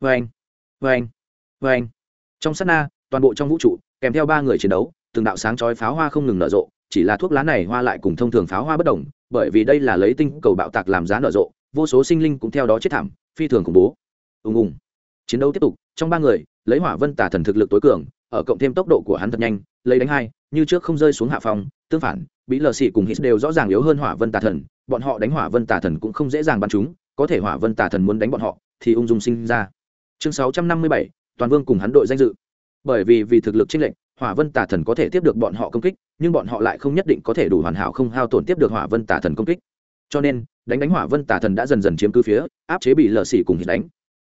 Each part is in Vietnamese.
vê anh vê anh vê anh trong sát na, toàn bộ trong vũ trụ, kèm theo ba người chiến đấu, từng đạo sáng chói pháo hoa không ngừng nở rộ, chỉ là thuốc lá này hoa lại cùng thông thường pháo hoa bất đồng, bởi vì đây là lấy tinh cầu bạo tạc làm giá nở rộ, vô số sinh linh cũng theo đó chết thảm, phi thường khủng bố. Ùng ùng. Chiến đấu tiếp tục, trong ba người, lấy hỏa vân tả thần thực lực tối cường, ở cộng thêm tốc độ của hắn thật nhanh, lấy đánh hai, như trước không rơi xuống hạ phòng tương phản bị lờ xị cùng hít đều rõ ràng yếu hơn hỏa vân tà thần, bọn họ đánh hỏa vân tà thần cũng không dễ dàng bắn chúng, có thể hỏa vân tà thần muốn đánh bọn họ, thì ung dung sinh ra chương sáu trăm năm mươi bảy, toàn vương cùng hắn đội danh dự. Bởi vì vì thực lực chênh lệnh hỏa vân tà thần có thể tiếp được bọn họ công kích, nhưng bọn họ lại không nhất định có thể đủ hoàn hảo không hao tổn tiếp được hỏa vân tà thần công kích. Cho nên, đánh đánh hỏa vân tà thần đã dần dần chiếm cứ phía, áp chế bị lờ xỉ cùng hít đánh.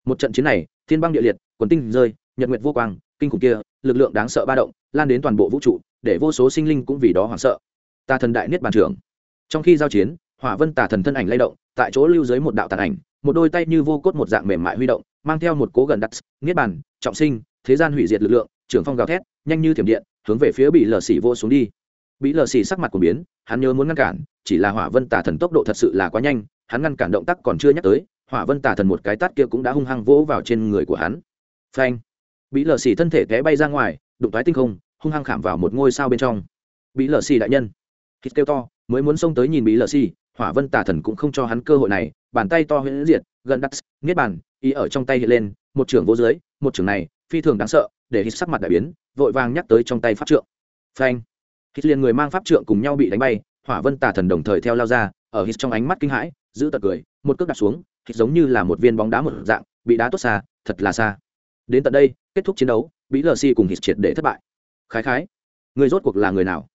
Một trận chiến này, thiên băng địa liệt, quần tinh rơi, nhật nguyệt vô quang, kinh khủng kia, lực lượng đáng sợ ba động, lan đến toàn bộ vũ trụ, để vô số sinh linh cũng vì đó hoảng sợ. Tà thần đại niết bàn trưởng. Trong khi giao chiến, hỏa vân tà thần thân ảnh lay động, tại chỗ lưu dưới một đạo tàn ảnh một đôi tay như vô cốt một dạng mềm mại huy động, mang theo một cố gần đặt niết bàn, trọng sinh, thế gian hủy diệt lực lượng, trưởng phong gào thét, nhanh như thiểm điện, hướng về phía bị lờ xỉ vô xuống đi. Bị lờ xỉ sắc mặt của biến, hắn nhớ muốn ngăn cản, chỉ là hỏa vân tà thần tốc độ thật sự là quá nhanh, hắn ngăn cản động tác còn chưa nhắc tới, hỏa vân tà thần một cái tát kia cũng đã hung hăng vỗ vào trên người của hắn. Phanh! Bị lờ xỉ thân thể té bay ra ngoài, đụng toái tinh không, hung hăng khảm vào một ngôi sao bên trong. Bị lờ xỉ đại nhân! Hít kêu to, mới muốn xông tới nhìn bị lờ xỉ, hỏa vân tà thần cũng không cho hắn cơ hội này bàn tay to huyễn diệt, gần đắt niết bàn ý ở trong tay hiện lên, một trưởng vô dưới, một trưởng này, phi thường đáng sợ, để hít sắc mặt đại biến, vội vàng nhắc tới trong tay pháp trượng. Phanh! Hít liền người mang pháp trượng cùng nhau bị đánh bay, hỏa vân tà thần đồng thời theo lao ra, ở hít trong ánh mắt kinh hãi, giữ tật cười, một cước đặt xuống, hít giống như là một viên bóng đá một dạng, bị đá tốt xa, thật là xa. Đến tận đây, kết thúc chiến đấu bí lờ si cùng hít triệt để thất bại. Khái khái, người rốt cuộc là người nào?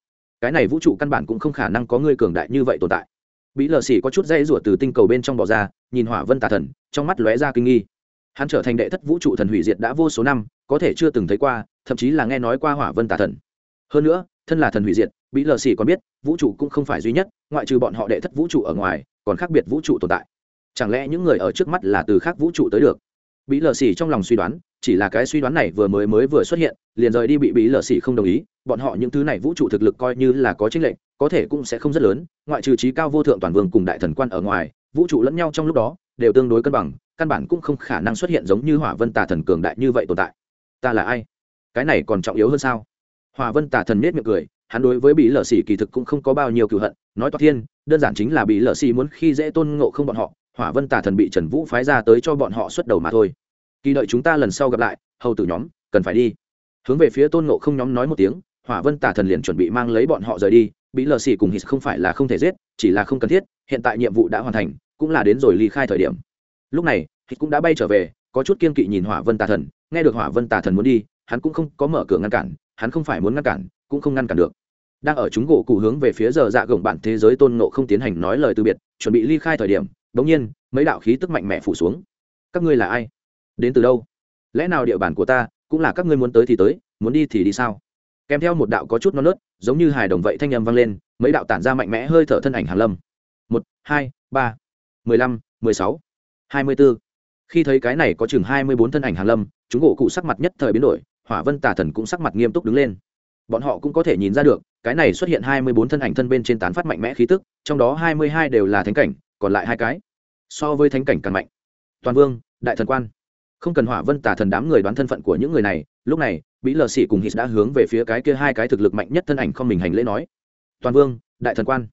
Cái này vũ trụ căn bản cũng không khả năng có người cường đại như vậy tồn tại bí lờ xỉ có chút dây rủa từ tinh cầu bên trong bò ra, nhìn hỏa vân tà thần, trong mắt lóe ra kinh nghi. Hắn trở thành đệ thất vũ trụ thần hủy diệt đã vô số năm, có thể chưa từng thấy qua, thậm chí là nghe nói qua hỏa vân tà thần. Hơn nữa, thân là thần hủy diệt, bí lờ xỉ còn biết, vũ trụ cũng không phải duy nhất, ngoại trừ bọn họ đệ thất vũ trụ ở ngoài, còn khác biệt vũ trụ tồn tại. Chẳng lẽ những người ở trước mắt là từ khác vũ trụ tới được? Bí lờ xỉ trong lòng suy đoán chỉ là cái suy đoán này vừa mới mới vừa xuất hiện, liền rời đi bị bí lờ xỉ không đồng ý, bọn họ những thứ này vũ trụ thực lực coi như là có chính lệnh có thể cũng sẽ không rất lớn, ngoại trừ trí cao vô thượng toàn vương cùng đại thần quan ở ngoài, vũ trụ lẫn nhau trong lúc đó đều tương đối cân bằng, căn bản cũng không khả năng xuất hiện giống như hỏa vân tà thần cường đại như vậy tồn tại. Ta là ai? Cái này còn trọng yếu hơn sao? Hỏa vân tà thần nết miệng cười, hắn đối với bị lở xỉ kỳ thực cũng không có bao nhiêu cựu hận, nói toa thiên, đơn giản chính là bị lở xỉ muốn khi dễ tôn ngộ không bọn họ, hỏa vân tà thần bị trần vũ phái ra tới cho bọn họ xuất đầu mà thôi kỳ đợi chúng ta lần sau gặp lại, hầu tử nhóm, cần phải đi. Hướng về phía tôn ngộ không nhóm nói một tiếng, hỏa vân tà thần liền chuẩn bị mang lấy bọn họ rời đi bị lờ xì cùng hít không phải là không thể giết, chỉ là không cần thiết, hiện tại nhiệm vụ đã hoàn thành, cũng là đến rồi ly khai thời điểm. Lúc này, hít cũng đã bay trở về, có chút kiên kỵ nhìn hỏa vân tà thần, nghe được hỏa vân tà thần muốn đi, hắn cũng không có mở cửa ngăn cản, hắn không phải muốn ngăn cản, cũng không ngăn cản được. Đang ở chúng gỗ cụ hướng về phía giờ dạ gồng bạn thế giới tôn nộ không tiến hành nói lời từ biệt, chuẩn bị ly khai thời điểm đống nhiên, mấy đạo khí tức mạnh mẽ phủ xuống. Các ngươi là ai? Đến từ đâu? Lẽ nào địa bàn của ta cũng là các ngươi muốn tới thì tới, muốn đi thì đi sao? Kèm theo một đạo có chút non nớt, giống như hài đồng vậy thanh âm vang lên, mấy đạo tản ra mạnh mẽ hơi thở thân ảnh hàn lâm. Một, hai, ba, mười lăm, mười sáu, hai mươi bốn. Khi thấy cái này có chừng hai mươi bốn thân ảnh hàn lâm, chúng gỗ cụ sắc mặt nhất thời biến đổi, hỏa vân tà thần cũng sắc mặt nghiêm túc đứng lên. Bọn họ cũng có thể nhìn ra được, cái này xuất hiện hai mươi bốn thân ảnh thân bên trên tán phát mạnh mẽ khí tức, trong đó hai mươi hai đều là thánh cảnh, còn lại hai cái so với thánh cảnh càng mạnh. Toàn vương, đại thần quan không cần hỏa vân tà thần đám người đoán thân phận của những người này, lúc này bí lờ sĩ cùng hít đã hướng về phía cái kia hai cái thực lực mạnh nhất thân ảnh không mình hành lễ nói, toàn vương, đại thần quan.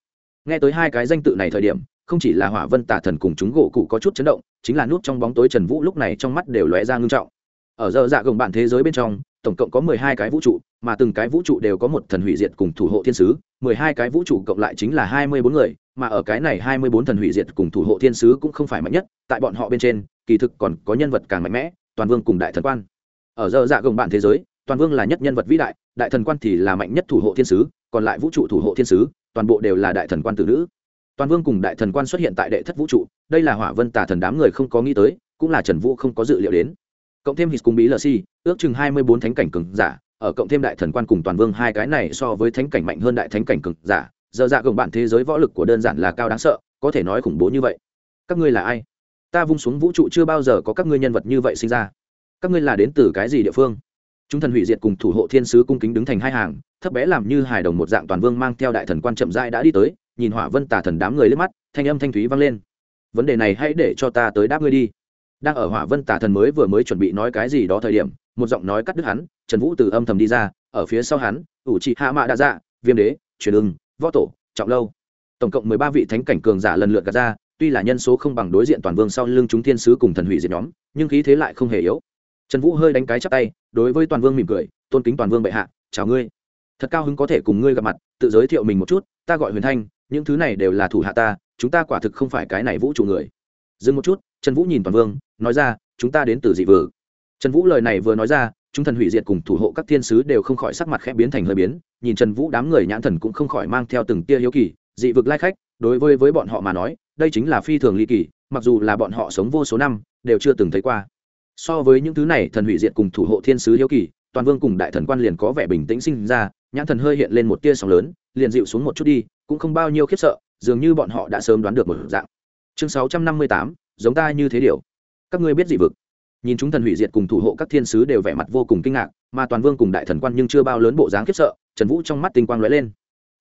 Nghe tới hai cái danh tự này thời điểm, không chỉ là hỏa vân tà thần cùng chúng gỗ cụ có chút chấn động, chính là nút trong bóng tối trần vũ lúc này trong mắt đều lóe ra ngưng trọng. Ở giờ dạ gồng bạn thế giới bên trong, tổng cộng có mười hai cái vũ trụ, mà từng cái vũ trụ đều có một thần hủy diệt cùng thủ hộ thiên sứ, mười hai cái vũ trụ cộng lại chính là hai mươi bốn người, mà ở cái này hai mươi bốn thần hủy diệt cùng thủ hộ thiên sứ cũng không phải mạnh nhất, tại bọn họ bên trên kỳ thực còn có nhân vật càng mạnh mẽ, toàn vương cùng đại thần quan. Ở giờ dạ gồng bạn thế giới, toàn vương là nhất nhân vật vĩ đại đại thần quan thì là mạnh nhất thủ hộ thiên sứ, còn lại vũ trụ thủ hộ thiên sứ, toàn bộ đều là đại thần quan tử nữ. Toàn vương cùng đại thần quan xuất hiện tại đệ thất vũ trụ, đây là hỏa vân tả thần đám người không có nghĩ tới, cũng là trần vũ không có dự liệu đến. Cộng thêm hít cùng bí lờ si, ước chừng hai mươi bốn thánh cảnh cường giả, ở cộng thêm đại thần quan cùng toàn vương hai cái này so với thánh cảnh mạnh hơn đại thánh cảnh cường giả, giờ dạ gồng bạn thế giới võ lực của đơn giản là cao đáng sợ, có thể nói khủng bố như vậy. Các ngươi là ai? Ta vung xuống vũ trụ chưa bao giờ có các ngươi nhân vật như vậy sinh ra. Các ngươi là đến từ cái gì địa phương? Chúng thần hủy diệt cùng thủ hộ thiên sứ cung kính đứng thành hai hàng, thấp bé làm như hài đồng một dạng toàn vương mang theo đại thần quan chậm dai đã đi tới, nhìn hỏa vân tà thần đám người lên mắt, thanh âm thanh thúy vang lên. Vấn đề này hãy để cho ta tới đáp ngươi đi. Đang ở hỏa vân tả thần mới vừa mới chuẩn bị nói cái gì đó thời điểm, một giọng nói cắt đứt hắn, trần vũ từ âm thầm đi ra, ở phía sau hắn, ủ trị hạ mạ đa dạ viêm đế, truyền ưng, võ tổ, trọng lâu. Tổng cộng mười ba vị thánh cảnh cường giả lần lượt gạt ra tuy là nhân số không bằng đối diện toàn vương sau lưng chúng thiên sứ cùng thần hủy diệt nhóm, nhưng khí thế lại không hề yếu. Trần vũ hơi đánh cái chắp tay, đối với toàn vương mỉm cười, tôn kính toàn vương bệ hạ, chào ngươi. Thật cao hứng có thể cùng ngươi gặp mặt, tự giới thiệu mình một chút, ta gọi huyền thanh, những thứ này đều là thủ hạ ta, chúng ta quả thực không phải cái này vũ trụ người. Dừng một chút, trần vũ nhìn toàn vương, nói ra, chúng ta đến từ dị vử trần vũ lời này vừa nói ra, chúng thần hủy diệt cùng thủ hộ các thiên sứ đều không khỏi sắc mặt khẽ biến thành hơi biến, nhìn trần vũ đám người nhãn thần cũng không khỏi mang theo từng tia hiếu kỳ, dị vực lai khách, đối với với bọn họ mà nói đây chính là phi thường ly kỳ, mặc dù là bọn họ sống vô số năm, đều chưa từng thấy qua. So với những thứ này, thần hủy diệt cùng thủ hộ thiên sứ hiếu kỳ, toàn vương cùng đại thần quan liền có vẻ bình tĩnh sinh ra, nhãn thần hơi hiện lên một tia sóng lớn, liền dịu xuống một chút đi, cũng không bao nhiêu khiếp sợ, dường như bọn họ đã sớm đoán được một dạng. Chương sáu trăm năm mươi tám, giống ta như thế điều. Các ngươi biết dị vực. Nhìn chúng thần hủy diệt cùng thủ hộ các thiên sứ đều vẻ mặt vô cùng kinh ngạc, mà toàn vương cùng đại thần quan nhưng chưa bao lớn bộ dáng khiếp sợ, trần vũ trong mắt tinh quang lóe lên.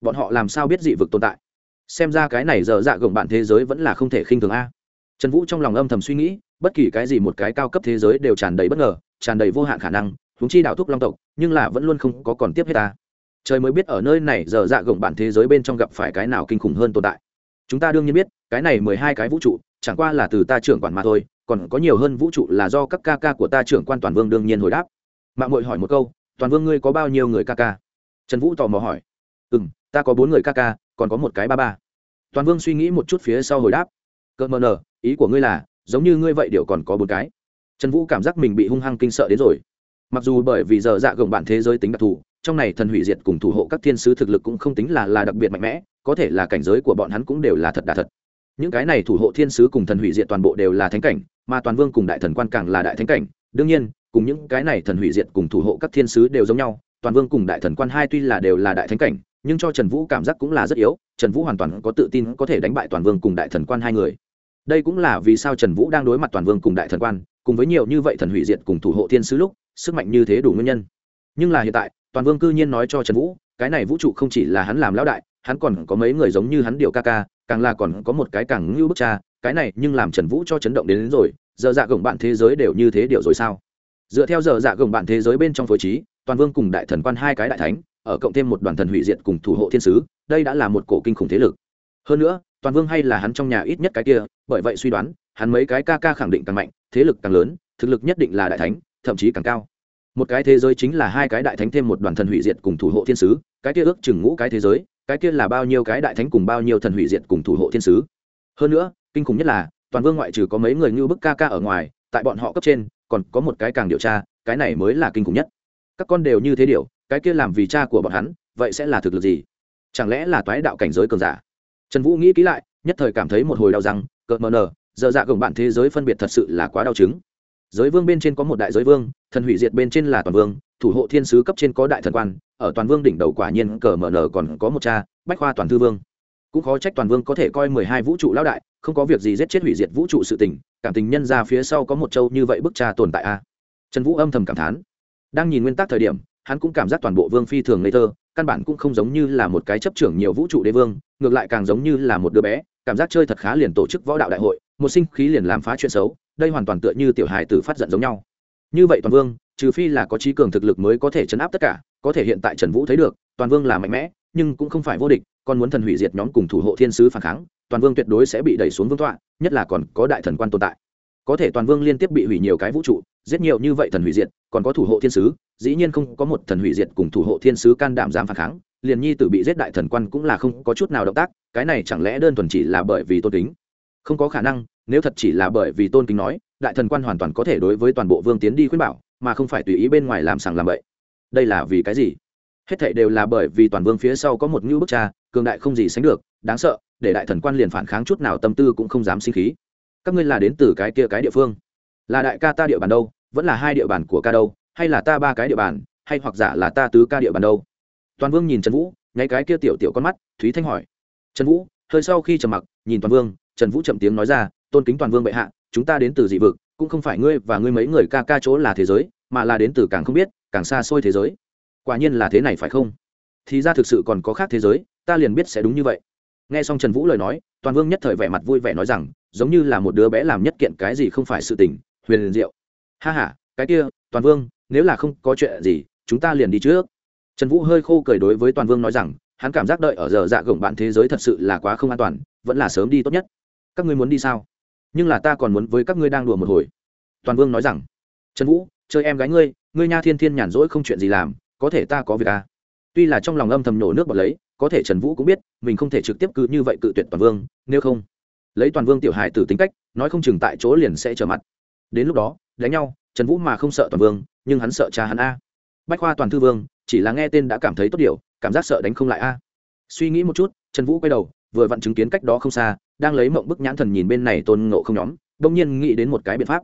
Bọn họ làm sao biết dị vực tồn tại? Xem ra cái này dở dạ gồng bạn thế giới vẫn là không thể khinh thường a. Trần vũ trong lòng âm thầm suy nghĩ, bất kỳ cái gì một cái cao cấp thế giới đều tràn đầy bất ngờ, tràn đầy vô hạn khả năng húng chi đạo thúc long tộc, nhưng là vẫn luôn không có còn tiếp hết ta. Trời mới biết ở nơi này dở dạ gồng bạn thế giới bên trong gặp phải cái nào kinh khủng hơn tồn tại. Chúng ta đương nhiên biết, cái này mười hai cái vũ trụ, chẳng qua là từ ta trưởng quản mà thôi, còn có nhiều hơn vũ trụ là do các ca ca của ta trưởng quan toàn vương đương nhiên hồi đáp. Mạng mội hỏi một câu, toàn vương ngươi có bao nhiêu người ca ca? Trần vũ tò mò hỏi. Ừ m ta có bốn người ca ca còn có một cái ba ba. Toàn vương suy nghĩ một chút phía sau hồi đáp. Cỡ mờ nờ, ý của ngươi là, giống như ngươi vậy điệu còn có bốn cái. Trần vũ cảm giác mình bị hung hăng kinh sợ đến rồi. Mặc dù bởi vì giờ dạ gồng bản thế giới tính đặc thù, trong này thần hủy diệt cùng thủ hộ các thiên sứ thực lực cũng không tính là là đặc biệt mạnh mẽ, có thể là cảnh giới của bọn hắn cũng đều là thật đà thật. Những cái này thủ hộ thiên sứ cùng thần hủy diệt toàn bộ đều là thánh cảnh, mà toàn vương cùng đại thần quan càng là đại thánh cảnh. Đương nhiên, cùng những cái này thần hủy diệt cùng thủ hộ các thiên sứ đều giống nhau, toàn vương cùng đại thần quan hai tuy là đều là đại thánh cảnh nhưng cho trần vũ cảm giác cũng là rất yếu trần vũ hoàn toàn có tự tin có thể đánh bại toàn vương cùng đại thần quan hai người. Đây cũng là vì sao trần vũ đang đối mặt toàn vương cùng đại thần quan cùng với nhiều như vậy thần hủy diệt cùng thủ hộ thiên sứ lúc sức mạnh như thế đủ nguyên nhân. Nhưng là hiện tại toàn vương cư nhiên nói cho trần vũ cái này vũ trụ không chỉ là hắn làm lão đại hắn còn có mấy người giống như hắn điều ca ca càng là còn có một cái càng ngưu bức cha cái này nhưng làm trần vũ cho chấn động đến, đến rồi giờ dạ gồng bạn thế giới đều như thế điều rồi sao? Dựa theo giờ dạ gồng bạn thế giới bên trong phối trí toàn vương cùng đại thần quan hai cái đại thánh ở cộng thêm một đoàn thần hủy diệt cùng thủ hộ thiên sứ, đây đã là một cổ kinh khủng thế lực. Hơn nữa, toàn vương hay là hắn trong nhà ít nhất cái kia, bởi vậy suy đoán, hắn mấy cái ca ca khẳng định càng mạnh, thế lực càng lớn, thực lực nhất định là đại thánh, thậm chí càng cao. Một cái thế giới chính là hai cái đại thánh thêm một đoàn thần hủy diệt cùng thủ hộ thiên sứ, cái kia ước chừng ngũ cái thế giới, cái kia là bao nhiêu cái đại thánh cùng bao nhiêu thần hủy diệt cùng thủ hộ thiên sứ. Hơn nữa, kinh khủng nhất là, toàn vương ngoại trừ có mấy người như bức ca ca ở ngoài, tại bọn họ cấp trên, còn có một cái càng điều tra, cái này mới là kinh khủng nhất. Các con đều như thế điều cái kia làm vì cha của bọn hắn, vậy sẽ là thực lực gì? Chẳng lẽ là toái đạo cảnh giới cường giả? Trần vũ nghĩ kỹ lại, nhất thời cảm thấy một hồi đau răng, cợt mờ nờ giờ dạ gồng bạn thế giới phân biệt thật sự là quá đau chứng. Giới vương bên trên có một đại giới vương, thần hủy diệt bên trên là toàn vương, thủ hộ thiên sứ cấp trên có đại thần quan, ở toàn vương đỉnh đầu quả nhiên cờ mở nở còn có một cha, bách khoa toàn thư vương. Cũng khó trách toàn vương có thể coi mười hai vũ trụ lão đại, không có việc gì giết chết hủy diệt vũ trụ sự tình, cảm tình nhân ra phía sau có một châu như vậy bức cha tồn tại a. Trần vũ âm thầm cảm thán. Đang nhìn nguyên tắc thời điểm hắn cũng cảm giác toàn bộ vương phi thường ngây thơ, căn bản cũng không giống như là một cái chấp trưởng nhiều vũ trụ đế vương, ngược lại càng giống như là một đứa bé, cảm giác chơi thật khá liền tổ chức võ đạo đại hội, một sinh khí liền làm phá chuyện xấu, đây hoàn toàn tựa như tiểu hài tử phát giận giống nhau. Như vậy toàn vương, trừ phi là có trí cường thực lực mới có thể chấn áp tất cả, có thể hiện tại trần vũ thấy được, toàn vương là mạnh mẽ, nhưng cũng không phải vô địch, còn muốn thần hủy diệt nhóm cùng thủ hộ thiên sứ phản kháng, toàn vương tuyệt đối sẽ bị đẩy xuống vương tọa, nhất là còn có đại thần quan tồn tại có thể toàn vương liên tiếp bị hủy nhiều cái vũ trụ, giết nhiều như vậy thần hủy diệt, còn có thủ hộ thiên sứ, dĩ nhiên không có một thần hủy diệt cùng thủ hộ thiên sứ can đảm dám phản kháng, liền nhi tử bị giết đại thần quan cũng là không có chút nào động tác, cái này chẳng lẽ đơn thuần chỉ là bởi vì tôn kính? Không có khả năng, nếu thật chỉ là bởi vì tôn kính nói, đại thần quan hoàn toàn có thể đối với toàn bộ vương tiến đi khuyên bảo, mà không phải tùy ý bên ngoài làm sàng làm bậy. Đây là vì cái gì? Hết thệ đều là bởi vì toàn vương phía sau có một ngưu bức cha, cường đại không gì sánh được, đáng sợ, để đại thần quan liền phản kháng chút nào tâm tư cũng không dám sinh khí các ngươi là đến từ cái kia cái địa phương? Là đại ca ta địa bàn đâu? Vẫn là hai địa bàn của ca đâu? Hay là ta ba cái địa bàn? Hay hoặc giả là ta tứ ca địa bàn đâu? Toàn vương nhìn trần vũ, nháy cái kia tiểu tiểu con mắt, thúy thanh hỏi. Trần vũ, hơi sau khi trầm mặc, nhìn toàn vương, trần vũ chậm tiếng nói ra, tôn kính toàn vương bệ hạ, chúng ta đến từ dị vực, cũng không phải ngươi và ngươi mấy người ca ca chỗ là thế giới, mà là đến từ càng không biết, càng xa xôi thế giới. Quả nhiên là thế này phải không? Thì ra thực sự còn có khác thế giới, ta liền biết sẽ đúng như vậy nghe xong trần vũ lời nói, toàn vương nhất thời vẻ mặt vui vẻ nói rằng, giống như là một đứa bé làm nhất kiện cái gì không phải sự tình, huyền diệu. Ha h a cái kia, toàn vương, nếu là không có chuyện gì, chúng ta liền đi trước. Trần vũ hơi khô cười đối với toàn vương nói rằng, hắn cảm giác đợi ở giờ dạ gồng bạn thế giới thật sự là quá không an toàn, vẫn là sớm đi tốt nhất. Các ngươi muốn đi sao? Nhưng là ta còn muốn với các ngươi đang đùa một hồi. Toàn vương nói rằng, trần vũ, chơi em gái ngươi ngươi nha thiên thiên nhàn rỗi không chuyện gì làm, có thể ta có việc à tuy là trong lòng âm thầm nổ nước bọt lấy, có thể trần vũ cũng biết, mình không thể trực tiếp cứ như vậy cự tuyệt toàn vương, nếu không, lấy toàn vương tiểu hài từ tính cách, nói không chừng tại chỗ liền sẽ trở mặt. Đến lúc đó, đánh nhau, trần vũ mà không sợ toàn vương, nhưng hắn sợ cha hắn a. Bách khoa toàn thư vương, chỉ là nghe tên đã cảm thấy tốt điều, cảm giác sợ đánh không lại a. Suy nghĩ một chút, trần vũ quay đầu, vừa vặn chứng kiến cách đó không xa, đang lấy mộng bức nhãn thần nhìn bên này tôn ngộ không nhóm, bỗng nhiên nghĩ đến một cái biện pháp.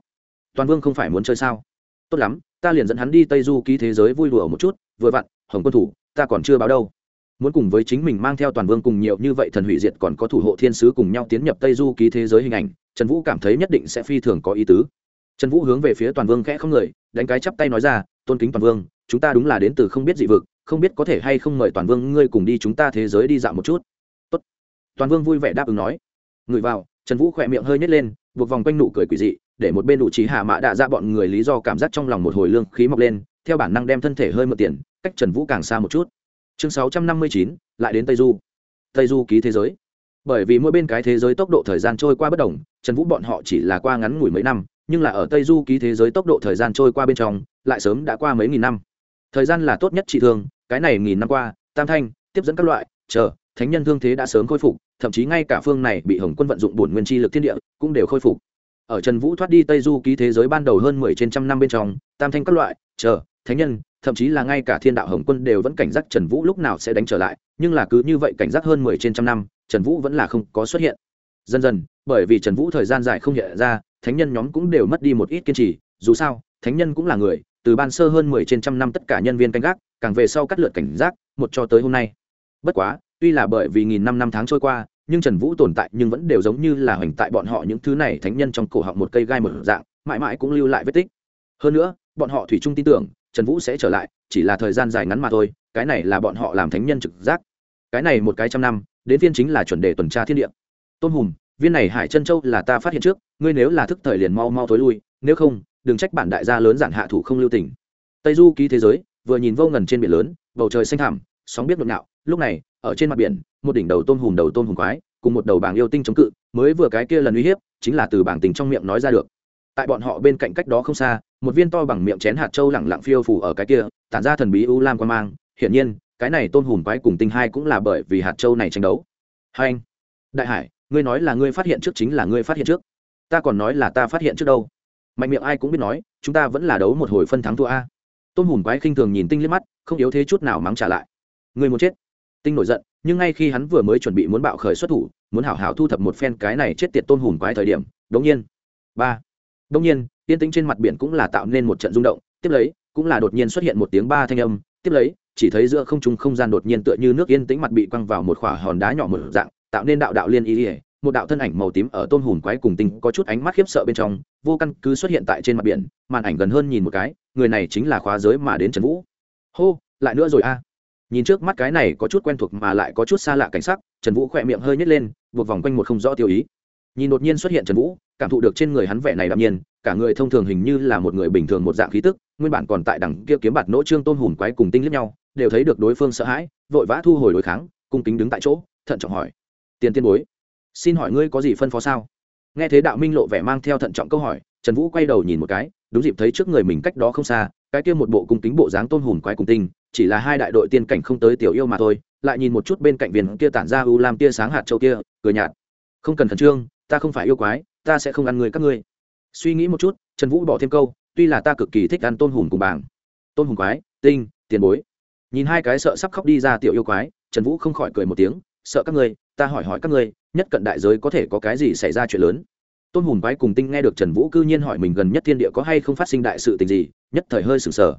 Toàn vương không phải muốn chơi sao? Tốt lắm, ta liền dẫn hắn đi tây du ký thế giới vui đùa một chút, vừa vặn, hồng quân thủ ta còn chưa báo đâu. Muốn cùng với chính mình mang theo toàn vương cùng nhiều như vậy thần hủy diệt còn có thủ hộ thiên sứ cùng nhau tiến nhập tây du ký thế giới hình ảnh, trần vũ cảm thấy nhất định sẽ phi thường có ý tứ. Trần vũ hướng về phía toàn vương khẽ không người, đánh cái chắp tay nói ra, tôn kính toàn vương, chúng ta đúng là đến từ không biết dị vực, không biết có thể hay không mời toàn vương ngươi cùng đi chúng ta thế giới đi dạo một chút. Tốt. toàn vương vui vẻ đáp ứng nói. Người vào, trần vũ khỏe miệng hơi nhét lên, buộc vòng quanh nụ cười quỷ dị, để một bên đủ trí hạ mã đạ ra bọn người lý do cảm giác trong lòng một hồi lương khí mọc lên theo bản năng đem thân thể hơi mượn tiền, cách trần vũ càng xa một chút. Chương sáu trăm năm mươi chín, lại đến tây du. Tây du ký thế giới. Bởi vì mỗi bên cái thế giới tốc độ thời gian trôi qua bất đồng, trần vũ bọn họ chỉ là qua ngắn ngủi mấy năm, nhưng là ở tây du ký thế giới tốc độ thời gian trôi qua bên trong, lại sớm đã qua mấy nghìn năm. Thời gian là tốt nhất trị thương cái này nghìn năm qua, tam thanh, tiếp dẫn các loại, chờ, thánh nhân thương thế đã sớm khôi phục, thậm chí ngay cả phương này bị hồng quân vận dụng bổn nguyên chi lực thiên địa, cũng đều khôi phục. Ở trần vũ thoát đi tây du ký thế giới ban đầu hơn mười trên trăm năm bên trong, tam thanh các loại, chờ thánh nhân, thậm chí là ngay cả thiên đạo hồng quân đều vẫn cảnh giác trần vũ lúc nào sẽ đánh trở lại, nhưng là cứ như vậy cảnh giác hơn mười trên trăm năm, trần vũ vẫn là không có xuất hiện. Dần dần, bởi vì trần vũ thời gian dài không hiện ra, thánh nhân nhóm cũng đều mất đi một ít kiên trì. Dù sao, thánh nhân cũng là người, từ ban sơ hơn mười trên trăm năm tất cả nhân viên canh gác, càng về sau cắt lượt cảnh giác, một cho tới hôm nay. Bất quá, tuy là bởi vì nghìn năm năm tháng trôi qua, nhưng trần vũ tồn tại nhưng vẫn đều giống như là hoành tại bọn họ những thứ này thánh nhân trong cổ họng một cây gai một dạng, mãi mãi cũng lưu lại vết tích. Hơn nữa, bọn họ thủy chung tin tưởng trần vũ sẽ trở lại, chỉ là thời gian dài ngắn mà thôi, cái này là bọn họ làm thánh nhân trực giác. Cái này một cái trăm năm, đến phiên chính là chuẩn đề tuần tra thiên địa. Tôn hùng, viên này hải chân châu là ta phát hiện trước, ngươi nếu là thức thời liền mau mau thối lui, nếu không, đừng trách bản đại gia lớn giản hạ thủ không lưu tình. Tây du ký thế giới, vừa nhìn vô ngần trên biển lớn, bầu trời xanh thẳm, sóng biết nhộn nhạo lúc này, ở trên mặt biển, một đỉnh đầu tôm hùm đầu tôm hùm quái, cùng một đầu bảng yêu tinh chống cự, mới vừa cái kia lần uy hiếp, chính là từ bảng tình trong miệng nói ra được. Tại bọn họ bên cạnh cách đó không xa một viên to bằng miệng chén hạt châu lẳng lặng phiêu phủ ở cái kia, tản ra thần bí u lam quan mang. Hiển nhiên, cái này tôn hùm quái cùng tinh hai cũng là bởi vì hạt châu này tranh đấu. Hai anh, đại hải, ngươi nói là ngươi phát hiện trước chính là ngươi phát hiện trước. Ta còn nói là ta phát hiện trước đâu. Mạnh miệng ai cũng biết nói, chúng ta vẫn là đấu một hồi phân thắng thua a. Tôn hùm quái khinh thường nhìn tinh liếc mắt, không yếu thế chút nào mắng trả lại. Người muốn chết. Tinh nổi giận, nhưng ngay khi hắn vừa mới chuẩn bị muốn bạo khởi xuất thủ, muốn hảo hảo thu thập một phen cái này chết tiệt tôn hùm quái thời điểm đống nhiên. Ba. Đống nhiên tiên tĩnh trên mặt biển cũng là tạo nên một trận rung động, tiếp lấy, cũng là đột nhiên xuất hiện một tiếng ba thanh âm, tiếp lấy, chỉ thấy giữa không trung không gian đột nhiên tựa như nước yên tĩnh mặt bị quăng vào một khỏa hòn đá nhỏ một dạng, tạo nên đạo đạo liên ý ỉa một đạo thân ảnh màu tím ở tôn hùn quái cùng tinh có chút ánh mắt khiếp sợ bên trong, vô căn cứ xuất hiện tại trên mặt biển, màn ảnh gần hơn nhìn một cái, người này chính là khóa giới mà đến trần vũ. Hô, lại nữa rồi a. Nhìn trước mắt cái này có chút quen thuộc mà lại có chút xa lạ cảnh sắc, trần vũ khỏe miệng hơi nhét lên, buộc vòng quanh một không rõ tiêu ý. Nhìn đột nhiên xuất hiện trần vũ cảm thụ được trên người hắn vẻ này đạm nhiên, cả người thông thường hình như là một người bình thường một dạng khí tức, nguyên bản còn tại đằng kia kiếm bạt nỗ trương tôn hùn quái cùng tinh liếc nhau, đều thấy được đối phương sợ hãi, vội vã thu hồi đối kháng, cung kính đứng tại chỗ, thận trọng hỏi, tiền tiên bối, xin hỏi ngươi có gì phân phó sao? Nghe thế đạo minh lộ vẻ mang theo thận trọng câu hỏi, trần vũ quay đầu nhìn một cái, đúng dịp thấy trước người mình cách đó không xa, cái kia một bộ cung kính bộ dáng tôn hùn quái cùng tinh, chỉ là hai đại đội tiên cảnh không tới tiểu yêu mà thôi, lại nhìn một chút bên cạnh viền kia tản ra u lam tia sáng hạt châu kia, cười nhạt, không cần khẩn trương, ta không phải yêu quái ta sẽ không ăn người các ngươi. Suy nghĩ một chút, trần vũ bỏ thêm câu, tuy là ta cực kỳ thích ăn tôn hùm cùng bảng tôn hùm quái, tinh, tiền bối. Nhìn hai cái sợ sắp khóc đi ra tiểu yêu quái, trần vũ không khỏi cười một tiếng, sợ các ngươi, ta hỏi hỏi các ngươi, nhất cận đại giới có thể có cái gì xảy ra chuyện lớn? Tôn hùm quái cùng tinh nghe được trần vũ cư nhiên hỏi mình gần nhất thiên địa có hay không phát sinh đại sự tình gì, nhất thời hơi sừng sờ.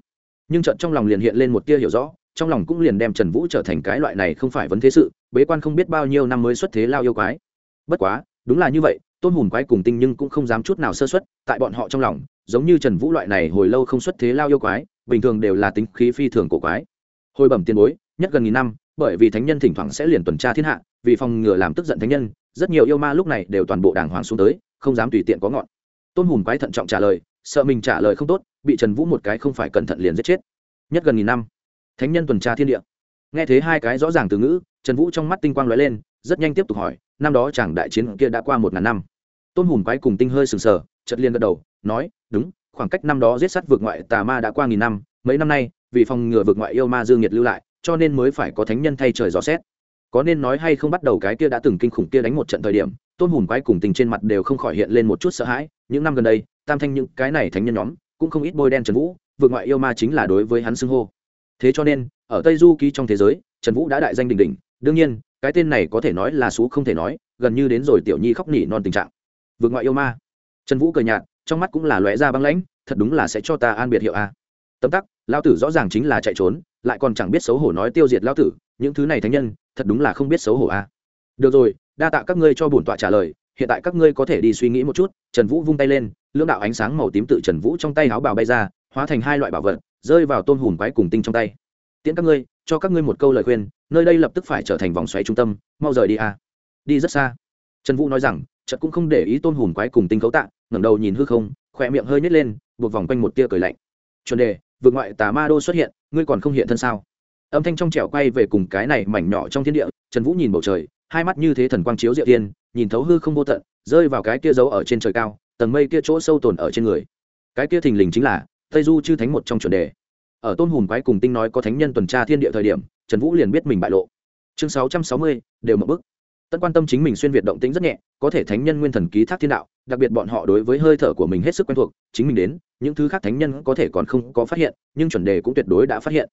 Nhưng trận trong lòng liền hiện lên một tia hiểu rõ, trong lòng cũng liền đem trần vũ trở thành cái loại này không phải vấn thế sự, bế quan không biết bao nhiêu năm mới xuất thế lao yêu quái. Bất quá, đúng là như vậy tôn hùn quái cùng tinh nhưng cũng không dám chút nào sơ xuất tại bọn họ trong lòng, giống như trần vũ loại này hồi lâu không xuất thế lao yêu quái, bình thường đều là tính khí phi thường của quái. Hồi bẩm tiền bối, nhất gần nghìn năm, bởi vì thánh nhân thỉnh thoảng sẽ liền tuần tra thiên hạ, vì phòng ngừa làm tức giận thánh nhân, rất nhiều yêu ma lúc này đều toàn bộ đàng hoàng xuống tới, không dám tùy tiện có ngọn. Tôn hùn quái thận trọng trả lời, sợ mình trả lời không tốt, bị trần vũ một cái không phải cẩn thận liền giết chết. Nhất gần nghìn năm, thánh nhân tuần tra thiên địa. Nghe thấy hai cái rõ ràng từ ngữ, trần vũ trong mắt tinh quang lóe lên, rất nhanh tiếp tục hỏi, năm đó chàng đại chiến kia đã qua một ngàn năm tôn hùm quái cùng tinh hơi sừng sờ chật liên gật đầu, nói, đúng, khoảng cách năm đó giết sát vượt ngoại tà ma đã qua nghìn năm, mấy năm nay, vì phòng ngừa vượt ngoại yêu ma dương nhiệt lưu lại, cho nên mới phải có thánh nhân thay trời gió xét. Có nên nói hay không bắt đầu cái kia đã từng kinh khủng kia đánh một trận thời điểm, tôn hùm quái cùng tình trên mặt đều không khỏi hiện lên một chút sợ hãi, những năm gần đây, tam thanh những cái này thánh nhân nhóm, cũng không ít bôi đen trần vũ, vượt ngoại yêu ma chính là đối với hắn xưng hô. Thế cho nên, ở tây du ký trong thế giới, trần vũ đã đại danh đình đình đương nhiên, cái tên này có thể nói là xú không thể nói, gần như đến rồi tiểu nhi khóc nỉ non tình trạng vượt ngoại yêu ma. Trần vũ cười nhạt, trong mắt cũng là lóe ra băng lãnh, thật đúng là sẽ cho ta an biệt hiệu a. Tấm tắc lao tử rõ ràng chính là chạy trốn, lại còn chẳng biết xấu hổ nói tiêu diệt lao tử, những thứ này thánh nhân, thật đúng là không biết xấu hổ a. Được rồi, đa tạ các ngươi cho bổn tọa trả lời, hiện tại các ngươi có thể đi suy nghĩ một chút. Trần vũ vung tay lên, lưỡng đạo ánh sáng màu tím tự trần vũ trong tay áo bào bay ra, hóa thành hai loại bảo vật, rơi vào tôn hùn quái cùng tinh trong tay. Tiễn các ngươi, cho các ngươi một câu lời khuyên, nơi đây lập tức phải trở thành vòng xoáy trung tâm, mau rời đi a. Đi rất xa. Trần vũ nói rằng chợt cũng không để ý tôn hồn quái cùng tinh cấu tạ, ngẩng đầu nhìn hư không khỏe miệng hơi nhét lên, buộc vòng quanh một tia cười lạnh. Chuẩn đề, vượt ngoại tà ma đô xuất hiện, ngươi còn không hiện thân sao? Âm thanh trong trẻo quay về cùng cái này mảnh nhỏ trong thiên địa, trần vũ nhìn bầu trời, hai mắt như thế thần quang chiếu diệu tiên nhìn thấu hư không vô tận, rơi vào cái kia giấu ở trên trời cao, tầng mây kia chỗ sâu tồn ở trên người. Cái kia thình lình chính là tây du chư thánh một trong chuẩn đề. Ở tôn hùm quái cùng tinh nói có thánh nhân tuần tra thiên địa thời điểm, trần vũ liền biết mình bại lộ. Chương sáu trăm sáu mươi, đều một bức tận quan tâm chính mình xuyên việt động tĩnh rất nhẹ, có thể thánh nhân nguyên thần ký thác thiên đạo, đặc biệt bọn họ đối với hơi thở của mình hết sức quen thuộc, chính mình đến, những thứ khác thánh nhân có thể còn không có phát hiện, nhưng chuẩn đề cũng tuyệt đối đã phát hiện.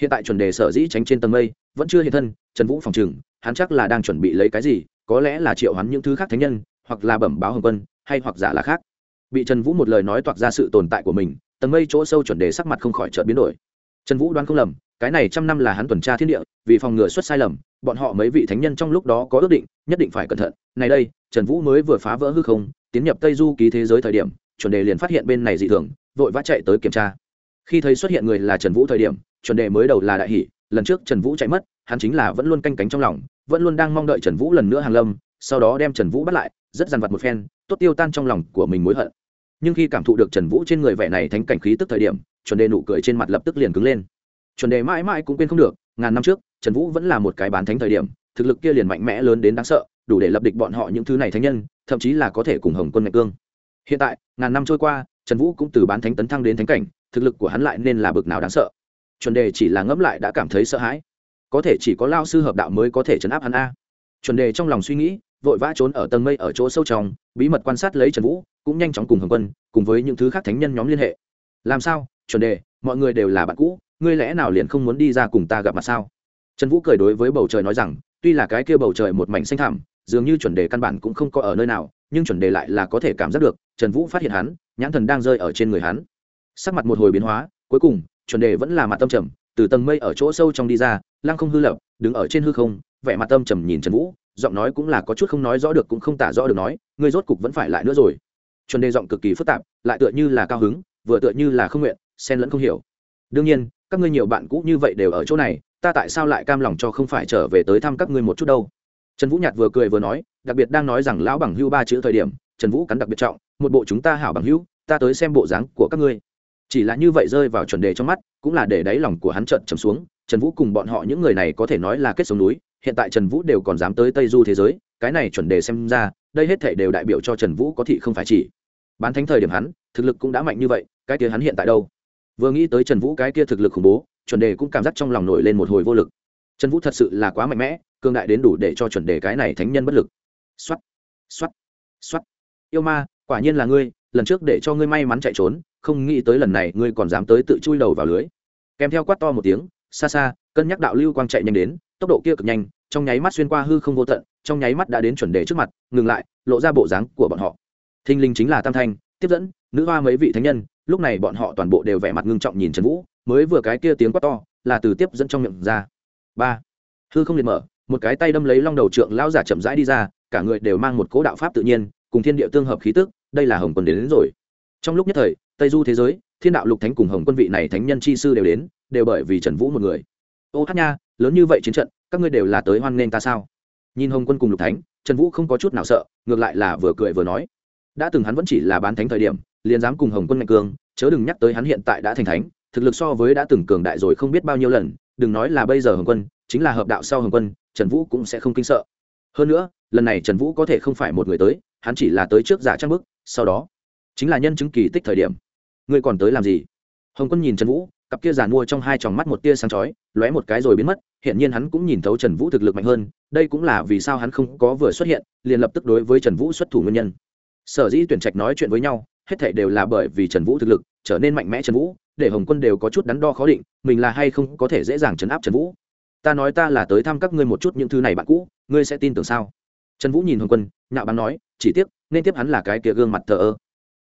Hiện tại chuẩn đề sở dĩ tránh trên tầng mây, vẫn chưa hiện thân, trần vũ phòng trừng, hắn chắc là đang chuẩn bị lấy cái gì, có lẽ là triệu hắn những thứ khác thánh nhân, hoặc là bẩm báo hồng quân, hay hoặc giả là khác. Bị trần vũ một lời nói toạc ra sự tồn tại của mình, tầng mây chỗ sâu chuẩn đề sắc mặt không khỏi chợt biến đổi. Trần vũ đoán không lầm cái này trăm năm là hắn tuần tra thiên địa, vì phòng ngừa xuất sai lầm, bọn họ mấy vị thánh nhân trong lúc đó có ước định, nhất định phải cẩn thận. Này đây, trần vũ mới vừa phá vỡ hư không, tiến nhập tây du ký thế giới thời điểm, chuẩn đề liền phát hiện bên này dị thường, vội vã chạy tới kiểm tra. Khi thấy xuất hiện người là trần vũ thời điểm, chuẩn đề mới đầu là đại hỷ lần trước trần vũ chạy mất, hắn chính là vẫn luôn canh cánh trong lòng, vẫn luôn đang mong đợi trần vũ lần nữa hàng lâm, sau đó đem trần vũ bắt lại, rất dằn vặt một phen, tốt tiêu tan trong lòng của mình mối hận. Nhưng khi cảm thụ được trần vũ trên người vẻ này thánh cảnh khí tức thời điểm, chuẩn đề nụ cười trên mặt lập tức liền cứng lên chuẩn đề mãi mãi cũng quên không được, ngàn năm trước, trần vũ vẫn là một cái bán thánh thời điểm, thực lực kia liền mạnh mẽ lớn đến đáng sợ, đủ để lập địch bọn họ những thứ này thánh nhân, thậm chí là có thể cùng hồng quân ngạch cương. Hiện tại, ngàn năm trôi qua, trần vũ cũng từ bán thánh tấn thăng đến thánh cảnh, thực lực của hắn lại nên là bực nào đáng sợ. Chuẩn đề chỉ là ngẫm lại đã cảm thấy sợ hãi. Có thể chỉ có lao sư hợp đạo mới có thể chấn áp hắn a. Chuẩn đề trong lòng suy nghĩ, vội vã trốn ở tầng mây ở chỗ sâu trong, bí mật quan sát lấy trần vũ, cũng nhanh chóng cùng hồng quân, cùng với những thứ khác thánh nhân nhóm liên hệ. Làm sao, chuẩn đề, mọi người đều là bạn cũ ngươi lẽ nào liền không muốn đi ra cùng ta gặp mặt sao? Trần vũ cười đối với bầu trời nói rằng, tuy là cái kia bầu trời một mảnh xanh thẳm, dường như chuẩn đề căn bản cũng không có ở nơi nào, nhưng chuẩn đề lại là có thể cảm giác được, trần vũ phát hiện hắn, nhãn thần đang rơi ở trên người hắn. Sắc mặt một hồi biến hóa, cuối cùng, chuẩn đề vẫn là mặt tâm trầm, từ tầng mây ở chỗ sâu trong đi ra, lăng không hư lập, đứng ở trên hư không, vẻ mặt tâm trầm nhìn trần vũ, giọng nói cũng là có chút không nói rõ được cũng không tả rõ được nói, ngươi rốt cục vẫn phải lại nữa rồi. Chuẩn đề giọng cực kỳ phức tạp, lại tựa như là cao hứng, vừa tựa như là không nguyện, xen lẫn không hiểu. Đương nhiên các ngươi nhiều bạn cũ như vậy đều ở chỗ này, ta tại sao lại cam lòng cho không phải trở về tới thăm các ngươi một chút đâu? Trần vũ nhạt vừa cười vừa nói, đặc biệt đang nói rằng lão bằng hưu ba chữ thời điểm, trần vũ cắn đặc biệt trọng, một bộ chúng ta hảo bằng hữu ta tới xem bộ dáng của các ngươi. Chỉ là như vậy rơi vào chuẩn đề trong mắt, cũng là để đáy lòng của hắn trận trầm xuống, trần vũ cùng bọn họ những người này có thể nói là kết sống núi, hiện tại trần vũ đều còn dám tới tây du thế giới, cái này chuẩn đề xem ra, đây hết thể đều đại biểu cho trần vũ có thị không phải chỉ. Bán thánh thời điểm hắn, thực lực cũng đã mạnh như vậy, cái tiếng hắn hiện tại đâu? Vừa nghĩ tới trần vũ cái kia thực lực khủng bố, chuẩn đề cũng cảm giác trong lòng nổi lên một hồi vô lực. Trần vũ thật sự là quá mạnh mẽ cương đại đến đủ để cho chuẩn đề cái này thánh nhân bất lực. X o á t x o á t x o á t yêu ma, quả nhiên là ngươi, lần trước để cho ngươi may mắn chạy trốn, không nghĩ tới lần này ngươi còn dám tới tự chui đầu vào lưới. Kèm theo quát to một tiếng, xa xa, cân nhắc đạo lưu quang chạy nhanh đến, tốc độ kia cực nhanh, trong nháy mắt xuyên qua hư không vô tận, trong nháy mắt đã đến chuẩn đề trước mặt, ngừng lại, lộ ra bộ dáng của bọn họ. Thinh linh chính là tam thanh, tiếp dẫn, nữ hoa mấy vị thánh nhân lúc này bọn họ toàn bộ đều vẻ mặt ngưng trọng nhìn trần vũ mới vừa cái kia tiếng quát to là từ tiếp dẫn trong miệng ra. Ba. Hư không liệt mở một cái tay đâm lấy long đầu trượng lão giả chậm rãi đi ra cả người đều mang một cố đạo pháp tự nhiên cùng thiên địa tương hợp khí tức đây là hồng quân đến, đến rồi. Trong lúc nhất thời tây du thế giới thiên đạo lục thánh cùng hồng quân vị này thánh nhân chi sư đều đến đều bởi vì trần vũ một người. Ô hát nha lớn như vậy chiến trận các ngươi đều là tới hoan nghênh ta sao? Nhìn hồng quân cùng lục thánh trần vũ không có chút nào sợ ngược lại là vừa cười vừa nói đã từng hắn vẫn chỉ là bán thánh thời điểm, liền dám cùng hồng quân mạnh cường, chớ đừng nhắc tới hắn hiện tại đã thành thánh, thực lực so với đã từng cường đại rồi không biết bao nhiêu lần, đừng nói là bây giờ hồng quân, chính là hợp đạo sau hồng quân, trần vũ cũng sẽ không kinh sợ. Hơn nữa, lần này trần vũ có thể không phải một người tới, hắn chỉ là tới trước giả trang bức, sau đó chính là nhân chứng kỳ tích thời điểm. Ngươi còn tới làm gì? Hồng quân nhìn trần vũ, cặp kia giàn mua trong hai tròng mắt một tia sáng chói, lóe một cái rồi biến mất hiện nhiên hắn cũng nhìn thấu trần vũ thực lực mạnh hơn, đây cũng là vì sao hắn không có vừa xuất hiện, liền lập tức đối với trần vũ xuất thủ nguyên nhân sở dĩ tuyển trạch nói chuyện với nhau, hết thảy đều là bởi vì trần vũ thực lực trở nên mạnh mẽ trần vũ, để hồng quân đều có chút đắn đo khó định, mình là hay không có thể dễ dàng chấn áp trần vũ. Ta nói ta là tới thăm các ngươi một chút những thứ này bạn cũ, ngươi sẽ tin tưởng sao? Trần vũ nhìn hồng quân, nhạo bắn nói, chỉ tiếc, nên tiếp hắn là cái kia gương mặt thờ ơ.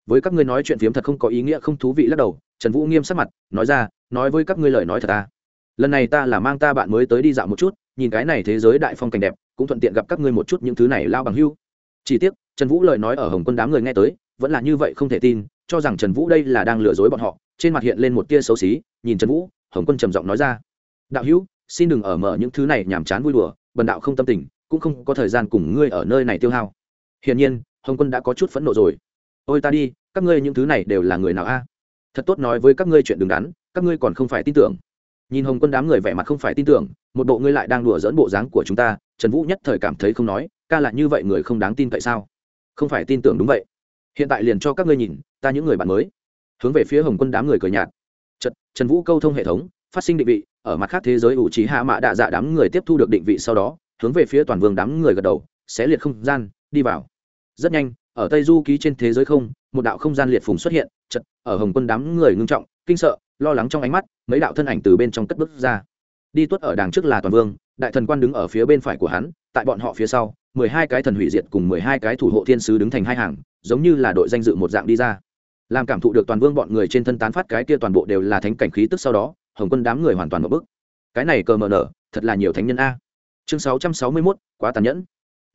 Với các ngươi nói chuyện phiếm thật không có ý nghĩa, không thú vị lắc đầu, trần vũ nghiêm sắc mặt, nói ra, nói với các ngươi lời nói thật ta lần này ta là mang ta bạn mới tới đi dạo một chút, nhìn cái này thế giới đại phong cảnh đẹp, cũng thuận tiện gặp các ngươi một chút những thứ này lao bằng hưu. Chỉ tiếc trần vũ lời nói ở hồng quân đám người nghe tới, vẫn là như vậy không thể tin, cho rằng trần vũ đây là đang lừa dối bọn họ, trên mặt hiện lên một tia xấu xí, nhìn trần vũ, hồng quân trầm giọng nói ra. Đạo hữu, xin đừng ở mở những thứ này nhàm chán vui đùa, bần đạo không tâm tình, cũng không có thời gian cùng ngươi ở nơi này tiêu hao. Hiển nhiên, hồng quân đã có chút phẫn nộ rồi. Ôi ta đi, các ngươi những thứ này đều là người nào a? Thật tốt nói với các ngươi chuyện đứng đắn, các ngươi còn không phải tin tưởng. Nhìn hồng quân đám người vẻ mặt không phải tin tưởng, một bộ ngươi lại đang đùa dỡn bộ dáng của chúng ta, trần vũ nhất thời cảm thấy không nói, ca lại như vậy người không đáng tin tại sao? Không phải tin tưởng đúng vậy. Hiện tại liền cho các ngươi nhìn ta những người bạn mới. Hướng về phía hồng quân đám người cười nhạt. Trần, trần vũ câu thông hệ thống phát sinh định vị ở mặt khác thế giới ủ trí hạ mạ đạ dạ đám người tiếp thu được định vị sau đó hướng về phía toàn vương đám người gật đầu sẽ liệt không gian đi vào. Rất nhanh ở tây du ký trên thế giới không một đạo không gian liệt phùng xuất hiện chật ở hồng quân đám người ngưng trọng kinh sợ lo lắng trong ánh mắt mấy đạo thân ảnh từ bên trong cất bước ra. Đi tuất ở đằng trước là toàn vương đại thần quan đứng ở phía bên phải của hắn, tại bọn họ phía sau, mười hai cái thần hủy diệt cùng mười hai cái thủ hộ thiên sứ đứng thành hai hàng, giống như là đội danh dự một dạng đi ra. Làm cảm thụ được toàn vương bọn người trên thân tán phát cái kia toàn bộ đều là thánh cảnh khí tức sau đó, hồng quân đám người hoàn toàn một bức cái này cờ mờ nở, thật là nhiều thánh nhân a. Chương sáu trăm sáu mươi mốt, quá tàn nhẫn.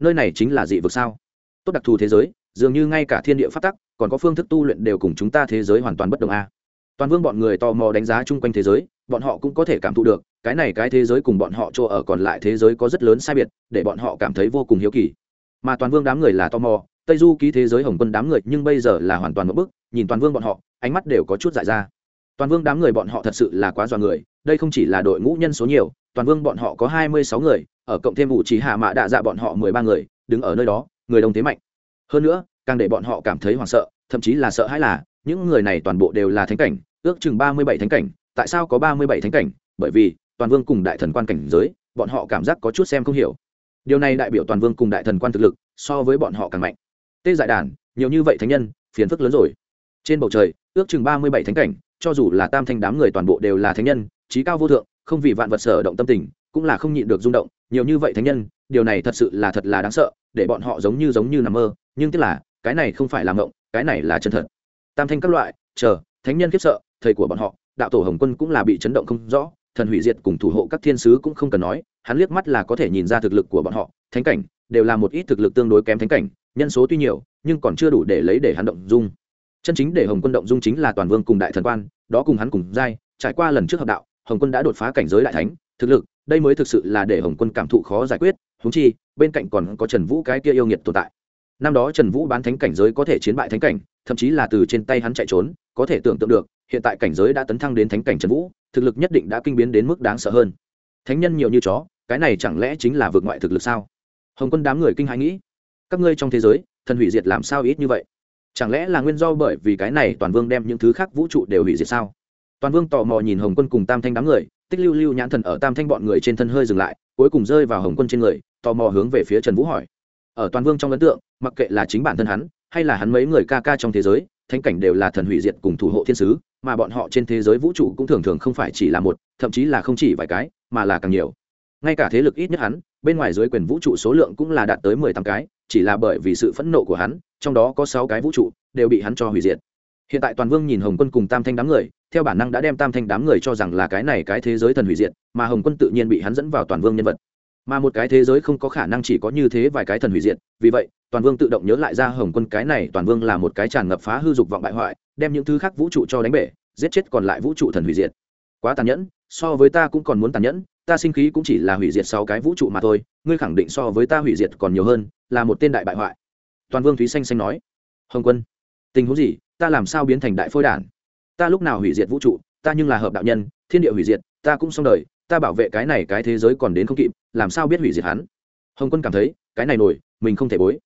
Nơi này chính là dị vực sao? Tốt đặc thù thế giới, dường như ngay cả thiên địa phát tắc, còn có phương thức tu luyện đều cùng chúng ta thế giới hoàn toàn bất đồng a. Toàn vương bọn người tò mò đánh giá chung quanh thế giới bọn họ cũng có thể cảm thụ được, cái này cái thế giới cùng bọn họ chỗ ở còn lại thế giới có rất lớn sai biệt, để bọn họ cảm thấy vô cùng hiếu kỳ. Mà toàn vương đám người là tò mò, tây du ký thế giới hồng quân đám người nhưng bây giờ là hoàn toàn một bức nhìn toàn vương bọn họ, ánh mắt đều có chút dại ra. Toàn vương đám người bọn họ thật sự là quá dọa người, đây không chỉ là đội ngũ nhân số nhiều, toàn vương bọn họ có hai mươi sáu người, ở cộng thêm vụ trí hạ mạ đạ dạ bọn họ mười ba người, đứng ở nơi đó, người đông thế mạnh. Hơn nữa, càng để bọn họ cảm thấy hoảng sợ, thậm chí là sợ hãi là, những người này toàn bộ đều là thánh cảnh, ước chừng ba mươi bảy thánh cảnh tại sao có ba mươi bảy thánh cảnh? Bởi vì, toàn vương cùng đại thần quan cảnh giới, bọn họ cảm giác có chút xem không hiểu. Điều này đại biểu toàn vương cùng đại thần quan thực lực, so với bọn họ càng mạnh. Tê giải đàn, nhiều như vậy thánh nhân, phiền phức lớn rồi. Trên bầu trời, ước chừng ba mươi bảy thánh cảnh, cho dù là tam thanh đám người toàn bộ đều là thánh nhân, trí cao vô thượng, không vì vạn vật sở động tâm tình, cũng là không nhịn được rung động, nhiều như vậy thánh nhân, điều này thật sự là thật là đáng sợ, để bọn họ giống như giống như nằm mơ, nhưng tức là, cái này không phải là mộng, cái này là chân thật. Tam thanh các loại, chờ, thánh nhân khiếp sợ, thầy của bọn họ đạo tổ hồng quân cũng là bị chấn động không rõ, thần hủy diệt cùng thủ hộ các thiên sứ cũng không cần nói, hắn liếc mắt là có thể nhìn ra thực lực của bọn họ, thánh cảnh đều là một ít thực lực tương đối kém thánh cảnh, nhân số tuy nhiều, nhưng còn chưa đủ để lấy để hắn động dung. Chân chính để hồng quân động dung chính là toàn vương cùng đại thần quan, đó cùng hắn cùng giai, trải qua lần trước hợp đạo, hồng quân đã đột phá cảnh giới đại thánh, thực lực, đây mới thực sự là để hồng quân cảm thụ khó giải quyết húng chi, bên cạnh còn có trần vũ cái kia yêu nghiệt tồn tại. Năm đó trần vũ bán thánh cảnh giới có thể chiến bại thánh cảnh, thậm chí là từ trên tay hắn chạy trốn, có thể tưởng tượng được hiện tại cảnh giới đã tấn thăng đến thánh cảnh trần vũ, thực lực nhất định đã kinh biến đến mức đáng sợ hơn. Thánh nhân nhiều như chó, cái này chẳng lẽ chính là vượt ngoại thực lực sao? Hồng quân đám người kinh hãi nghĩ. Các ngươi trong thế giới, thần hủy diệt làm sao ít như vậy? Chẳng lẽ là nguyên do bởi vì cái này toàn vương đem những thứ khác vũ trụ đều hủy diệt sao? Toàn vương tò mò nhìn hồng quân cùng tam thanh đám người, tích lưu lưu nhãn thần ở tam thanh bọn người trên thân hơi dừng lại, cuối cùng rơi vào hồng quân trên người, tò mò hướng về phía trần vũ hỏi. Ở toàn vương trong ấn tượng, mặc kệ là chính bản thân hắn hay là hắn mấy người ca ca trong thế giới, thánh cảnh đều là thần hủy diệt cùng thủ hộ thiên sứ, mà bọn họ trên thế giới vũ trụ cũng thường thường không phải chỉ là một, thậm chí là không chỉ vài cái, mà là càng nhiều. Ngay cả thế lực ít nhất hắn, bên ngoài dưới quyền vũ trụ số lượng cũng là đạt tới mười tám cái, chỉ là bởi vì sự phẫn nộ của hắn, trong đó có sáu cái vũ trụ đều bị hắn cho hủy diệt. Hiện tại toàn vương nhìn hồng quân cùng tam thanh đám người, theo bản năng đã đem tam thanh đám người cho rằng là cái này cái thế giới thần hủy diệt, mà hồng quân tự nhiên bị hắn dẫn vào toàn vương nhân vật. Mà một cái thế giới không có khả năng chỉ có như thế vài cái thần hủy diệt, vì vậy toàn vương tự động nhớ lại ra hồng quân cái này toàn vương là một cái tràn ngập phá hư dục vọng bại hoại, đem những thứ khác vũ trụ cho đánh bể, giết chết còn lại vũ trụ thần hủy diệt. Quá tàn nhẫn, so với ta cũng còn muốn tàn nhẫn, ta sinh khí cũng chỉ là hủy diệt sáu cái vũ trụ mà thôi, ngươi khẳng định so với ta hủy diệt còn nhiều hơn, là một tên đại bại hoại. Toàn vương thúy xanh xanh nói. Hồng quân, tình huống gì? Ta làm sao biến thành đại phôi đản? Ta lúc nào hủy diệt vũ trụ? Ta nhưng là hợp đạo nhân, thiên địa hủy diệt, ta cũng xong đời, ta bảo vệ cái này cái thế giới còn đến không kịp, làm sao biết hủy diệt hắn? Hồng quân cảm thấy, cái này nổi, mình không thể bối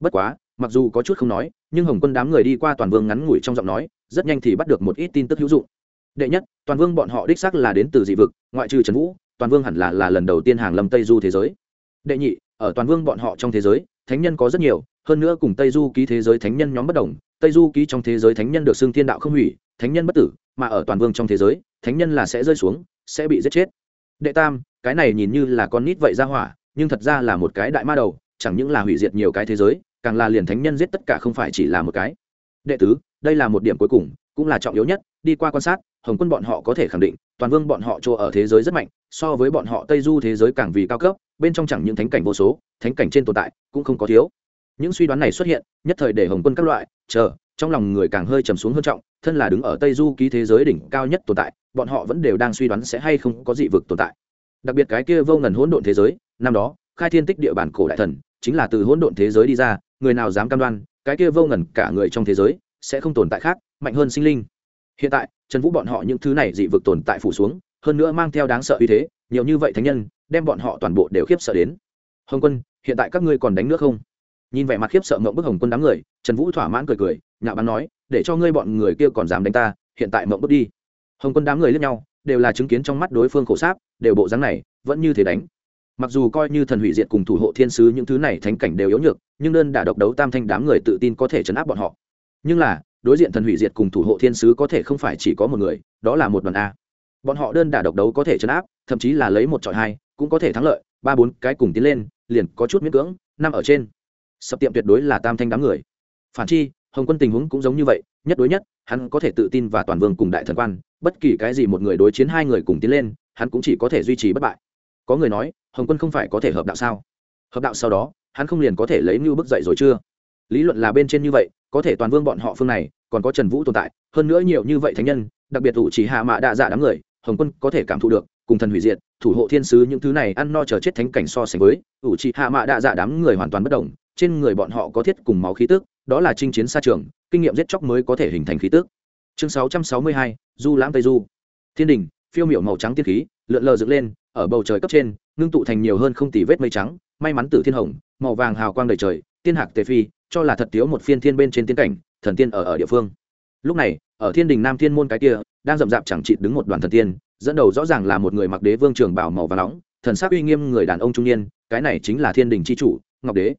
bất quá, mặc dù có chút không nói, nhưng hồng quân đám người đi qua toàn vương ngắn ngủi trong giọng nói, rất nhanh thì bắt được một ít tin tức hữu dụng. Đệ nhất, toàn vương bọn họ đích xác là đến từ dị vực, ngoại trừ trần vũ, toàn vương hẳn là là lần đầu tiên hàng lâm tây du thế giới. Đệ nhị, ở toàn vương bọn họ trong thế giới, thánh nhân có rất nhiều, hơn nữa cùng tây du ký thế giới thánh nhân nhóm bất đồng, tây du ký trong thế giới thánh nhân được xưng thiên đạo không hủy, thánh nhân bất tử, mà ở toàn vương trong thế giới, thánh nhân là sẽ rơi xuống, sẽ bị giết chết. Đệ tam, cái này nhìn như là con nít vậy ra hỏa, nhưng thật ra là một cái đại ma đầu, chẳng những là hủy diệt nhiều cái thế giới càng là liền thánh nhân giết tất cả không phải chỉ là một cái. Đệ tứ, đây là một điểm cuối cùng, cũng là trọng yếu nhất, đi qua quan sát, hồng quân bọn họ có thể khẳng định, toàn vương bọn họ chỗ ở thế giới rất mạnh, so với bọn họ tây du thế giới càng vì cao cấp, bên trong chẳng những thánh cảnh vô số, thánh cảnh trên tồn tại cũng không có thiếu. Những suy đoán này xuất hiện, nhất thời để hồng quân các loại, chờ, trong lòng người càng hơi trầm xuống hơn trọng, thân là đứng ở tây du ký thế giới đỉnh cao nhất tồn tại, bọn họ vẫn đều đang suy đoán sẽ hay không có dị vực tồn tại. Đặc biệt cái kia vô ngần hỗn độn thế giới, năm đó, khai thiên tích địa bản cổ đại thần, chính là từ hỗn độn thế giới đi ra người nào dám cam đoan, cái kia vô ngần cả người trong thế giới sẽ không tồn tại khác, mạnh hơn sinh linh. Hiện tại, trần vũ bọn họ những thứ này dị vực tồn tại phủ xuống, hơn nữa mang theo đáng sợ uy thế, nhiều như vậy thánh nhân, đem bọn họ toàn bộ đều khiếp sợ đến. Hồng quân, hiện tại các ngươi còn đánh nước không? Nhìn vẻ mặt khiếp sợ mộng bức hồng quân đám người, trần vũ thỏa mãn cười cười, nhạo bắn nói, để cho ngươi bọn người kia còn dám đánh ta, hiện tại mộng bức đi. Hồng quân đám người lướt nhau, đều là chứng kiến trong mắt đối phương khổ sáp, đều bộ dáng này, vẫn như thế đánh. Mặc dù coi như thần hủy diệt cùng thủ hộ thiên sứ những thứ này thánh cảnh đều yếu nhược nhưng đơn đả độc đấu tam thanh đám người tự tin có thể chấn áp bọn họ. Nhưng là, đối diện thần hủy diệt cùng thủ hộ thiên sứ có thể không phải chỉ có một người, đó là một đoàn a. Bọn họ đơn đả độc đấu có thể chấn áp, thậm chí là lấy một trọi hai, cũng có thể thắng lợi, ba bốn cái cùng tiến lên, liền có chút miễn cưỡng, năm ở trên. Sập tiệm tuyệt đối là tam thanh đám người. Phản chi, hồng quân tình huống cũng giống như vậy, nhất đối nhất, hắn có thể tự tin và toàn vương cùng đại thần quan, bất kỳ cái gì một người đối chiến hai người cùng tiến lên, hắn cũng chỉ có thể duy trì bất bại. Có người nói, hồng quân không phải có thể hợp đạo sao? Hợp đạo sau đó hắn không liền có thể lấy như bức dậy rồi chưa? Lý luận là bên trên như vậy, có thể toàn vương bọn họ phương này, còn có trần vũ tồn tại, hơn nữa nhiều như vậy thánh nhân, đặc biệt ủ chỉ hạ mạ đa dạ đám người, hồng quân có thể cảm thụ được, cùng thần hủy diệt, thủ hộ thiên sứ những thứ này ăn no chờ chết thánh cảnh so sánh với ủ chỉ hạ mạ đa dạ đám người hoàn toàn bất đồng trên người bọn họ có thiết cùng máu khí tức, đó là chinh chiến xa trường, kinh nghiệm giết chóc mới có thể hình thành khí tức. Chương sáu trăm sáu mươi hai, du lãng tây du. Thiên đình, phiêu miểu màu trắng tiên khí, lượn lờ dựng lên, ở bầu trời cấp trên, ngưng tụ thành nhiều hơn không tỷ vết mây trắng, may mắn tử thiên hồng màu vàng hào quang đầy trời, tiên hạc tề phi, cho là thật tiếu một phiên thiên bên trên tiên cảnh, thần tiên ở ở địa phương. Lúc này, ở thiên đình nam thiên môn cái kia, đang rậm rạp chẳng chịt đứng một đoàn thần tiên, dẫn đầu rõ ràng là một người mặc đế vương trường bảo màu và nóng, thần sắc uy nghiêm người đàn ông trung niên, cái này chính là thiên đình c chủ, ngọc đế.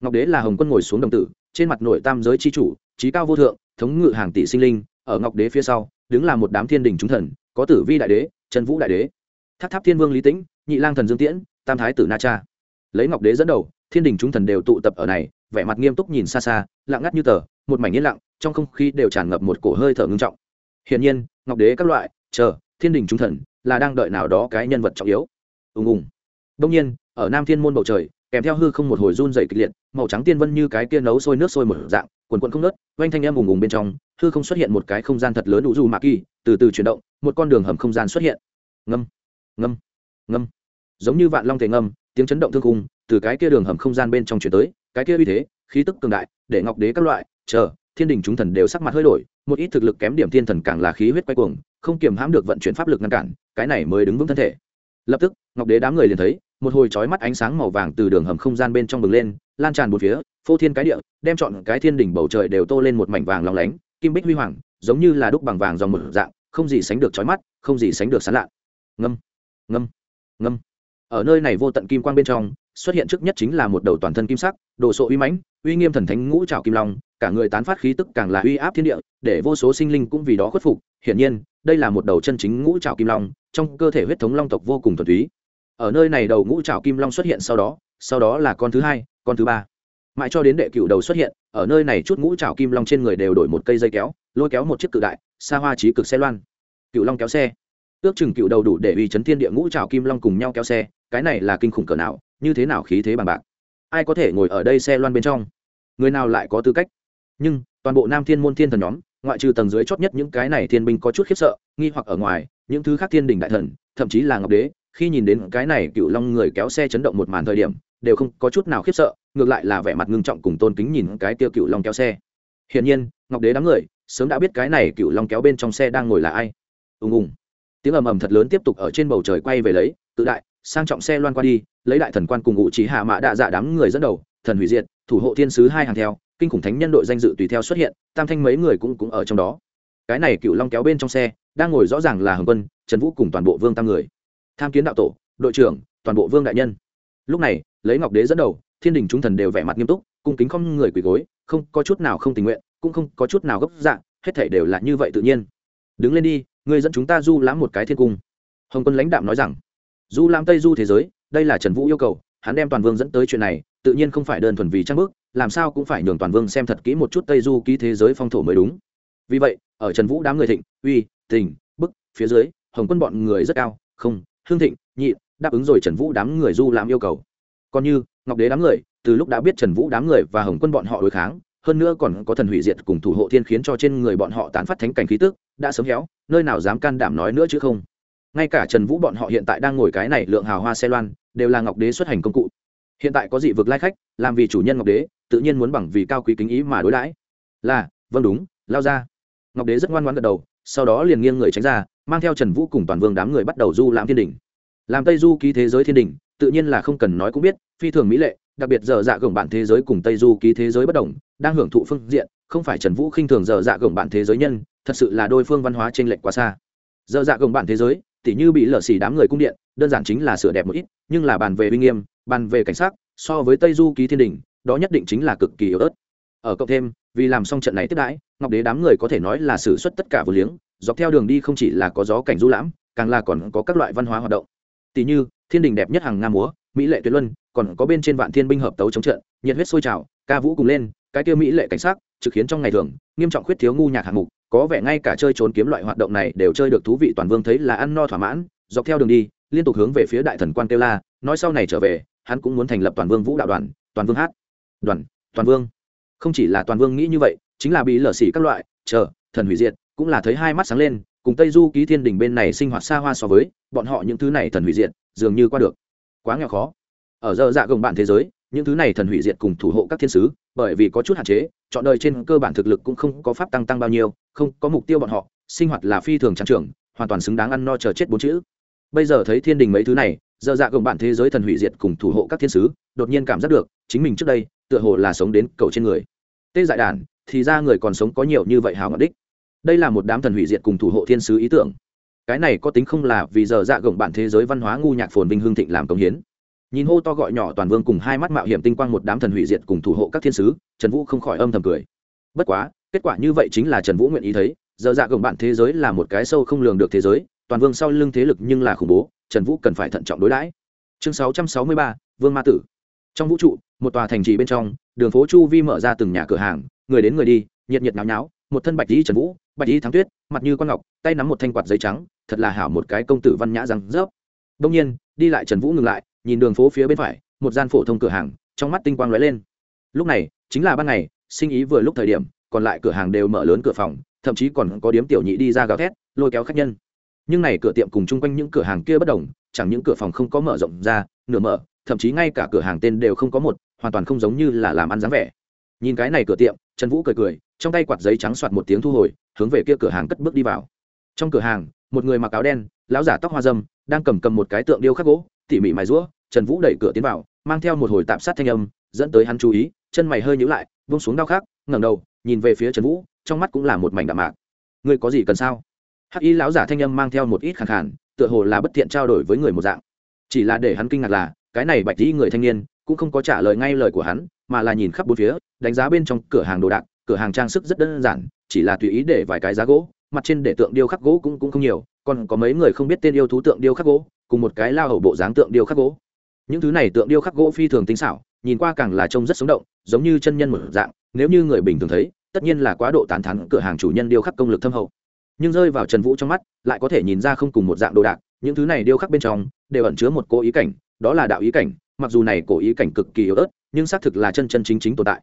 Ngọc đế là hồng quân ngồi xuống đồng tử, trên mặt nội tam giới c chủ, trí cao vô thượng, thống ngự hàng tỷ sinh linh, ở ngọc đế phía sau, đứng là một đám thiên đình chúng thần, có tử vi đại đế trần vũ đại đế. Tháp tháp thiên vương lý tĩnh, nhị lang thần dương tiễn, tam thái tử na cha. Lấy ngọc đế dẫn đầu thiên đình chúng thần đều tụ tập ở này, vẻ mặt nghiêm túc nhìn xa xa, lặng ngắt như tờ, một mảnh yên lặng, trong không khí đều tràn ngập một cổ hơi thở ngưng trọng. Hiển nhiên, ngọc đế các loại, chờ, thiên đình chúng thần là đang đợi nào đó cái nhân vật trọng yếu. Ùng ùng. Đông nhiên, ở nam thiên môn bầu trời, kèm theo hư không một hồi run dày kịch liệt, màu trắng tiên vân như cái kia nấu sôi nước sôi một dạng, quần quần không nớt oanh thanh em ùng ùng bên trong, hư không xuất hiện một cái không gian thật lớn đủ dù mạc kỳ, từ từ chuyển động, một con đường hầm không gian xuất hiện. Ngâm ngâm ngâm. Giống như vạn long thể ngâm, tiếng chấn động thương cung từ cái kia đường hầm không gian bên trong chuyển tới, cái kia uy thế, khí tức cường đại, để ngọc đế các loại, chờ, thiên đình chúng thần đều sắc mặt hơi đổi, một ít thực lực kém điểm thiên thần càng là khí huyết quay cuồng, không kiềm hãm được vận chuyển pháp lực ngăn cản, cái này mới đứng vững thân thể. Lập tức, ngọc đế đám người liền thấy, một hồi chói mắt ánh sáng màu vàng từ đường hầm không gian bên trong bừng lên, lan tràn một phía, phô thiên cái địa, đem chọn cái thiên đỉnh bầu trời đều tô lên một mảnh vàng lóng lánh, kim bích huy hoàng, giống như là đúc bằng vàng dòng một dạng, không gì sánh được chói mắt, không gì sánh được sán lạ. Ngâm ngâm ngâm. Ở nơi này vô tận kim quang bên trong xuất hiện trước nhất chính là một đầu toàn thân kim sắc, đồ sộ uy mãnh, uy nghiêm thần thánh ngũ trào kim long, cả người tán phát khí tức càng là uy áp thiên địa, để vô số sinh linh cũng vì đó khuất phục. Hiển nhiên, đây là một đầu chân chính ngũ trào kim long, trong cơ thể huyết thống long tộc vô cùng thuần túy. Ở nơi này đầu ngũ trào kim long xuất hiện sau đó sau đó là con thứ hai, con thứ ba. Mãi cho đến đệ cựu đầu xuất hiện, ở nơi này chút ngũ trào kim long trên người đều đổi một cây dây kéo, lôi kéo một chiếc cự đại, xa hoa trí cực xe loan. Cựu long kéo xe. Ước chừng cựu đầu đủ để uy chấn thiên địa ngũ trào kim long cùng nhau kéo xe, cái này là kinh khủng cỡ nào như thế nào khí thế bằng bạc? Ai có thể ngồi ở đây xe loan bên trong? Người nào lại có tư cách? Nhưng, toàn bộ nam thiên môn thiên thần nhóm, ngoại trừ tầng dưới chót nhất những cái này thiên binh có chút khiếp sợ, nghi hoặc ở ngoài, những thứ khác thiên đình đại thần, thậm chí là ngọc đế, khi nhìn đến cái này cựu long người kéo xe chấn động một màn thời điểm, đều không có chút nào khiếp sợ, ngược lại là vẻ mặt ngưng trọng cùng tôn kính nhìn cái tiêu cựu long kéo xe. Hiển nhiên, ngọc đế đám người, sớm đã biết cái này cựu long kéo bên trong xe đang ngồi là ai. Ùng ùng. Tiếng ầm ầm thật lớn tiếp tục ở trên bầu trời quay về lấy, tự đại, sang trọng xe loan qua đi lấy đại thần quan cùng ngụ trí hạ mã đạ dạ đám người dẫn đầu, thần hủy diệt, thủ hộ thiên sứ hai hàng theo, kinh khủng thánh nhân đội danh dự tùy theo xuất hiện, tam thanh mấy người cũng cũng ở trong đó. Cái này cựu long kéo bên trong xe, đang ngồi rõ ràng là hồng quân, trần vũ cùng toàn bộ vương tam người. Tham kiến đạo tổ, đội trưởng, toàn bộ vương đại nhân. Lúc này, lấy ngọc đế dẫn đầu, thiên đình chúng thần đều vẻ mặt nghiêm túc, cung kính không người quỳ gối, không có chút nào không tình nguyện, cũng không có chút nào gấp dạng, hết thể đều là như vậy tự nhiên. Đứng lên đi người dẫn chúng ta du lãm một cái thiên cung. Hồng quân lãnh đạm nói rằng. Du lãm tây du thế giới đây là trần vũ yêu cầu, hắn đem toàn vương dẫn tới chuyện này, tự nhiên không phải đơn thuần vì trang bức, làm sao cũng phải nhường toàn vương xem thật kỹ một chút tây du ký thế giới phong thổ mới đúng. Vì vậy, ở trần vũ đám người thịnh, uy tình bức, phía dưới, hồng quân bọn người rất cao, không, hương thịnh, nhị, đáp ứng rồi trần vũ đám người du làm yêu cầu. Còn như, ngọc đế đám người, từ lúc đã biết trần vũ đám người và hồng quân bọn họ đối kháng, hơn nữa còn có thần hủy diệt cùng thủ hộ thiên khiến cho trên người bọn họ tán phát thánh cảnh khí tức, đã sớm héo, nơi nào dám can đảm nói nữa chứ không? Ngay cả trần vũ bọn họ hiện tại đang ngồi cái này lượng hào hoa xe loan, đều là ngọc đế xuất hành công cụ. Hiện tại có dị vực lai khách, làm vì chủ nhân ngọc đế, tự nhiên muốn bằng vì cao quý kính ý mà đối đãi. Là vâng đúng, lao ra. Ngọc đế rất ngoan ngoãn gật đầu, sau đó liền nghiêng người tránh ra, mang theo trần vũ cùng toàn vương đám người bắt đầu du lãm thiên đình làm tây du ký thế giới thiên đình tự nhiên là không cần nói cũng biết, phi thường mỹ lệ, đặc biệt giờ dạ gồng bạn thế giới cùng tây du ký thế giới bất đồng, đang hưởng thụ phương diện, không phải trần vũ khinh thường giờ dạ gồng bạn thế giới nhân, thật sự là đôi phương văn hóa t r ê n lệch quá xa. Giờ dạ gồng bạn thế giới tỉ như bị lở xì đám người cung điện, đơn giản chính là sửa đẹp một ít, nhưng là bàn về uy nghiêm, bàn về cảnh sát so với tây du ký thiên đình, đó nhất định chính là cực kỳ yếu ớt. Ở cộng thêm, vì làm xong trận này tiếp đãi, ngọc đế đám người có thể nói là xử suất tất cả vừa liếng, dọc theo đường đi không chỉ là có gió cảnh du lãm, càng là còn có các loại văn hóa hoạt động. Tỷ như, thiên đình đẹp nhất hàng nga múa, mỹ lệ tuyệt luân, còn có bên trên vạn thiên binh hợp tấu chống trận, nhiệt huyết sôi trào, ca vũ cùng lên, cái kia mỹ lệ cảnh sát trực khiến trong ngày thường, nghiêm trọng khuyết thiếu ngu nhạc hạng mục có vẻ ngay cả chơi trốn kiếm loại hoạt động này đều chơi được thú vị, toàn vương thấy là ăn no thỏa mãn, dọc theo đường đi, liên tục hướng về phía đại thần quan kêu la, nói sau này trở về, hắn cũng muốn thành lập toàn vương vũ đạo đoàn, toàn vương hát, đoàn, toàn vương. Không chỉ là toàn vương nghĩ như vậy, chính là bị lở xỉ các loại, chờ, thần hủy diệt, cũng là thấy hai mắt sáng lên, cùng tây du ký thiên đình bên này sinh hoạt xa hoa so với, bọn họ những thứ này thần hủy diệt, dường như qua được. Quá nghèo khó. Ở giờ dạ gồng bạn thế giới những thứ này thần hủy diệt cùng thủ hộ các thiên sứ, bởi vì có chút hạn chế, chọn đời trên cơ bản thực lực cũng không có pháp tăng tăng bao nhiêu, không có mục tiêu bọn họ, sinh hoạt là phi thường trang trưởng hoàn toàn xứng đáng ăn no chờ chết bốn chữ. Bây giờ thấy thiên đình mấy thứ này dơ dạ gồng bạn thế giới thần hủy diệt cùng thủ hộ các thiên sứ, đột nhiên cảm giác được, chính mình trước đây, tựa hồ là sống đến cầu trên người. Tê dại đàn, thì ra người còn sống có nhiều như vậy hào ngọc đích. Đây là một đám thần hủy diệt cùng thủ hộ thiên sứ ý tưởng. Cái này có tính không là vì giờ dạ gồng bản thế giới văn hóa ngu nhạc phồn vinh hương thịnh làm công hiến nhìn hô to gọi nhỏ toàn vương cùng hai mắt mạo hiểm tinh quang một đám thần hủy diệt cùng thủ hộ các thiên sứ, trần vũ không khỏi âm thầm cười. Bất quá, kết quả như vậy chính là trần vũ nguyện ý thấy, giờ dạ gồng bạn thế giới là một cái sâu không lường được thế giới, toàn vương sau lưng thế lực nhưng là khủng bố, trần vũ cần phải thận trọng đối đãi. Chương sáu trăm sáu mươi ba, vương ma tử. Trong vũ trụ, một tòa thành trì bên trong, đường phố chu vi mở ra từng nhà cửa hàng, người đến người đi, nhiệt nhiệt náo náo một thân bạch dĩ trần vũ, bạch y thắng tuyết, mặt như con ngọc, tay nắm một thanh quạt giấy trắng, thật là hảo một cái công tử văn nhã răng rớp. Đông nhiên, đi lại trần vũ ngừng lại nhìn đường phố phía bên phải, một gian phổ thông cửa hàng, trong mắt tinh quang lóe lên. Lúc này, chính là ban ngày, sinh ý vừa lúc thời điểm, còn lại cửa hàng đều mở lớn cửa phòng, thậm chí còn có điếm tiểu nhị đi ra gào thét, lôi kéo khách nhân. Nhưng này cửa tiệm cùng chung quanh những cửa hàng kia bất đồng, chẳng những cửa phòng không có mở rộng ra, nửa mở, thậm chí ngay cả cửa hàng tên đều không có một, hoàn toàn không giống như là làm ăn dáng vẻ. Nhìn cái này cửa tiệm, trần vũ cười cười, trong tay quạt giấy trắng soạt một tiếng thu hồi, hướng về kia cửa hàng cất bước đi vào. Trong cửa hàng, một người mặc áo đen, lão giả tóc hoa dâm, đang cầm cầm một cái tượng điêu khắc gỗ tỉ mỉ mài rũa, trần vũ đẩy cửa tiến vào, mang theo một hồi tạm sát thanh âm, dẫn tới hắn chú ý, chân mày hơi nhíu lại vung xuống đau khác ngẩng đầu, nhìn về phía trần vũ, trong mắt cũng là một mảnh đạm mạc. Ngươi có gì cần sao? Hắc y lão giả thanh âm mang theo một ít khàn khàn, tựa hồ là bất tiện trao đổi với người một dạng. Chỉ là để hắn kinh ngạc là, cái này bạch dĩ người thanh niên, cũng không có trả lời ngay lời của hắn, mà là nhìn khắp bốn phía, đánh giá bên trong cửa hàng đồ đạc, cửa hàng trang sức rất đơn giản, chỉ là tùy ý để vài cái giá gỗ, mặt trên để tượng điêu khắc gỗ cũng cũng không nhiều, còn có mấy người không biết tên yêu thú tượng điêu khắc gỗ cùng một cái lao hầu bộ dáng tượng điêu khắc gỗ. Những thứ này tượng điêu khắc gỗ phi thường tinh xảo, nhìn qua càng là trông rất sống động, giống như chân nhân một dạng, nếu như người bình thường thấy, tất nhiên là quá độ tán thán cửa hàng chủ nhân điêu khắc công lực thâm hậu. Nhưng rơi vào trần vũ trong mắt, lại có thể nhìn ra không cùng một dạng đồ đạc, những thứ này điêu khắc bên trong, đều ẩn chứa một cố ý cảnh, đó là đạo ý cảnh, mặc dù này cổ ý cảnh cực kỳ yếu ớt, nhưng xác thực là chân chân chính chính tồn tại.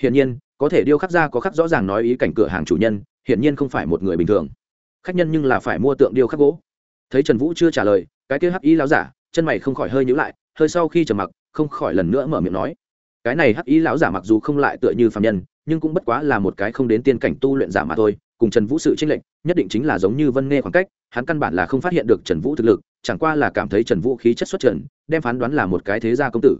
Hiển nhiên, có thể điêu khắc ra có khắc rõ ràng nói ý cảnh cửa hàng chủ nhân, hiển nhiên không phải một người bình thường. Khách nhân nhưng là phải mua tượng điêu khắc gỗ. Thấy trần vũ chưa trả lời cái kia hắc y lão giả, chân mày không khỏi hơi nhữ lại, hơi sau khi trầm mặc, không khỏi lần nữa mở miệng nói, cái này hắc Y lão giả mặc dù không lại tựa như phạm nhân, nhưng cũng bất quá là một cái không đến tiên cảnh tu luyện giả mà thôi, cùng trần vũ sự tranh lệch, nhất định chính là giống như vân nghe khoảng cách, hắn căn bản là không phát hiện được trần vũ thực lực, chẳng qua là cảm thấy trần vũ khí chất xuất trần, đem phán đoán là một cái thế gia công tử.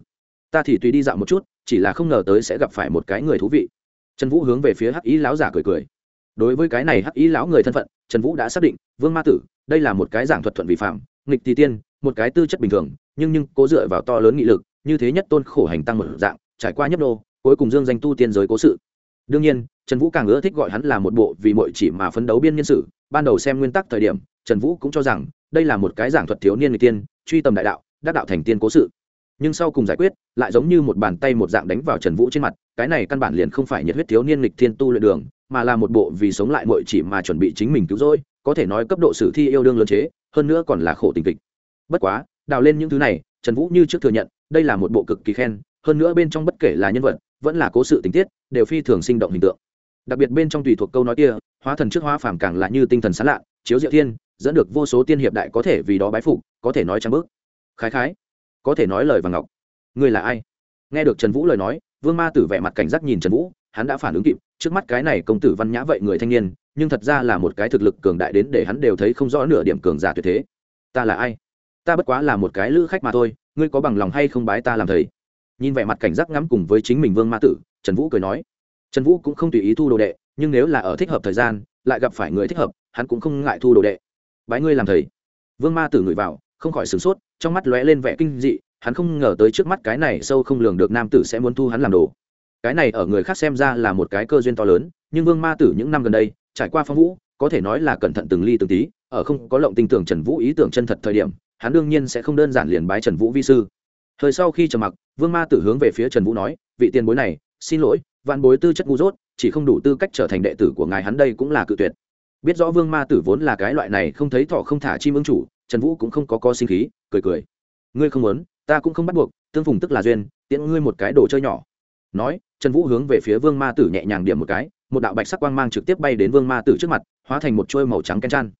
Ta thì tùy đi dạo một chút, chỉ là không ngờ tới sẽ gặp phải một cái người thú vị. Trần vũ hướng về phía hắc ý lão giả cười cười. Đối với cái này hắc ý lão người thân phận, trần vũ đã xác định, vương ma tử, đây là một cái giảng thuật thuận vi phạm nghịch thì tiên, một cái tư chất bình thường, nhưng nhưng cố dựa vào to lớn nghị lực, như thế nhất tôn khổ hành tăng một dạng, trải qua nhấp đô cuối cùng dương danh tu tiên giới cố sự. Đương nhiên, trần vũ càng ưa thích gọi hắn là một bộ vì mọi chỉ mà phấn đấu biên nhân sự, ban đầu xem nguyên tắc thời điểm, trần vũ cũng cho rằng, đây là một cái giảng thuật thiếu niên người tiên, truy tầm đại đạo, đắc đạo thành tiên cố sự. Nhưng sau cùng giải quyết, lại giống như một bàn tay một dạng đánh vào trần vũ trên mặt, cái này căn bản liền không phải nhiệt huyết thiếu niên lịch thiên tu luyện đường, mà là một bộ vì sống lại mọi chỉ mà chuẩn bị chính mình cứu rỗi, có thể nói cấp độ sử thi yêu đương lớn chế hơn nữa còn là khổ tình kịch. Bất quá, đào lên những thứ này, trần vũ như trước thừa nhận, đây là một bộ cực kỳ khen, hơn nữa bên trong bất kể là nhân vật, vẫn là cố sự tình tiết, đều phi thường sinh động hình tượng. Đặc biệt bên trong tùy thuộc câu nói kia, hóa thần trước hóa phàm càng là như tinh thần sán lạ, chiếu diệu thiên, dẫn được vô số tiên hiệp đại có thể vì đó bái phục, có thể nói trang bước. Khái khái, có thể nói lời và ngọc. Người là ai? Nghe được trần vũ lời nói, vương ma tử vẻ mặt cảnh giác nhìn trần vũ, hắn đã phản ứng kịp trước mắt cái này công tử văn nhã vậy người thanh niên, nhưng thật ra là một cái thực lực cường đại đến để hắn đều thấy không rõ nửa điểm cường giả tuyệt thế. Ta là ai? Ta bất quá là một cái lữ khách mà thôi, ngươi có bằng lòng hay không bái ta làm thầy? Nhìn vẻ mặt cảnh giác ngắm cùng với chính mình vương ma tử, trần vũ cười nói. Trần vũ cũng không tùy ý thu đồ đệ, nhưng nếu là ở thích hợp thời gian, lại gặp phải người thích hợp, hắn cũng không ngại thu đồ đệ. Bái ngươi làm thầy. Vương ma tử ngửi vào, không khỏi sửng sốt, trong mắt lóe lên vẻ kinh dị, hắn không ngờ tới trước mắt cái này sâu không lường được nam tử sẽ muốn thu hắn làm đồ cái này ở người khác xem ra là một cái cơ duyên to lớn, nhưng vương ma tử những năm gần đây, trải qua phong vũ, có thể nói là cẩn thận từng ly từng tí, ở không có lộng tinh tưởng trần vũ ý tưởng chân thật thời điểm, hắn đương nhiên sẽ không đơn giản liền bái trần vũ vi sư. Thời sau khi trầm mặc, vương ma tử hướng về phía trần vũ nói, vị tiền bối này, xin lỗi, vạn bối tư chất ngu dốt, chỉ không đủ tư cách trở thành đệ tử của ngài hắn đây cũng là cự tuyệt. Biết rõ vương ma tử vốn là cái loại này không thấy thọ không thả chim ứng chủ, trần vũ cũng không có co sinh khí, cười cười. Ngươi không muốn, ta cũng không bắt buộc, tương phùng tức là duyên, tiễn ngươi một cái đồ chơi nhỏ. Nói trần vũ hướng về phía vương ma tử nhẹ nhàng điểm một cái, một đạo bạch sắc quang mang trực tiếp bay đến vương ma tử trước mặt, hóa thành một chuôi màu trắng ken chan.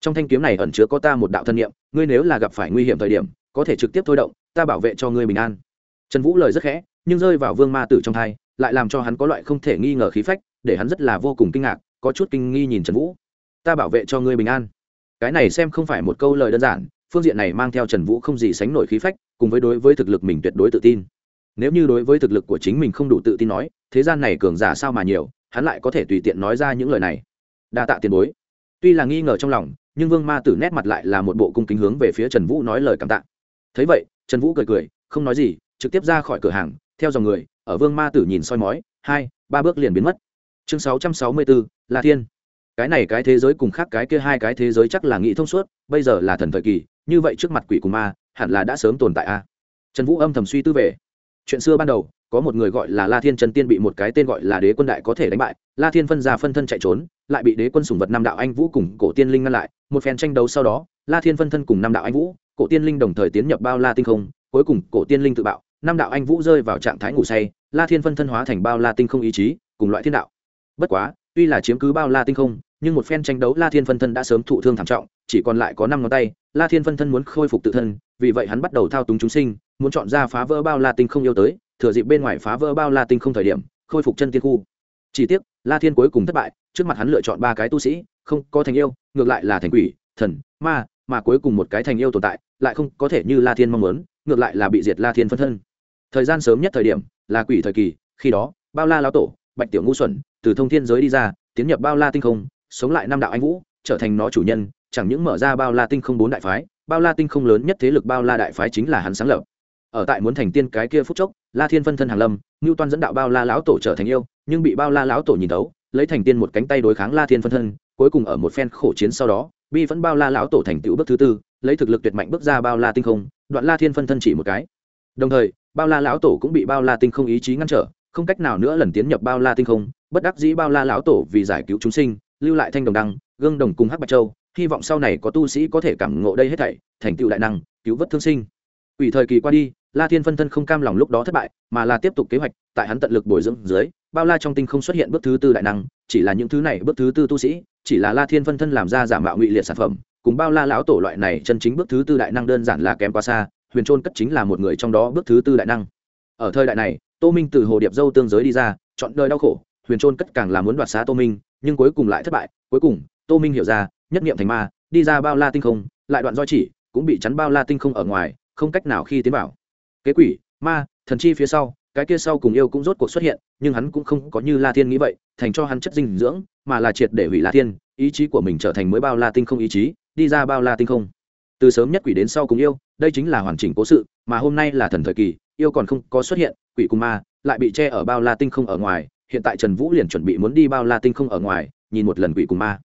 Trong thanh kiếm này ẩn chứa có ta một đạo thân nhiệm ngươi nếu là gặp phải nguy hiểm thời điểm, có thể trực tiếp thôi động, ta bảo vệ cho ngươi bình an. Trần vũ lời rất khẽ, nhưng rơi vào vương ma tử trong thai lại làm cho hắn có loại không thể nghi ngờ khí phách, để hắn rất là vô cùng kinh ngạc, có chút kinh nghi nhìn trần vũ. Ta bảo vệ cho ngươi bình an. Cái này xem không phải một câu lời đơn giản, phương diện này mang theo trần vũ không gì sánh nổi khí phách, cùng với đối với thực lực mình tuyệt đối tự tin nếu như đối với thực lực của chính mình không đủ tự tin nói, thế gian này cường giả sao mà nhiều, hắn lại có thể tùy tiện nói ra những lời này. Đa tạ tiền bối. Tuy là nghi ngờ trong lòng, nhưng vương ma tử nét mặt lại là một bộ cung kính hướng về phía trần vũ nói lời cảm tạ. Thấy vậy, trần vũ cười cười, không nói gì, trực tiếp ra khỏi cửa hàng, theo dòng người, ở vương ma tử nhìn soi mói, hai, ba bước liền biến mất. Chương sáu trăm sáu mươi bốn là thiên. Cái này cái thế giới cùng khác cái kia hai cái thế giới chắc là nghĩ thông suốt, bây giờ là thần thời kỳ, như vậy trước mặt quỷ cùng ma, hẳn là đã sớm tồn tại a trần vũ âm thầm suy tư về chuyện xưa ban đầu, có một người gọi là la thiên trần tiên bị một cái tên gọi là đế quân đại có thể đánh bại. La thiên phân ra phân thân chạy trốn, lại bị đế quân sùng vật Nam đạo anh vũ cùng cổ tiên linh ngăn lại. Một phen tranh đấu sau đó, la thiên phân thân cùng Nam đạo anh vũ, cổ tiên linh đồng thời tiến nhập bao la tinh không, cuối cùng cổ tiên linh tự bạo. Nam đạo anh vũ rơi vào trạng thái ngủ say, la thiên phân thân hóa thành bao la tinh không ý chí, cùng loại thiên đạo. Bất quá, tuy là chiếm cứ bao la tinh không, nhưng một phen tranh đấu la thiên phân thân đã sớm thụ thương thảm trọng, chỉ còn lại có năm ngón tay, la thiên phân thân muốn khôi phục tự thân vì vậy hắn bắt đầu thao túng chúng sinh, muốn chọn ra phá vỡ bao la tinh không yêu tới, thừa dịp bên ngoài phá vỡ bao la tinh không thời điểm, khôi phục chân tiên khu. Chỉ tiếc, la thiên cuối cùng thất bại, trước mặt hắn lựa chọn ba cái tu sĩ, không có thành yêu, ngược lại là thành quỷ, thần, ma, mà cuối cùng một cái thành yêu tồn tại, lại không có thể như la thiên mong muốn, ngược lại là bị diệt la thiên phân thân. Thời gian sớm nhất thời điểm, là quỷ thời kỳ, khi đó, bao la lão tổ, bạch tiểu ngu xuẩn, từ thông thiên giới đi ra, tiến nhập bao la tinh không, sống lại năm đạo anh vũ, trở thành nó chủ nhân, chẳng những mở ra bao la tinh không bốn đại phái bao la tinh không lớn nhất thế lực bao la đại phái chính là hắn sáng lập ở tại muốn thành tiên cái kia phút chốc la thiên phân thân hàng lâm ngưu toan dẫn đạo bao la lão tổ trở thành yêu nhưng bị bao la lão tổ nhìn tấu lấy thành tiên một cánh tay đối kháng la thiên phân thân cuối cùng ở một phen khổ chiến sau đó bi vẫn bao la lão tổ thành tựu bước thứ tư lấy thực lực tuyệt mạnh bước ra bao la tinh không đoạn la thiên phân thân chỉ một cái đồng thời bao la lão tổ cũng bị bao la tinh không ý chí ngăn trở không cách nào nữa lần tiến nhập bao la tinh không bất đắc dĩ bao la lão tổ vì giải cứu chúng sinh lưu lại thanh đồng đăng gương đồng cùng hắc bạch châu hy vọng sau này có tu sĩ có thể cảm ngộ đây hết thảy, thành tựu đại năng, cứu vớt thương sinh. Ủy thời kỳ qua đi, la thiên phân thân không cam lòng lúc đó thất bại, mà là tiếp tục kế hoạch, tại hắn tận lực bồi dưỡng dưới, bao la trong tinh không xuất hiện bước thứ tư đại năng, chỉ là những thứ này bước thứ tư tu sĩ, chỉ là la thiên phân thân làm ra giả mạo ngụy liệt sản phẩm, cùng bao la lão tổ loại này chân chính bước thứ tư đại năng đơn giản là kém quá xa, huyền trôn cất chính là một người trong đó bước thứ tư đại năng. Ở thời đại này, tô minh từ hồ điệp dâu tương giới đi ra, chọn đời đau khổ, huyền trôn cất càng là muốn đoạt xá tô minh, nhưng cuối cùng lại thất bại, cuối cùng tô minh hiểu ra, nhất nghiệm thành ma, đi ra bao la tinh không, lại đoạn do chỉ, cũng bị chắn bao la tinh không ở ngoài, không cách nào khi tiến vào. Kế quỷ, ma, thần chi phía sau, cái kia sau cùng yêu cũng rốt cuộc xuất hiện, nhưng hắn cũng không có như la thiên nghĩ vậy, thành cho hắn chất dinh dưỡng, mà là triệt để hủy la thiên, ý chí của mình trở thành mới bao la tinh không ý chí, đi ra bao la tinh không. Từ sớm nhất quỷ đến sau cùng yêu, đây chính là hoàn chỉnh cố sự, mà hôm nay là thần thời kỳ, yêu còn không có xuất hiện, quỷ cùng ma, lại bị che ở bao la tinh không ở ngoài, hiện tại trần vũ liền chuẩn bị muốn đi bao la tinh không ở ngoài, nhìn một lần quỷ cùng ma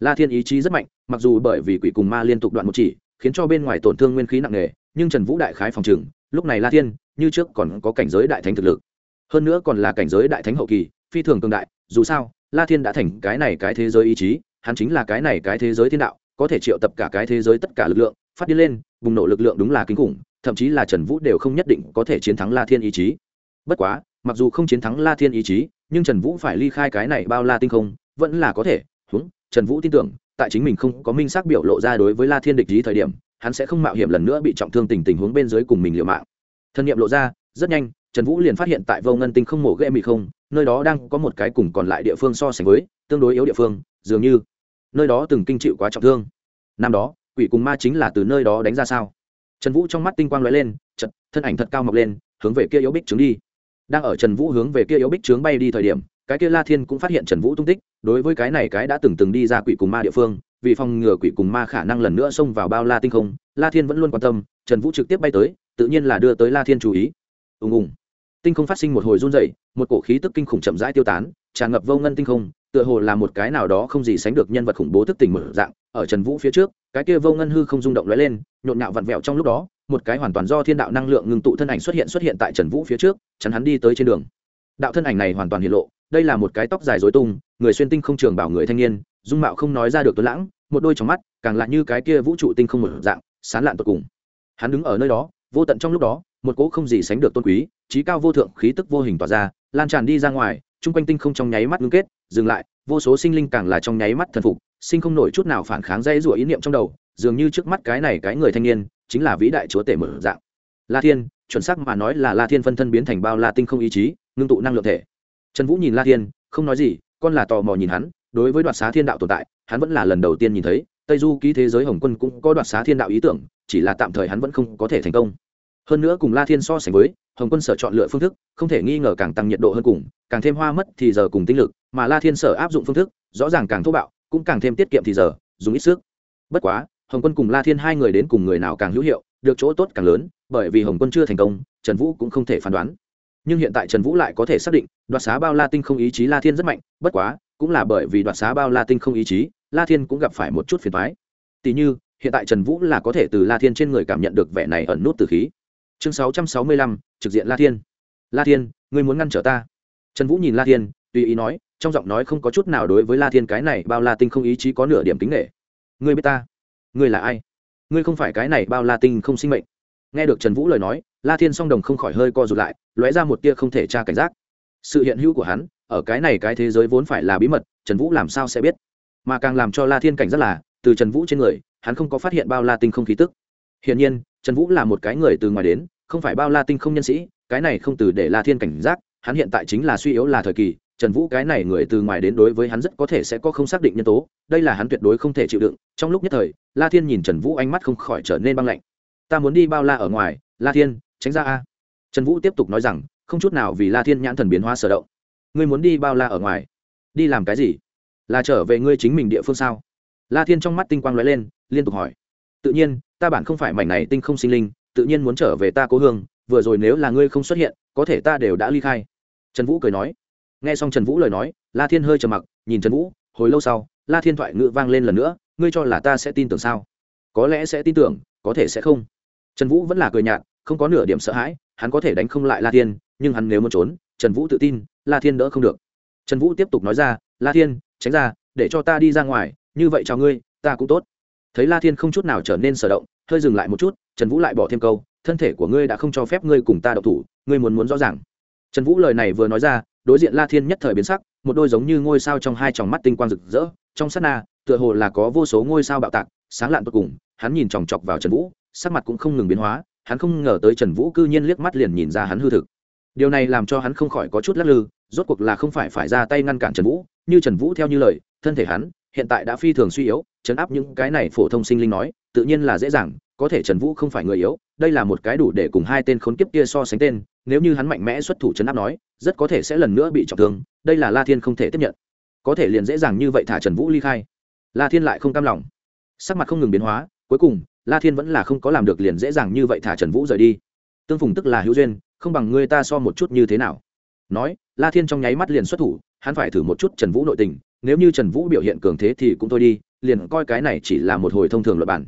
la thiên ý chí rất mạnh, mặc dù bởi vì quỷ cùng ma liên tục đoạn một chỉ, khiến cho bên ngoài tổn thương nguyên khí nặng nề, nhưng trần vũ đại khái phòng trừng, lúc này la thiên, như trước còn có cảnh giới đại thánh thực lực. Hơn nữa còn là cảnh giới đại thánh hậu kỳ, phi thường cường đại, dù sao, la thiên đã thành cái này cái thế giới ý chí, hắn chính là cái này cái thế giới thiên đạo, có thể triệu tập cả cái thế giới tất cả lực lượng, phát đi lên, bùng nổ lực lượng đúng là kinh khủng, thậm chí là trần vũ đều không nhất định có thể chiến thắng la thiên ý chí. Bất quá, mặc dù không chiến thắng la thiên ý chí, nhưng trần vũ phải ly khai cái này bao la tinh không, vẫn là có thể, húng trần vũ tin tưởng, tại chính mình không có minh xác biểu lộ ra đối với la thiên địch ý thời điểm, hắn sẽ không mạo hiểm lần nữa bị trọng thương tình tình huống bên dưới cùng mình liều mạng. Thân nhiệm lộ ra, rất nhanh, trần vũ liền phát hiện tại vô ngân tinh không mổ ghệ mị không, nơi đó đang có một cái cùng còn lại địa phương so sánh với, tương đối yếu địa phương, dường như nơi đó từng kinh chịu quá trọng thương. Năm đó, quỷ cùng ma chính là từ nơi đó đánh ra sao? Trần vũ trong mắt tinh quang lóe lên chật thân ảnh thật cao mọc lên, hướng về kia yếu bích trướng đi. Đang ở trần vũ hướng về kia yếu bích trướng bay đi thời điểm cái kia la thiên cũng phát hiện trần vũ tung tích, đối với cái này cái đã từng từng đi ra quỷ cùng ma địa phương, vì phòng ngừa quỷ cùng ma khả năng lần nữa xông vào bao la tinh không, la thiên vẫn luôn quan tâm, trần vũ trực tiếp bay tới, tự nhiên là đưa tới la thiên chú ý. Ùng ùng. Tinh không phát sinh một hồi run dày một cổ khí tức kinh khủng chậm rãi tiêu tán, tràn ngập vô ngân tinh không, tựa hồ là một cái nào đó không gì sánh được nhân vật khủng bố thức tỉnh mở dạng, ở trần vũ phía trước, cái kia vô ngân hư không rung động lóe lên, nhộn nhạo vặn vẹo trong lúc đó, một cái hoàn toàn do thiên đạo năng lượng ngưng tụ thân ảnh xuất hiện xuất hiện tại trần vũ phía trước, chắn hắn đi tới trên đường. Đạo thân ảnh này hoàn toàn hiện lộ đây là một cái tóc dài dối tung, người xuyên tinh không trường bảo người thanh niên, dung mạo không nói ra được tuấn lãng, một đôi trong mắt càng lạ như cái kia vũ trụ tinh không một dạng, sán lạn tột cùng. Hắn đứng ở nơi đó, vô tận trong lúc đó, một cỗ không gì sánh được tôn quý, trí cao vô thượng khí tức vô hình tỏa ra, lan tràn đi ra ngoài, chung quanh tinh không trong nháy mắt ngưng kết, dừng lại, vô số sinh linh càng là trong nháy mắt thần phục, sinh không nổi chút nào phản kháng dây rủa ý niệm trong đầu, dường như trước mắt cái này cái người thanh niên, chính là vĩ đại chúa tể mở dạng. La thiên, chuẩn xác mà nói là la thiên phân thân biến thành bao la tinh không ý chí, ngưng tụ năng lượng thể trần vũ nhìn la thiên, không nói gì, con là tò mò nhìn hắn, đối với đoạt xá thiên đạo tồn tại, hắn vẫn là lần đầu tiên nhìn thấy, tây du ký thế giới hồng quân cũng có đoạt xá thiên đạo ý tưởng, chỉ là tạm thời hắn vẫn không có thể thành công. Hơn nữa cùng la thiên so sánh với, hồng quân sở chọn lựa phương thức, không thể nghi ngờ càng tăng nhiệt độ hơn cùng, càng thêm hoa mất thì giờ cùng tinh lực, mà la thiên sở áp dụng phương thức, rõ ràng càng thô bạo, cũng càng thêm tiết kiệm thì giờ, dùng ít sức. Bất quá, hồng quân cùng la thiên hai người đến cùng người nào càng hữu hiệu, được chỗ tốt càng lớn, bởi vì hồng quân chưa thành công, trần vũ cũng không thể phán đoán nhưng hiện tại trần vũ lại có thể xác định, đoạt xá bao la tinh không ý chí la thiên rất mạnh, bất quá, cũng là bởi vì đoạt xá bao la tinh không ý chí, la thiên cũng gặp phải một chút phiền thoái tỉ như, hiện tại trần vũ là có thể từ la thiên trên người cảm nhận được vẻ này ẩn nút từ khí. Chương sáu trăm sáu mươi lăm, trực diện la thiên. La thiên, ngươi muốn ngăn trở ta? Trần vũ nhìn la thiên, tùy ý nói, trong giọng nói không có chút nào đối với la thiên cái này bao la tinh không ý chí có nửa điểm kính nghệ ngươi biết ta? Ngươi là ai? Ngươi không phải cái này bao la tinh không sinh mệnh. Nghe được trần vũ lời nói la thiên song đồng không khỏi hơi co rụt lại, lóe ra một tia không thể tra cảnh giác. Sự hiện hữu của hắn, ở cái này cái thế giới vốn phải là bí mật, trần vũ làm sao sẽ biết? Mà càng làm cho la thiên cảnh rất là, từ trần vũ trên người, hắn không có phát hiện bao la tinh không khí tức. Hiển nhiên, trần vũ là một cái người từ ngoài đến, không phải bao la tinh không nhân sĩ, cái này không từ để la thiên cảnh giác, hắn hiện tại chính là suy yếu là thời kỳ, trần vũ cái này người từ ngoài đến đối với hắn rất có thể sẽ có không xác định nhân tố, đây là hắn tuyệt đối không thể chịu đựng. Trong lúc nhất thời, la thiên nhìn trần vũ ánh mắt không khỏi trở nên băng lạnh. Ta muốn đi bao la ở ngoài, la thiên tránh ra a. Trần vũ tiếp tục nói rằng, không chút nào vì la thiên nhãn thần biến hóa sở động. Ngươi muốn đi bao la ở ngoài? Đi làm cái gì? Là trở về ngươi chính mình địa phương sao? La thiên trong mắt tinh quang lóe lên, liên tục hỏi. Tự nhiên, ta bản không phải mảnh này tinh không sinh linh, tự nhiên muốn trở về ta cố hương, vừa rồi nếu là ngươi không xuất hiện, có thể ta đều đã ly khai. Trần vũ cười nói. Nghe xong trần vũ lời nói, la thiên hơi trầm mặc, nhìn trần vũ, hồi lâu sau, la thiên thoại ngữ vang lên lần nữa, ngươi cho là ta sẽ tin tưởng sao? Có lẽ sẽ tin tưởng, có thể sẽ không. Trần vũ vẫn là cười nhạt không có nửa điểm sợ hãi, hắn có thể đánh không lại la thiên, nhưng hắn nếu muốn trốn, trần vũ tự tin, la thiên đỡ không được. Trần vũ tiếp tục nói ra, la thiên, tránh ra, để cho ta đi ra ngoài, như vậy cho ngươi, ta cũng tốt. Thấy la thiên không chút nào trở nên sở động, hơi dừng lại một chút, trần vũ lại bỏ thêm câu, thân thể của ngươi đã không cho phép ngươi cùng ta đậu thủ, ngươi muốn muốn rõ ràng. Trần vũ lời này vừa nói ra, đối diện la thiên nhất thời biến sắc, một đôi giống như ngôi sao trong hai tròng mắt tinh quang rực rỡ, trong sát na, tựa hồ là có vô số ngôi sao bạo tạc, sáng lạn tột cùng, hắn nhìn chòng chọc vào trần vũ, sắc mặt cũng không ngừng biến hóa hắn không ngờ tới trần vũ cư nhiên liếc mắt liền nhìn ra hắn hư thực. Điều này làm cho hắn không khỏi có chút lắc lư, rốt cuộc là không phải phải ra tay ngăn cản trần vũ, như trần vũ theo như lời, thân thể hắn hiện tại đã phi thường suy yếu, chấn áp những cái này phổ thông sinh linh nói, tự nhiên là dễ dàng, có thể trần vũ không phải người yếu, đây là một cái đủ để cùng hai tên khốn kiếp kia so sánh tên, nếu như hắn mạnh mẽ xuất thủ chấn áp nói, rất có thể sẽ lần nữa bị trọng thương, đây là la thiên không thể tiếp nhận. Có thể liền dễ dàng như vậy thả trần vũ ly khai. La thiên lại không cam lòng. Sắc mặt không ngừng biến hóa, cuối cùng la thiên vẫn là không có làm được liền dễ dàng như vậy thả trần vũ rời đi. Tương phùng tức là hữu duyên, không bằng ngươi ta so một chút như thế nào. Nói, la thiên trong nháy mắt liền xuất thủ, hắn phải thử một chút trần vũ nội tình, nếu như trần vũ biểu hiện cường thế thì cũng thôi đi, liền coi cái này chỉ là một hồi thông thường luật bản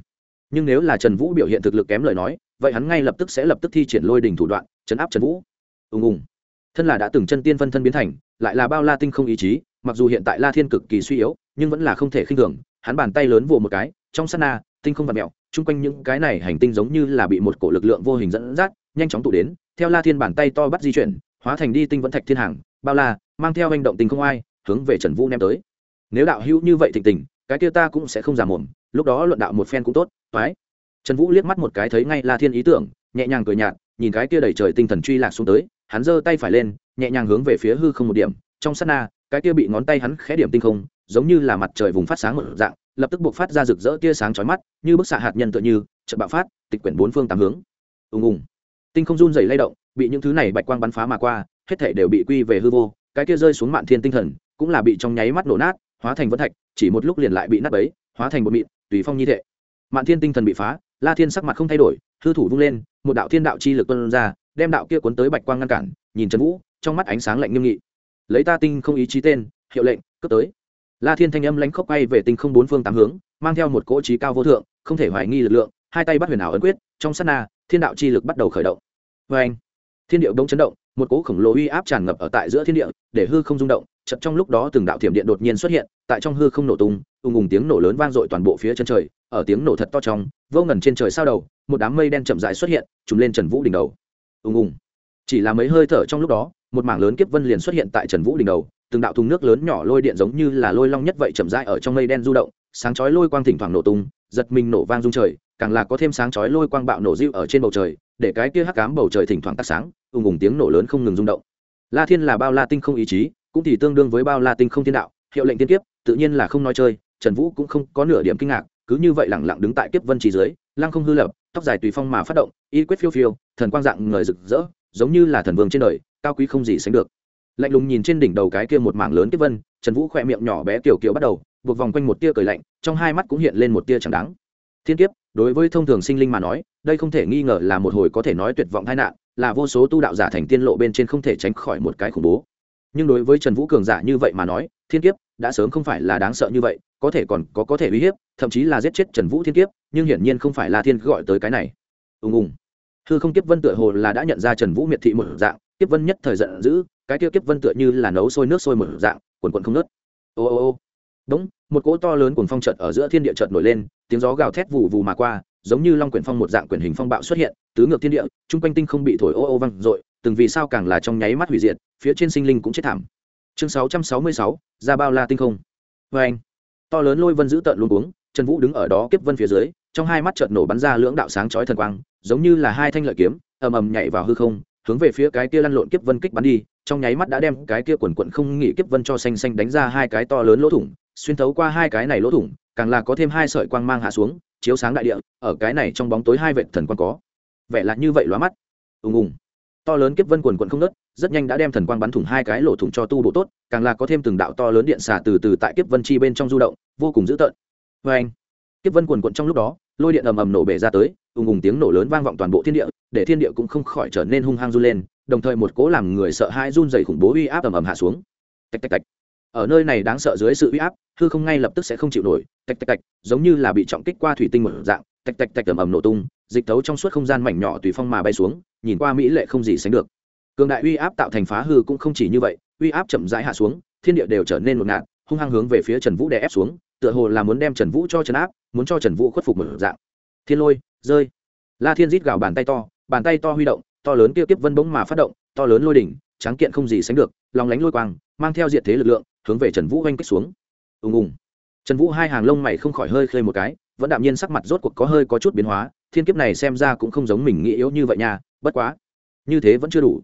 nhưng nếu là trần vũ biểu hiện thực lực kém lời nói, vậy hắn ngay lập tức sẽ lập tức thi triển lôi đình thủ đoạn, chấn áp trần vũ. Ùng ùng. Thân là đã từng chân tiên phân thân biến thành, lại là bao la tinh không ý chí, mặc dù hiện tại la thiên cực kỳ suy yếu, nhưng vẫn là không thể khinh thường, hắn bàn tay lớn vồ một cái, trong sát na, tinh không vặt mẹo chung quanh những cái này hành tinh giống như là bị một cổ lực lượng vô hình dẫn dắt, nhanh chóng tụ đến, theo la thiên bàn tay to bắt di chuyển, hóa thành đi tinh vẫn thạch thiên hàng, bao la, mang theo hành động tình không ai, hướng về trần vũ ném tới. Nếu đạo hữu như vậy thịnh tình, cái kia ta cũng sẽ không giảm mồm, lúc đó luận đạo một phen cũng tốt, toái. Trần vũ liếc mắt một cái thấy ngay la thiên ý tưởng, nhẹ nhàng cười nhạt, nhìn cái kia đầy trời tinh thần truy lạc xuống tới, hắn giơ tay phải lên, nhẹ nhàng hướng về phía hư không một điểm, trong sát na, cái kia bị ngón tay hắn khẽ điểm tinh không, giống như là mặt trời vùng phát sáng một dạng lập tức buộc phát ra rực rỡ tia sáng chói mắt, như bức xạ hạt nhân tựa như, trận bạo phát, tịch quyển bốn phương tám hướng. Ùng ùng. Tinh không run rẩy lay động, bị những thứ này bạch quang bắn phá mà qua, hết thể đều bị quy về hư vô, cái kia rơi xuống mạn thiên tinh thần, cũng là bị trong nháy mắt nổ nát, hóa thành vân thạch, chỉ một lúc liền lại bị nát bấy, hóa thành một mịn, tùy phong nhi thệ mạn thiên tinh thần bị phá, la thiên sắc mặt không thay đổi, hư thủ vung lên, một đạo thiên đạo chi lực tuân ra, đem đạo kia cuốn tới bạch quang ngăn cản, nhìn trần vũ, trong mắt ánh sáng lạnh nghiêm nghị. Lấy ta tinh không ý chí tên, hiệu lệnh, cướp tới la thiên thanh âm lánh khóc bay về tinh không bốn phương tám hướng, mang theo một cỗ trí cao vô thượng, không thể hoài nghi lực lượng, hai tay bắt huyền ảo ấn quyết, trong sát na, thiên đạo chi lực bắt đầu khởi động. Vê anh thiên điệu bỗng chấn động, một cỗ khổng lồ uy áp tràn ngập ở tại giữa thiên địa, để hư không rung động chật trong lúc đó từng đạo thiểm điện đột nhiên xuất hiện, tại trong hư không nổ tung, ùng ùng tiếng nổ lớn vang dội toàn bộ phía chân trời, ở tiếng nổ thật to trong, vô ngần trên trời sao đầu, một đám mây đen chậm rãi xuất hiện, trùm lên trần vũ đỉnh đầu. Ùng ùng. Chỉ là mấy hơi thở trong lúc đó, một mảng lớn kiếp vân liền xuất hiện tại trần vũ đỉnh đầu từng đạo thùng nước lớn nhỏ lôi điện giống như là lôi long nhất vậy chậm rãi ở trong mây đen du động, sáng chói lôi quang thỉnh thoảng nổ tung, giật mình nổ vang rung trời, càng là có thêm sáng chói lôi quang bạo nổ dịu ở trên bầu trời, để cái kia hắc ám bầu trời thỉnh thoảng tắt sáng, ùng ùng tiếng nổ lớn không ngừng rung động. La thiên là bao la tinh không ý chí, cũng thì tương đương với bao la tinh không thiên đạo, hiệu lệnh tiên kiếp, tự nhiên là không nói chơi, trần vũ cũng không có nửa điểm kinh ngạc, cứ như vậy lẳng lặng đứng tại kiếp vân chỉ dưới, lăng không hư lập, tóc dài tùy phong mà phát động, y quyết phiêu phiêu, thần quang dạng người rực rỡ, giống như là thần vương trên đời, cao quý không gì sánh được lạnh lùng nhìn trên đỉnh đầu cái kia một mảng lớn kiếp vân, trần vũ khỏe miệng nhỏ bé kiểu kiểu bắt đầu, buộc vòng quanh một tia cười lạnh, trong hai mắt cũng hiện lên một tia chẳng đáng. Thiên kiếp, đối với thông thường sinh linh mà nói, đây không thể nghi ngờ là một hồi có thể nói tuyệt vọng tai nạn, là vô số tu đạo giả thành tiên lộ bên trên không thể tránh khỏi một cái khủng bố. Nhưng đối với trần vũ cường giả như vậy mà nói, thiên kiếp đã sớm không phải là đáng sợ như vậy, có thể còn có có thể uy hiếp, thậm chí là giết chết trần vũ thiên kiếp, nhưng hiển nhiên không phải là thiên gọi tới cái này. Ùng ùng. Hư không kiếp vân tựa hồ là đã nhận ra trần vũ miệt thị một dạng kiếp vân nhất thời giận dữ cái kia kiếp vân tựa như là nấu sôi nước sôi một dạng quần quần không nớt ô ô ô. Đúng một cỗ to lớn cuồng phong trận ở giữa thiên địa trận nổi lên tiếng gió gào thét vù vù mà qua giống như long quyển phong một dạng quyển hình phong bạo xuất hiện tứ ngược thiên địa chung quanh tinh không bị thổi ô ô văng dội từng vì sao càng là trong nháy mắt hủy diệt phía trên sinh linh cũng chết thảm. Chương 666, ra bao la tinh không. Vê anh to lớn lôi vân giữ tợn luôn uống trần vũ đứng ở đó kiếp vân phía dưới trong hai mắt trợt nổ bắn ra lưỡng đạo sáng chói thần quang giống như là hai thanh lợi kiếm ầm ầm nhảy vào hư không hướng về phía cái kia lăn lộn kiếp vân kích bắn đi, trong nháy mắt đã đem cái kia quần quận không nghỉ kiếp vân cho xanh xanh đánh ra hai cái to lớn lỗ thủng, xuyên thấu qua hai cái này lỗ thủng, càng là có thêm hai sợi quang mang hạ xuống, chiếu sáng đại địa, ở cái này trong bóng tối hai vệt thần quang có. Vẻ là như vậy lóa mắt. Ùng ùng. To lớn kiếp vân quần quần không nớt rất nhanh đã đem thần quang bắn thủng hai cái lỗ thủng cho tu bộ tốt, càng là có thêm từng đạo to lớn điện xả từ từ tại kiếp vân chi bên trong du động, vô cùng dữ tợn. Vê anh kiếp vân quần quận trong lúc đó, lôi điện ầm ầm nổ bể ra tới, ùng ùng tiếng nổ lớn vang vọng toàn bộ thiên địa để thiên địa cũng không khỏi trở nên hung hăng run lên, đồng thời một cố làm người sợ hãi run dày khủng bố uy áp ầm ầm hạ xuống. Tạch tạch tạch. Ở nơi này đáng sợ dưới sự uy áp, hư không ngay lập tức sẽ không chịu nổi. Tạch tạch tạch, giống như là bị trọng kích qua thủy tinh một dạng. Tạch tạch tạch ầm ầm nổ tung, dịch thấu trong suốt không gian mảnh nhỏ tùy phong mà bay xuống, nhìn qua mỹ lệ không gì sánh được. Cường đại uy áp tạo thành phá hư cũng không chỉ như vậy, uy áp chậm rãi hạ xuống, thiên địa đều trở nên một ngạt, hung hăng hướng về phía trần vũ đè ép xuống, tựa hồ là muốn đem trần vũ cho trần áp, muốn cho trần vũ khuất phục một dạng. Thiên lôi, rơi. La thiên rít gào bàn tay to bàn tay to huy động, to lớn kia kiếp vân bỗng mà phát động, to lớn lôi đỉnh, tráng kiện không gì sánh được lòng lánh lôi quang, mang theo diện thế lực lượng, hướng về trần vũ oanh kích xuống. Ùng ùng. Trần vũ hai hàng lông mày không khỏi hơi khơi một cái, vẫn đạm nhiên sắc mặt rốt cuộc có hơi có chút biến hóa, thiên kiếp này xem ra cũng không giống mình nghĩ yếu như vậy nha, bất quá. Như thế vẫn chưa đủ.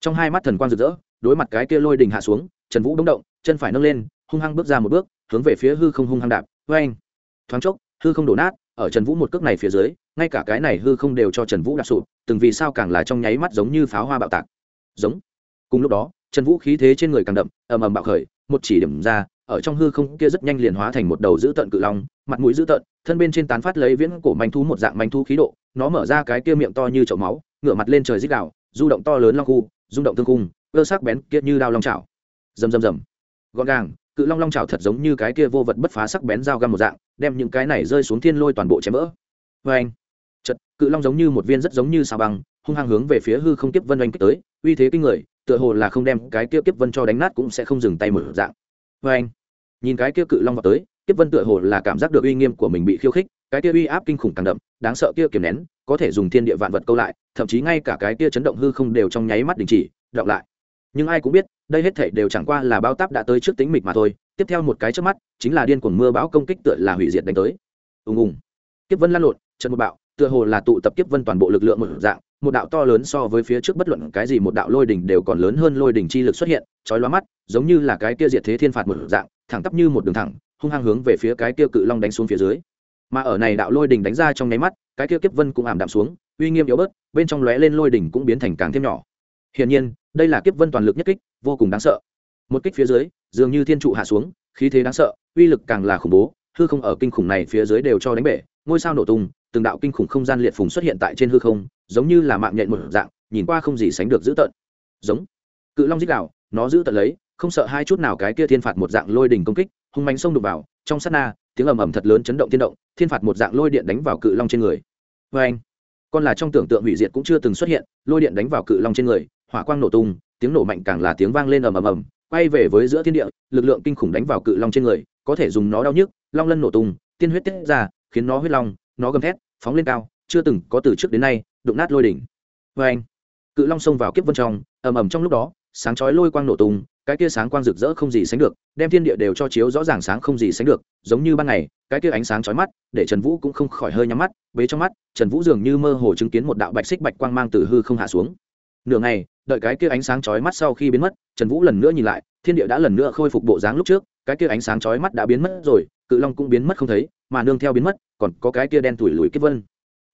Trong hai mắt thần quang rực rỡ, đối mặt cái kia lôi đình hạ xuống, trần vũ đống động, chân phải nâng lên, hung hăng bước ra một bước, hướng về phía hư không hung hăng đạp. Vê anh thoáng chốc, hư không đổ nát ở trần vũ một cước này phía dưới, ngay cả cái này hư không đều cho trần vũ đạp sụp, từng vì sao càng là trong nháy mắt giống như pháo hoa bạo tạc. Giống. Cùng lúc đó, trần vũ khí thế trên người càng đậm, ầm ầm bạo khởi, một chỉ điểm ra, ở trong hư không kia rất nhanh liền hóa thành một đầu dữ tợn cự long, mặt mũi dữ tợn, thân bên trên tán phát lấy viễn cổ manh thú một dạng manh thú khí độ, nó mở ra cái kia miệng to như chậu máu, ngửa mặt lên trời dích đạo du động to lớn long khu, rung động thương cung, cơ sắc bén kia như đao long chảo. Rầm rầm rầm. Gọn gàng cự long long chảo thật giống như cái kia vô vật bất phá sắc bén dao găm một dạng, đem những cái này rơi xuống thiên lôi toàn bộ chém vỡ. Vê anh, chật, cự long giống như một viên rất giống như sao băng, hung hăng hướng về phía hư không kiếp vân oanh kích tới, uy thế kinh người, tựa hồ là không đem cái kia kiếp vân cho đánh nát cũng sẽ không dừng tay mở dạng. Vê anh, nhìn cái kia cự long vào tới, kiếp vân tựa hồ là cảm giác được uy nghiêm của mình bị khiêu khích, cái kia uy áp kinh khủng càng đậm, đáng sợ kia kiềm nén, có thể dùng thiên địa vạn vật câu lại, thậm chí ngay cả cái kia chấn động hư không đều trong nháy mắt đình chỉ, đọng lại nhưng ai cũng biết, đây hết thảy đều chẳng qua là bao táp đã tới trước tính mịch mà thôi, tiếp theo một cái trước mắt, chính là điên cuồng mưa bão công kích tựa là hủy diệt đánh tới. Ùng ùng. Kiếp vân lan lộn, trận một bạo, tựa hồ là tụ tập kiếp vân toàn bộ lực lượng một dạng, một đạo to lớn so với phía trước bất luận cái gì một đạo lôi đỉnh đều còn lớn hơn lôi đỉnh chi lực xuất hiện, chói lóa mắt, giống như là cái kia diệt thế thiên phạt một dạng, thẳng tắp như một đường thẳng, hung hăng hướng về phía cái kia cự long đánh xuống phía dưới. Mà ở này đạo lôi đỉnh đánh ra trong nháy mắt, cái kia kiếp vân cũng ảm đạm xuống, uy nghiêm yếu bớt, bên trong lóe lên lôi đỉnh cũng biến thành càng thêm nhỏ hiển nhiên, đây là kiếp vân toàn lực nhất kích, vô cùng đáng sợ. Một kích phía dưới, dường như thiên trụ hạ xuống, khí thế đáng sợ, uy lực càng là khủng bố, hư không ở kinh khủng này phía dưới đều cho đánh bể, ngôi sao nổ tung, từng đạo kinh khủng không gian liệt phùng xuất hiện tại trên hư không, giống như là mạng nhện một dạng, nhìn qua không gì sánh được dữ tợn. Giống. Cự long dích đạo nó giữ tận lấy, không sợ hai chút nào cái kia thiên phạt một dạng lôi đỉnh công kích, hung mánh xông đục vào, trong sát na, tiếng ầm ầm thật lớn chấn động thiên động, thiên phạt một dạng lôi điện đánh vào cự long trên người. Vê anh con là trong tưởng tượng hủy diệt cũng chưa từng xuất hiện, lôi điện đánh vào cự long trên người hỏa quang nổ tung, tiếng nổ mạnh càng là tiếng vang lên ầm ầm ầm, quay về với giữa thiên địa, lực lượng kinh khủng đánh vào cự long trên người, có thể dùng nó đau nhức, long lân nổ tung, tiên huyết tiết ra, khiến nó huyết long, nó gầm thét, phóng lên cao, chưa từng có từ trước đến nay, đụng nát lôi đỉnh. Vê anh, cự long xông vào kiếp vân trong, ầm ầm trong lúc đó, sáng chói lôi quang nổ tung, cái kia sáng quang rực rỡ không gì sánh được, đem thiên địa đều cho chiếu rõ ràng sáng không gì sánh được, giống như ban ngày, cái kia ánh sáng chói mắt, để trần vũ cũng không khỏi hơi nhắm mắt, bế trong mắt, trần vũ dường như mơ hồ chứng kiến một đạo bạch xích bạch quang mang từ hư không hạ xuống nửa ngày, đợi cái kia ánh sáng chói mắt sau khi biến mất, trần vũ lần nữa nhìn lại, thiên địa đã lần nữa khôi phục bộ dáng lúc trước, cái kia ánh sáng chói mắt đã biến mất rồi, cự long cũng biến mất không thấy, mà nương theo biến mất, còn có cái kia đen tủi lùi kiếp vân.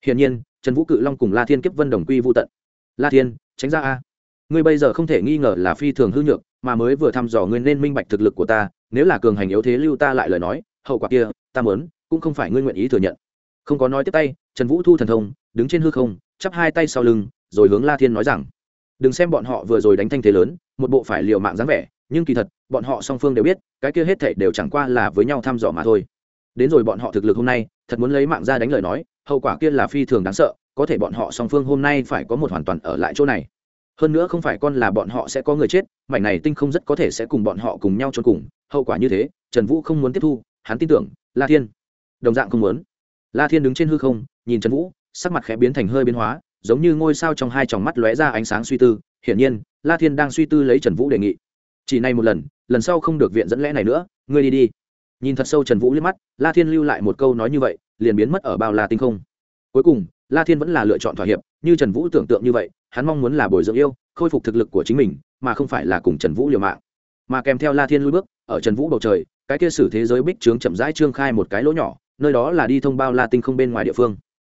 Hiển nhiên, trần vũ cự long cùng la thiên kiếp vân đồng quy vô tận. La thiên, tránh ra a. Ngươi bây giờ không thể nghi ngờ là phi thường hư nhược, mà mới vừa thăm dò ngươi nên minh bạch thực lực của ta, nếu là cường hành yếu thế lưu ta lại lời nói, hậu quả kia, ta mớn cũng không phải ngươi nguyện ý thừa nhận. Không có nói tiếp tay, trần vũ thu thần thông, đứng trên hư không, chắp hai tay sau lưng, rồi hướng la thiên nói rằng đừng xem bọn họ vừa rồi đánh thanh thế lớn, một bộ phải liều mạng dáng vẻ, nhưng kỳ thật, bọn họ song phương đều biết, cái kia hết thảy đều chẳng qua là với nhau thăm dò mà thôi. Đến rồi bọn họ thực lực hôm nay, thật muốn lấy mạng ra đánh lời nói, hậu quả kia là phi thường đáng sợ, có thể bọn họ song phương hôm nay phải có một hoàn toàn ở lại chỗ này. Hơn nữa không phải con là bọn họ sẽ có người chết, mảnh này tinh không rất có thể sẽ cùng bọn họ cùng nhau trốn cùng, hậu quả như thế, trần vũ không muốn tiếp thu, hắn tin tưởng, la thiên. Đồng dạng không muốn. La thiên đứng trên hư không, nhìn trần vũ, sắc mặt khẽ biến thành hơi biến hóa giống như ngôi sao trong hai tròng mắt lóe ra ánh sáng suy tư, hiển nhiên, la thiên đang suy tư lấy trần vũ đề nghị. Chỉ này một lần lần sau không được viện dẫn lẽ này nữa, ngươi đi đi. Nhìn thật sâu trần vũ liếc mắt, la thiên lưu lại một câu nói như vậy, liền biến mất ở bao la tinh không. Cuối cùng, la thiên vẫn là lựa chọn thỏa hiệp, như trần vũ tưởng tượng như vậy, hắn mong muốn là bồi dưỡng yêu, khôi phục thực lực của chính mình, mà không phải là cùng trần vũ liều mạng. Mà kèm theo la thiên lui bước, ở trần vũ bầu trời, cái kia sử thế giới bích trướng chậm rãi trương khai một cái lỗ nhỏ, nơi đó là đi thông bao la tinh không bên ngoài địa phương.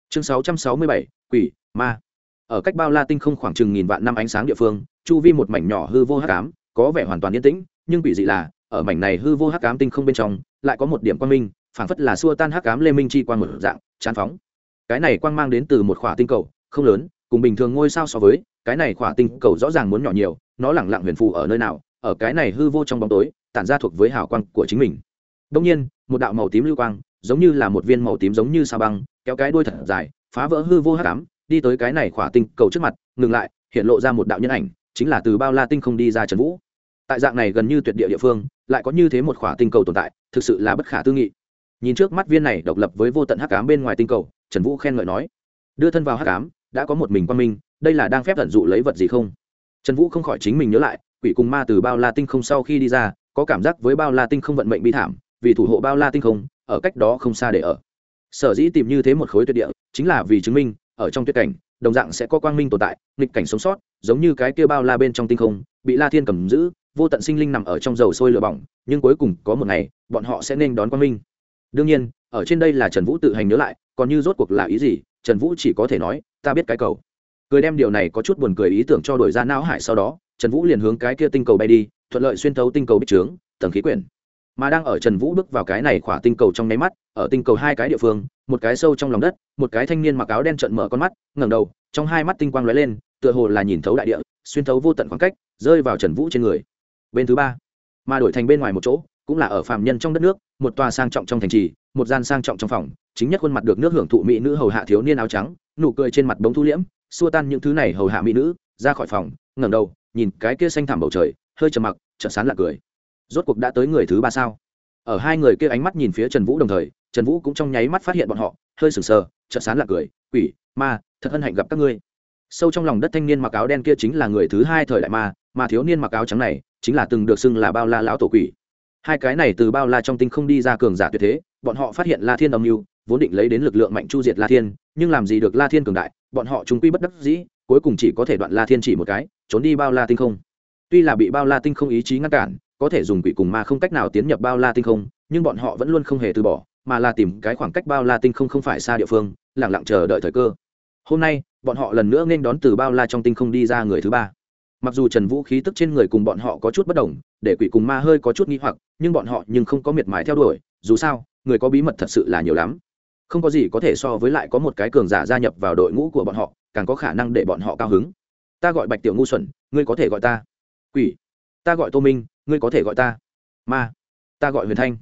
Chương sáu trăm sáu mươi bảy quỷ, ma. Ở cách bao la tinh không khoảng chừng nghìn vạn năm ánh sáng địa phương, chu vi một mảnh nhỏ hư vô hắc ám, có vẻ hoàn toàn yên tĩnh, nhưng quỷ dị là, ở mảnh này hư vô hắc ám tinh không bên trong, lại có một điểm quang minh, phảng phất là xua tan hắc ám lê minh chi quang một dạng, chán phóng. Cái này quang mang đến từ một khỏa tinh cầu, không lớn, cùng bình thường ngôi sao so với, cái này khỏa tinh cầu rõ ràng muốn nhỏ nhiều, nó lẳng lặng huyền phù ở nơi nào, ở cái này hư vô trong bóng tối, tản ra thuộc với hào quang của chính mình. Đông nhiên, một đạo màu tím lưu quang, giống như là một viên màu tím giống như sa băng, kéo cái đuôi thật dài phá vỡ hư vô hắc ám, đi tới cái này khỏa tinh cầu trước mặt, ngừng lại, hiện lộ ra một đạo nhân ảnh, chính là từ bao la tinh không đi ra trần vũ. Tại dạng này gần như tuyệt địa địa phương, lại có như thế một khỏa tinh cầu tồn tại, thực sự là bất khả tư nghị. Nhìn trước mắt viên này độc lập với vô tận hắc ám bên ngoài tinh cầu, trần vũ khen ngợi nói, đưa thân vào hắc ám, đã có một mình quan minh, đây là đang phép tận dụ lấy vật gì không? Trần vũ không khỏi chính mình nhớ lại, quỷ cùng ma từ bao la tinh không sau khi đi ra, có cảm giác với bao la tinh không vận mệnh bi thảm, vì thủ hộ bao la tinh không, ở cách đó không xa để ở sở dĩ tìm như thế một khối tuyệt địa, chính là vì chứng minh, ở trong tuyệt cảnh, đồng dạng sẽ có quang minh tồn tại, nghịch cảnh sống sót, giống như cái kia bao la bên trong tinh không, bị la thiên cầm giữ, vô tận sinh linh nằm ở trong dầu sôi lửa bỏng, nhưng cuối cùng có một ngày, bọn họ sẽ nên đón quang minh. Đương nhiên, ở trên đây là trần vũ tự hành nhớ lại, còn như rốt cuộc là ý gì, trần vũ chỉ có thể nói, ta biết cái cầu. Cười đem điều này có chút buồn cười ý tưởng cho đổi ra não hải sau đó, trần vũ liền hướng cái kia tinh cầu bay đi, thuận lợi xuyên thấu tinh cầu bích trướng, tầng khí quyển mà đang ở trần vũ bước vào cái này khỏa tinh cầu trong nháy mắt, ở tinh cầu hai cái địa phương, một cái sâu trong lòng đất, một cái thanh niên mặc áo đen trận mở con mắt, ngẩng đầu, trong hai mắt tinh quang lóe lên, tựa hồ là nhìn thấu đại địa, xuyên thấu vô tận khoảng cách, rơi vào trần vũ trên người. Bên thứ ba, mà đổi thành bên ngoài một chỗ, cũng là ở phàm nhân trong đất nước, một tòa sang trọng trong thành trì, một gian sang trọng trong phòng, chính nhất khuôn mặt được nước hưởng thụ mỹ nữ hầu hạ thiếu niên áo trắng, nụ cười trên mặt bóng thu liễm, xua tan những thứ này hầu hạ mỹ nữ, ra khỏi phòng, ngẩng đầu, nhìn cái kia xanh thảm bầu trời, hơi trầm mặc, chợt sán lạc cười rốt cuộc đã tới người thứ ba sao? Ở hai người kia ánh mắt nhìn phía trần vũ đồng thời, trần vũ cũng trong nháy mắt phát hiện bọn họ, hơi sừng sờ, chợt sán là cười, quỷ, ma, thật hân hạnh gặp các ngươi. Sâu trong lòng đất thanh niên mặc áo đen kia chính là người thứ hai thời đại ma, mà thiếu niên mặc áo trắng này chính là từng được xưng là bao la lão tổ quỷ. Hai cái này từ bao la trong tinh không đi ra cường giả tuyệt thế, bọn họ phát hiện la thiên âm mưu, vốn định lấy đến lực lượng mạnh chu diệt la thiên, nhưng làm gì được la thiên cường đại, bọn họ chúng quy bất đắc dĩ, cuối cùng chỉ có thể đoạn la thiên chỉ một cái, trốn đi bao la tinh không. Tuy là bị bao la tinh không ý chí ngăn cản có thể dùng quỷ cùng ma không cách nào tiến nhập bao la tinh không, nhưng bọn họ vẫn luôn không hề từ bỏ, mà là tìm cái khoảng cách bao la tinh không không phải xa địa phương lẳng lặng chờ đợi thời cơ. Hôm nay, bọn họ lần nữa nên đón từ bao la trong tinh không đi ra người thứ ba. Mặc dù trần vũ khí tức trên người cùng bọn họ có chút bất đồng, để quỷ cùng ma hơi có chút nghi hoặc, nhưng bọn họ nhưng không có miệt mài theo đuổi, dù sao, người có bí mật thật sự là nhiều lắm. Không có gì có thể so với lại có một cái cường giả gia nhập vào đội ngũ của bọn họ, càng có khả năng để bọn họ cao hứng. Ta gọi bạch tiểu ngu xuẩn, ngươi có thể gọi ta quỷ. Ta gọi tô minh ngươi có thể gọi ta. Ma. Ta gọi huyền thanh.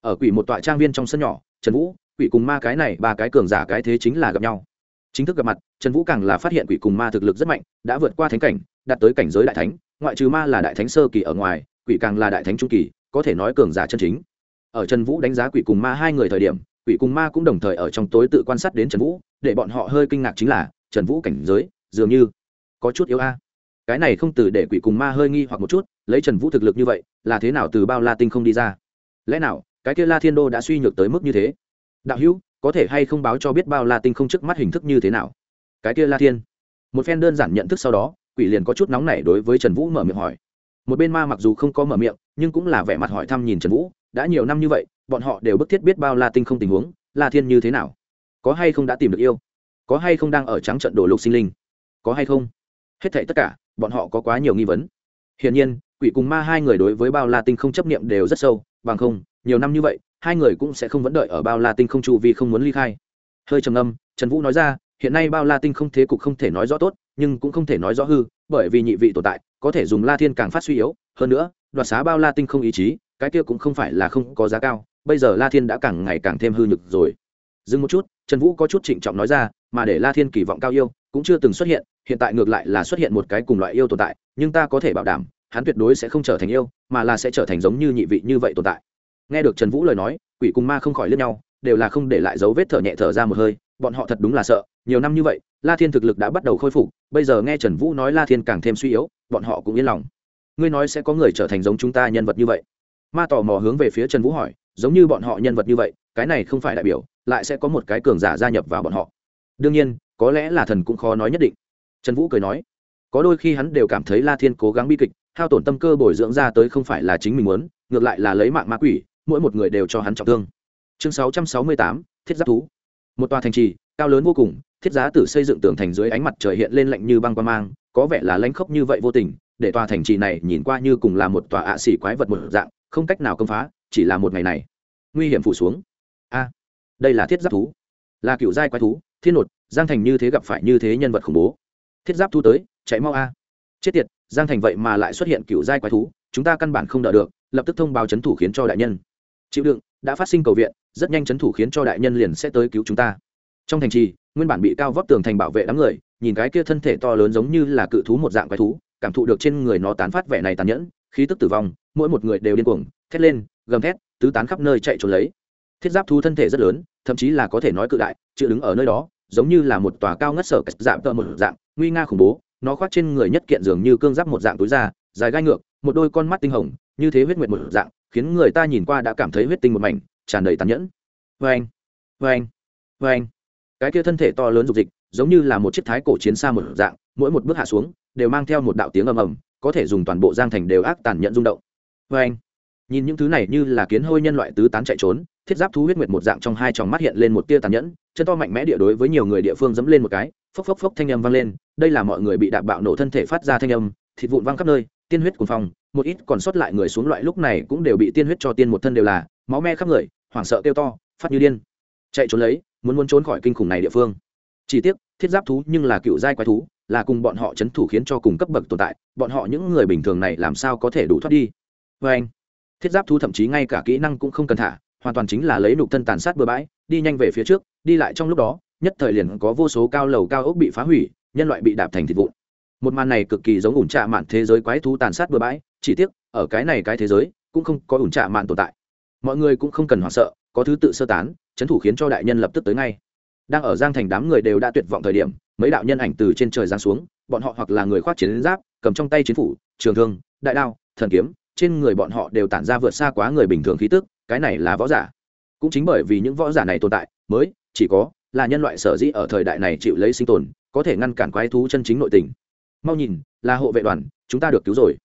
Ở quỷ một tọa trang viên trong sân nhỏ, trần vũ, quỷ cùng ma cái này, ba cái cường giả cái thế chính là gặp nhau. Chính thức gặp mặt, trần vũ càng là phát hiện quỷ cùng ma thực lực rất mạnh, đã vượt qua thánh cảnh, đạt tới cảnh giới đại thánh, ngoại trừ ma là đại thánh sơ kỳ ở ngoài, quỷ càng là đại thánh trung kỳ, có thể nói cường giả chân chính. Ở trần vũ đánh giá quỷ cùng ma hai người thời điểm, quỷ cùng ma cũng đồng thời ở trong tối tự quan sát đến trần vũ, để bọn họ hơi kinh ngạc chính là, trần vũ cảnh giới, dường như có chút yếu a. Cái này không từ để quỷ cùng ma hơi nghi hoặc một chút lấy trần vũ thực lực như vậy, là thế nào từ bao la tinh không đi ra? Lẽ nào, cái kia la thiên đô đã suy nhược tới mức như thế? Đạo hữu, có thể hay không báo cho biết bao la tinh không trước mắt hình thức như thế nào? Cái kia la thiên. Một phen đơn giản nhận thức sau đó, quỷ liền có chút nóng nảy đối với trần vũ mở miệng hỏi. Một bên ma mặc dù không có mở miệng, nhưng cũng là vẻ mặt hỏi thăm nhìn trần vũ, đã nhiều năm như vậy, bọn họ đều bức thiết biết bao la tinh không tình huống, la thiên như thế nào? Có hay không đã tìm được yêu? Có hay không đang ở trắng trận đổ lục sinh linh? Có hay không? Hết thảy tất cả, bọn họ có quá nhiều nghi vấn. Hiển nhiên quỷ cùng ma hai người đối với bao la tinh không chấp niệm đều rất sâu, bằng không, nhiều năm như vậy, hai người cũng sẽ không vẫn đợi ở bao la tinh không trụ vì không muốn ly khai. Hơi trầm âm trần vũ nói ra, hiện nay bao la tinh không thế cục không thể nói rõ tốt, nhưng cũng không thể nói rõ hư, bởi vì nhị vị tồn tại, có thể dùng la thiên càng phát suy yếu, hơn nữa, đoạt xá bao la tinh không ý chí, cái kia cũng không phải là không có giá cao, bây giờ la thiên đã càng ngày càng thêm hư nhực rồi. Dừng một chút, trần vũ có chút trịnh trọng nói ra, mà để la thiên kỳ vọng cao yêu cũng chưa từng xuất hiện hiện tại ngược lại là xuất hiện một cái cùng loại yêu tồn tại, nhưng ta có thể bảo đảm hắn tuyệt đối sẽ không trở thành yêu, mà là sẽ trở thành giống như nhị vị như vậy tồn tại. Nghe được trần vũ lời nói, quỷ cùng ma không khỏi lướt nhau, đều là không để lại dấu vết thở nhẹ thở ra một hơi, bọn họ thật đúng là sợ, nhiều năm như vậy, la thiên thực lực đã bắt đầu khôi phục, bây giờ nghe trần vũ nói la thiên càng thêm suy yếu, bọn họ cũng yên lòng. Ngươi nói sẽ có người trở thành giống chúng ta nhân vật như vậy? Ma tò mò hướng về phía trần vũ hỏi, giống như bọn họ nhân vật như vậy, cái này không phải đại biểu, lại sẽ có một cái cường giả gia nhập vào bọn họ. Đương nhiên, có lẽ là thần cũng khó nói nhất định. Trần vũ cười nói có đôi khi hắn đều cảm thấy la thiên cố gắng bi kịch, hao tổn tâm cơ bồi dưỡng ra tới không phải là chính mình muốn, ngược lại là lấy mạng ma quỷ, mỗi một người đều cho hắn trọng thương. Chương sáu trăm sáu mươi tám, thiết giáp thú. Một tòa thành trì, cao lớn vô cùng, thiết giá tử xây dựng tường thành dưới ánh mặt trời hiện lên lạnh như băng qua mang, có vẻ là lãnh khốc như vậy vô tình, để tòa thành trì này nhìn qua như cùng là một tòa ạ xỉ quái vật một dạng, không cách nào công phá, chỉ là một ngày này. Nguy hiểm phủ xuống. A, đây là thiết giáp thú. Là cựu giai quái thú, thiên nột, giang thành như thế gặp phải như thế nhân vật khủng bố. Thiết giáp thú tới chạy mau a. À. Chết tiệt, giang thành vậy mà lại xuất hiện cựu giai quái thú, chúng ta căn bản không đỡ được, lập tức thông báo c thủ khiến cho đại nhân. Chịu đựng, đã phát sinh cầu viện, rất nhanh c thủ khiến cho đại nhân liền sẽ tới cứu chúng ta. Trong thành trì, nguyên bản bị cao vóc tường thành bảo vệ đám người, nhìn cái kia thân thể to lớn giống như là cự thú một dạng quái thú, cảm thụ được trên người nó tán phát vẻ này tàn nhẫn, khí tức tử vong, mỗi một người đều điên cuồng, thét lên, gầm thét, tứ tán khắp nơi chạy trốn lấy. Thiết giáp thú thân thể rất lớn, thậm chí là có thể nói cự đại, chịu đứng ở nơi đó, giống như là một tòa cao ngất sở dạng tợ một dạng, nguy nga khủng bố nó khoác trên người nhất kiện dường như cương giáp một dạng túi da, dài gai ngược, một đôi con mắt tinh hồng, như thế huyết nguyệt một dạng, khiến người ta nhìn qua đã cảm thấy huyết tinh một mảnh, tràn đầy tàn nhẫn. Vê anh vê anh vê anh cái kia thân thể to lớn dục dịch, giống như là một chiếc thái cổ chiến xa một dạng, mỗi một bước hạ xuống, đều mang theo một đạo tiếng ầm ầm, có thể dùng toàn bộ giang thành đều ác tàn nhẫn rung động. Vê anh nhìn những thứ này như là kiến hôi nhân loại tứ tán chạy trốn, thiết giáp thú huyết nguyệt một dạng trong hai tròng mắt hiện lên một tia tàn nhẫn chân to mạnh mẽ địa đối với nhiều người địa phương dẫm lên một cái, phốc phốc phốc thanh âm vang lên, đây là mọi người bị đạp bạo nổ thân thể phát ra thanh âm, thịt vụn văng khắp nơi, tiên huyết cùng phòng một ít còn sót lại người xuống loại lúc này cũng đều bị tiên huyết cho tiên một thân đều là, máu me khắp người, hoảng sợ kêu to, phát như điên. Chạy trốn lấy, muốn muốn trốn khỏi kinh khủng này địa phương. Chỉ tiếc, thiết giáp thú nhưng là cựu giai quái thú, là cùng bọn họ chấn thủ khiến cho cùng cấp bậc tồn tại, bọn họ những người bình thường này làm sao có thể đủ thoát đi? Vê anh thiết giáp thú thậm chí ngay cả kỹ năng cũng không cần thả hoàn toàn chính là lấy nục thân tàn sát bừa bãi, đi nhanh về phía trước, đi lại trong lúc đó, nhất thời liền có vô số cao lầu cao ốc bị phá hủy, nhân loại bị đạp thành thịt vụn. Một màn này cực kỳ giống ủn trạ mạn thế giới quái thú tàn sát bừa bãi, chỉ tiếc, ở cái này cái thế giới, cũng không có ủn trạ mạn tồn tại. Mọi người cũng không cần hoảng sợ, có thứ tự sơ tán, chấn thủ khiến cho đại nhân lập tức tới ngay. Đang ở giang thành đám người đều đã tuyệt vọng thời điểm, mấy đạo nhân ảnh từ trên trời giáng xuống, bọn họ hoặc là người khoác chiến giáp, cầm trong tay chiến phủ, trường thương, đại đao, thần kiếm, trên người bọn họ đều tản ra vượt xa quá người bình thường khí tức cái này là võ giả. Cũng chính bởi vì những võ giả này tồn tại, mới chỉ có là nhân loại sở dĩ ở thời đại này chịu lấy sinh tồn, có thể ngăn cản quái thú chân chính nội tình. Mau nhìn, là hộ vệ đoàn, chúng ta được cứu rồi.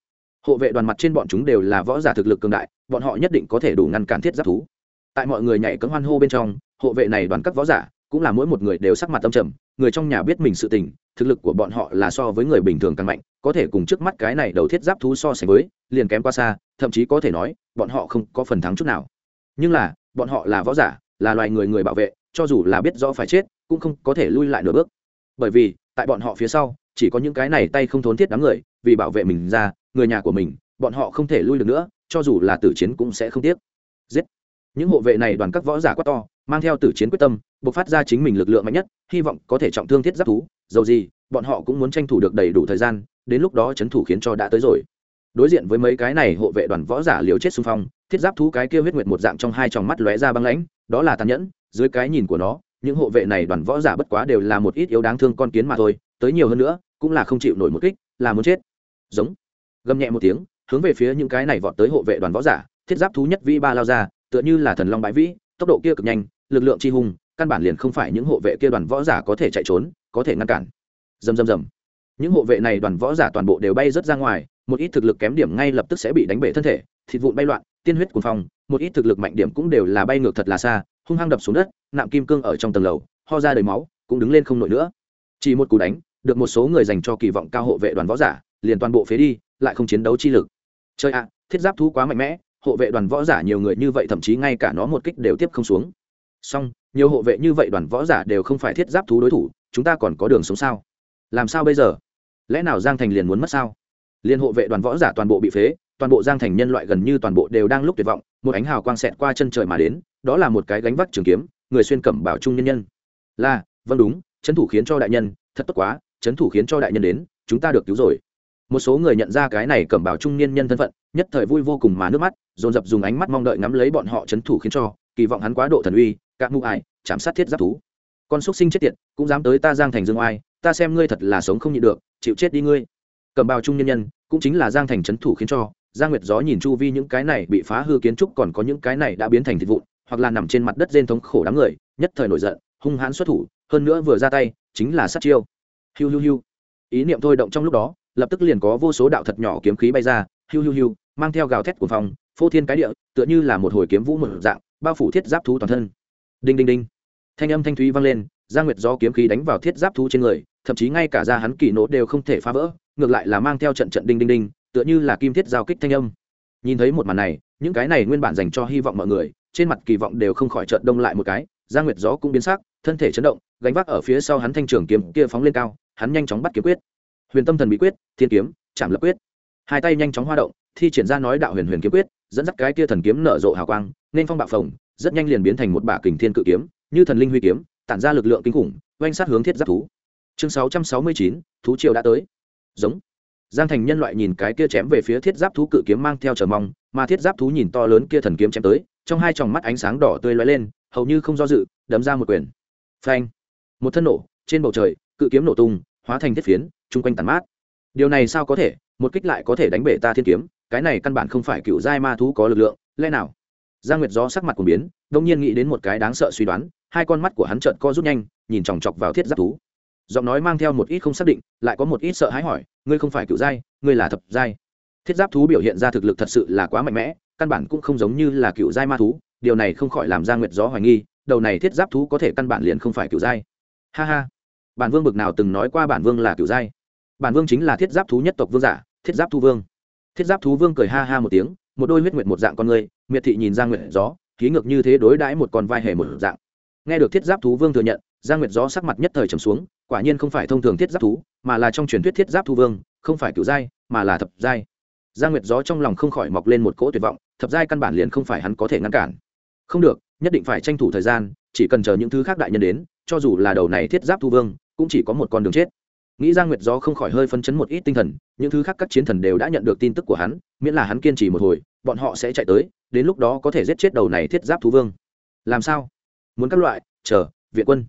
Hộ vệ đoàn mặt trên bọn chúng đều là võ giả thực lực cường đại, bọn họ nhất định có thể đủ ngăn cản thiết giáp thú. Tại mọi người nhảy cấm hoan hô bên trong, hộ vệ này đoàn các võ giả cũng là mỗi một người đều sắc mặt tâm trầm, người trong nhà biết mình sự tình, thực lực của bọn họ là so với người bình thường càng mạnh, có thể cùng trước mắt cái này đầu thiết giáp thú so sánh với, liền kém qua xa, thậm chí có thể nói, bọn họ không có phần thắng chút nào nhưng là, bọn họ là võ giả, là loài người người bảo vệ, cho dù là biết rõ phải chết, cũng không có thể lui lại nửa bước. Bởi vì, tại bọn họ phía sau, chỉ có những cái này tay không thốn thiết đám người, vì bảo vệ mình ra, người nhà của mình, bọn họ không thể lui được nữa, cho dù là tử chiến cũng sẽ không tiếc. Giết! Những hộ vệ này đoàn các võ giả quá to, mang theo tử chiến quyết tâm, buộc phát ra chính mình lực lượng mạnh nhất, hy vọng có thể trọng thương thiết giáp thú. Dầu gì, bọn họ cũng muốn tranh thủ được đầy đủ thời gian, đến lúc đó c h ấ n thủ khiến cho đã tới rồi đối diện với mấy cái này hộ vệ đoàn võ giả liều chết xung phong, thiết giáp thú cái kia huyết nguyệt một dạng trong hai tròng mắt lóe ra băng lãnh, đó là tàn nhẫn, dưới cái nhìn của nó, những hộ vệ này đoàn võ giả bất quá đều là một ít yếu đáng thương con kiến mà thôi, tới nhiều hơn nữa, cũng là không chịu nổi một kích, là muốn chết. Giống. Gầm nhẹ một tiếng, hướng về phía những cái này vọt tới hộ vệ đoàn võ giả, thiết giáp thú nhất vi ba lao ra, tựa như là thần long bãi vĩ, tốc độ kia cực nhanh, lực lượng chi hùng, căn bản liền không phải những hộ vệ kia đoàn võ giả có thể chạy trốn, có thể ngăn cản. Dầm dầm dầm những hộ vệ này đoàn võ giả toàn bộ đều bay rớt ra ngoài một ít thực lực kém điểm ngay lập tức sẽ bị đánh bể thân thể, thịt vụn bay loạn, tiên huyết cuồng phong, một ít thực lực mạnh điểm cũng đều là bay ngược thật là xa, hung hăng đập xuống đất, nạm kim cương ở trong tầng lầu, ho ra đầy máu, cũng đứng lên không nổi nữa. Chỉ một cú đánh, được một số người dành cho kỳ vọng cao hộ vệ đoàn võ giả, liền toàn bộ phế đi, lại không chiến đấu chi lực. Chơi ạ, thiết giáp thú quá mạnh mẽ, hộ vệ đoàn võ giả nhiều người như vậy thậm chí ngay cả nó một kích đều tiếp không xuống. Song nhiều hộ vệ như vậy đoàn võ giả đều không phải thiết giáp thú đối thủ, chúng ta còn có đường sống sao? Làm sao bây giờ? Lẽ nào giang thành liền muốn mất sao? Liên hộ vệ đoàn võ giả toàn bộ bị phế, toàn bộ giang thành nhân loại gần như toàn bộ đều đang lúc tuyệt vọng, một ánh hào quang xẹt qua chân trời mà đến, đó là một cái gánh vác trường kiếm, người xuyên cẩm bảo trung nhân nhân. Là vâng đúng trấn thủ khiến cho đại nhân, thật tốt quá trấn thủ khiến cho đại nhân đến, chúng ta được cứu rồi. Một số người nhận ra cái này cẩm bảo trung niên nhân thân phận, nhất thời vui vô cùng mà nước mắt, dồn dập dùng ánh mắt mong đợi ngắm lấy bọn họ c thủ khiến cho, kỳ vọng hắn quá độ thần uy các mụ ải, chạm sát thiết giáp thú. Con xúc sinh chết tiệt, cũng dám tới ta giang thành dương oai, ta xem ngươi thật là sống không nhịn được, chịu chết đi ngươi cầm bào trung nhân nhân, cũng chính là giang thành trấn thủ khiến cho, giang nguyệt gió nhìn chu vi những cái này bị phá hư kiến trúc còn có những cái này đã biến thành thịt vụn, hoặc là nằm trên mặt đất rên thống khổ đám người, nhất thời nổi giận, hung hãn xuất thủ, hơn nữa vừa ra tay, chính là sát chiêu. Hiu hiu hiu. Ý niệm thôi động trong lúc đó, lập tức liền có vô số đạo thật nhỏ kiếm khí bay ra, hiu hiu hiu, mang theo gào thét của phòng phô thiên cái địa, tựa như là một hồi kiếm vũ một dạng, bao phủ thiết giáp thú toàn thân. Đinh đinh đinh. Thanh âm thanh thúy vang lên gia nguyệt do kiếm khí đánh vào thiết giáp thú trên người, thậm chí ngay cả ra hắn kỳ nỗ đều không thể phá vỡ ngược lại là mang theo trận trận đinh đinh đinh, tựa như là kim thiết giao kích thanh âm. Nhìn thấy một màn này, những cái này nguyên bản dành cho hy vọng mọi người, trên mặt kỳ vọng đều không khỏi trận đông lại một cái gia nguyệt gió cũng biến sắc, thân thể chấn động, gánh vác ở phía sau hắn thanh trường kiếm kia phóng lên cao, hắn nhanh chóng bắt kiếm quyết. Huyền tâm thần bí quyết, thiên kiếm, chạm lập quyết. Hai tay nhanh chóng hoa động, thi triển ra nói đạo huyền huyền kiếm quyết, dẫn dắt cái kia thần kiếm nở rộ hào quang, nên phong bạo phồng, rất nhanh liền biến thành một bả kình thiên cự kiếm, như thần linh huy kiếm, tản ra lực lượng kinh khủng, oanh sát hướng thiết giáp thú. Chương sáu trăm sáu mươi chín, thú triều đã tới giống. Giang thành nhân loại nhìn cái kia chém về phía thiết giáp thú cự kiếm mang theo chờ mong, mà thiết giáp thú nhìn to lớn kia thần kiếm chém tới, trong hai tròng mắt ánh sáng đỏ tươi lóe lên, hầu như không do dự, đấm ra một quyền. Phanh. Một thân nổ, trên bầu trời, cự kiếm nổ tung, hóa thành thiết phiến, chung quanh tàn mát. Điều này sao có thể? Một kích lại có thể đánh bể ta thiên kiếm, cái này căn bản không phải cựu giai ma thú có lực lượng, lẽ nào? Giang nguyệt gió sắc mặt của biến đông nhiên nghĩ đến một cái đáng sợ suy đoán, hai con mắt của hắn trợn co rút nhanh, nhìn chòng chọc vào thiết giáp thú giọng nói mang theo một ít không xác định, lại có một ít sợ hãi hỏi, ngươi không phải cựu giai, ngươi là thập giai. Thiết giáp thú biểu hiện ra thực lực thật sự là quá mạnh mẽ, căn bản cũng không giống như là cựu giai ma thú, điều này không khỏi làm ra nguyệt gió hoài nghi, đầu này thiết giáp thú có thể căn bản liền không phải cựu giai. Ha ha. Bản vương bực nào từng nói qua bản vương là cựu giai. Bản vương chính là thiết giáp thú nhất tộc vương giả, thiết giáp thu vương. Thiết giáp thú vương cười ha ha một tiếng, một đôi huyết nguyệt một dạng con người, miệt thị nhìn ra nguyệt gió, khí ngược như thế đối đãi một con vai hề một dạng. Nghe được thiết giáp thú vương thừa nhận giang nguyệt gió sắc mặt nhất thời trầm xuống, quả nhiên không phải thông thường thiết giáp thú, mà là trong truyền thuyết thiết giáp thu vương, không phải cửu giai, mà là thập giai. Giang nguyệt gió trong lòng không khỏi mọc lên một cỗ tuyệt vọng, thập giai căn bản liền không phải hắn có thể ngăn cản. Không được, nhất định phải tranh thủ thời gian, chỉ cần chờ những thứ khác đại nhân đến, cho dù là đầu này thiết giáp thu vương, cũng chỉ có một con đường chết. Nghĩ giang nguyệt gió không khỏi hơi phân chấn một ít tinh thần, những thứ khác các chiến thần đều đã nhận được tin tức của hắn, miễn là hắn kiên trì một hồi, bọn họ sẽ chạy tới, đến lúc đó có thể giết chết đầu này thiết giáp thú vương. Làm sao? Muốn các loại, chờ, viện quân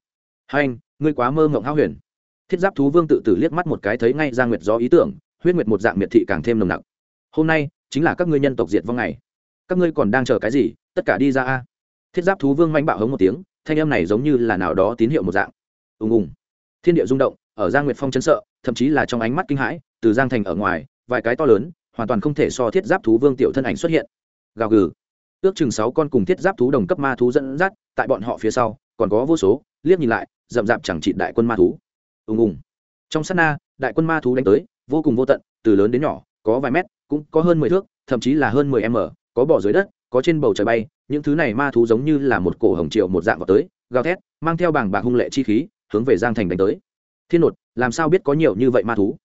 hai anh, ngươi quá mơ mộng hao huyền. Thiết giáp thú vương tự tử liếc mắt một cái thấy ngay giang nguyệt gió ý tưởng, huyết nguyệt một dạng miệt thị càng thêm nồng nặc. Hôm nay, chính là các ngươi nhân tộc diệt vong ngày. Các ngươi còn đang chờ cái gì? Tất cả đi ra a. Thiết giáp thú vương manh bạo hống một tiếng, thanh âm này giống như là nào đó tín hiệu một dạng. Ùng ùng. Thiên địa rung động, ở giang nguyệt phong chấn sợ, thậm chí là trong ánh mắt kinh hãi, từ giang thành ở ngoài, vài cái to lớn, hoàn toàn không thể so thiết giáp thú vương tiểu thân ảnh xuất hiện. Gào gừ. Ước chừng sáu con cùng thiết giáp thú đồng cấp ma thú dẫn dắt, tại bọn họ phía sau, còn có vô số, liếc nhìn lại rậm rạp chẳng trị đại quân ma thú. Ùng ùng. Trong sát na, đại quân ma thú đánh tới, vô cùng vô tận, từ lớn đến nhỏ, có vài mét, cũng có hơn mười thước, thậm chí là hơn mười m, có bỏ dưới đất, có trên bầu trời bay, những thứ này ma thú giống như là một cổ hồng triệu một dạng vào tới, gào thét, mang theo bảng bạc hung lệ chi khí, hướng về giang thành đánh tới. Thiên nột, làm sao biết có nhiều như vậy ma thú?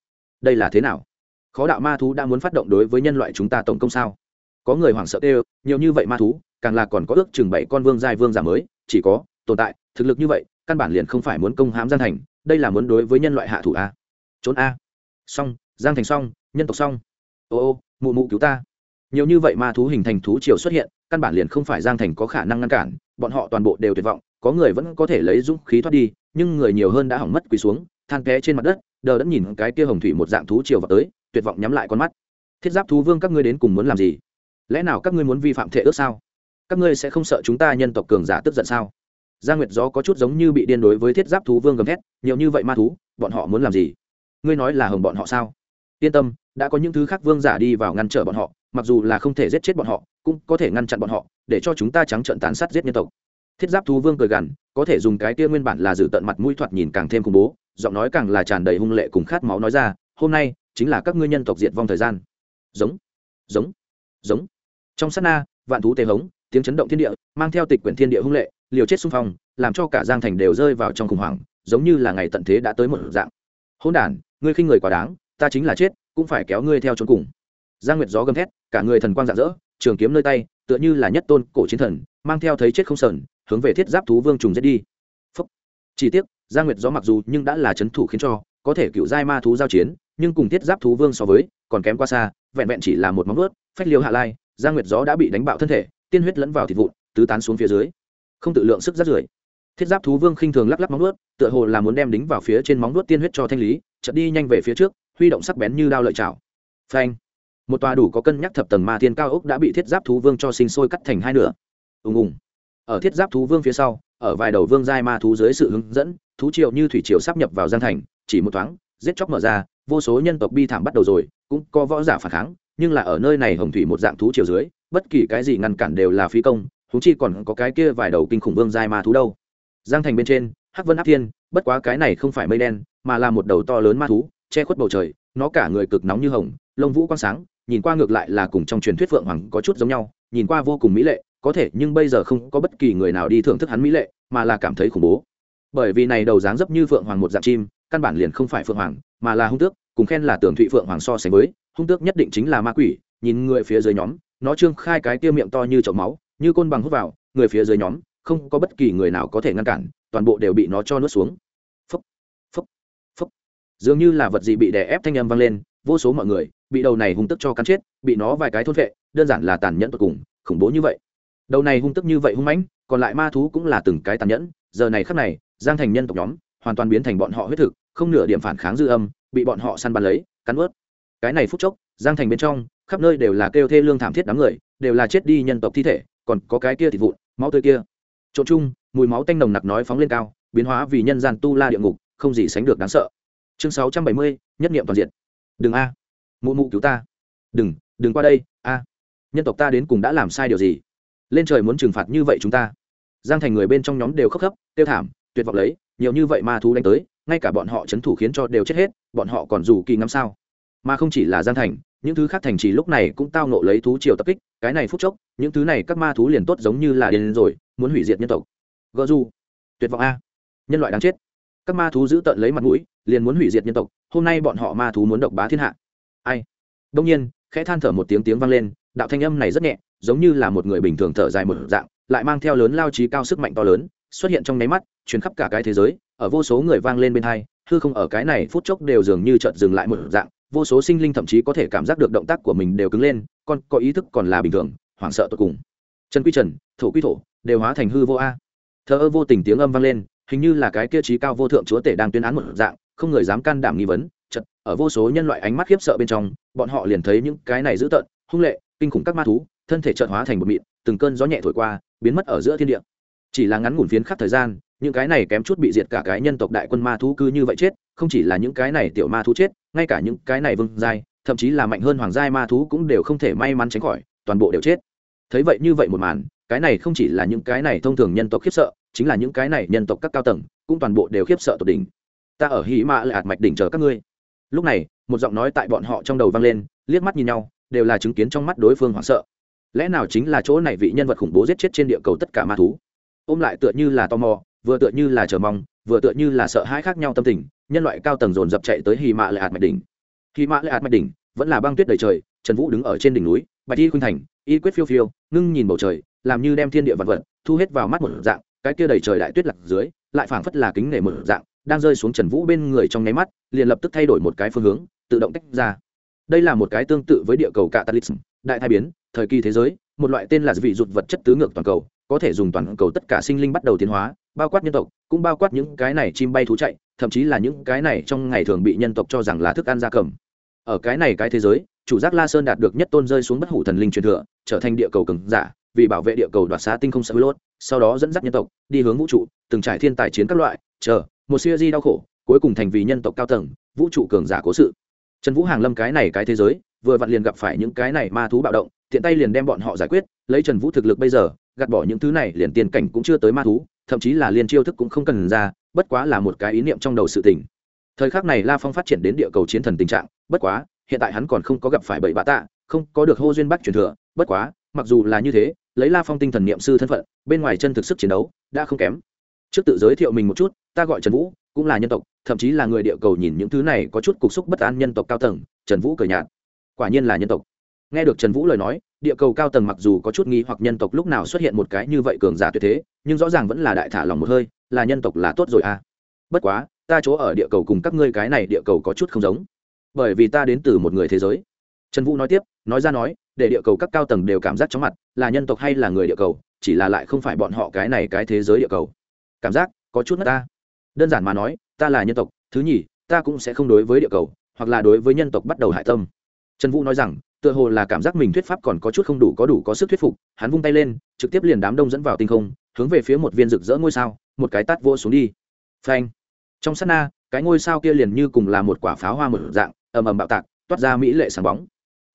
Đây là thế nào? Khó đạo ma thú đã muốn phát động đối với nhân loại chúng ta tổng công sao? Có người hoảng sợ đều nhiều như vậy ma thú, càng là còn có ước chừng bảy con vương giai vương giả mới, chỉ có tồn tại, thực lực như vậy căn bản liền không phải muốn công hãm giang thành, đây là muốn đối với nhân loại hạ thủ a. Trốn a. Xong, giang thành xong, nhân tộc xong. Ô ô, mụ mụ cứu ta. Nhiều như vậy ma thú hình thành thú triều xuất hiện, căn bản liền không phải giang thành có khả năng ngăn cản, bọn họ toàn bộ đều tuyệt vọng, có người vẫn có thể lấy dũng khí thoát đi, nhưng người nhiều hơn đã hỏng mất quỳ xuống, than té trên mặt đất, đờ đẫn nhìn cái kia hồng thủy một dạng thú triều vào tới, tuyệt vọng nhắm lại con mắt. Thiết giáp thú vương, các ngươi đến cùng muốn làm gì? Lẽ nào các ngươi muốn vi phạm thể ước sao? Các ngươi sẽ không sợ chúng ta nhân tộc cường giả tức giận sao? Gia nguyệt gió có chút giống như bị điên đối với thiết giáp thú vương gầm thét, nhiều như vậy ma thú, bọn họ muốn làm gì? Ngươi nói là hồng bọn họ sao? Yên tâm, đã có những thứ khác vương giả đi vào ngăn trở bọn họ, mặc dù là không thể giết chết bọn họ, cũng có thể ngăn chặn bọn họ, để cho chúng ta trắng trợn tàn sát giết nhân tộc. Thiết giáp thú vương cười gằn, có thể dùng cái kia nguyên bản là giữ tận mặt mũi thoạt nhìn càng thêm khủng bố, giọng nói càng là tràn đầy hung lệ cùng khát máu nói ra, hôm nay chính là các ngươi nhân tộc diệt vong thời gian. Giống giống giống. Trong sát na, vạn thú tề hống tiếng chấn động thiên địa, mang theo tịch quyển thiên địa hung lệ, liều chết xung phong, làm cho cả giang thành đều rơi vào trong khủng hoảng, giống như là ngày tận thế đã tới một dạng. Hôn đản, ngươi khinh người quá đáng, ta chính là chết, cũng phải kéo ngươi theo trốn cùng. Giang nguyệt gió gầm thét, cả người thần quang rạng rỡ, trường kiếm nơi tay, tựa như là nhất tôn cổ chiến thần, mang theo thấy chết không sờn, hướng về thiết giáp thú vương trùng giết đi. Phúc. chỉ tiếc, giang nguyệt gió mặc dù nhưng đã là c h ấ n thủ khiến cho, có thể cựu giai ma thú giao chiến, nhưng cùng thiết giáp thú vương so với, còn kém qua xa, vẹn vẹn chỉ là một móng ướt phách liêu hạ lai, giang nguyệt gió đã bị đánh bạo thân thể tiên huyết lẫn vào thịt vụn, tứ tán xuống phía dưới. Không tự lượng sức rát rưởi. Thiết giáp thú vương khinh thường lắp lắp móng nuốt tựa hồ là muốn đem đính vào phía trên móng nuốt tiên huyết cho thanh lý chật đi nhanh về phía trước, huy động sắc bén như đao lợi chảo. Phanh. Một tòa đủ có cân nhắc thập tầng ma thiên cao ốc đã bị thiết giáp thú vương cho sinh sôi cắt thành hai nửa. Ùng ùng. Ở thiết giáp thú vương phía sau, ở vài đầu vương giai ma thú dưới sự hướng dẫn, thú triệu như thủy triều sắp nhập vào gian thành, chỉ một thoáng, giết chóc mở ra, vô số nhân tộc bi thảm bắt đầu rồi, cũng có võ giả phản kháng, nhưng là ở nơi này hồng thủy một dạng thú triều dưới bất kỳ cái gì ngăn cản đều là phi công thú chi còn có cái kia vài đầu kinh khủng vương giai ma thú đâu. Giang thành bên trên, hắc vân áp thiên, bất quá cái này không phải mây đen, mà là một đầu to lớn ma thú, che khuất bầu trời, nó cả người cực nóng như hồng, lông vũ quang sáng, nhìn qua ngược lại là cùng trong truyền thuyết phượng hoàng có chút giống nhau, nhìn qua vô cùng mỹ lệ, có thể nhưng bây giờ không có bất kỳ người nào đi thưởng thức hắn mỹ lệ, mà là cảm thấy khủng bố. Bởi vì này đầu dáng dấp như phượng hoàng một dạng chim, căn bản liền không phải phượng hoàng, mà là hung tước, cùng khen là tưởng thụy phượng hoàng so sánh với, hung tước nhất định chính là ma quỷ, nhìn người phía dưới nhóm nó trương khai cái tiêu miệng to như chậu máu, như côn bằng hút vào, người phía dưới nhóm, không có bất kỳ người nào có thể ngăn cản, toàn bộ đều bị nó cho nuốt xuống. Phấp phấp phấp dường như là vật gì bị đè ép thanh âm vang lên, vô số mọi người, bị đầu này hung tức cho cắn chết, bị nó vài cái thôn vệ, đơn giản là tàn nhẫn tột cùng, khủng bố như vậy. Đầu này hung tức như vậy hung mãnh, còn lại ma thú cũng là từng cái tàn nhẫn, giờ này khắc này, giang thành nhân tộc nhóm, hoàn toàn biến thành bọn họ huyết thực, không nửa điểm phản kháng dư âm, bị bọn họ săn bắn lấy, cắn ướt cái này phút chốc giang thành bên trong, khắp nơi đều là kêu thê lương thảm thiết đám người, đều là chết đi nhân tộc thi thể, còn có cái kia thịt vụn, máu tươi kia. Trộn chung, mùi máu tanh nồng nặc nói phóng lên cao, biến hóa vì nhân gian tu la địa ngục, không gì sánh được đáng sợ. Chương sáu trăm bảy mươi, nhất niệm toàn diện. Đừng a. Mụ mụ cứu ta. Đừng đừng qua đây, a. Nhân tộc ta đến cùng đã làm sai điều gì? Lên trời muốn trừng phạt như vậy chúng ta. Giang thành người bên trong nhóm đều khóc khóc tiêu thảm, tuyệt vọng lấy, nhiều như vậy ma thú đánh tới, ngay cả bọn họ c h ấ n thủ khiến cho đều chết hết, bọn họ còn dù kỳ ngắm sao mà không chỉ là giang thành, những thứ khác thành trì lúc này cũng tao nộ lấy thú triều tập kích, cái này phút chốc, những thứ này các ma thú liền tốt giống như là điên rồi, muốn hủy diệt nhân tộc. Gợ du, tuyệt vọng a. Nhân loại đáng chết. Các ma thú giữ tận lấy mặt mũi, liền muốn hủy diệt nhân tộc, hôm nay bọn họ ma thú muốn độc bá thiên hạ. Ai? Đông nhiên, khẽ than thở một tiếng tiếng vang lên, đạo thanh âm này rất nhẹ, giống như là một người bình thường thở dài một dạng, lại mang theo lớn lao trí cao sức mạnh to lớn, xuất hiện trong nháy mắt chuyến khắp cả cái thế giới, ở vô số người vang lên bên hai, hư không ở cái này phút chốc đều dường như chợt dừng lại một dạng vô số sinh linh thậm chí có thể cảm giác được động tác của mình đều cứng lên, con, có ý thức còn là bình thường, hoảng sợ tột cùng. Trần quy trần, thổ quy thổ, đều hóa thành hư vô a. Thờ ơ vô tình tiếng âm vang lên, hình như là cái kia trí cao vô thượng chúa tể đang tuyên án một dạng, không người dám can đảm nghi vấn chật ở vô số nhân loại ánh mắt khiếp sợ bên trong, bọn họ liền thấy những cái này dữ tợn, hung lệ, kinh khủng các ma thú, thân thể chợt hóa thành một mịn, từng cơn gió nhẹ thổi qua, biến mất ở giữa thiên địa. Chỉ là ngắn ngủn phiến khắc thời gian, những cái này kém chút bị diệt cả cái nhân tộc đại quân ma thú cứ như vậy chết, không chỉ là những cái này tiểu ma thú chết ngay cả những cái này vương giai, thậm chí là mạnh hơn hoàng giai ma thú cũng đều không thể may mắn tránh khỏi, toàn bộ đều chết. Thấy vậy như vậy một màn, cái này không chỉ là những cái này thông thường nhân tộc khiếp sợ, chính là những cái này nhân tộc các cao tầng, cũng toàn bộ đều khiếp sợ tột đỉnh. Ta ở hỉ mạ lại ạt mạch đỉnh chờ các ngươi. Lúc này, một giọng nói tại bọn họ trong đầu vang lên, liếc mắt nhìn nhau, đều là chứng kiến trong mắt đối phương hoảng sợ. Lẽ nào chính là chỗ này vị nhân vật khủng bố giết chết trên địa cầu tất cả ma thú? Ôm lại tựa như là tò mò, vừa tựa như là chờ mong vừa tựa như là sợ hãi khác nhau tâm tình, nhân loại cao tầng dồn dập chạy tới hy mã lệ hạt mạch đỉnh. Hy mã lệ hạt mạch đỉnh vẫn là băng tuyết đầy trời, trần vũ đứng ở trên đỉnh núi, bạch y khuynh thành, y quyết phiêu phiêu, ngưng nhìn bầu trời, làm như đem thiên địa vật vật thu hết vào mắt một dạng, cái kia đầy trời đại tuyết lặc dưới, lại phảng phất là kính nể một dạng, đang rơi xuống trần vũ bên người trong nháy mắt, liền lập tức thay đổi một cái phương hướng, tự động tách ra. Đây là một cái tương tự với địa cầu catalysm đại thai biến, thời kỳ thế giới, một loại tên là vị rụt vật chất tứ ngược toàn cầu có thể dùng toàn cầu tất cả sinh linh bắt đầu tiến hóa, bao quát nhân tộc, cũng bao quát những cái này chim bay thú chạy, thậm chí là những cái này trong ngày thường bị nhân tộc cho rằng là thức ăn gia cầm. Ở cái này cái thế giới, chủ giác la sơn đạt được nhất tôn rơi xuống bất hủ thần linh truyền thừa, trở thành địa cầu cường giả, vì bảo vệ địa cầu đoạt xá tinh không sợ lốt, sau đó dẫn dắt nhân tộc, đi hướng vũ trụ, từng trải thiên tài chiến các loại, chờ, một siêu di đau khổ, cuối cùng thành vì nhân tộc cao tầng, vũ trụ cường giả cố sự. Trần vũ hàng lâm cái này cái thế giới, vừa vặn liền gặp phải những cái này ma thú bạo động, tiện tay liền đem bọn họ giải quyết, lấy trần vũ thực lực bây giờ gạt bỏ những thứ này liền tiền cảnh cũng chưa tới ma thú, thậm chí là liên chiêu thức cũng không cần ra, bất quá là một cái ý niệm trong đầu sự tình. Thời khắc này la phong phát triển đến địa cầu chiến thần tình trạng, bất quá, hiện tại hắn còn không có gặp phải bảy bạ tạ, không có được hô duyên bắc truyền thừa, bất quá, mặc dù là như thế, lấy la phong tinh thần niệm sư thân phận, bên ngoài chân thực sức chiến đấu đã không kém. Trước tự giới thiệu mình một chút, ta gọi trần vũ, cũng là nhân tộc, thậm chí là người địa cầu nhìn những thứ này có chút cục xúc bất an nhân tộc cao tầng, trần vũ cười nhạt. Quả nhiên là nhân tộc. Nghe được trần vũ lời nói địa cầu cao tầng mặc dù có chút nghi hoặc nhân tộc lúc nào xuất hiện một cái như vậy cường giả tuyệt thế, nhưng rõ ràng vẫn là đại thả lòng một hơi, là nhân tộc là tốt rồi à. Bất quá, ta chỗ ở địa cầu cùng các ngươi cái này địa cầu có chút không giống. Bởi vì ta đến từ một người thế giới. Trần vũ nói tiếp, nói ra nói, để địa cầu các cao tầng đều cảm giác chóng mặt, là nhân tộc hay là người địa cầu, chỉ là lại không phải bọn họ cái này cái thế giới địa cầu. Cảm giác, có chút mất ta. Đơn giản mà nói, ta là nhân tộc, thứ nhì, ta cũng sẽ không đối với địa cầu, hoặc là đối với nhân tộc bắt đầu hại tâm trần vũ nói rằng, tựa hồ là cảm giác mình thuyết pháp còn có chút không đủ có đủ có sức thuyết phục, hắn vung tay lên, trực tiếp liền đám đông dẫn vào tinh không, hướng về phía một viên rực rỡ ngôi sao, một cái tát vô xuống đi. Phanh! Trong sát na, cái ngôi sao kia liền như cùng là một quả pháo hoa một dạng, ầm ầm bạo tạc, toát ra mỹ lệ sáng bóng.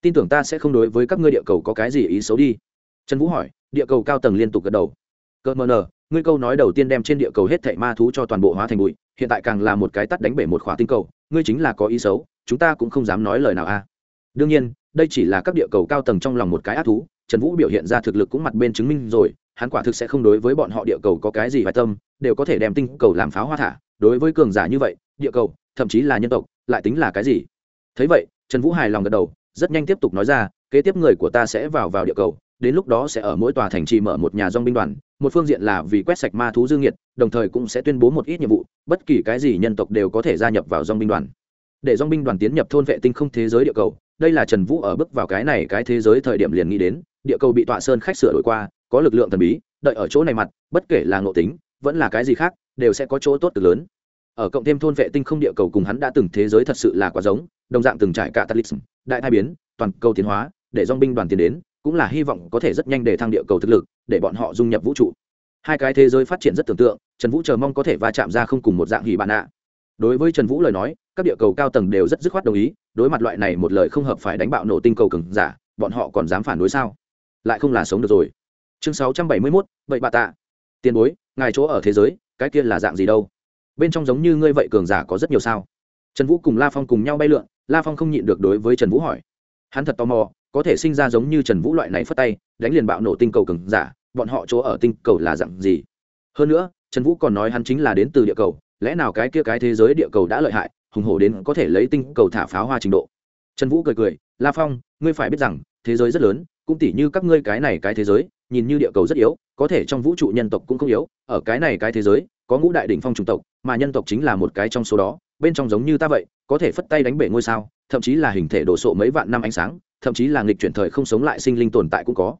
Tin tưởng ta sẽ không đối với các ngươi địa cầu có cái gì ý xấu đi. Trần vũ hỏi, địa cầu cao tầng liên tục gật đầu. Cợt mờ nờ, ngươi câu nói đầu tiên đem trên địa cầu hết thảy ma thú cho toàn bộ hóa thành bụi, hiện tại càng là một cái tắt đánh bể một khỏa tinh cầu, ngươi chính là có ý xấu, chúng ta cũng không dám nói lời nào a đương nhiên, đây chỉ là các địa cầu cao tầng trong lòng một cái ác thú, trần vũ biểu hiện ra thực lực cũng mặt bên chứng minh rồi, hắn quả thực sẽ không đối với bọn họ địa cầu có cái gì phải tâm, đều có thể đem tinh cầu làm pháo hoa thả. Đối với cường giả như vậy, địa cầu, thậm chí là nhân tộc, lại tính là cái gì? Thấy vậy, trần vũ hài lòng gật đầu, rất nhanh tiếp tục nói ra, kế tiếp người của ta sẽ vào vào địa cầu, đến lúc đó sẽ ở mỗi tòa thành trì mở một nhà dong binh đoàn, một phương diện là vì quét sạch ma thú dương nhiệt, đồng thời cũng sẽ tuyên bố một ít nhiệm vụ, bất kỳ cái gì nhân tộc đều có thể gia nhập vào dong binh đoàn. Để dong binh đoàn tiến nhập thôn vệ tinh không thế giới địa cầu đây là trần vũ ở bước vào cái này cái thế giới thời điểm liền nghĩ đến, địa cầu bị tọa sơn khách sửa đổi qua, có lực lượng thần bí, đợi ở chỗ này mặt, bất kể là ngộ tính, vẫn là cái gì khác, đều sẽ có chỗ tốt từ lớn. Ở cộng thêm thôn vệ tinh không địa cầu cùng hắn đã từng thế giới thật sự là quá giống, đồng dạng từng trải cả talism đại thai biến, toàn cầu tiến hóa, để dong binh đoàn tiến đến, cũng là hy vọng có thể rất nhanh để thăng địa cầu thực lực, để bọn họ dung nhập vũ trụ. Hai cái thế giới phát triển rất tưởng tượng, trần vũ chờ mong có thể va chạm ra không cùng một dạng hỉ bạn ạ. Đối với trần vũ lời nói, các địa cầu cao tầng đều rất dứt khoát đồng ý đối mặt loại này một lời không hợp phải đánh bạo nổ tinh cầu cứng giả, bọn họ còn dám phản đối sao? Lại không là sống được rồi. Chương sáu trăm bảy mươi mốt, vậy bà tạ. Tiền bối, ngài chỗ ở thế giới, cái kia là dạng gì đâu? Bên trong giống như ngươi vậy cường giả có rất nhiều sao? Trần vũ cùng la phong cùng nhau bay lượn, la phong không nhịn được đối với trần vũ hỏi. Hắn thật tò mò, có thể sinh ra giống như trần vũ loại này phất tay, đánh liền bạo nổ tinh cầu cường giả, bọn họ chỗ ở tinh cầu là dạng gì? Hơn nữa, trần vũ còn nói hắn chính là đến từ địa cầu, lẽ nào cái kia cái thế giới địa cầu đã lợi hại hùng hổ đến có thể lấy tinh cầu thả pháo hoa trình độ. Trần vũ cười cười, la phong, ngươi phải biết rằng, thế giới rất lớn, cũng tỉ như các ngươi cái này cái thế giới, nhìn như địa cầu rất yếu, có thể trong vũ trụ nhân tộc cũng không yếu, ở cái này cái thế giới, có ngũ đại đỉnh phong chủng tộc, mà nhân tộc chính là một cái trong số đó, bên trong giống như ta vậy, có thể phất tay đánh bể ngôi sao, thậm chí là hình thể đồ sộ mấy vạn năm ánh sáng, thậm chí là nghịch chuyển thời không sống lại sinh linh tồn tại cũng có.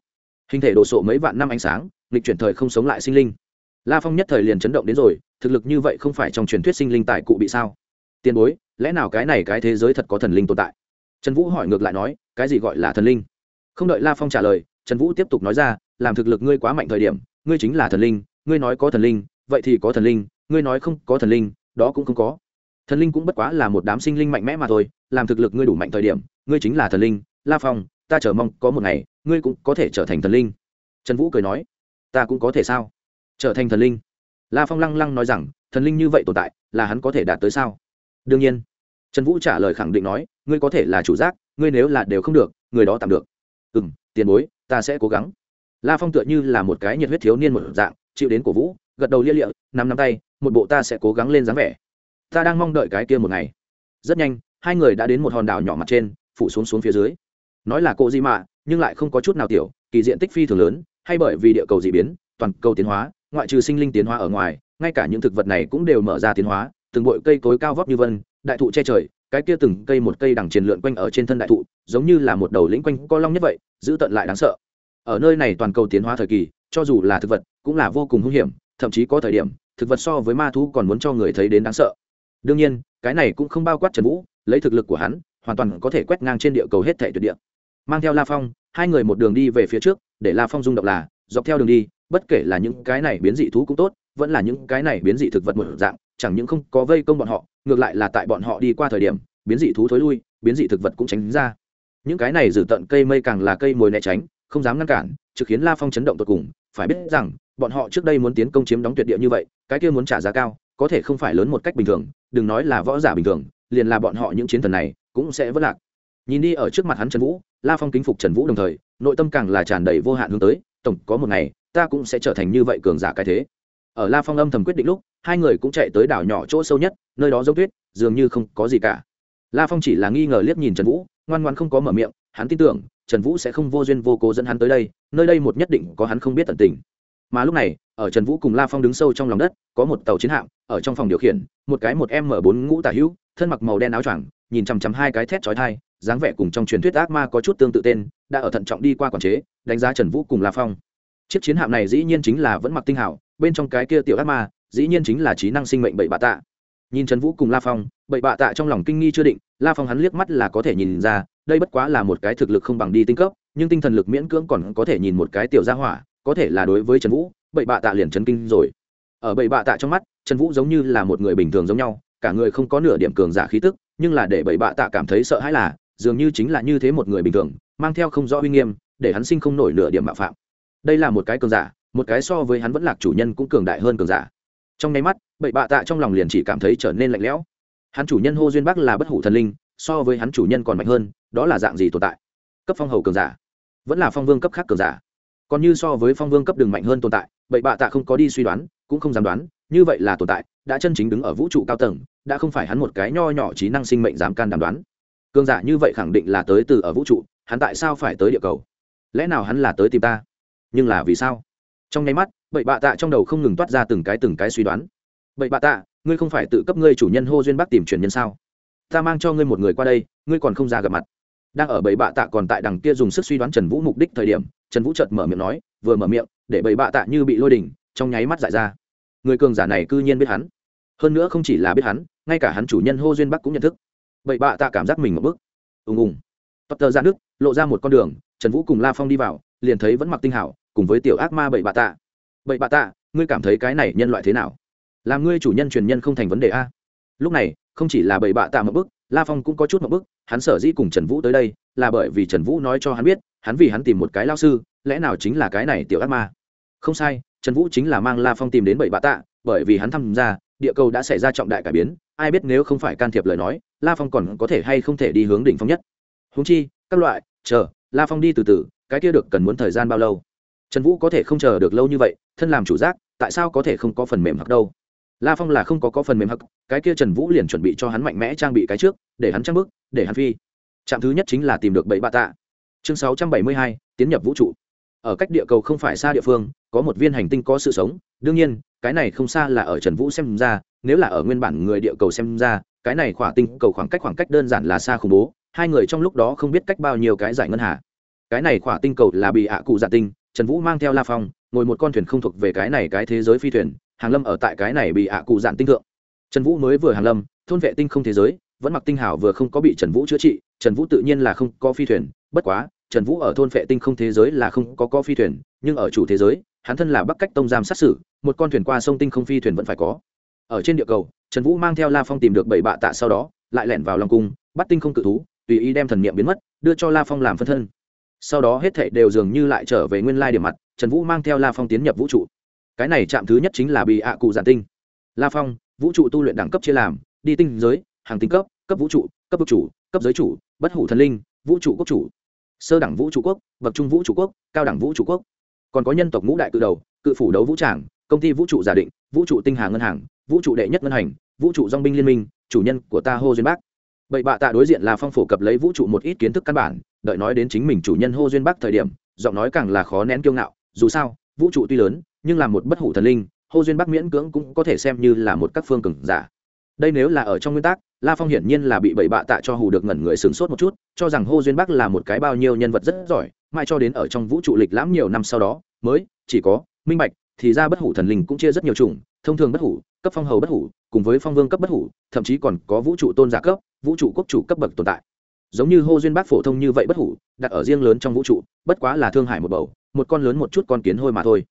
Hình thể đồ sộ mấy vạn năm ánh sáng, nghịch chuyển thời không sống lại sinh linh. La phong nhất thời liền chấn động đến rồi, thực lực như vậy không phải trong truyền thuyết sinh linh tại cụ bị sao? Tiền bối, lẽ nào cái này cái thế giới thật có thần linh tồn tại? Trần vũ hỏi ngược lại nói, cái gì gọi là thần linh? Không đợi la phong trả lời, trần vũ tiếp tục nói ra, làm thực lực ngươi quá mạnh thời điểm, ngươi chính là thần linh, ngươi nói có thần linh, vậy thì có thần linh, ngươi nói không có thần linh, đó cũng không có. Thần linh cũng bất quá là một đám sinh linh mạnh mẽ mà thôi, làm thực lực ngươi đủ mạnh thời điểm, ngươi chính là thần linh. La phong, ta chờ mong có một ngày, ngươi cũng có thể trở thành thần linh. Trần vũ cười nói, ta cũng có thể sao? Trở thành thần linh. La phong lăng lăng nói rằng, thần linh như vậy tồn tại, là hắn có thể đạt tới sao? Đương nhiên. Trần vũ trả lời khẳng định nói, ngươi có thể là chủ giác, ngươi nếu là đều không được, người đó tạm được. Ừ m tiền bối, ta sẽ cố gắng. La phong tựa như là một cái nhiệt huyết thiếu niên một dạng, chịu đến cổ vũ, gật đầu lia lịa, nắm nắm tay, một bộ ta sẽ cố gắng lên dáng vẻ. Ta đang mong đợi cái kia một ngày. Rất nhanh, hai người đã đến một hòn đảo nhỏ mặt trên, phủ xuống xuống phía dưới. Nói là cộ di mạ, nhưng lại không có chút nào tiểu, kỳ diện tích phi thường lớn, hay bởi vì địa cầu d ị biến, toàn cầu tiến hóa, ngoại trừ sinh linh tiến hóa ở ngoài, ngay cả những thực vật này cũng đều mở ra tiến hóa từng bụi cây cối cao vóc như vân, đại thụ che trời, cái kia từng cây một cây đằng triền lượn quanh ở trên thân đại thụ, giống như là một đầu lĩnh quanh co long nhất vậy, giữ tận lại đáng sợ. Ở nơi này toàn cầu tiến hóa thời kỳ, cho dù là thực vật cũng là vô cùng hung hiểm, thậm chí có thời điểm, thực vật so với ma thú còn muốn cho người thấy đến đáng sợ. Đương nhiên, cái này cũng không bao quát trần vũ, lấy thực lực của hắn, hoàn toàn có thể quét ngang trên địa cầu hết thể tuyệt địa. Mang theo la phong, hai người một đường đi về phía trước, để la phong rung động là, dọc theo đường đi, bất kể là những cái này biến dị thú cũng tốt, vẫn là những cái này biến dị thực vật một dạng chẳng những không có vây công bọn họ, ngược lại là tại bọn họ đi qua thời điểm, biến dị thú thối lui, biến dị thực vật cũng tránh ra. Những cái này dử tận cây mây càng là cây mồi né tránh, không dám ngăn cản, trực khiến la phong chấn động tột cùng. Phải biết rằng, bọn họ trước đây muốn tiến công chiếm đóng tuyệt địa như vậy, cái kia muốn trả giá cao, có thể không phải lớn một cách bình thường, đừng nói là võ giả bình thường, liền là bọn họ những chiến thần này, cũng sẽ vất lạc. Nhìn đi ở trước mặt hắn trần vũ, la phong kính phục trần vũ đồng thời, nội tâm càng là tràn đầy vô hạn hướng tới, tổng, có một ngày, ta cũng sẽ trở thành như vậy cường giả cái thế ở la phong âm thầm quyết định lúc, hai người cũng chạy tới đảo nhỏ chỗ sâu nhất, nơi đó giống tuyết, dường như không có gì cả. La phong chỉ là nghi ngờ liếc nhìn trần vũ, ngoan ngoan không có mở miệng, hắn tin tưởng, trần vũ sẽ không vô duyên vô cố dẫn hắn tới đây, nơi đây một nhất định có hắn không biết tận tình. Mà lúc này, ở trần vũ cùng la phong đứng sâu trong lòng đất, có một tàu chiến hạm, ở trong phòng điều khiển, một cái một m bốn ngũ tả hữu, thân mặc màu đen áo choàng, nhìn chằm chằm hai cái thét chói thai dáng vẻ cùng trong truyền thuyết ác ma có chút tương tự tên, đã ở thận trọng đi qua quản chế, đánh giá trần vũ cùng la phong chiếc chiến hạm này dĩ nhiên chính là vẫn mặc tinh hảo, bên trong cái kia tiểu ác ma, dĩ nhiên chính là trí năng sinh mệnh bảy bạ tạ. Nhìn trần vũ cùng la phong bảy bạ tạ trong lòng kinh nghi chưa định, la phong hắn liếc mắt là có thể nhìn ra, đây bất quá là một cái thực lực không bằng đi tinh cấp, nhưng tinh thần lực miễn cưỡng còn có thể nhìn một cái tiểu gia hỏa, có thể là đối với trần vũ bảy bạ tạ liền chấn kinh rồi. Ở bảy bạ tạ trong mắt, trần vũ giống như là một người bình thường giống nhau, cả người không có nửa điểm cường giả khí tức, nhưng là để bảy bạ tạ cảm thấy sợ hãi là, dường như chính là như thế một người bình thường, mang theo không rõ uy nghiêm, để hắn sinh không nổi nửa điểm mạo phạm đây là một cái cường giả, một cái so với hắn vẫn lạc chủ nhân cũng cường đại hơn cường giả. Trong nháy mắt, bậy bạ tạ trong lòng liền chỉ cảm thấy trở nên lạnh lẽo. Hắn chủ nhân hô duyên bắc là bất hủ thần linh, so với hắn chủ nhân còn mạnh hơn, đó là dạng gì tồn tại? Cấp phong hầu cường giả, vẫn là phong vương cấp khác cường giả. Còn như so với phong vương cấp đường mạnh hơn tồn tại, bậy bạ tạ không có đi suy đoán, cũng không dám đoán, như vậy là tồn tại, đã chân chính đứng ở vũ trụ cao tầng, đã không phải hắn một cái nho nhỏ trí năng sinh mệnh dám can đảm đoán. Cường giả như vậy khẳng định là tới từ ở vũ trụ, hắn tại sao phải tới địa cầu? Lẽ nào hắn là tới tìm ta? Nhưng là vì sao? Trong nháy mắt, bậy bạ tạ trong đầu không ngừng toát ra từng cái từng cái suy đoán. Bậy bạ tạ, ngươi không phải tự cấp ngươi chủ nhân hô duyên bắc tìm truyền nhân sao? Ta mang cho ngươi một người qua đây, ngươi còn không ra gặp mặt. Đang ở bậy bạ tạ còn tại đằng kia dùng sức suy đoán trần vũ mục đích thời điểm, trần vũ chợt mở miệng nói, vừa mở miệng, để bậy bạ tạ như bị lôi đỉnh trong nháy mắt giải ra. Người cường giả này cư nhiên biết hắn. Hơn nữa không chỉ là biết hắn, ngay cả hắn chủ nhân hô duyên bắc cũng nhận thức. Bậy bạ tạ cảm giác mình một bước. Ùng ùng. Tóc tờ ra nước, lộ ra một con đường, trần vũ cùng la phong đi vào liền thấy vẫn mặc tinh hảo, cùng với tiểu ác ma bảy bạ tạ. Bảy bạ tạ, ngươi cảm thấy cái này nhân loại thế nào? Làm ngươi chủ nhân truyền nhân không thành vấn đề a? Lúc này, không chỉ là bảy bạ tạ một bức, la phong cũng có chút một bức, hắn sở dĩ cùng trần vũ tới đây, là bởi vì trần vũ nói cho hắn biết, hắn vì hắn tìm một cái lao sư, lẽ nào chính là cái này tiểu ác ma? Không sai, trần vũ chính là mang la phong tìm đến bảy bạ tạ, bởi vì hắn tham gia, địa cầu đã xảy ra trọng đại cải biến, ai biết nếu không phải can thiệp lời nói, la phong còn có thể hay không thể đi hướng đỉnh phong nhất. Húng chi, các loại, chờ, la phong đi từ từ cái kia được cần muốn thời gian bao lâu? Trần vũ có thể không chờ được lâu như vậy, thân làm chủ giác, tại sao có thể không có phần mềm hặc đâu? La phong là không có có phần mềm hắc, cái kia trần vũ liền chuẩn bị cho hắn mạnh mẽ trang bị cái trước, để hắn trang bước để hắn phi. Trạm thứ nhất chính là tìm được bảy bạ tạ. Chương sáu trăm bảy mươi hai, tiến nhập vũ trụ. Ở cách địa cầu không phải xa địa phương, có một viên hành tinh có sự sống, đương nhiên, cái này không xa là ở trần vũ xem ra, nếu là ở nguyên bản người địa cầu xem ra, cái này khỏa tinh cầu khoảng cách khoảng cách đơn giản là xa khủng bố, hai người trong lúc đó không biết cách bao nhiêu cái giải ngân hà cái này khỏa tinh cầu là bị ạ cụ dạ tinh, trần vũ mang theo la phong, ngồi một con thuyền không thuộc về cái này cái thế giới phi thuyền, hàng lâm ở tại cái này bị ạ cụ dạn tinh thượng. Trần vũ mới vừa hàng lâm, thôn vệ tinh không thế giới, vẫn mặc tinh hảo vừa không có bị trần vũ chữa trị, trần vũ tự nhiên là không có phi thuyền, bất quá, trần vũ ở thôn vệ tinh không thế giới là không có có phi thuyền, nhưng ở chủ thế giới, hắn thân là bắc cách tông giam sát xử, một con thuyền qua sông tinh không phi thuyền vẫn phải có. Ở trên địa cầu, trần vũ mang theo la phong tìm được bảy bạ tạ sau đó, lại lẻn vào lòng cung, bắt tinh không cự thú, tùy ý đem thần niệm biến mất, đưa cho la phong làm phân thân sau đó hết thảy đều dường như lại trở về nguyên lai điểm mặt trần vũ mang theo la phong tiến nhập vũ trụ cái này chạm thứ nhất chính là bị ạ cụ giản tinh la phong vũ trụ tu luyện đẳng cấp chia làm đi tinh giới hàng tinh cấp cấp vũ trụ cấp vực chủ cấp giới chủ bất hủ thần linh vũ trụ quốc chủ sơ đẳng vũ trụ quốc bậc trung vũ trụ quốc cao đẳng vũ trụ quốc còn có nhân tộc ngũ đại cự đầu cự phủ đấu vũ tràng công ty vũ trụ giả định vũ trụ tinh hà ngân hàng vũ trụ đệ nhất ngân hành vũ trụ dong binh liên minh chủ nhân của ta hô duyên bác bậy bạ tạ đối diện là phong phổ cập lấy vũ trụ một ít kiến thức căn bản đợi nói đến chính mình chủ nhân hô duyên bắc thời điểm, giọng nói càng là khó nén kiêu ngạo, dù sao, vũ trụ tuy lớn, nhưng là một bất hủ thần linh, hô duyên bắc miễn cưỡng cũng có thể xem như là một các phương cường giả. Đây nếu là ở trong nguyên tắc, la phong hiển nhiên là bị bậy bạ tạ cho hù được ngẩn người sửng sốt một chút, cho rằng hô duyên bắc là một cái bao nhiêu nhân vật rất giỏi, mãi cho đến ở trong vũ trụ lịch lãm nhiều năm sau đó, mới, chỉ có, minh bạch, thì ra bất hủ thần linh cũng chia rất nhiều chủng, thông thường bất hủ, cấp phong hầu bất hủ, cùng với phong vương cấp bất hủ, thậm chí còn có vũ trụ tôn giả cấp, vũ trụ quốc chủ cấp bậc tồn tại giống như hô duyên bác phổ thông như vậy bất hủ, đặt ở riêng lớn trong vũ trụ, bất quá là thương hải một bầu, một con lớn một chút con kiến hôi mà thôi.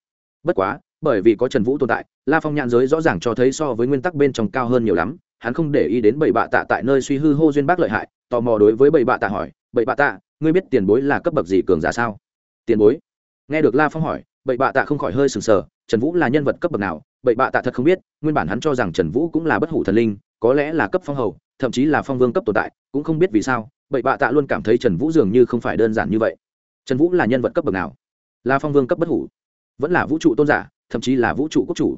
Bất quá, bởi vì có trần vũ tồn tại, la phong nhãn giới rõ ràng cho thấy so với nguyên tắc bên trong cao hơn nhiều lắm, hắn không để ý đến bảy bạ tạ tại nơi suy hư hô duyên bác lợi hại, tò mò đối với bảy bạ tạ hỏi, bảy bạ tạ, ngươi biết tiền bối là cấp bậc gì cường giả sao? Tiền bối? Nghe được la phong hỏi, bảy bạ tạ không khỏi hơi sừng sờ, trần vũ là nhân vật cấp bậc nào? Bậy bạ tạ thật không biết, nguyên bản hắn cho rằng trần vũ cũng là bất hủ thần linh, có lẽ là cấp phong hầu, thậm chí là phong vương cấp tồn tại, cũng không biết vì sao, bậy bạ tạ luôn cảm thấy trần vũ dường như không phải đơn giản như vậy. Trần vũ là nhân vật cấp bậc nào? Là phong vương cấp bất hủ? Vẫn là vũ trụ tôn giả, thậm chí là vũ trụ quốc chủ?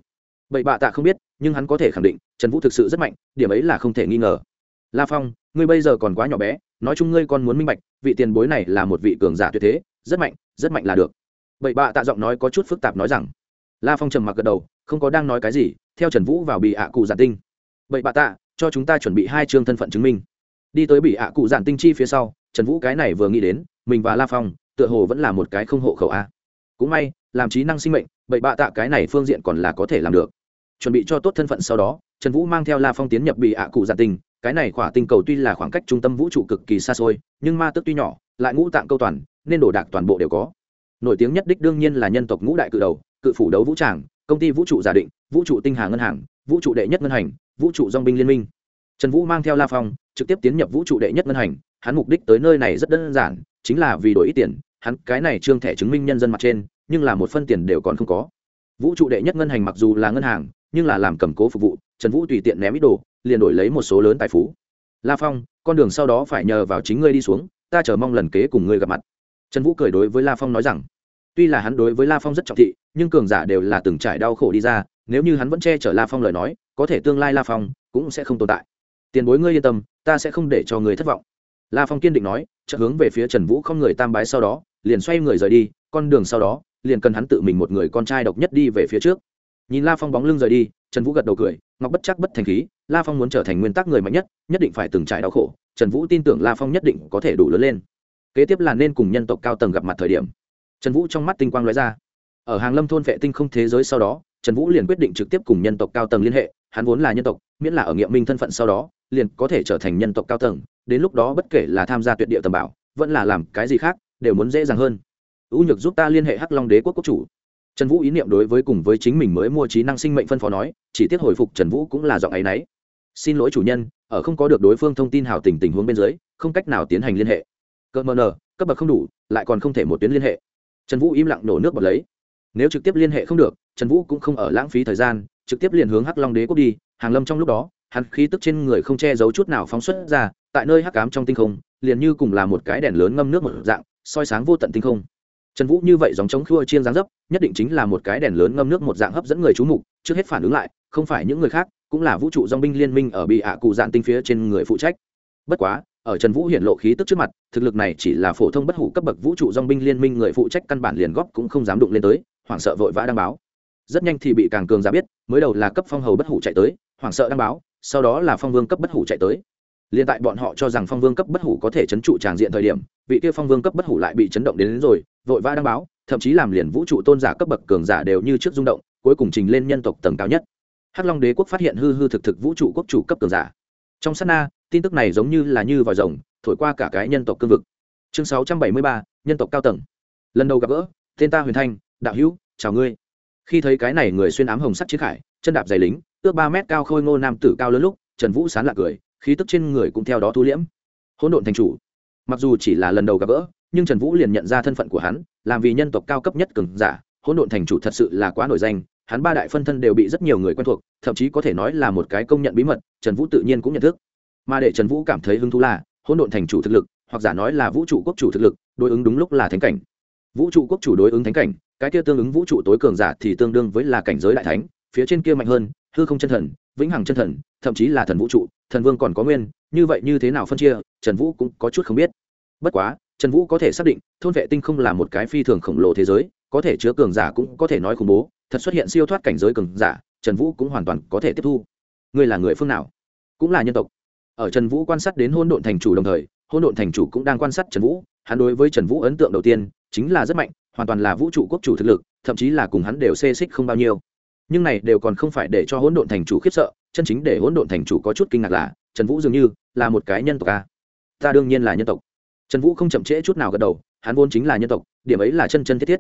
Bậy bạ tạ không biết, nhưng hắn có thể khẳng định, trần vũ thực sự rất mạnh, điểm ấy là không thể nghi ngờ. La phong, ngươi bây giờ còn quá nhỏ bé, nói chung ngươi còn muốn minh bạch, vị tiền bối này là một vị cường giả tuyệt thế, rất mạnh rất mạnh là được. Bậy bạ tạ giọng nói có chút phức tạp nói rằng. La phong trầm mặc gật đầu không có đang nói cái gì, theo trần vũ vào bị ạ cụ giản tinh. Vậy bà tạ, cho chúng ta chuẩn bị hai chương thân phận chứng minh. Đi tới bị ạ cụ giản tinh chi phía sau, trần vũ cái này vừa nghĩ đến, mình và la phong, tựa hồ vẫn là một cái không hộ khẩu a. Cũng may, làm trí năng sinh mệnh, vậy bạ tạ cái này phương diện còn là có thể làm được. Chuẩn bị cho tốt thân phận sau đó, trần vũ mang theo la phong tiến nhập bị ạ cụ giản tinh. Cái này khỏa tinh cầu tuy là khoảng cách trung tâm vũ trụ cực kỳ xa xôi, nhưng ma tức tuy nhỏ, lại ngũ tạng câu toàn, nên đồ đạc toàn bộ đều có. Nổi tiếng nhất đích đương nhiên là nhân tộc ngũ đại cự đầu, cự phủ đấu vũ tràng công ty vũ trụ giả định, vũ trụ tinh hà ngân hàng, vũ trụ đệ nhất ngân hành, vũ trụ dong binh liên minh. Trần vũ mang theo la phong, trực tiếp tiến nhập vũ trụ đệ nhất ngân hành. Hắn mục đích tới nơi này rất đơn giản, chính là vì đổi ít tiền. Hắn, cái này trương thẻ chứng minh nhân dân mặt trên, nhưng là một phân tiền đều còn không có. Vũ trụ đệ nhất ngân hành mặc dù là ngân hàng, nhưng là làm cầm cố phục vụ, trần vũ tùy tiện ném ít đồ, liền đổi lấy một số lớn tài phú. La phong, con đường sau đó phải nhờ vào chính ngươi đi xuống, ta chờ mong lần kế cùng ngươi gặp mặt. Trần vũ cười đối với la phong nói rằng tuy là hắn đối với la phong rất trọng thị, nhưng cường giả đều là từng trải đau khổ đi ra, nếu như hắn vẫn che chở la phong lời nói, có thể tương lai la phong cũng sẽ không tồn tại. Tiền bối ngươi yên tâm, ta sẽ không để cho người thất vọng. La phong kiên định nói chợ hướng về phía trần vũ không người tam bái sau đó, liền xoay người rời đi, con đường sau đó, liền cần hắn tự mình một người con trai độc nhất đi về phía trước. Nhìn la phong bóng lưng rời đi, trần vũ gật đầu cười, ngọc bất chắc bất thành khí, la phong muốn trở thành nguyên tắc người mạnh nhất nhất định phải từng trải đau khổ. Trần vũ tin tưởng la phong nhất định có thể đủ lớn lên. Kế tiếp là nên cùng nhân tộc cao tầng gặp mặt thời điểm trần vũ trong mắt tinh quang lóe ra. Ở hàng lâm thôn vệ tinh không thế giới sau đó, trần vũ liền quyết định trực tiếp cùng nhân tộc cao tầng liên hệ, hắn vốn là nhân tộc, miễn là ở nghiệm minh thân phận sau đó, liền có thể trở thành nhân tộc cao tầng, đến lúc đó bất kể là tham gia tuyệt địa tầm bảo, vẫn là làm cái gì khác, đều muốn dễ dàng hơn. U nhược giúp ta liên hệ hắc long đế quốc quốc chủ. Trần vũ ý niệm đối với cùng với chính mình mới mua trí năng sinh mệnh phân phó nói, chỉ tiếc hồi phục trần vũ cũng là giọng ấ y n ấ y xin lỗi chủ nhân, ở không có được đối phương thông tin hào tình tình huống bên dưới, không cách nào tiến hành liên hệ. Cơ mờ nờ, cấp bậc không đủ, lại còn không thể một tuyến liên hệ trần vũ im lặng nổ nước bật lấy. Nếu trực tiếp liên hệ không được, trần vũ cũng không ở lãng phí thời gian, trực tiếp liền hướng hắc long đế quốc đi. Hàng lâm trong lúc đó, hắn khí tức trên người không che giấu chút nào phóng xuất ra, tại nơi hắc cám trong tinh không, liền như cùng là một cái đèn lớn ngâm nước một dạng, soi sáng vô tận tinh không. Trần vũ như vậy dòng chống khua chiên dáng dấp, nhất định chính là một cái đèn lớn ngâm nước một dạng hấp dẫn người chú mục, trước hết phản ứng lại, không phải những người khác, cũng là vũ trụ dong binh liên minh ở bị ạ cụ dạn tinh phía trên người phụ trách. Bất quá ở trần vũ hiển lộ khí tức trước mặt thực lực này chỉ là phổ thông bất hủ cấp bậc vũ trụ dòng binh liên minh người phụ trách căn bản liền góp cũng không dám đụng lên tới hoảng sợ vội vã đăng báo. Rất nhanh thì bị càng cường giả biết mới đầu là cấp phong hầu bất hủ chạy tới hoảng sợ đăng báo sau đó là phong vương cấp bất hủ chạy tới. Liên tại bọn họ cho rằng phong vương cấp bất hủ có thể chấn trụ tràng diện thời điểm vị kia phong vương cấp bất hủ lại bị chấn động đến, đến rồi vội vã đăng báo thậm chí làm liền vũ trụ tôn giả cấp bậc cường giả đều như trước rung động cuối cùng trình lên nhân tộc tầng cao nhất. Hắc long đế quốc phát hiện hư hư thực thực vũ trụ quốc chủ cấp cường giả. Trong sát na tin tức này giống như là như vòi rồng, thổi qua cả cái nhân tộc cương vực. Chương sáu trăm bảy mươi ba, nhân tộc cao tầng. Lần đầu gặp gỡ, tên ta huyền thanh, đạo hữu, chào ngươi. Khi thấy cái này người xuyên ám hồng sắc chiến khải, chân đạp dày lính, ước ba mét cao khôi ngô nam tử cao lớn lúc, trần vũ sán lạc cười, khí tức trên người cũng theo đó thu liễm. Hỗn độn thành chủ. Mặc dù chỉ là lần đầu gặp gỡ, nhưng trần vũ liền nhận ra thân phận của hắn, làm vì nhân tộc cao cấp nhất cường giả, hỗn độn thành chủ thật sự là quá nổi danh, hắn ba đại phân thân đều bị rất nhiều người quen thuộc, thậm chí có thể nói là một cái công nhận bí mật, trần vũ tự nhiên cũng nhận thức mà để trần vũ cảm thấy hứng thú là, hỗn độn thành chủ thực lực, hoặc giả nói là vũ trụ quốc chủ thực lực, đối ứng đúng lúc là thánh cảnh. Vũ trụ quốc chủ đối ứng thánh cảnh, cái kia tương ứng vũ trụ tối cường giả thì tương đương với là cảnh giới đại thánh, phía trên kia mạnh hơn, hư không chân thần, vĩnh hằng chân thần, thậm chí là thần vũ trụ, thần vương còn có nguyên, như vậy như thế nào phân chia, trần vũ cũng có chút không biết. Bất quá, trần vũ có thể xác định, thôn vệ tinh không là một cái phi thường khổng lồ thế giới, có thể chứa cường giả cũng có thể nói khủng bố, thật xuất hiện siêu thoát cảnh giới cường giả, trần vũ cũng hoàn toàn có thể tiếp thu. Ngươi là người phương nào? Cũng là nhân tộc ở trần vũ quan sát đến hôn độn thành chủ đồng thời hôn độn thành chủ cũng đang quan sát trần vũ, hắn đối với trần vũ ấn tượng đầu tiên chính là rất mạnh, hoàn toàn là vũ trụ quốc chủ thực lực, thậm chí là cùng hắn đều xê xích không bao nhiêu. Nhưng này đều còn không phải để cho hỗn độn thành chủ khiếp sợ, chân chính để hỗn độn thành chủ có chút kinh ngạc là, trần vũ dường như là một cái nhân tộc a. Ta đương nhiên là nhân tộc. Trần vũ không chậm trễ chút nào gật đầu, hắn vốn chính là nhân tộc, điểm ấy là chân chân thiết thiết.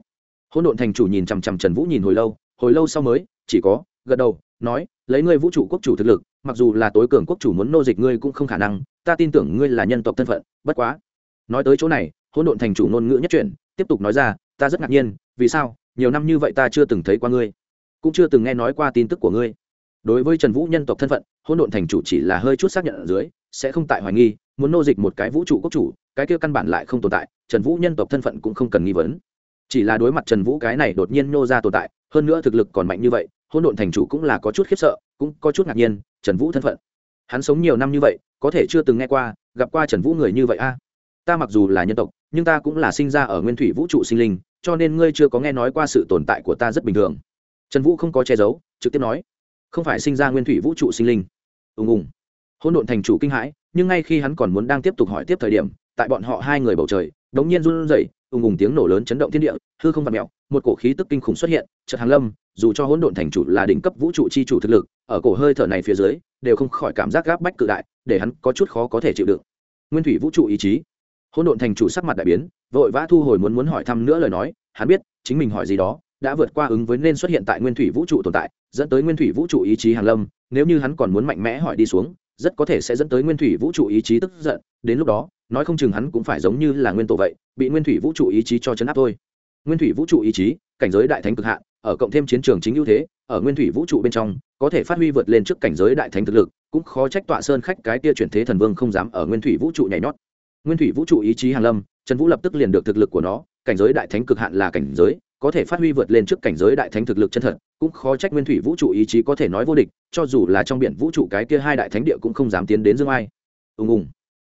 Hỗn độn thành chủ nhìn chằm chằm trần vũ nhìn hồi lâu hồi lâu sau mới chỉ có gật đầu, nói, lấy ngươi vũ trụ quốc chủ thực lực mặc dù là tối cường quốc chủ muốn nô dịch ngươi cũng không khả năng, ta tin tưởng ngươi là nhân tộc thân phận, bất quá. Nói tới chỗ này, hỗn độn thành chủ ngôn ngữ nhất chuyển, tiếp tục nói ra, ta rất ngạc nhiên, vì sao, nhiều năm như vậy ta chưa từng thấy qua ngươi, cũng chưa từng nghe nói qua tin tức của ngươi. Đối với trần vũ nhân tộc thân phận, hỗn độn thành chủ chỉ là hơi chút xác nhận ở dưới, sẽ không tại hoài nghi, muốn nô dịch một cái vũ trụ quốc chủ, cái kia căn bản lại không tồn tại, trần vũ nhân tộc thân phận cũng không cần nghi vấn. Chỉ là đối mặt trần vũ cái này đột nhiên nô ra tồn tại, hơn nữa thực lực còn mạnh như vậy, hỗn độn thành chủ cũng là có chút khiếp sợ, cũng có chút ngạc nhiên trần vũ thân phận. Hắn sống nhiều năm như vậy, có thể chưa từng nghe qua, gặp qua trần vũ người như vậy a. Ta mặc dù là nhân tộc, nhưng ta cũng là sinh ra ở nguyên thủy vũ trụ sinh linh, cho nên ngươi chưa có nghe nói qua sự tồn tại của ta rất bình thường. Trần vũ không có che giấu, trực tiếp nói. Không phải sinh ra nguyên thủy vũ trụ sinh linh. Ùng ùng. Hôn độn thành chủ kinh hãi, nhưng ngay khi hắn còn muốn đang tiếp tục hỏi tiếp thời điểm, tại bọn họ hai người bầu trời, đống nhiên run rẩy ùng ùng tiếng nổ lớn chấn động thiên địa, hư không vặn mẹo một cổ khí tức kinh khủng xuất hiện, chợt hàng lâm, dù cho hỗn độn thành chủ là đỉnh cấp vũ trụ chi chủ thực lực, ở cổ hơi thở này phía dưới, đều không khỏi cảm giác gáp bách cự đại, để hắn có chút khó có thể chịu đựng. Nguyên thủy vũ trụ ý chí. Hỗn độn thành chủ sắc mặt đại biến, vội vã thu hồi muốn muốn hỏi thăm nữa lời nói, hắn biết, chính mình hỏi gì đó, đã vượt qua ứng với nên xuất hiện tại nguyên thủy vũ trụ tồn tại, dẫn tới nguyên thủy vũ trụ ý chí hàng lâm, nếu như hắn còn muốn mạnh mẽ hỏi đi xuống rất có thể sẽ dẫn tới nguyên thủy vũ trụ ý chí tức giận, đến lúc đó, nói không chừng hắn cũng phải giống như là nguyên tổ vậy, bị nguyên thủy vũ trụ ý chí cho chấn áp thôi. Nguyên thủy vũ trụ ý chí, cảnh giới đại thánh cực hạn, ở cộng thêm chiến trường chính ưu thế, ở nguyên thủy vũ trụ bên trong, có thể phát huy vượt lên trước cảnh giới đại thánh thực lực, cũng khó trách tọa sơn khách cái kia chuyển thế thần vương không dám ở nguyên thủy vũ trụ nhảy nhót. Nguyên thủy vũ trụ ý chí hàn lâm, trần vũ lập tức liền được thực lực của nó, cảnh giới đại thánh cực hạn là cảnh giới có thể phát huy vượt lên trước cảnh giới đại thánh thực lực chân thật, cũng khó trách nguyên thủy vũ trụ ý chí có thể nói vô địch, cho dù là trong biển vũ trụ cái kia hai đại thánh địa cũng không dám tiến đến dương ai. Ùng ùng.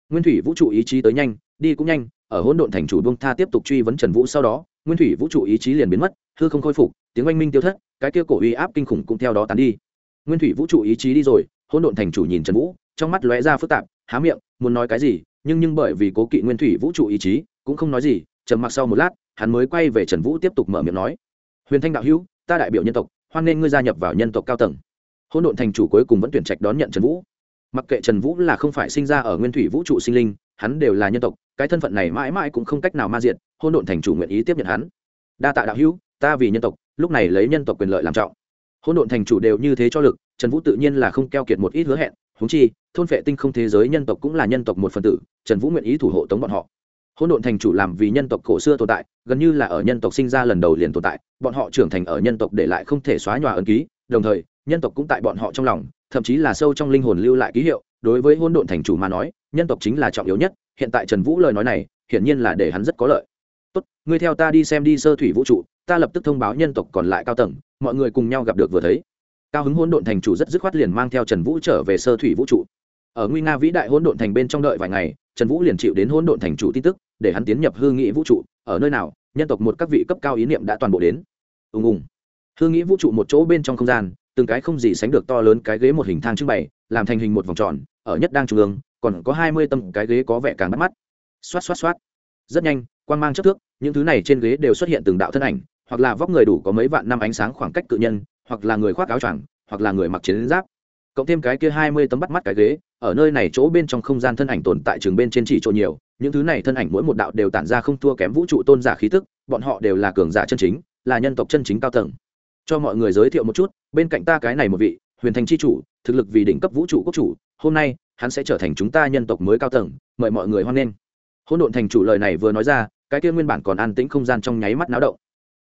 Nguyên thủy vũ trụ ý chí tới nhanh, đi cũng nhanh, ở hỗn độn thành chủ bông tha tiếp tục truy vấn trần vũ sau đó, nguyên thủy vũ trụ ý chí liền biến mất, hư không khôi phục, tiếng oanh minh tiêu thất, cái kia cổ uy áp kinh khủng cũng theo đó tán đi. Nguyên thủy vũ trụ ý chí đi rồi, hỗn độn thành chủ nhìn trần vũ, trong mắt lóe ra phức tạp, há miệng, muốn nói cái gì, nhưng nhưng bởi vì cố kỵ nguyên thủy vũ trụ ý chí, cũng không nói gì, trầm mặc sau một lát hắn mới quay về trần vũ tiếp tục mở miệng nói, huyền thanh đạo hữu, ta đại biểu nhân tộc, hoan nên ngươi gia nhập vào nhân tộc cao tầng. Hôn độn thành chủ cuối cùng vẫn tuyển trạch đón nhận trần vũ. Mặc kệ trần vũ là không phải sinh ra ở nguyên thủy vũ trụ sinh linh, hắn đều là nhân tộc, cái thân phận này mãi mãi cũng không cách nào ma diệt. hôn độn thành chủ nguyện ý tiếp nhận hắn. Đa tạ đạo hữu, ta vì nhân tộc, lúc này lấy nhân tộc quyền lợi làm trọng. Hỗn độn thành chủ đều như thế cho lực, trần vũ tự nhiên là không keo kiệt một ít hứa hẹn húng chi, thôn vệ tinh không thế giới nhân tộc cũng là nhân tộc một phần tử, trần vũ nguyện ý thủ hộ tống bọn họ hỗn độn thành chủ làm vì nhân tộc cổ xưa tồn tại, gần như là ở nhân tộc sinh ra lần đầu liền tồn tại, bọn họ trưởng thành ở nhân tộc để lại không thể xóa nhòa ấn ký, đồng thời, nhân tộc cũng tại bọn họ trong lòng, thậm chí là sâu trong linh hồn lưu lại ký hiệu. Đối với hỗn độn thành chủ mà nói, nhân tộc chính là trọng yếu nhất, hiện tại trần vũ lời nói này, hiển nhiên là để hắn rất có lợi. Tốt, ngươi theo ta đi xem đi sơ thủy vũ trụ, ta lập tức thông báo nhân tộc còn lại cao tầng, mọi người cùng nhau gặp được vừa thấy. Cao hứng hỗn độn thành chủ rất dứt khoát liền mang theo trần vũ trở về sơ thủy vũ trụ. Ở nguy nga vĩ đại hỗn độn thành bên trong đợi vài ngày, trần vũ liền chịu đến hỗn độn thành chủ tin tức để hắn tiến nhập hư nghĩ vũ trụ, ở nơi nào, nhân tộc một các vị cấp cao ý niệm đã toàn bộ đến. Ùng ùng. Hư nghĩ vũ trụ một chỗ bên trong không gian, từng cái không gì sánh được to lớn cái ghế một hình thang trưng bày, làm thành hình một vòng tròn, ở nhất đang trung ương, còn có hai mươi tấm cái ghế có vẻ càng bắt mắt. Xoát xoát xoát. Rất nhanh quan mang chất thước, những thứ này trên ghế đều xuất hiện từng đạo thân ảnh, hoặc là vóc người đủ có mấy vạn năm ánh sáng khoảng cách cự nhân, hoặc là người khoác áo choàng, hoặc là người mặc chiến giáp. Cộng thêm cái kia hai mươi tấm bắt mắt cái ghế ở nơi này chỗ bên trong không gian thân ảnh tồn tại trường bên trên chỉ chỗ nhiều, những thứ này thân ảnh mỗi một đạo đều tản ra không thua kém vũ trụ tôn giả khí tức, bọn họ đều là cường giả chân chính, là nhân tộc chân chính cao tầng. Cho mọi người giới thiệu một chút, bên cạnh ta cái này một vị, huyền thành c h i chủ, thực lực vì đỉnh cấp vũ trụ quốc chủ, hôm nay, hắn sẽ trở thành chúng ta nhân tộc mới cao tầng, mời mọi người hoan nghênh. Hôn độn thành chủ lời này vừa nói ra, cái kia nguyên bản còn an tĩnh không gian trong nháy mắt náo động.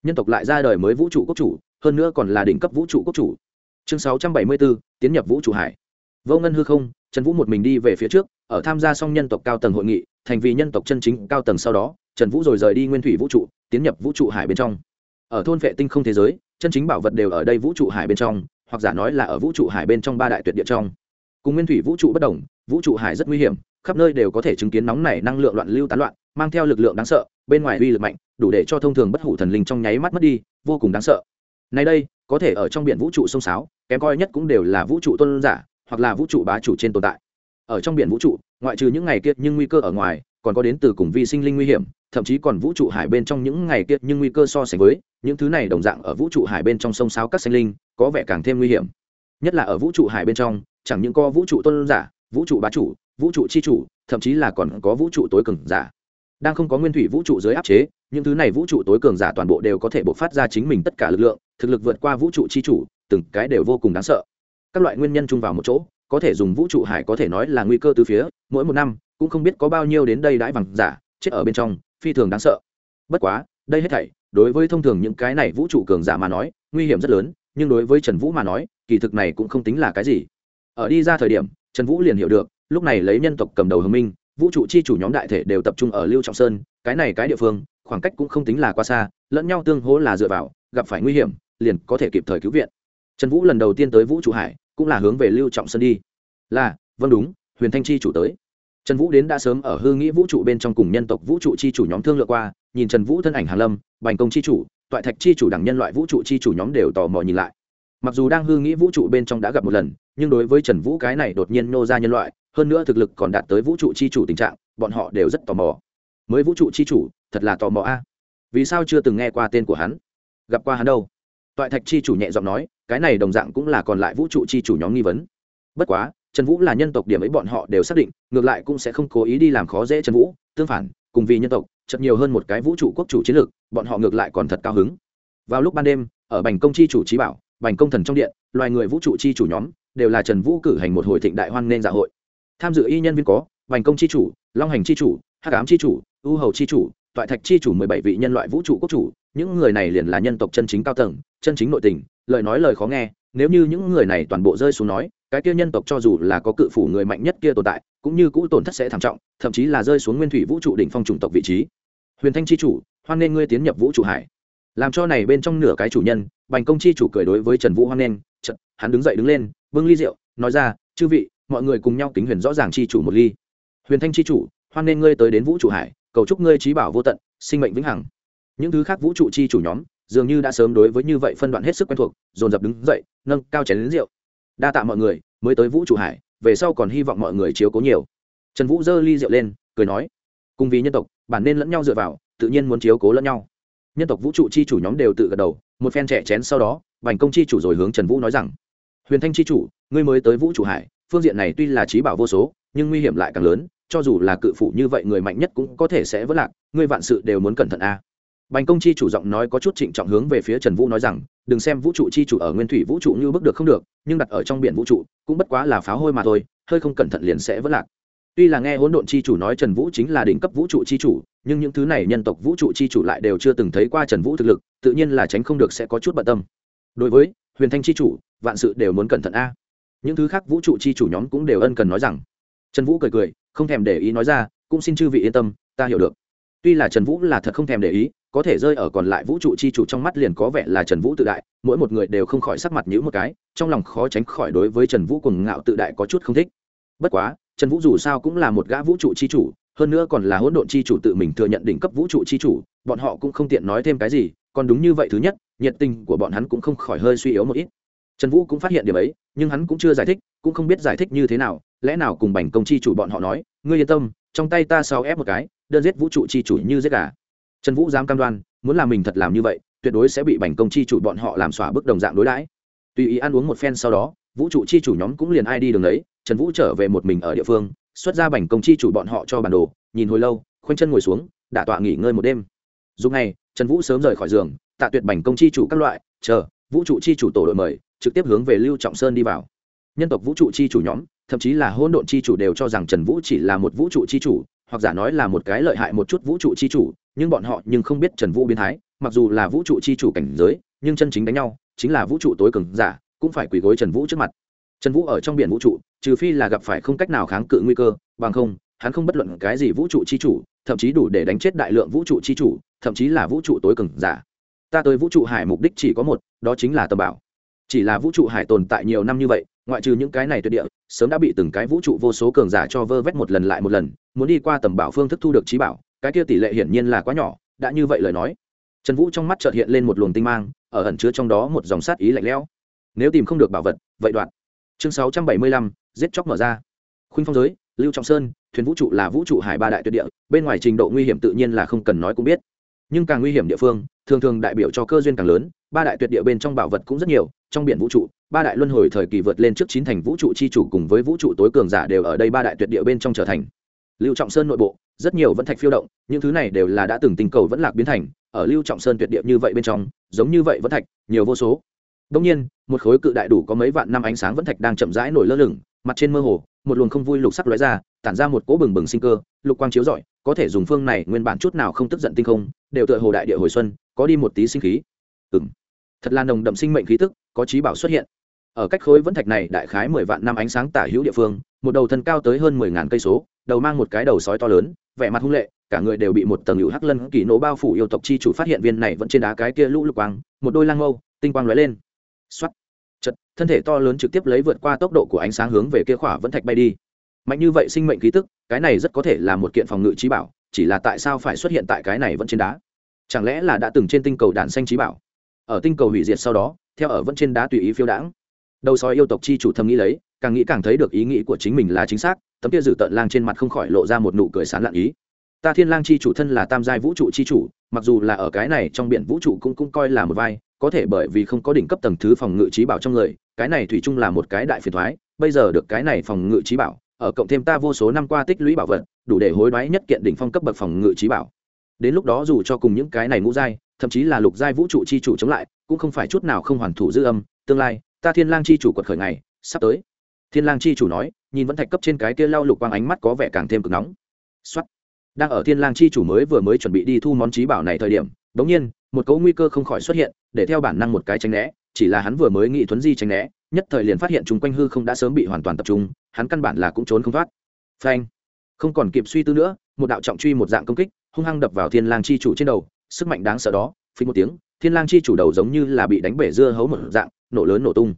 Nhân tộc lại ra đời mới vũ trụ quốc chủ, hơn nữa còn là đỉnh cấp vũ trụ quốc chủ. Chương sáu trăm bảy mươi bốn, tiến nhập vũ trụ hải vô ngân hư không, trần vũ một mình đi về phía trước, ở tham gia xong nhân tộc cao tầng hội nghị, thành vì nhân tộc chân chính cao tầng sau đó, trần vũ rồi rời đi nguyên thủy vũ trụ, tiến nhập vũ trụ hải bên trong. Ở thôn vệ tinh không thế giới, chân chính bảo vật đều ở đây vũ trụ hải bên trong, hoặc giả nói là ở vũ trụ hải bên trong ba đại tuyệt địa trong. Cùng nguyên thủy vũ trụ bất đồng, vũ trụ hải rất nguy hiểm, khắp nơi đều có thể chứng kiến nóng nảy năng lượng loạn lưu tán loạn, mang theo lực lượng đáng sợ, bên ngoài uy lực mạnh, đủ để cho thông thường bất hủ thần linh trong nháy mắt mất đi, vô cùng đáng sợ. Nay đây, có thể ở trong biển vũ trụ sông sáo, kém coi nhất cũng đều là vũ trụ tôn giả hoặc là vũ trụ bá chủ trên tồn tại ở trong biển vũ trụ ngoại trừ những ngày kia nhưng nguy cơ ở ngoài còn có đến từ cùng vi sinh linh nguy hiểm thậm chí còn vũ trụ hải bên trong những ngày kia nhưng nguy cơ so sánh với những thứ này đồng dạng ở vũ trụ hải bên trong sông sáo các sinh linh có vẻ càng thêm nguy hiểm nhất là ở vũ trụ hải bên trong chẳng những có vũ trụ tôn giả vũ trụ bá chủ vũ trụ chi chủ thậm chí là còn có vũ trụ tối cường giả đang không có nguyên thủy vũ trụ dưới áp chế những thứ này vũ trụ tối cường giả toàn bộ đều có thể bộc phát ra chính mình tất cả lực lượng thực lực vượt qua vũ trụ chi chủ từng cái đều vô cùng đáng sợ các loại nguyên nhân chung vào một chỗ, có thể dùng vũ trụ hải có thể nói là nguy cơ từ phía, mỗi một năm, cũng không biết có bao nhiêu đến đây đãi vàng giả, chết ở bên trong, phi thường đáng sợ. Bất quá, đây hết thảy, đối với thông thường những cái này vũ trụ cường giả mà nói, nguy hiểm rất lớn, nhưng đối với trần vũ mà nói, kỳ thực này cũng không tính là cái gì. Ở đi ra thời điểm, trần vũ liền hiểu được, lúc này lấy nhân tộc cầm đầu hồng minh, vũ trụ chi chủ nhóm đại thể đều tập trung ở lưu trọng sơn, cái này cái địa phương, khoảng cách cũng không tính là quá xa, lẫn nhau tương hỗ là dựa vào, gặp phải nguy hiểm, liền có thể kịp thời cứu viện. Trần vũ lần đầu tiên tới vũ trụ hải cũng là hướng về lưu trọng sơn đi. Là vâng đúng, huyền thanh chi chủ tới. Trần vũ đến đã sớm ở hư nghĩ vũ trụ bên trong cùng nhân tộc vũ trụ chi chủ nhóm thương lượng qua, nhìn trần vũ thân ảnh hàn lâm, bành công chi chủ, toại thạch chi chủ đẳng nhân loại vũ trụ chi chủ nhóm đều tò mò nhìn lại. Mặc dù đang hư nghĩ vũ trụ bên trong đã gặp một lần, nhưng đối với trần vũ cái này đột nhiên nô ra nhân loại, hơn nữa thực lực còn đạt tới vũ trụ chi chủ tình trạng, bọn họ đều rất tò mò. Mới vũ trụ chi chủ, thật là tò mò a. Vì sao chưa từng nghe qua tên của hắn? Gặp qua hắn đâu? Toại thạch chi chủ nhẹ giọng nói cái này đồng dạng cũng là còn lại vũ trụ chi chủ nhóm nghi vấn. Bất quá, trần vũ là nhân tộc điểm ấy bọn họ đều xác định, ngược lại cũng sẽ không cố ý đi làm khó dễ trần vũ, tương phản, cùng vì nhân tộc, chật nhiều hơn một cái vũ trụ quốc chủ chiến lược, bọn họ ngược lại còn thật cao hứng. Vào lúc ban đêm, ở bành công chi chủ trí bảo, bành công thần trong điện, loài người vũ trụ chi chủ nhóm đều là trần vũ cử hành một hồi thịnh đại hoan nên dạ hội. Tham dự y nhân viên có, bành công chi chủ, long hành chi chủ, hắc ám chi chủ ưu hầu chi chủ, toại thạch chi chủ mười bảy vị nhân loại vũ trụ quốc chủ, những người này liền là nhân tộc chân chính cao tầng, chân chính nội tình lời nói lời khó nghe, nếu như những người này toàn bộ rơi xuống nói, cái kia nhân tộc cho dù là có cự phủ người mạnh nhất kia tồn tại, cũng như cũ tổn thất sẽ thảm trọng, thậm chí là rơi xuống nguyên thủy vũ trụ đỉnh phong chủng tộc vị trí. Huyền thanh chi chủ, hoan nên ngươi tiến nhập vũ trụ hải. Làm cho này bên trong nửa cái chủ nhân, bành công chi chủ cười đối với trần vũ hoan nên hắn đứng dậy đứng lên, bưng ly rượu, nói ra, chư vị, mọi người cùng nhau kính huyền rõ ràng chi chủ một ly. Huyền thanh chi chủ, hoan nên ngươi tới đến vũ trụ hải, cầu chúc ngươi trí bảo vô tận, sinh mệnh vĩnh hằng. Những thứ khác vũ trụ chi chủ nhóm dường như đã sớm đối với như vậy phân đoạn hết sức quen thuộc, dồn dập đứng dậy, nâng cao chén đến rượu. Đa tạ mọi người, mới tới vũ trụ hải, về sau còn hy vọng mọi người chiếu cố nhiều. Trần vũ giơ ly rượu lên, cười nói, cùng vì nhân tộc, bản nên lẫn nhau dựa vào, tự nhiên muốn chiếu cố lẫn nhau. Nhân tộc vũ trụ chi chủ nhóm đều tự gật đầu, một phen trẻ chén sau đó, bành công chi chủ rồi hướng trần vũ nói rằng, huyền thanh chi chủ, ngươi mới tới vũ trụ hải, phương diện này tuy là trí bảo vô số, nhưng nguy hiểm lại càng lớn, cho dù là cự phụ như vậy người mạnh nhất cũng có thể sẽ vỡ lạc, ngươi vạn sự đều muốn cẩn thận a bành công chi chủ giọng nói có chút trịnh trọng hướng về phía trần vũ nói rằng, đừng xem vũ trụ chi chủ ở nguyên thủy vũ trụ như bước được không được, nhưng đặt ở trong biển vũ trụ, cũng bất quá là pháo hôi mà thôi, hơi không cẩn thận liền sẽ vất lạc. Tuy là nghe hỗn độn chi chủ nói trần vũ chính là đỉnh cấp vũ trụ chi chủ, nhưng những thứ này nhân tộc vũ trụ chi chủ lại đều chưa từng thấy qua trần vũ thực lực, tự nhiên là tránh không được sẽ có chút bận tâm. Đối với huyền thanh chi chủ, vạn sự đều muốn cẩn thận a. Những thứ khác vũ trụ chi chủ nhóm cũng đều ân cần nói rằng. Trần vũ cười cười, không thèm để ý nói ra, cũng xin chư vị yên tâm, ta hiểu được. Tuy là trần vũ là thật không thèm để ý có thể rơi ở còn lại vũ trụ chi chủ trong mắt liền có vẻ là trần vũ tự đại, mỗi một người đều không khỏi sắc mặt nhữ một cái, trong lòng khó tránh khỏi đối với trần vũ cùng ngạo tự đại có chút không thích. Bất quá, trần vũ dù sao cũng là một gã vũ trụ chi chủ, hơn nữa còn là hỗn độn chi chủ tự mình thừa nhận đỉnh cấp vũ trụ chi chủ, bọn họ cũng không tiện nói thêm cái gì, còn đúng như vậy thứ nhất, nhiệt tình của bọn hắn cũng không khỏi hơi suy yếu một ít. Trần vũ cũng phát hiện điểm ấy, nhưng hắn cũng chưa giải thích, cũng không biết giải thích như thế nào, lẽ nào cùng bành công chi chủ bọn họ nói, ngươi yên tâm, trong tay ta sao ép một cái, đơn giết vũ trụ chi chủ như giết gà trần vũ dám cam đoan muốn làm mình thật làm như vậy tuyệt đối sẽ bị bành công chi chủ bọn họ làm xỏa bức đồng dạng đối đãi. Tùy ý ăn uống một phen sau đó vũ trụ chi chủ nhóm cũng liền ai đi đường đấy trần vũ trở về một mình ở địa phương xuất ra bành công chi chủ bọn họ cho bản đồ nhìn hồi lâu khoanh chân ngồi xuống đả tọa nghỉ ngơi một đêm. Dùng ngày, trần vũ sớm rời khỏi giường tạ tuyệt bành công chi chủ các loại chờ vũ trụ chi chủ tổ đội mời trực tiếp hướng về lưu trọng sơn đi vào. Nhân tộc vũ trụ chi chủ nhóm thậm chí là hôn độn chi chủ đều cho rằng trần vũ chỉ là một vũ trụ chi chủ hoặc giả nói là một cái lợi hại một chút vũ trụ chi chủ nhưng bọn họ nhưng không biết trần vũ biến thái, mặc dù là vũ trụ chi chủ cảnh giới, nhưng chân chính đánh nhau chính là vũ trụ tối cường giả, cũng phải quỳ gối trần vũ trước mặt. Trần vũ ở trong biển vũ trụ, trừ phi là gặp phải không cách nào kháng cự nguy cơ, bằng không, hắn không bất luận cái gì vũ trụ chi chủ, thậm chí đủ để đánh chết đại lượng vũ trụ chi chủ, thậm chí là vũ trụ tối cường giả. Ta tới vũ trụ hải mục đích chỉ có một, đó chính là tầm bảo. Chỉ là vũ trụ hải tồn tại nhiều năm như vậy, ngoại trừ những cái này tuyệt địa, sớm đã bị từng cái vũ trụ vô số cường giả cho vơ vét một lần lại một lần, muốn đi qua tầm bảo phương thức thu được trí bảo cái kia tỷ lệ hiển nhiên là quá nhỏ, đã như vậy lời nói. Trần vũ trong mắt trợt hiện lên một luồng tinh mang, ở ẩn chứa trong đó một dòng sát ý lạnh lẽo. Nếu tìm không được bảo vật, vậy đoạn. Chương sáu trăm bảy mươi lăm, giết chóc mở ra. Khuynh phong giới, lưu trọng sơn, thuyền vũ trụ là vũ trụ hải ba đại tuyệt địa, bên ngoài trình độ nguy hiểm tự nhiên là không cần nói cũng biết. Nhưng càng nguy hiểm địa phương, thường thường đại biểu cho cơ duyên càng lớn, ba đại tuyệt địa bên trong bảo vật cũng rất nhiều, trong biển vũ trụ, ba đại luân hồi thời kỳ vượt lên trước chín thành vũ trụ chi chủ cùng với vũ trụ tối cường giả đều ở đây ba đại tuyệt địa bên trong trở thành. Lưu trọng sơn nội bộ rất nhiều vẫn thạch phiêu động, những thứ này đều là đã từng tình cầu vẫn lạc biến thành, ở lưu trọng sơn tuyệt địa như vậy bên trong, giống như vậy vẫn thạch, nhiều vô số. Đông nhiên, một khối cự đại đủ có mấy vạn năm ánh sáng vẫn thạch đang chậm rãi nổi lơ lửng, mặt trên mơ hồ, một luồng không vui lục sắc lóe ra, tản ra một cỗ bừng bừng sinh cơ, lục quang chiếu rọi, có thể dùng phương này nguyên bản chút nào không tức giận tinh không, đều tựa hồ đại địa hồi xuân, có đi một tí sinh khí. Ừ thật là nồng đậm sinh mệnh khí tức, có trí bảo xuất hiện. Ở cách khối vẫn thạch này đại khái mười vạn năm ánh sáng tả hữu địa phương, một đầu thân cao tới hơn mười ngàn cây số, đầu mang một cái đầu sói to lớn vẻ mặt hung lệ, cả người đều bị một tầng hữu hắc lân kỳ nổ bao phủ yêu tộc chi chủ phát hiện viên này vẫn trên đá cái kia lũ lục quang, một đôi lang mâu, tinh quang lóe lên. Xoắt chật thân thể to lớn trực tiếp lấy vượt qua tốc độ của ánh sáng hướng về kia khỏa vẫn thạch bay đi. Mạnh như vậy sinh mệnh khí tức, cái này rất có thể là một kiện phòng ngự trí bảo, chỉ là tại sao phải xuất hiện tại cái này vẫn trên đá? Chẳng lẽ là đã từng trên tinh cầu đàn xanh trí bảo? Ở tinh cầu hủy diệt sau đó, theo ở vẫn trên đá tùy ý phiêu đãng. Đầu sói yêu tộc chi chủ thầm nghĩ lấy càng nghĩ càng thấy được ý nghĩ của chính mình là chính xác, tấm kia dự tợn lang trên mặt không khỏi lộ ra một nụ cười sán lạn ý. Ta thiên lang chi chủ thân là tam giai vũ trụ chi chủ, mặc dù là ở cái này trong biển vũ trụ cũng cũng coi là một vai, có thể bởi vì không có đỉnh cấp tầng thứ phòng ngự trí bảo trong người, cái này thủy chung là một cái đại phiền thoái bây giờ được cái này phòng ngự trí bảo, ở cộng thêm ta vô số năm qua tích lũy bảo vật, đủ để hối đoái nhất kiện đỉnh phong cấp bậc phòng ngự trí bảo. Đến lúc đó dù cho cùng những cái này ngũ giai, thậm chí là lục giai vũ trụ chi chủ chống lại, cũng không phải chút nào không hoàn thủ dư âm, tương lai, ta thiên lang chi chủ quật khởi ngày, sắp tới thiên lang chi chủ nói, nhìn vẫn thạch cấp trên cái kia lau lục quang ánh mắt có vẻ càng thêm cực nóng. Xuất đang ở thiên lang chi chủ mới vừa mới chuẩn bị đi thu món trí bảo này thời điểm đống nhiên, một cấu nguy cơ không khỏi xuất hiện, để theo bản năng một cái tránh né, chỉ là hắn vừa mới nghĩ thuấn di tránh né, nhất thời liền phát hiện chung quanh hư không đã sớm bị hoàn toàn tập trung, hắn căn bản là cũng trốn không thoát. Phanh. Không còn kịp suy tư nữa, một đạo trọng truy một dạng công kích, hung hăng đập vào thiên lang chi chủ trên đầu, sức mạnh đáng sợ đó, phí một tiếng, thiên lang chi chủ đầu giống như là bị đánh bể dưa hấu một dạng, nổ lớn nổ tung.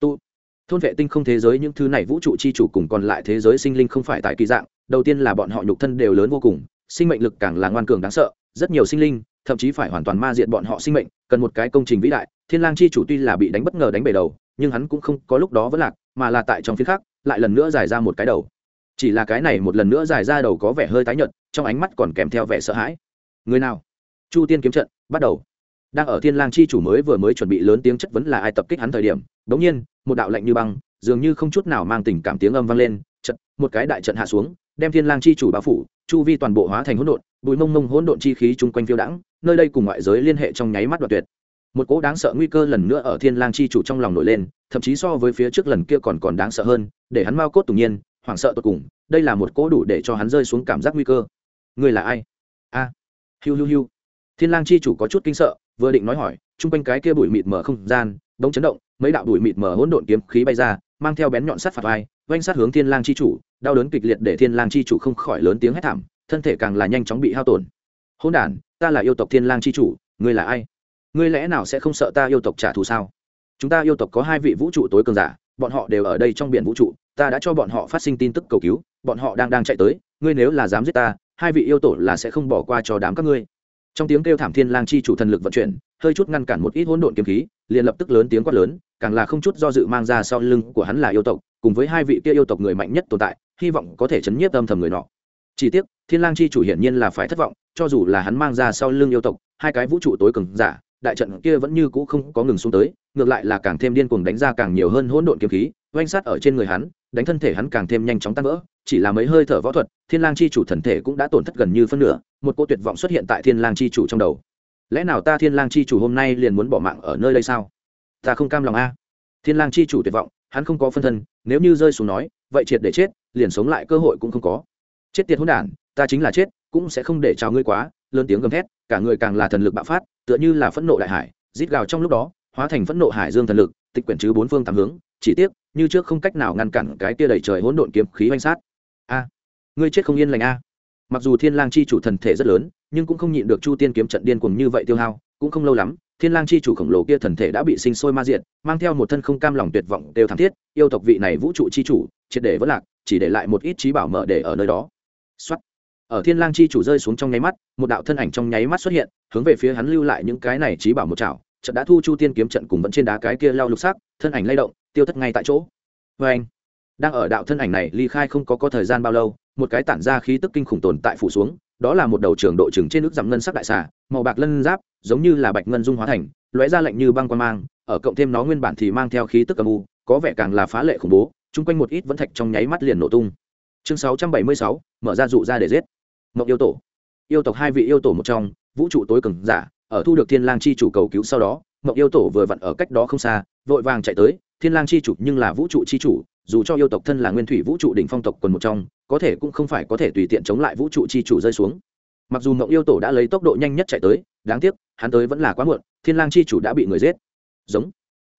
Tu thôn vệ tinh không thế giới những thứ này vũ trụ chi chủ cùng còn lại thế giới sinh linh không phải tại kỳ dạng, đầu tiên là bọn họ nhục thân đều lớn vô cùng, sinh mệnh lực càng là ngoan cường đáng sợ, rất nhiều sinh linh, thậm chí phải hoàn toàn ma diện bọn họ sinh mệnh, cần một cái công trình vĩ đại, thiên lang chi chủ tuy là bị đánh bất ngờ đánh bể đầu, nhưng hắn cũng không có lúc đó vẫn lạc, mà là tại trong phía khác lại lần nữa giải ra một cái đầu. Chỉ là cái này một lần nữa giải ra đầu có vẻ hơi tái nhợt, trong ánh mắt còn kèm theo vẻ sợ hãi. Người nào? Chu tiên kiếm trận, bắt đầu. Đang ở thiên lang chi chủ mới vừa mới chuẩn bị lớn tiếng chất vấn là ai tập kích hắn thời điểm đống nhiên, một đạo lạnh như băng, dường như không chút nào mang tình cảm tiếng âm vang lên trận một cái đại trận hạ xuống, đem thiên lang chi chủ bao phủ, chu vi toàn bộ hóa thành hỗn độn, bụi mông mông hỗn độn chi khí chung quanh phiêu đãng, nơi đây cùng ngoại giới liên hệ trong nháy mắt đoạt tuyệt. Một cỗ đáng sợ nguy cơ lần nữa ở thiên lang chi chủ trong lòng nổi lên, thậm chí so với phía trước lần kia còn còn đáng sợ hơn, để hắn mau cốt tủng nhiên, hoảng sợ tột cùng, đây là một cỗ đủ để cho hắn rơi xuống cảm giác nguy cơ. Người là ai? A. À. hiu hiu hiu. Thiên lang chi chủ có chút kinh sợ, vừa định nói hỏi, chung quanh cái kia bụi mịt mờ không gian bỗng chấn động, mấy đạo bụi mịt mờ hỗn độn kiếm khí bay ra, mang theo bén nhọn sắt phạt vai vanh sát hướng thiên lang chi chủ, đau đớn kịch liệt để thiên lang chi chủ không khỏi lớn tiếng hét thảm, thân thể càng là nhanh chóng bị hao tổn. Hỗn đản, ta là yêu tộc thiên lang chi chủ, ngươi là ai? Ngươi lẽ nào sẽ không sợ ta yêu tộc trả thù sao? Chúng ta yêu tộc có hai vị vũ trụ tối cường giả, bọn họ đều ở đây trong biển vũ trụ, ta đã cho bọn họ phát sinh tin tức cầu cứu, bọn họ đang đang chạy tới, ngươi nếu là dám giết ta, hai vị yêu tổ là sẽ không bỏ qua cho đám các ngươi. Trong tiếng kêu thảm thiên lang chi chủ thần lực vận chuyển, hơi chút ngăn cản một ít hỗn độn kiếm khí liền lập tức lớn tiếng quát lớn, càng là không chút do dự mang ra sau lưng của hắn là yêu tộc, cùng với hai vị kia yêu tộc người mạnh nhất tồn tại, hy vọng có thể chấn nhiếp âm thầm người nọ. Chỉ tiếc, thiên lang chi chủ hiển nhiên là phải thất vọng, cho dù là hắn mang ra sau lưng yêu tộc, hai cái vũ trụ tối cường giả, đại trận kia vẫn như cũ không có ngừng xuống tới, ngược lại là càng thêm điên cuồng đánh ra càng nhiều hơn hỗn độn kiếm khí, oanh sát ở trên người hắn, đánh thân thể hắn càng thêm nhanh chóng tan vỡ. Chỉ là mấy hơi thở võ thuật, thiên lang chi chủ thần thể cũng đã tổn thất gần như phân nửa, một cô tuyệt vọng xuất hiện tại thiên lang chi chủ trong đầu lẽ nào ta thiên lang chi chủ hôm nay liền muốn bỏ mạng ở nơi đây sao? Ta không cam lòng a. Thiên lang chi chủ tuyệt vọng, hắn không có phân thân, nếu như rơi xuống nói, vậy triệt để chết, liền sống lại cơ hội cũng không có. Chết tiệt hỗn đản, ta chính là chết, cũng sẽ không để chào ngươi quá, lớn tiếng gầm thét, cả người càng là thần lực bạo phát, tựa như là phẫn nộ đại hải, rít gào trong lúc đó, hóa thành phẫn nộ hải dương thần lực, tịch quyển chứ bốn phương tám hướng, chỉ tiếc, như trước không cách nào ngăn cản cái kia đầy trời hỗn độn kiếm khí oanh sát. A, ngươi chết không yên lành a. Mặc dù thiên lang chi chủ thần thể rất lớn nhưng cũng không nhịn được chu tiên kiếm trận điên cuồng như vậy tiêu hao, cũng không lâu lắm, thiên lang chi chủ khổng lồ kia thần thể đã bị sinh sôi ma diệt, mang theo một thân không cam lòng tuyệt vọng đều thảm thiết, yêu tộc vị này vũ trụ chi chủ, triệt để vỡ lạc, chỉ để lại một ít trí bảo mở để ở nơi đó Soát. ở thiên lang chi chủ rơi xuống trong nháy mắt, một đạo thân ảnh trong nháy mắt xuất hiện, hướng về phía hắn lưu lại những cái này trí bảo một chảo, trận đã thu chu tiên kiếm trận cùng vẫn trên đá cái kia lao lục sắc, thân ảnh lay động, tiêu thất ngay tại chỗ với anh, đang ở đạo thân ảnh này ly khai không có có thời gian bao lâu, một cái tản ra khí tức kinh khủng tồn tại phủ xuống đó là một đầu trường độ trừng trên nước giảm ngân sắc đại xà màu bạc lân giáp giống như là bạch ngân dung hóa thành lóe ra lạnh như băng quan mang ở cộng thêm nó nguyên bản thì mang theo khí tức âm u có vẻ càng là phá lệ khủng bố chung quanh một ít vẫn thạch trong nháy mắt liền nổ tung. Chương 676, mở ra dụ ra để giết. Mộng yêu tổ. Yêu tộc hai vị yêu tổ một trong vũ trụ tối cường giả ở thu được thiên lang chi chủ cầu cứu sau đó mộng yêu tổ vừa vặn ở cách đó không xa vội vàng chạy tới thiên lang chi chủ nhưng là vũ trụ chi chủ dù cho yêu tộc thân là nguyên thủy vũ trụ đỉnh phong tộc quần một trong có thể cũng không phải có thể tùy tiện chống lại vũ trụ chi chủ rơi xuống. Mặc dù mộng yêu tổ đã lấy tốc độ nhanh nhất chạy tới, đáng tiếc, hắn tới vẫn là quá muộn, thiên lang chi chủ đã bị người giết. Giống.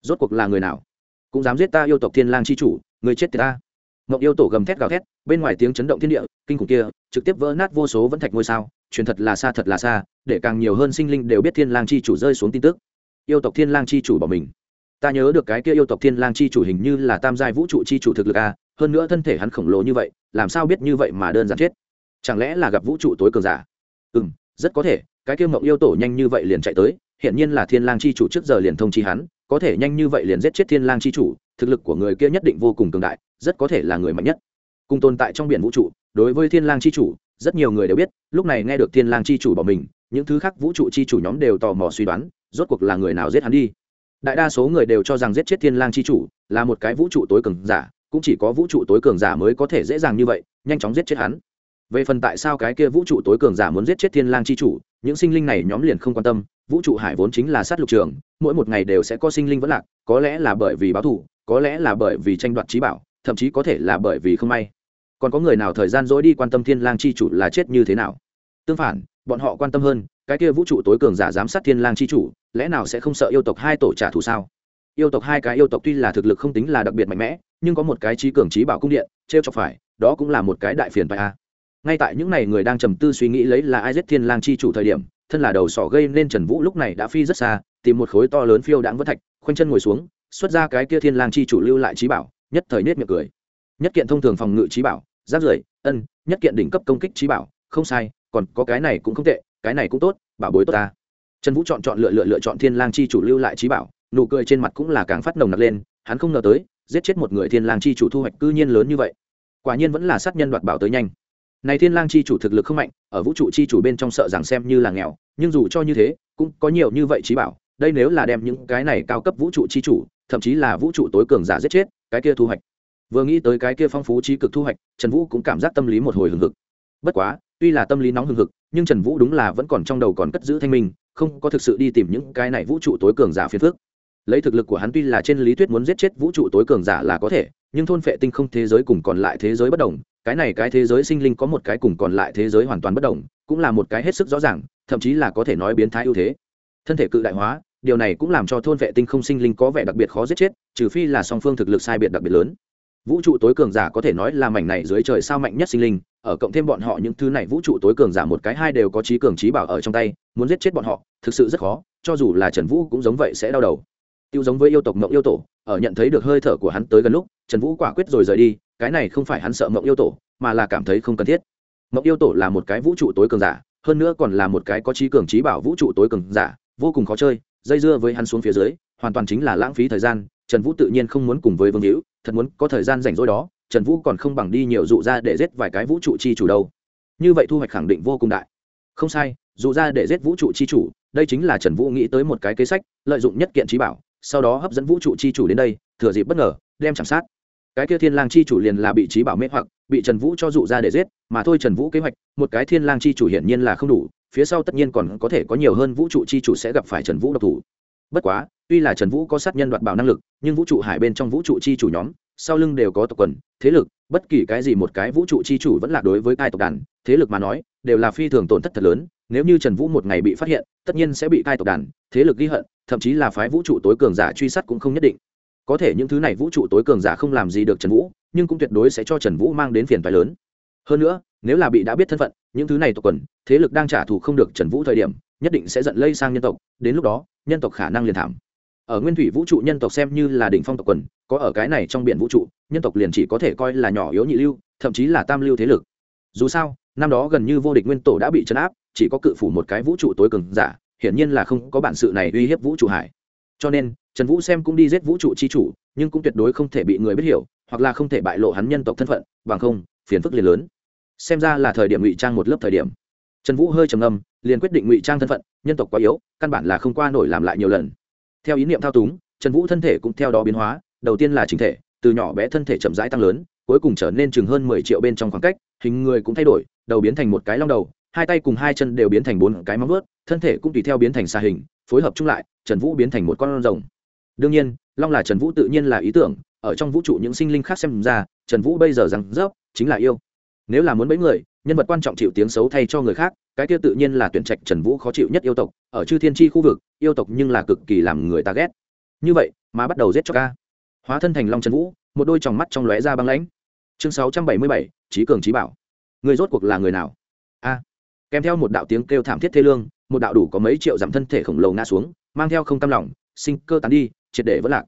Rốt cuộc là người nào? Cũng dám giết ta yêu tộc thiên lang chi chủ, người chết thì ta. Mộng yêu tổ gầm thét gào thét, bên ngoài tiếng chấn động thiên địa, kinh khủng kia, trực tiếp vỡ nát vô số vẫn thạch ngôi sao, truyền thật là xa thật là xa, để càng nhiều hơn sinh linh đều biết thiên lang chi chủ rơi xuống tin tức. Yêu tộc thiên lang chi chủ bỏ mình. Ta nhớ được cái kia yêu tộc thiên lang chi chủ hình như là tam giai vũ trụ chi chủ thực lực a, hơn nữa thân thể hắn khổng lồ như vậy làm sao biết như vậy mà đơn giản chết? Chẳng lẽ là gặp vũ trụ tối cường giả? Ừ m rất có thể, cái kia mộng yêu tổ nhanh như vậy liền chạy tới hiện nhiên là thiên lang chi chủ trước giờ liền thông chi hắn, có thể nhanh như vậy liền giết chết thiên lang chi chủ, thực lực của người kia nhất định vô cùng cường đại, rất có thể là người mạnh nhất. Cùng tồn tại trong biển vũ trụ, đối với thiên lang chi chủ, rất nhiều người đều biết, lúc này nghe được thiên lang chi chủ bỏ mình, những thứ khác vũ trụ chi chủ nhóm đều tò mò suy đoán, rốt cuộc là người nào giết hắn đi? Đại đa số người đều cho rằng giết chết thiên lang chi chủ là một cái vũ trụ tối cường giả cũng chỉ có vũ trụ tối cường giả mới có thể dễ dàng như vậy, nhanh chóng giết chết hắn. Về phần tại sao cái kia vũ trụ tối cường giả muốn giết chết thiên lang chi chủ, những sinh linh này nhóm liền không quan tâm, vũ trụ hải vốn chính là sát lục trường, mỗi một ngày đều sẽ có sinh linh vẫn lạc, có lẽ là bởi vì báo thù, có lẽ là bởi vì tranh đoạt trí bảo, thậm chí có thể là bởi vì không may. Còn có người nào thời gian dối đi quan tâm thiên lang chi chủ là chết như thế nào? Tương phản, bọn họ quan tâm hơn, cái kia vũ trụ tối cường giả giám sát thiên lang chi chủ, lẽ nào sẽ không sợ yêu tộc hai tổ trả thù sao? Yêu tộc hai cái yêu tộc tuy là thực lực không tính là đặc biệt mạnh mẽ, nhưng có một cái trí cường trí bảo cung điện t r e o chọc phải, đó cũng là một cái đại phiền bài a. Ngay tại những n à y người đang trầm tư suy nghĩ lấy là ai giết thiên lang chi chủ thời điểm, thân là đầu sỏ gây nên trần vũ lúc này đã phi rất xa, tìm một khối to lớn phiêu đãng vất thạch, khoanh chân ngồi xuống, xuất ra cái kia thiên lang chi chủ lưu lại trí bảo, nhất thời nết miệng cười. Nhất kiện thông thường phòng ngự trí bảo, giáp rưỡi, ân, nhất kiện đỉnh cấp công kích trí bảo, không sai, còn có cái này cũng không tệ, cái này cũng tốt, bảo bối tốt ta. Trần vũ chọn chọn lựa lựa lựa chọn thiên lang chi chủ lưu lại trí bảo nụ cười trên mặt cũng là càng phát nồng nặc lên, hắn không ngờ tới, giết chết một người thiên lang chi chủ thu hoạch cư nhiên lớn như vậy. Quả nhiên vẫn là sát nhân đoạt bảo tới nhanh. Này thiên lang chi chủ thực lực không mạnh, ở vũ trụ chi chủ bên trong sợ rằng xem như là nghèo, nhưng dù cho như thế, cũng có nhiều như vậy trí bảo, đây nếu là đem những cái này cao cấp vũ trụ chi chủ, thậm chí là vũ trụ tối cường giả giết chết, cái kia thu hoạch. Vừa nghĩ tới cái kia phong phú trí cực thu hoạch, trần vũ cũng cảm giác tâm lý một hồi hừng hực. Bất quá, tuy là tâm lý nóng hừng hực, nhưng trần vũ đúng là vẫn còn trong đầu còn cất giữ thanh minh, không có thực sự đi tìm những cái này vũ trụ tối cường giả phiền phước lấy thực lực của hắn tuy là trên lý thuyết muốn giết chết vũ trụ tối cường giả là có thể, nhưng thôn phệ tinh không thế giới cùng còn lại thế giới bất đồng, cái này cái thế giới sinh linh có một cái cùng còn lại thế giới hoàn toàn bất đồng, cũng là một cái hết sức rõ ràng, thậm chí là có thể nói biến thái ưu thế. Thân thể cự đại hóa, điều này cũng làm cho thôn vệ tinh không sinh linh có vẻ đặc biệt khó giết chết, trừ phi là song phương thực lực sai biệt đặc biệt lớn. Vũ trụ tối cường giả có thể nói là mảnh này dưới trời sao mạnh nhất sinh linh, ở cộng thêm bọn họ những thứ này vũ trụ tối cường giả một cái hai đều có trí cường trí bảo ở trong tay, muốn giết chết bọn họ, thực sự rất khó, cho dù là trần vũ cũng giống vậy sẽ đau đầu tiêu giống với yêu tộc mộng yêu tổ, ở nhận thấy được hơi thở của hắn tới gần lúc, trần vũ quả quyết rồi rời đi, cái này không phải hắn sợ mộng yêu tổ, mà là cảm thấy không cần thiết. Mộng yêu tổ là một cái vũ trụ tối cường giả, hơn nữa còn là một cái có trí cường trí bảo vũ trụ tối cường giả, vô cùng khó chơi, dây dưa với hắn xuống phía dưới, hoàn toàn chính là lãng phí thời gian, trần vũ tự nhiên không muốn cùng với vương hữu, thật muốn có thời gian rảnh rỗi đó, trần vũ còn không bằng đi nhiều dụ ra để giết vài cái vũ trụ chi chủ đâu. Như vậy thu hoạch khẳng định vô cùng đại. Không sai, dụ ra để giết vũ trụ chi chủ, đây chính là trần vũ nghĩ tới một cái kế sách, lợi dụng nhất kiện trí bảo sau đó hấp dẫn vũ trụ chi chủ đến đây, thừa dịp bất ngờ, đem chạm sát. Cái kia thiên lang chi chủ liền là bị trí bảo mê hoặc, bị trần vũ cho dụ ra để giết, mà thôi trần vũ kế hoạch, một cái thiên lang chi chủ hiển nhiên là không đủ, phía sau tất nhiên còn có thể có nhiều hơn vũ trụ chi chủ sẽ gặp phải trần vũ độc thủ. Bất quá, tuy là trần vũ có sát nhân đoạt bảo năng lực, nhưng vũ trụ hải bên trong vũ trụ chi chủ nhóm, sau lưng đều có tộc quần, thế lực, bất kỳ cái gì một cái vũ trụ chi chủ vẫn là đối với cai tộc đàn, thế lực mà nói, đều là phi thường tổn thất thật lớn, nếu như trần vũ một ngày bị phát hiện, tất nhiên sẽ bị cai tộc đàn, thế lực ghi hận thậm chí là phái vũ trụ tối cường giả truy sát cũng không nhất định. Có thể những thứ này vũ trụ tối cường giả không làm gì được trần vũ, nhưng cũng tuyệt đối sẽ cho trần vũ mang đến phiền phái lớn. Hơn nữa, nếu là bị đã biết thân phận, những thứ này tộc quần, thế lực đang trả thù không được trần vũ thời điểm, nhất định sẽ giận lây sang nhân tộc, đến lúc đó, nhân tộc khả năng liền thảm. Ở nguyên thủy vũ trụ nhân tộc xem như là đỉnh phong tộc quần, có ở cái này trong biển vũ trụ, nhân tộc liền chỉ có thể coi là nhỏ yếu nhị lưu, thậm chí là tam lưu thế lực. Dù sao, năm đó gần như vô địch nguyên tổ đã bị chấn áp, chỉ có cự phủ một cái vũ trụ tối cường giả hiển nhiên là không có bản sự này uy hiếp vũ trụ hải. Cho nên, trần vũ xem cũng đi giết vũ trụ chi chủ, nhưng cũng tuyệt đối không thể bị người biết hiểu, hoặc là không thể bại lộ hắn nhân tộc thân phận, bằng không, phiền phức liền lớn. Xem ra là thời điểm ngụy trang một lớp thời điểm. Trần vũ hơi trầm ngâm, liền quyết định ngụy trang thân phận, nhân tộc quá yếu, căn bản là không qua nổi làm lại nhiều lần. Theo ý niệm thao túng, trần vũ thân thể cũng theo đó biến hóa, đầu tiên là chính thể, từ nhỏ bé thân thể chậm rãi tăng lớn, cuối cùng trở nên chừng hơn mười triệu bên trong khoảng cách, hình người cũng thay đổi, đầu biến thành một cái long đầu hai tay cùng hai chân đều biến thành bốn cái móng vớt thân thể cũng tùy theo biến thành xa hình, phối hợp chung lại, trần vũ biến thành một con rồng. Đương nhiên, long là trần vũ tự nhiên là ý tưởng, ở trong vũ trụ những sinh linh khác xem ra, trần vũ bây giờ rằng dốc chính là yêu. Nếu là muốn bẫy người, nhân vật quan trọng chịu tiếng xấu thay cho người khác, cái kia tự nhiên là tuyển trạch trần vũ khó chịu nhất yêu tộc, ở chư thiên tri khu vực, yêu tộc nhưng là cực kỳ làm người ta ghét. Như vậy, mà bắt đầu giết cho ca hóa thân thành long trần vũ, một đôi tròng mắt trong lóe ra băng lãnh. Chương sáu trăm bảy mươi bảy trí cường trí bảo. Người rốt cuộc là người nào? A kèm theo một đạo tiếng kêu thảm thiết thê lương, một đạo đủ có mấy triệu dặm thân thể khổng lồ ngã xuống, mang theo không cam lòng, sinh cơ tán đi, triệt để vỡ lạc.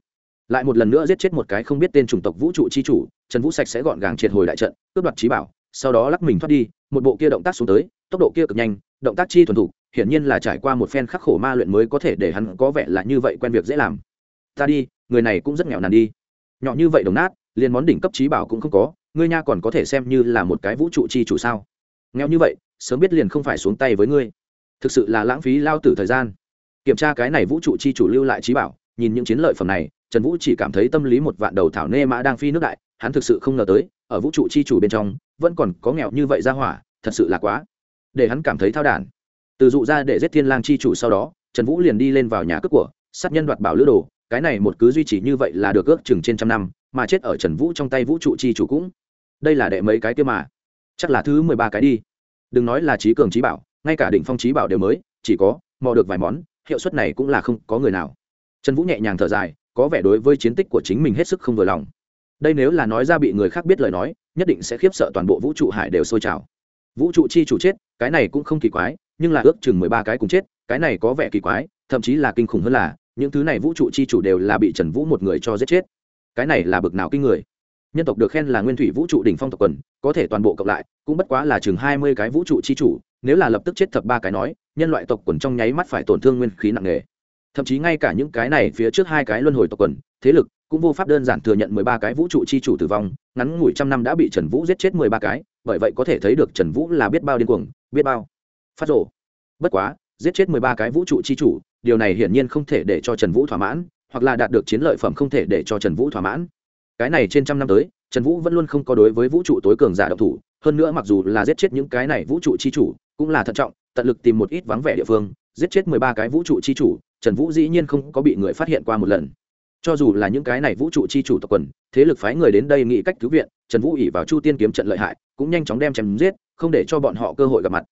Lại một lần nữa giết chết một cái không biết tên chủng tộc vũ trụ chi chủ, trần vũ sạch sẽ gọn gàng triệt hồi đại trận, cướp đoạt trí bảo, sau đó lắc mình thoát đi, một bộ kia động tác xuống tới, tốc độ kia cực nhanh, động tác chi thuần thục, hiển nhiên là trải qua một phen khắc khổ ma luyện mới có thể để hắn có vẻ là như vậy quen việc dễ làm. Ta đi, người này cũng rất nghèo nàn đi. Nhỏ như vậy đồng nát, liền món đỉnh cấp trí bảo cũng không có, ngươi nha còn có thể xem như là một cái vũ trụ chi chủ sao? Nghèo như vậy sớm biết liền không phải xuống tay với ngươi. Thực sự là lãng phí lao tử thời gian. Kiểm tra cái này vũ trụ chi chủ lưu lại trí bảo, nhìn những chiến lợi phẩm này, trần vũ chỉ cảm thấy tâm lý một vạn đầu thảo nê mã đang phi nước đại, hắn thực sự không ngờ tới, ở vũ trụ chi chủ bên trong, vẫn còn có nghèo như vậy ra hỏa, thật sự là quá. Để hắn cảm thấy thao đản. Từ dụ ra để giết thiên lang chi chủ sau đó, trần vũ liền đi lên vào nhà cướp của, sát nhân đoạt bảo lữ đồ, cái này một cứ duy trì như vậy là được ước chừng trên trăm năm, mà chết ở trần vũ trong tay vũ trụ chi chủ cũng. Đây là đệ mấy cái kia mà? Chắc là thứ mười ba cái đi đừng nói là trí cường trí bảo, ngay cả đỉnh phong trí bảo đều mới, chỉ có, mò được vài món, hiệu suất này cũng là không có người nào. Trần vũ nhẹ nhàng thở dài, có vẻ đối với chiến tích của chính mình hết sức không vừa lòng. Đây nếu là nói ra bị người khác biết lời nói, nhất định sẽ khiếp sợ toàn bộ vũ trụ hải đều sôi trào. Vũ trụ chi chủ chết, cái này cũng không kỳ quái, nhưng là ước chừng mười ba cái cùng chết, cái này có vẻ kỳ quái, thậm chí là kinh khủng hơn là, những thứ này vũ trụ chi chủ đều là bị trần vũ một người cho giết chết. Cái này là bực nào kinh người nhân tộc được khen là nguyên thủy vũ trụ đỉnh phong tộc quần, có thể toàn bộ cộng lại, cũng bất quá là chừng hai mươi cái vũ trụ chi chủ, nếu là lập tức chết thập ba cái nói, nhân loại tộc quần trong nháy mắt phải tổn thương nguyên khí nặng nề. Thậm chí ngay cả những cái này phía trước hai cái luân hồi tộc quần, thế lực, cũng vô pháp đơn giản thừa nhận mười ba cái vũ trụ chi chủ tử vong, ngắn ngủi trăm năm đã bị trần vũ giết chết mười ba cái, bởi vậy có thể thấy được trần vũ là biết bao điên cuồng, biết bao phát rộ bất quá, giết chết mười ba cái vũ trụ chi chủ, điều này hiển nhiên không thể để cho trần vũ thỏa mãn, hoặc là đạt được chiến lợi phẩm không thể để cho trần vũ thỏa mãn cái này trên trăm năm tới, trần vũ vẫn luôn không có đối với vũ trụ tối cường giả độc thủ, hơn nữa mặc dù là giết chết những cái này vũ trụ chi chủ, cũng là thận trọng, tận lực tìm một ít vắng vẻ địa phương, giết chết mười ba cái vũ trụ chi chủ, trần vũ dĩ nhiên không có bị người phát hiện qua một lần. Cho dù là những cái này vũ trụ chi chủ tập quần, thế lực phái người đến đây nghĩ cách cứu viện, trần vũ ỉ vào chu tiên kiếm trận lợi hại, cũng nhanh chóng đem chém giết, không để cho bọn họ cơ hội gặp mặt.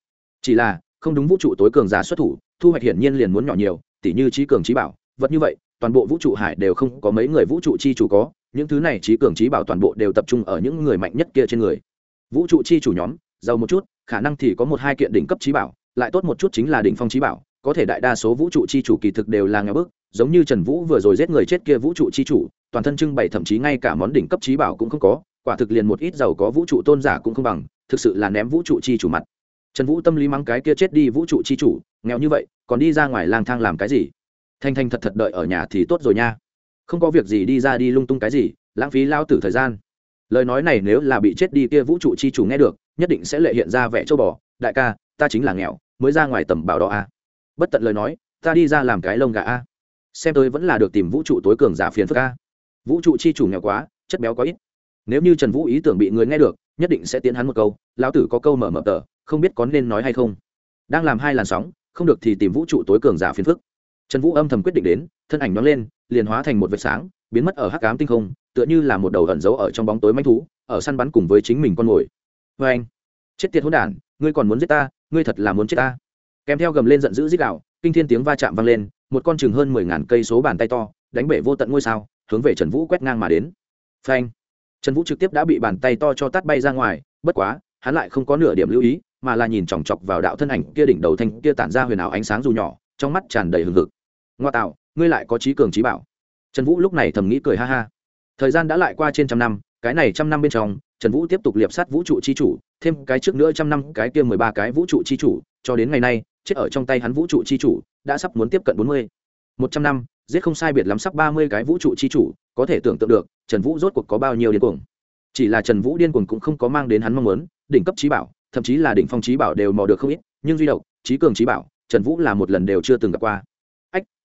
Chỉ là, không đúng vũ trụ tối cường giả xuất thủ, thu hoạch hiển nhiên liền muốn nhỏ nhiều, tỉ như trí cường trí bảo, vật như vậy, toàn bộ vũ trụ hải đều không có mấy người vũ trụ chi chủ có những thứ này trí cường trí bảo toàn bộ đều tập trung ở những người mạnh nhất kia trên người. Vũ trụ chi chủ nhóm, giàu một chút, khả năng thì có một hai kiện đỉnh cấp trí bảo, lại tốt một chút chính là đỉnh phong trí bảo, có thể đại đa số vũ trụ chi chủ kỳ thực đều là nghèo bức, giống như trần vũ vừa rồi giết người chết kia vũ trụ chi chủ, toàn thân trưng bày thậm chí ngay cả món đỉnh cấp trí bảo cũng không có, quả thực liền một ít giàu có vũ trụ tôn giả cũng không bằng, thực sự là ném vũ trụ chi chủ mặt. Trần vũ tâm lý mắng cái kia chết đi vũ trụ chi chủ, nghèo như vậy, còn đi ra ngoài lang thang làm cái gì? Thanh thanh thật thật đợi ở nhà thì tốt rồi nha không có việc gì đi ra đi lung tung cái gì, lãng phí lao tử thời gian. Lời nói này nếu là bị chết đi kia vũ trụ chi chủ nghe được, nhất định sẽ lệ hiện ra vẻ châu bò. Đại ca, ta chính là nghèo, mới ra ngoài tầm bảo đỏ a à? bất tận lời nói, ta đi ra làm cái lông gà a xem tôi vẫn là được tìm vũ trụ tối cường giả phiền phức a vũ trụ chi chủ nghèo quá, chất béo quá ít. Nếu như trần vũ ý tưởng bị người nghe được, nhất định sẽ tiến hắn một câu, lão tử có câu mở mở tờ, không biết có nên nói hay không? Đang làm hai làn sóng, không được thì tìm vũ trụ tối cường giả phiền phức. Trần vũ âm thầm quyết định đến, thân ảnh nhoáng lên liền hóa thành một vệt sáng, biến mất ở hắc ám tinh không, tựa như là một đầu ẩn giấu ở trong bóng tối manh thú, ở săn bắn cùng với chính mình con mồi. Vê anh, chết tiệt hỗn đản, ngươi còn muốn giết ta, ngươi thật là muốn chết ta. Kèm theo gầm lên giận dữ dích đạo kinh thiên tiếng va chạm vang lên, một con chừng hơn mười ngàn cây số bàn tay to, đánh bể vô tận ngôi sao, hướng về trần vũ quét ngang mà đến. Phanh trần vũ trực tiếp đã bị bàn tay to cho tát bay ra ngoài, bất quá, hắn lại không có nửa điểm lưu ý, mà là nhìn chòng chọc vào đạo thân ảnh kia đỉnh đầu thanh kia tản ra huyền ảo ánh sáng dù nhỏ, trong mắt tràn đầy hừng hực. Ngoa tạo ngươi lại có trí cường trí bảo. Trần vũ lúc này thầm nghĩ cười ha ha. Thời gian đã lại qua trên trăm năm, cái này trăm năm bên trong, trần vũ tiếp tục liệp sát vũ trụ c h i chủ, thêm cái trước nữa trăm năm, cái kia mười ba cái vũ trụ c h i chủ, cho đến ngày nay, chết ở trong tay hắn vũ trụ c h i chủ, đã sắp muốn tiếp cận bốn mươi. Một trăm năm, giết không sai biệt lắm sắp ba mươi cái vũ trụ c h i chủ, có thể tưởng tượng được, trần vũ rốt cuộc có bao nhiêu điên cuồng. Chỉ là trần vũ điên cuồng cũng không có mang đến hắn mong muốn, đỉnh cấp trí bảo, thậm chí là đỉnh phong trí bảo đều mò được không ít, nhưng duy độc, trí cường trí bảo, trần vũ là một lần đều chưa từng gặp qua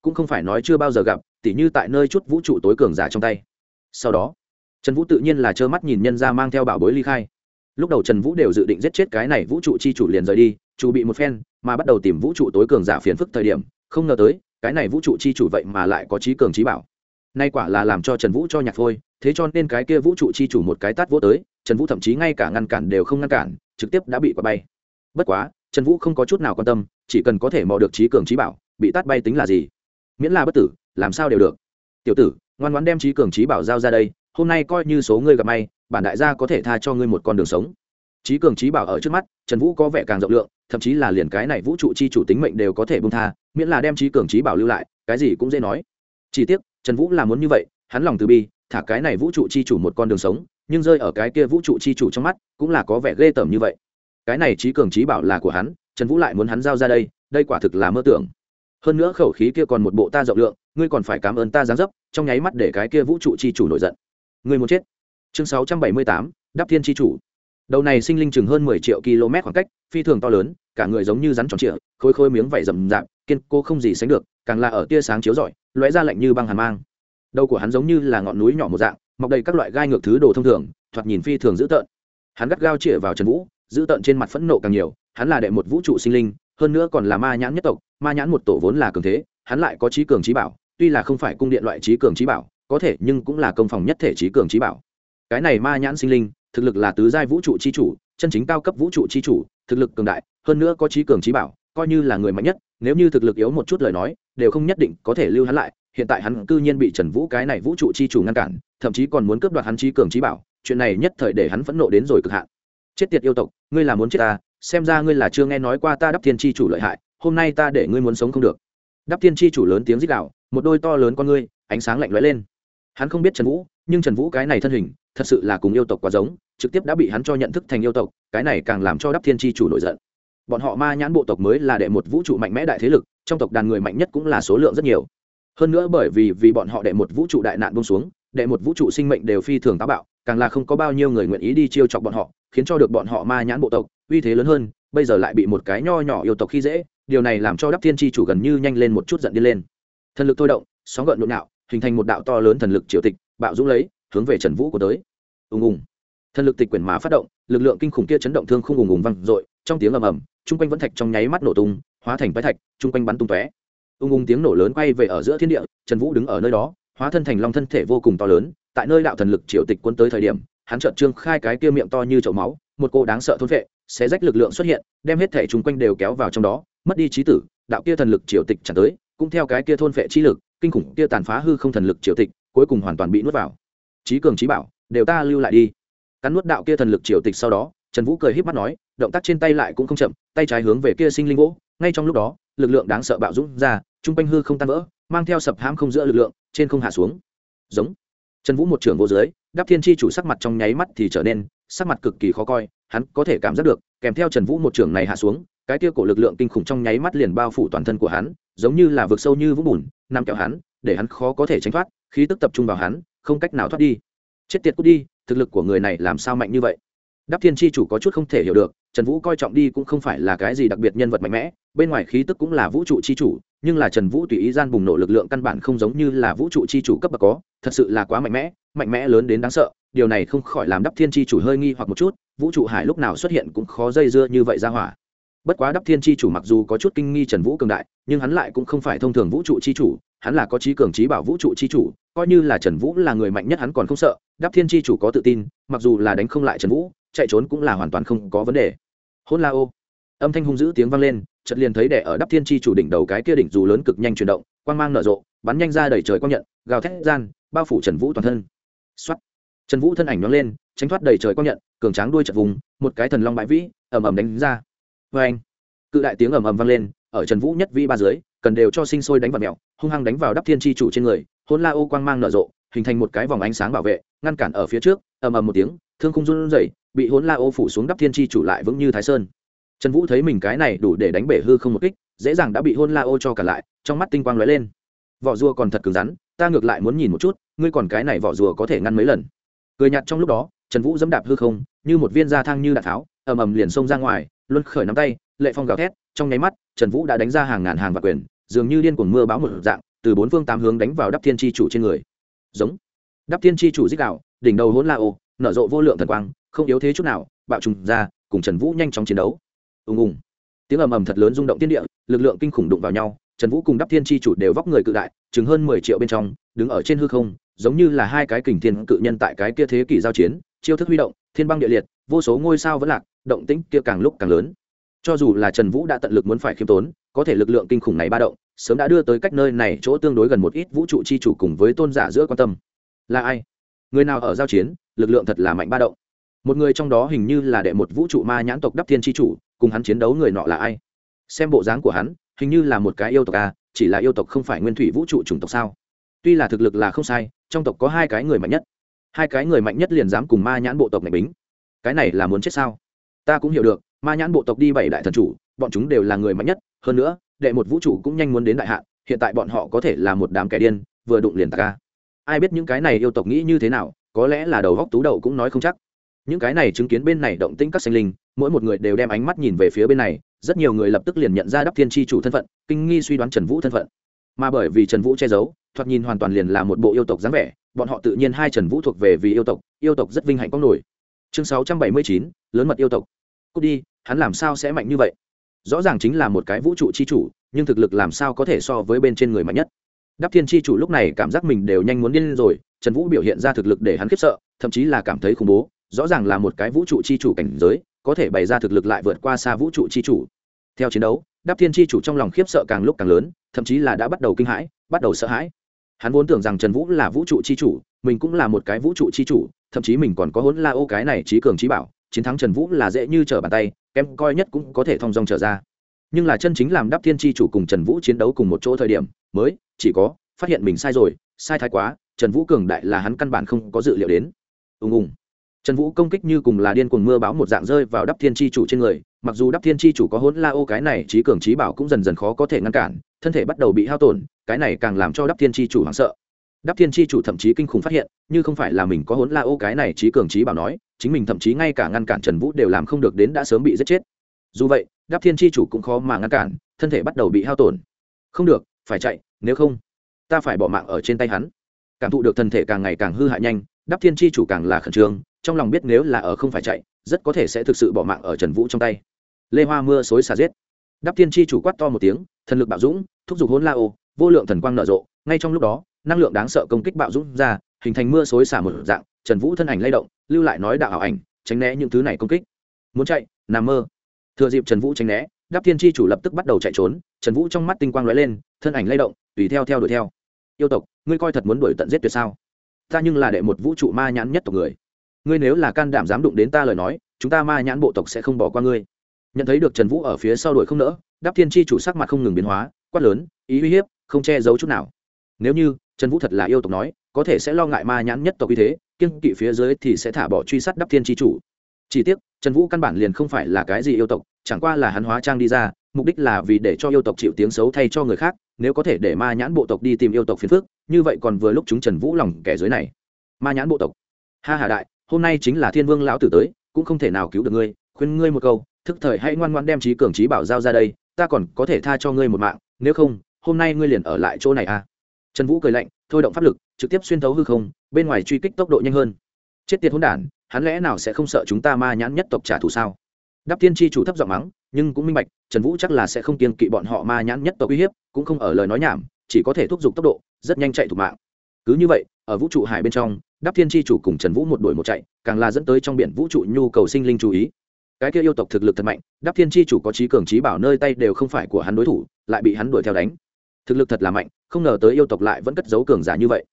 cũng không phải nói chưa bao giờ gặp, tỉ như tại nơi chút vũ trụ tối cường giả trong tay. Sau đó, trần vũ tự nhiên là trơ mắt nhìn nhân ra mang theo bảo bối ly khai. Lúc đầu trần vũ đều dự định giết chết cái này vũ trụ chi chủ liền rời đi, chủ bị một phen, mà bắt đầu tìm vũ trụ tối cường giả phiền phức thời điểm, không ngờ tới, cái này vũ trụ chi chủ vậy mà lại có trí cường trí bảo. Nay quả là làm cho trần vũ cho nhạc thôi thế cho nên cái kia vũ trụ chi chủ một cái tát vô tới, trần vũ thậm chí ngay cả ngăn cản đều không ngăn cản, trực tiếp đã bị quả bay. Bất quá, trần vũ không có chút nào quan tâm, chỉ cần có thể mò được trí cường trí bảo, bị tát bay tính là gì? Miễn là bất tử, làm sao đều được. Tiểu tử, ngoan ngoãn đem trí cường trí bảo giao ra đây, hôm nay coi như số ngươi gặp may, bản đại gia có thể tha cho ngươi một con đường sống. Trí cường trí bảo ở trước mắt, trần vũ có vẻ càng rộng lượng, thậm chí là liền cái này vũ trụ chi chủ tính mệnh đều có thể bung tha, miễn là đem trí cường trí bảo lưu lại, cái gì cũng dễ nói. Chỉ tiếc, trần vũ là muốn như vậy, hắn lòng từ bi, thả cái này vũ trụ chi chủ một con đường sống, nhưng rơi ở cái kia vũ trụ chi chủ trong mắt, cũng là có vẻ ghê tởm như vậy. Cái này trí cường trí bảo là của hắn, trần vũ lại muốn hắn giao ra đây đây quả thực là mơ tưởng hơn nữa khẩu khí kia còn một bộ ta rộng lượng, ngươi còn phải cảm ơn ta giáng dấp, trong nháy mắt để cái kia vũ trụ chi chủ nổi giận. Ngươi muốn chết. Chương sáu trăm bảy mươi tám đắp thiên chi chủ. Đầu này sinh linh chừng hơn mười triệu km khoảng cách, phi thường to lớn, cả người giống như rắn tròn trịa, khôi khôi miếng vảy rầm rạp, kiên cô không gì sánh được, càng là ở tia sáng chiếu rọi, lóe ra lạnh như băng hàn mang. Đầu của hắn giống như là ngọn núi nhỏ một dạng, mọc đầy các loại gai ngược thứ đồ thông thường, thoạt nhìn phi thường dữ tợn. Hắn gắt gao chĩa vào trần vũ, dữ tợn trên mặt phẫn nộ càng nhiều, hắn là đệ một vũ trụ sinh linh hơn nữa còn là ma nhãn nhất tộc, ma nhãn một tổ vốn là cường thế, hắn lại có trí cường trí bảo, tuy là không phải cung điện loại trí cường trí bảo, có thể nhưng cũng là công phòng nhất thể trí cường trí bảo. Cái này ma nhãn sinh linh, thực lực là tứ giai vũ trụ chi chủ, chân chính cao cấp vũ trụ chi chủ, thực lực cường đại, hơn nữa có trí cường trí bảo, coi như là người mạnh nhất, nếu như thực lực yếu một chút lời nói, đều không nhất định có thể lưu hắn lại, hiện tại hắn cư nhiên bị trần vũ cái này vũ trụ chi chủ ngăn cản, thậm chí còn muốn cướp đoạt hắn trí cường trí bảo, chuyện này nhất thời để hắn phẫn nộ đến rồi cực hạn. Chết tiệt yêu tộc, ngươi là muốn chết ta xem ra ngươi là chưa nghe nói qua ta đắp thiên chi chủ lợi hại, hôm nay ta để ngươi muốn sống không được. Đắp thiên chi chủ lớn tiếng rít đạo một đôi to lớn con ngươi, ánh sáng lạnh lẽo lên. Hắn không biết trần vũ, nhưng trần vũ cái này thân hình, thật sự là cùng yêu tộc quá giống, trực tiếp đã bị hắn cho nhận thức thành yêu tộc, cái này càng làm cho đắp thiên tri chủ nổi giận. Bọn họ ma nhãn bộ tộc mới là đệ một vũ trụ mạnh mẽ đại thế lực, trong tộc đàn người mạnh nhất cũng là số lượng rất nhiều. Hơn nữa bởi vì vì bọn họ đệ một vũ trụ đại nạn bông xuống, đệ một vũ trụ sinh mệnh đều phi thường táo bạo, càng là không có bao nhiêu người nguyện ý đi chiêu chọc bọn họ khiến cho được bọn họ ma nhãn bộ tộc, uy thế lớn hơn, bây giờ lại bị một cái nho nhỏ yêu tộc khi dễ, điều này làm cho đắp thiên tri chủ gần như nhanh lên một chút giận đi lên. Thần lực thôi động, sóng gợn nhộn nhạo, hình thành một đạo to lớn thần lực triều tịch, bạo dũng lấy, hướng về trần vũ của tới. Ùng ùng. Thần lực tịch quyển mà phát động, lực lượng kinh khủng kia chấn động thương không ùng ùng văng r trong tiếng ầm ầm, chung quanh vẫn thạch trong nháy mắt nổ tung, hóa thành bãi thạch, chung quanh bắn tung tóe. Ung ung tiếng nổ lớn quay về ở giữa thiên địa, trần vũ đứng ở nơi đó, hóa thân thành long thân thể vô cùng to lớn, tại nơi đạo thần lực triều tịch quân tới thời điểm hắn trợn trương khai cái kia miệng to như chậu máu, một cô đáng sợ thôn vệ sẽ rách lực lượng xuất hiện, đem hết thể chung quanh đều kéo vào trong đó, mất đi trí tử, đạo kia thần lực triều tịch chẳng tới, cũng theo cái kia thôn vệ trí lực, kinh khủng kia tàn phá hư không thần lực triều tịch, cuối cùng hoàn toàn bị nuốt vào. Trí cường trí bảo, đều ta lưu lại đi. Cắn nuốt đạo kia thần lực triều tịch sau đó, trần vũ cười híp mắt nói, động tác trên tay lại cũng không chậm, tay trái hướng về kia sinh linh gỗ, ngay trong lúc đó, lực lượng đáng sợ bạo dũng ra, chung quanh hư không tan vỡ, mang theo sập hãm không giữa lực lượng, trên không hạ xuống. Giống. Trần vũ một trưởng vô dưới đáp thiên tri chủ sắc mặt trong nháy mắt thì trở nên, sắc mặt cực kỳ khó coi, hắn có thể cảm giác được, kèm theo trần vũ một trường này hạ xuống, cái kia cổ lực lượng kinh khủng trong nháy mắt liền bao phủ toàn thân của hắn, giống như là vực sâu như vũng bùn, nằm kẹo hắn, để hắn khó có thể tránh thoát, khí tức tập trung vào hắn, không cách nào thoát đi. Chết tiệt cút đi, thực lực của người này làm sao mạnh như vậy? Đáp thiên tri chủ có chút không thể hiểu được trần vũ coi trọng đi cũng không phải là cái gì đặc biệt nhân vật mạnh mẽ, bên ngoài khí tức cũng là vũ trụ chi chủ, nhưng là trần vũ tùy ý gian bùng nổ lực lượng căn bản không giống như là vũ trụ chi chủ cấp bậc có, thật sự là quá mạnh mẽ mạnh mẽ lớn đến đáng sợ, điều này không khỏi làm đắp thiên chi chủ hơi nghi hoặc một chút, vũ trụ hải lúc nào xuất hiện cũng khó dây dưa như vậy ra hỏa. Bất quá đắp thiên chi chủ mặc dù có chút kinh nghi trần vũ cường đại, nhưng hắn lại cũng không phải thông thường vũ trụ chi chủ, hắn là có trí cường trí bảo vũ trụ chi chủ, coi như là trần vũ là người mạnh nhất hắn còn không sợ, đắp thiên chi chủ có tự tin, mặc dù là đánh không lại trần vũ chạy trốn cũng là hoàn toàn không có vấn đề. Hôn la ô. Âm thanh hung dữ tiếng vang lên, chợt liền thấy đẻ ở đắp thiên chi chủ đỉnh đầu cái kia đỉnh dù lớn cực nhanh chuyển động, quang mang nở rộ, bắn nhanh ra đầy trời quang nhận, gào thét gian, bao phủ trần vũ toàn thân. Xuất trần vũ thân ảnh nhoáng lên, tránh thoát đầy trời quang nhận, cường tráng đuôi chật vùng, một cái thần long bãi vĩ, ầm ầm đánh ra. Vê anh cự đại tiếng ầm ầm vang lên, ở trần vũ nhất vi ba dưới, cần đều cho sinh sôi đánh vào mèo hung hăng đánh vào đắp thiên chi chủ trên người, hôn la ô quang mang nở rộ, hình thành một cái vòng ánh sáng bảo vệ, ngăn cản ở phía trước, ầm ầm một tiếng thương khung run rẩy, bị hôn la ô phủ xuống đắp thiên chi chủ lại vững như thái sơn. Trần vũ thấy mình cái này đủ để đánh bể hư không một kích, dễ dàng đã bị hôn la ô cho cả lại, trong mắt tinh quang lóe lên. Vỏ rùa còn thật cứng rắn, ta ngược lại muốn nhìn một chút, ngươi còn cái này vỏ rùa có thể ngăn mấy lần? Cười nhạt trong lúc đó, trần vũ dẫm đạp hư không, như một viên da thang như đạn tháo, ầm ầm liền xông ra ngoài, luân khởi nắm tay, lệ phong gào thét, trong nháy mắt, trần vũ đã đánh ra hàng ngàn hàng và quyền, dường như điên cuồng mưa báo một dạng, từ bốn phương tám hướng đánh vào đắp thiên tri chủ trên người. Giống. Đắp thiên tri chủ dích đạo đỉnh đầu hỗn la ô nở rộ vô lượng thần quang, không yếu thế chút nào, bạo trùng ra, cùng trần vũ nhanh chóng chiến đấu. Ùng ùng. Tiếng ầm ầm thật lớn rung động tiên địa, lực lượng kinh khủng đụng vào nhau, trần vũ cùng đắp thiên tri chủ đều vóc người cự đại, chừng hơn mười triệu bên trong, đứng ở trên hư không, giống như là hai cái kình thiên cự nhân tại cái kia thế kỷ giao chiến, chiêu thức huy động, thiên băng địa liệt, vô số ngôi sao vẫn lạc, động tĩnh kia càng lúc càng lớn. Cho dù là trần vũ đã tận lực muốn phải khiêm tốn, có thể lực lượng kinh khủng này ba động, sớm đã đưa tới cách nơi này chỗ tương đối gần một ít vũ trụ chi chủ cùng với tôn giả giữa quan tâm. Là ai? Người nào ở giao chiến lực lượng thật là mạnh ba động. Một người trong đó hình như là đệ một vũ trụ ma nhãn tộc đắp thiên chi chủ, cùng hắn chiến đấu người nọ là ai? Xem bộ dáng của hắn, hình như là một cái yêu tộc a chỉ là yêu tộc không phải nguyên thủy vũ trụ chủng tộc sao? Tuy là thực lực là không sai, trong tộc có hai cái người mạnh nhất. Hai cái người mạnh nhất liền dám cùng ma nhãn bộ tộc này bính. Cái này là muốn chết sao? Ta cũng hiểu được, ma nhãn bộ tộc đi bảy đại thần chủ, bọn chúng đều là người mạnh nhất, hơn nữa, đệ một vũ trụ cũng nhanh muốn đến đại hạn, hiện tại bọn họ có thể là một đám kẻ điên, vừa đụng liền ta ai biết những cái này yêu tộc nghĩ như thế nào có lẽ là đầu góc tú đầu cũng nói không chắc. Những cái này chứng kiến bên này động tĩnh các sinh linh, mỗi một người đều đem ánh mắt nhìn về phía bên này, rất nhiều người lập tức liền nhận ra đắp thiên tri chủ thân phận, kinh nghi suy đoán trần vũ thân phận. Mà bởi vì trần vũ che giấu, thoạt nhìn hoàn toàn liền là một bộ yêu tộc dáng vẻ, bọn họ tự nhiên hai trần vũ thuộc về vì yêu tộc yêu tộc rất vinh hạnh có nổi. Chương sáu trăm bảy mươi chín, lớn mật yêu tộc. Cúc đi, hắn làm sao sẽ mạnh như vậy? Rõ ràng chính là một cái vũ trụ chi chủ, nhưng thực lực làm sao có thể so với bên trên người mạnh nhất? Đắp thiên chi chủ lúc này cảm giác mình đều nhanh muốn điên lên rồi, trần vũ biểu hiện ra thực lực để hắn khiếp sợ, thậm chí là cảm thấy khủng bố, rõ ràng là một cái vũ trụ chi chủ cảnh giới, có thể bày ra thực lực lại vượt qua xa vũ trụ chi chủ. Theo chiến đấu, đáp thiên chi chủ trong lòng khiếp sợ càng lúc càng lớn, thậm chí là đã bắt đầu kinh hãi, bắt đầu sợ hãi. Hắn vốn tưởng rằng trần vũ là vũ trụ chi chủ, mình cũng là một cái vũ trụ chi chủ, thậm chí mình còn có hốn la ô cái này trí cường trí bảo, chiến thắng trần vũ là dễ như trở bàn tay, kém coi nhất cũng có thể thong dong trở ra. Nhưng là chân chính làm đáp thiên chi chủ cùng trần vũ chiến đấu cùng một chỗ thời điểm mới, chỉ có, phát hiện mình sai rồi, sai thái quá, trần vũ cường đại là hắn căn bản không có dự liệu đến. Ùng ùng. Trần vũ công kích như cùng là điên cuồng mưa báo một dạng rơi vào đắp thiên tri chủ trên người, mặc dù đắp thiên tri chủ có hỗn la ô cái này trí cường trí bảo cũng dần dần khó có thể ngăn cản, thân thể bắt đầu bị hao tổn, cái này càng làm cho đắp thiên tri chủ hoảng sợ. Đắp thiên tri chủ thậm chí kinh khủng phát hiện, như không phải là mình có hỗn la ô cái này trí cường trí bảo nói, chính mình thậm chí ngay cả ngăn cản trần vũ đều làm không được đến đã sớm bị giết chết. Dù vậy đắp thiên tri chủ cũng khó mà ngăn cản, thân thể bắt đầu bị hao tổn. Không được phải chạy, nếu không, ta phải bỏ mạng ở trên tay hắn. Cảm thụ được thân thể càng ngày càng hư hại nhanh, đắp thiên tri chủ càng là khẩn trương, trong lòng biết nếu là ở không phải chạy, rất có thể sẽ thực sự bỏ mạng ở trần vũ trong tay. Lê hoa mưa xối xả giết. Đắp thiên tri chủ quát to một tiếng, thần lực bạo dũng, thúc giục hôn la ô vô lượng thần quang nở rộ, ngay trong lúc đó, năng lượng đáng sợ công kích bạo dũng ra, hình thành mưa xối xả một dạng, trần vũ thân ảnh lay động, lưu lại nói đạo ảo ảnh, tránh né những thứ này công kích. Muốn chạy, nằm mơ. Thừa dịp trần vũ tránh né đáp thiên tri chủ lập tức bắt đầu chạy trốn, trần vũ trong mắt tinh quang lóe lên thân ảnh lay động, tùy theo theo đuổi theo. Yêu tộc, ngươi coi thật muốn đuổi tận giết tuyệt sao? Ta nhưng là đệ một vũ trụ ma nhãn nhất tộc người. Ngươi nếu là can đảm dám đụng đến ta lời nói, chúng ta ma nhãn bộ tộc sẽ không bỏ qua ngươi. Nhận thấy được trần vũ ở phía sau đuổi không nỡ, đáp thiên tri chủ sắc mặt không ngừng biến hóa, quát lớn, ý uy hiếp, không che giấu chút nào. Nếu như trần vũ thật là yêu tộc nói, có thể sẽ lo ngại ma nhãn nhất tộc uy thế kiên kỵ phía dưới thì sẽ thả bỏ truy sát đắp thiên tri chủ. Chỉ tiếc, trần vũ căn bản liền không phải là cái gì yêu tộc, chẳng qua là hắn hóa trang đi ra mục đích là vì để cho yêu tộc chịu tiếng xấu thay cho người khác, nếu có thể để ma nhãn bộ tộc đi tìm yêu tộc phiền phước như vậy còn vừa lúc chúng trần vũ lòng kẻ dưới này. Ma nhãn bộ tộc. Ha hà đại, hôm nay chính là thiên vương lão tử tới, cũng không thể nào cứu được ngươi, khuyên ngươi một câu, thức thời hãy ngoan ngoan đem trí cường trí bảo giao ra đây, ta còn có thể tha cho ngươi một mạng, nếu không, hôm nay ngươi liền ở lại chỗ này à. Trần vũ cười lạnh, thôi động pháp lực, trực tiếp xuyên thấu hư không, bên ngoài truy kích tốc độ nhanh hơn. Chết tiệt hôn đản, hắn lẽ nào sẽ không sợ chúng ta ma nhãn nhất tộc trả thù sao? Đáp thiên tri chủ thấp giọng mắng, nhưng cũng minh bạch trần vũ chắc là sẽ không kiên kỵ bọn họ ma nhãn nhất tộc uy hiếp, cũng không ở lời nói nhảm, chỉ có thể thúc giục tốc độ, rất nhanh chạy thủ mạng. Cứ như vậy, ở vũ trụ hải bên trong, đáp thiên tri chủ cùng trần vũ một đuổi một chạy, càng là dẫn tới trong biển vũ trụ nhu cầu sinh linh chú ý. Cái kia yêu tộc thực lực thật mạnh, đáp thiên tri chủ có trí cường trí bảo nơi tay đều không phải của hắn đối thủ, lại bị hắn đuổi theo đánh. Thực lực thật là mạnh, không ngờ tới yêu tộc lại vẫn cất giấu cường giả như vậy.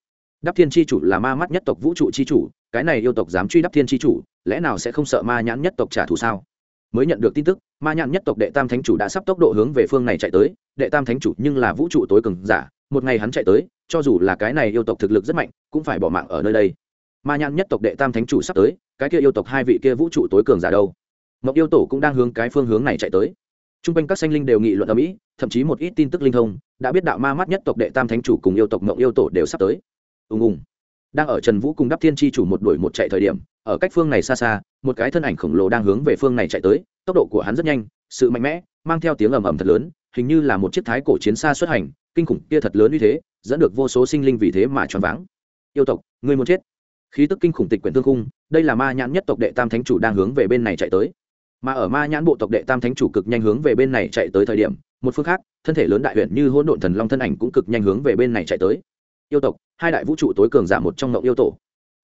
Đáp thiên tri chủ là ma mắt nhất tộc vũ trụ tri chủ, cái này yêu tộc dám truy đáp thiên tri chủ, lẽ nào sẽ không sợ ma nhãn nhất tộc trả thù sao? Mới nhận được tin tức, ma nhãn nhất tộc đệ tam thánh chủ đã sắp tốc độ hướng về phương này chạy tới, đệ tam thánh chủ nhưng là vũ trụ tối cường giả, một ngày hắn chạy tới, cho dù là cái này yêu tộc thực lực rất mạnh, cũng phải bỏ mạng ở nơi đây. Ma nhãn nhất tộc đệ tam thánh chủ sắp tới, cái kia yêu tộc hai vị kia vũ trụ tối cường giả đâu? Mộng yêu tổ cũng đang hướng cái phương hướng này chạy tới. T r u n g quanh các sanh linh đều nghị luận ở mỹ thậm chí một ít tin tức linh thông, đã biết đạo ma mắt nhất tộc đệ tam thánh chủ cùng yêu tộc mộng yêu tổ đều sắp tới. Ùng ùng đang ở trần vũ cùng đắp thiên tri chủ một đuổi một chạy thời điểm, ở cách phương này xa xa, một cái thân ảnh khổng lồ đang hướng về phương này chạy tới, tốc độ của hắn rất nhanh, sự mạnh mẽ, mang theo tiếng ầm ầm thật lớn, hình như là một chiếc thái cổ chiến xa xuất hành, kinh khủng kia thật lớn như thế, dẫn được vô số sinh linh vì thế mà choáng váng. Yêu tộc người muốn chết. Khí tức kinh khủng tịch quyển thương cung đây là ma nhãn nhất tộc đệ tam thánh chủ đang hướng về bên này chạy tới. Mà ở ma nhãn bộ tộc đệ tam thánh chủ cực nhanh hướng về bên này chạy tới thời điểm, một phương khác, thân thể lớn đại huyện như hỗn độn thần long thân ảnh cũng cực nhanh hướng về bên này chạy tới yêu tộc hai đại vũ trụ tối cường giả một trong ngộng yêu tổ.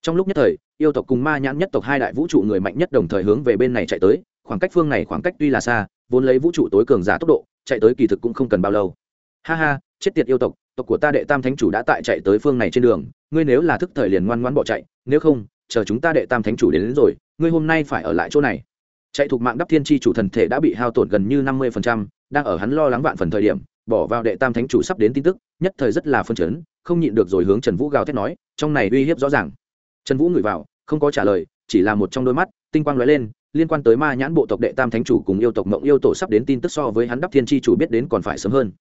Trong lúc nhất thời yêu tộc cùng ma nhãn nhất tộc hai đại vũ trụ người mạnh nhất đồng thời hướng về bên này chạy tới khoảng cách phương này khoảng cách tuy là xa vốn lấy vũ trụ tối cường giả tốc độ chạy tới kỳ thực cũng không cần bao lâu. Ha ha chết tiệt yêu tộc tộc của ta đệ tam thánh chủ đã tại chạy tới phương này trên đường ngươi nếu là thức thời liền ngoan ngoan bỏ chạy nếu không chờ chúng ta đệ tam thánh chủ đến, đến rồi ngươi hôm nay phải ở lại chỗ này. Chạy thuộc mạng đắp thiên tri chủ thần thể đã bị hao tổn gần như năm mươi đang ở hắn lo lắng vạn phần thời điểm bỏ vào đệ tam thánh chủ sắp đến tin tức nhất thời rất là phân chấn không nhịn được rồi hướng trần vũ gào thét nói, trong này uy hiếp rõ ràng. Trần vũ ngửi vào, không có trả lời, chỉ là một trong đôi mắt, tinh quang lóe lên, liên quan tới ma nhãn bộ tộc đệ tam thánh chủ cùng yêu tộc mộng yêu tổ sắp đến tin tức so với hắn đắp thiên tri chủ biết đến còn phải sớm hơn.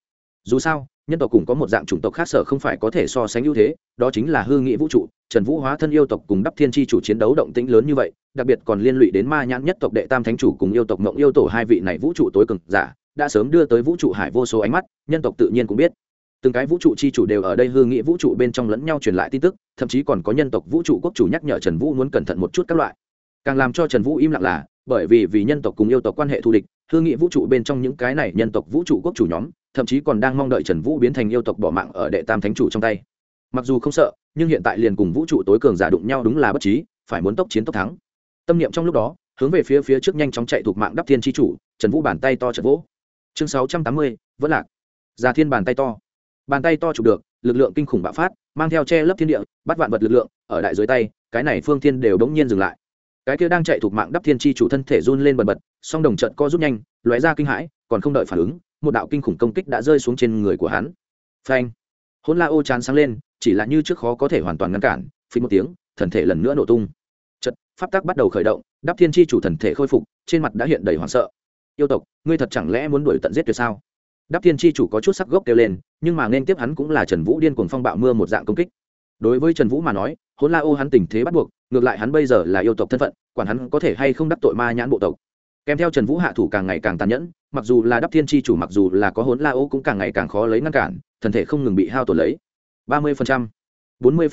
Dù sao, nhân tộc cùng có một dạng chủng tộc khác sở không phải có thể so sánh ưu thế, đó chính là hư nghị vũ trụ, trần vũ hóa thân yêu tộc cùng đắp thiên tri chủ chiến đấu động tĩnh lớn như vậy, đặc biệt còn liên lụy đến ma nhãn nhất tộc đệ tam thánh chủ cùng yêu tộc mộng yêu tổ hai vị này vũ trụ tối cực giả, đã sớm đưa tới vũ trụ hải vô số ánh mắt, nhân tộc tự nhiên cũng biết từng cái vũ trụ chi chủ đều ở đây hư nghị vũ trụ bên trong lẫn nhau truyền lại tin tức, thậm chí còn có nhân tộc vũ trụ quốc chủ nhắc nhở trần vũ muốn cẩn thận một chút các loại. Càng làm cho trần vũ im lặng là, bởi vì vì nhân tộc cùng yêu tộc quan hệ thù địch, hư nghị vũ trụ bên trong những cái này nhân tộc vũ trụ quốc chủ nhóm, thậm chí còn đang mong đợi trần vũ biến thành yêu tộc bỏ mạng ở đệ tam thánh chủ trong tay. Mặc dù không sợ, nhưng hiện tại liền cùng vũ trụ tối cường giả đụng nhau đúng là bất trí, phải muốn tốc chiến tốc thắng. Tâm niệm trong lúc đó, hướng về phía phía trước nhanh chóng chạy thuộc mạng đắp thiên tri chủ, trần vũ bàn tay to trật vỗ. Chương sáu trăm tám mươi, vẫn lạc. Già thiên bàn tay to bàn tay to chụp được, lực lượng kinh khủng bạo phát, mang theo che lấp thiên địa, bắt vạn vật lực lượng, ở đại dưới tay, cái này phương thiên đều đống nhiên dừng lại. Cái kia đang chạy thuộc mạng đắp thiên chi chủ thân thể run lên bần bật, song đồng trận co rút nhanh, lóe ra kinh hãi, còn không đợi phản ứng, một đạo kinh khủng công kích đã rơi xuống trên người của hắn. Phanh! Hôn la ô chán sáng lên, chỉ là như trước khó có thể hoàn toàn ngăn cản, phí một tiếng thần thể lần nữa nổ tung. Chật pháp tắc bắt đầu khởi động, đắp thiên chi chủ thần thể khôi phục, trên mặt đã hiện đầy hoảng sợ. Yêu tộc, ngươi thật chẳng lẽ muốn đuổi tận giết tuyệt sao? Đắp thiên tri chủ có chút sắc gốc kêu lên, nhưng mà nên tiếp hắn cũng là trần vũ điên cuồng phong bạo mưa một dạng công kích. Đối với trần vũ mà nói hôn la ô hắn tình thế bắt buộc, ngược lại hắn bây giờ là yêu tộc thân phận, quản hắn có thể hay không đắc tội ma nhãn bộ tộc. Kèm theo trần vũ hạ thủ càng ngày càng tàn nhẫn, mặc dù là đắp thiên tri chủ mặc dù là có hốn la ô cũng càng ngày càng khó lấy ngăn cản thần thể không ngừng bị hao tổn lấy. ba mươi bốn mươi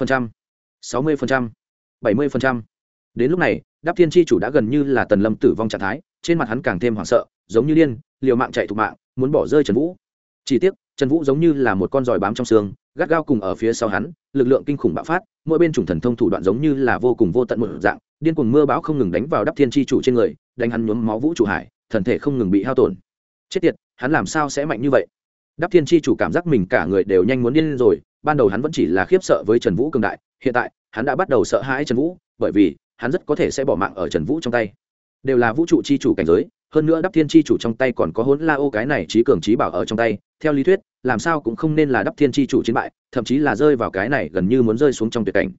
sáu mươi bảy mươi đến lúc này, đáp thiên tri chủ đã gần như là tần lâm tử vong trạng thái, trên mặt hắn càng thêm hoảng sợ giống như điên, liều mạng chạy thục mạng, muốn bỏ rơi trần vũ. Chỉ tiếc, trần vũ giống như là một con giòi bám trong xương, gắt gao cùng ở phía sau hắn, lực lượng kinh khủng bạo phát, mỗi bên chủng thần thông thủ đoạn giống như là vô cùng vô tận một dạng, điên cuồng mưa bão không ngừng đánh vào đắp thiên tri chủ trên người, đánh hắn nhuốm máu vũ trụ hải, thần thể không ngừng bị hao tổn. Chết tiệt, hắn làm sao sẽ mạnh như vậy? Đắp thiên tri chủ cảm giác mình cả người đều nhanh muốn điên rồi, ban đầu hắn vẫn chỉ là khiếp sợ với trần vũ cường đại, hiện tại, hắn đã bắt đầu sợ hãi trần vũ, bởi vì, hắn rất có thể sẽ bỏ mạng ở trần vũ trong tay. Đều là vũ trụ chi chủ cảnh giới hơn nữa đắp thiên chi chủ trong tay còn có hốn la ô cái này trí cường trí bảo ở trong tay, theo lý thuyết, làm sao cũng không nên là đắp thiên chi chủ chiến bại, thậm chí là rơi vào cái này gần như muốn rơi xuống trong tuyệt cảnh.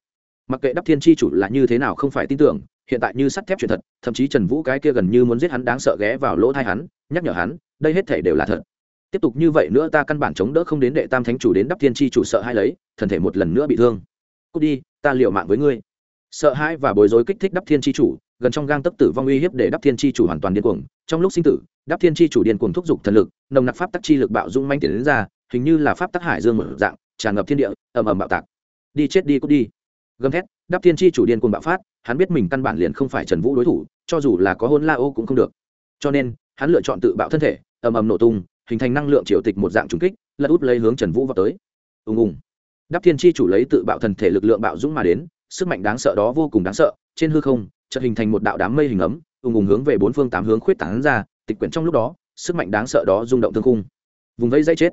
Mặc kệ đắp thiên chi chủ là như thế nào không phải tin tưởng, hiện tại như sắt thép chuyện thật, thậm chí trần vũ cái kia gần như muốn giết hắn đáng sợ ghé vào lỗ thai hắn, nhắc nhở hắn, đây hết thể đều là thật. Tiếp tục như vậy nữa ta căn bản chống đỡ không đến đệ tam thánh chủ đến đắp thiên chi chủ sợ hai lấy, thần thể một lần nữa bị thương. Cút đi, ta liệu mạng với ngươi. Sợ hãi và bối rối kích thích đắp thiên chi chủ gần trong gang tấc tử vong uy hiếp để đắp thiên chi chủ hoàn toàn điên cuồng. Trong lúc sinh tử, đắp thiên chi chủ điên cuồng thúc giục thần lực, nồng nặc pháp tắc chi lực bạo dung manh tiền đến ra, hình như là pháp tắc hải dương một dạng, tràn ngập thiên địa, ầm ầm bạo tạc. Đi chết đi cút đi. Gầm thét, đắp thiên chi chủ điên cuồng bạo phát, hắn biết mình căn bản liền không phải trần vũ đối thủ, cho dù là có hôn la ô cũng không được. Cho nên, hắn lựa chọn tự bạo thân thể, ầm ầm nổ tung, hình thành năng lượng triều tịch một dạng trùng kích, lật út lấy hướng trần vũ vào tới. Ùng ùng. Đắp thiên chi chủ lấy tự bạo thần thể lực lượng bạo dũng mà đến, sức mạnh đáng sợ đó vô cùng đáng sợ, trên hư không chợt hình thành một đạo đám mây hình ấm ùng ùng hướng về bốn phương tám hướng khuyết tán ra tịch quyển trong lúc đó sức mạnh đáng sợ đó rung động thương khung. Vùng vẫy dây chết.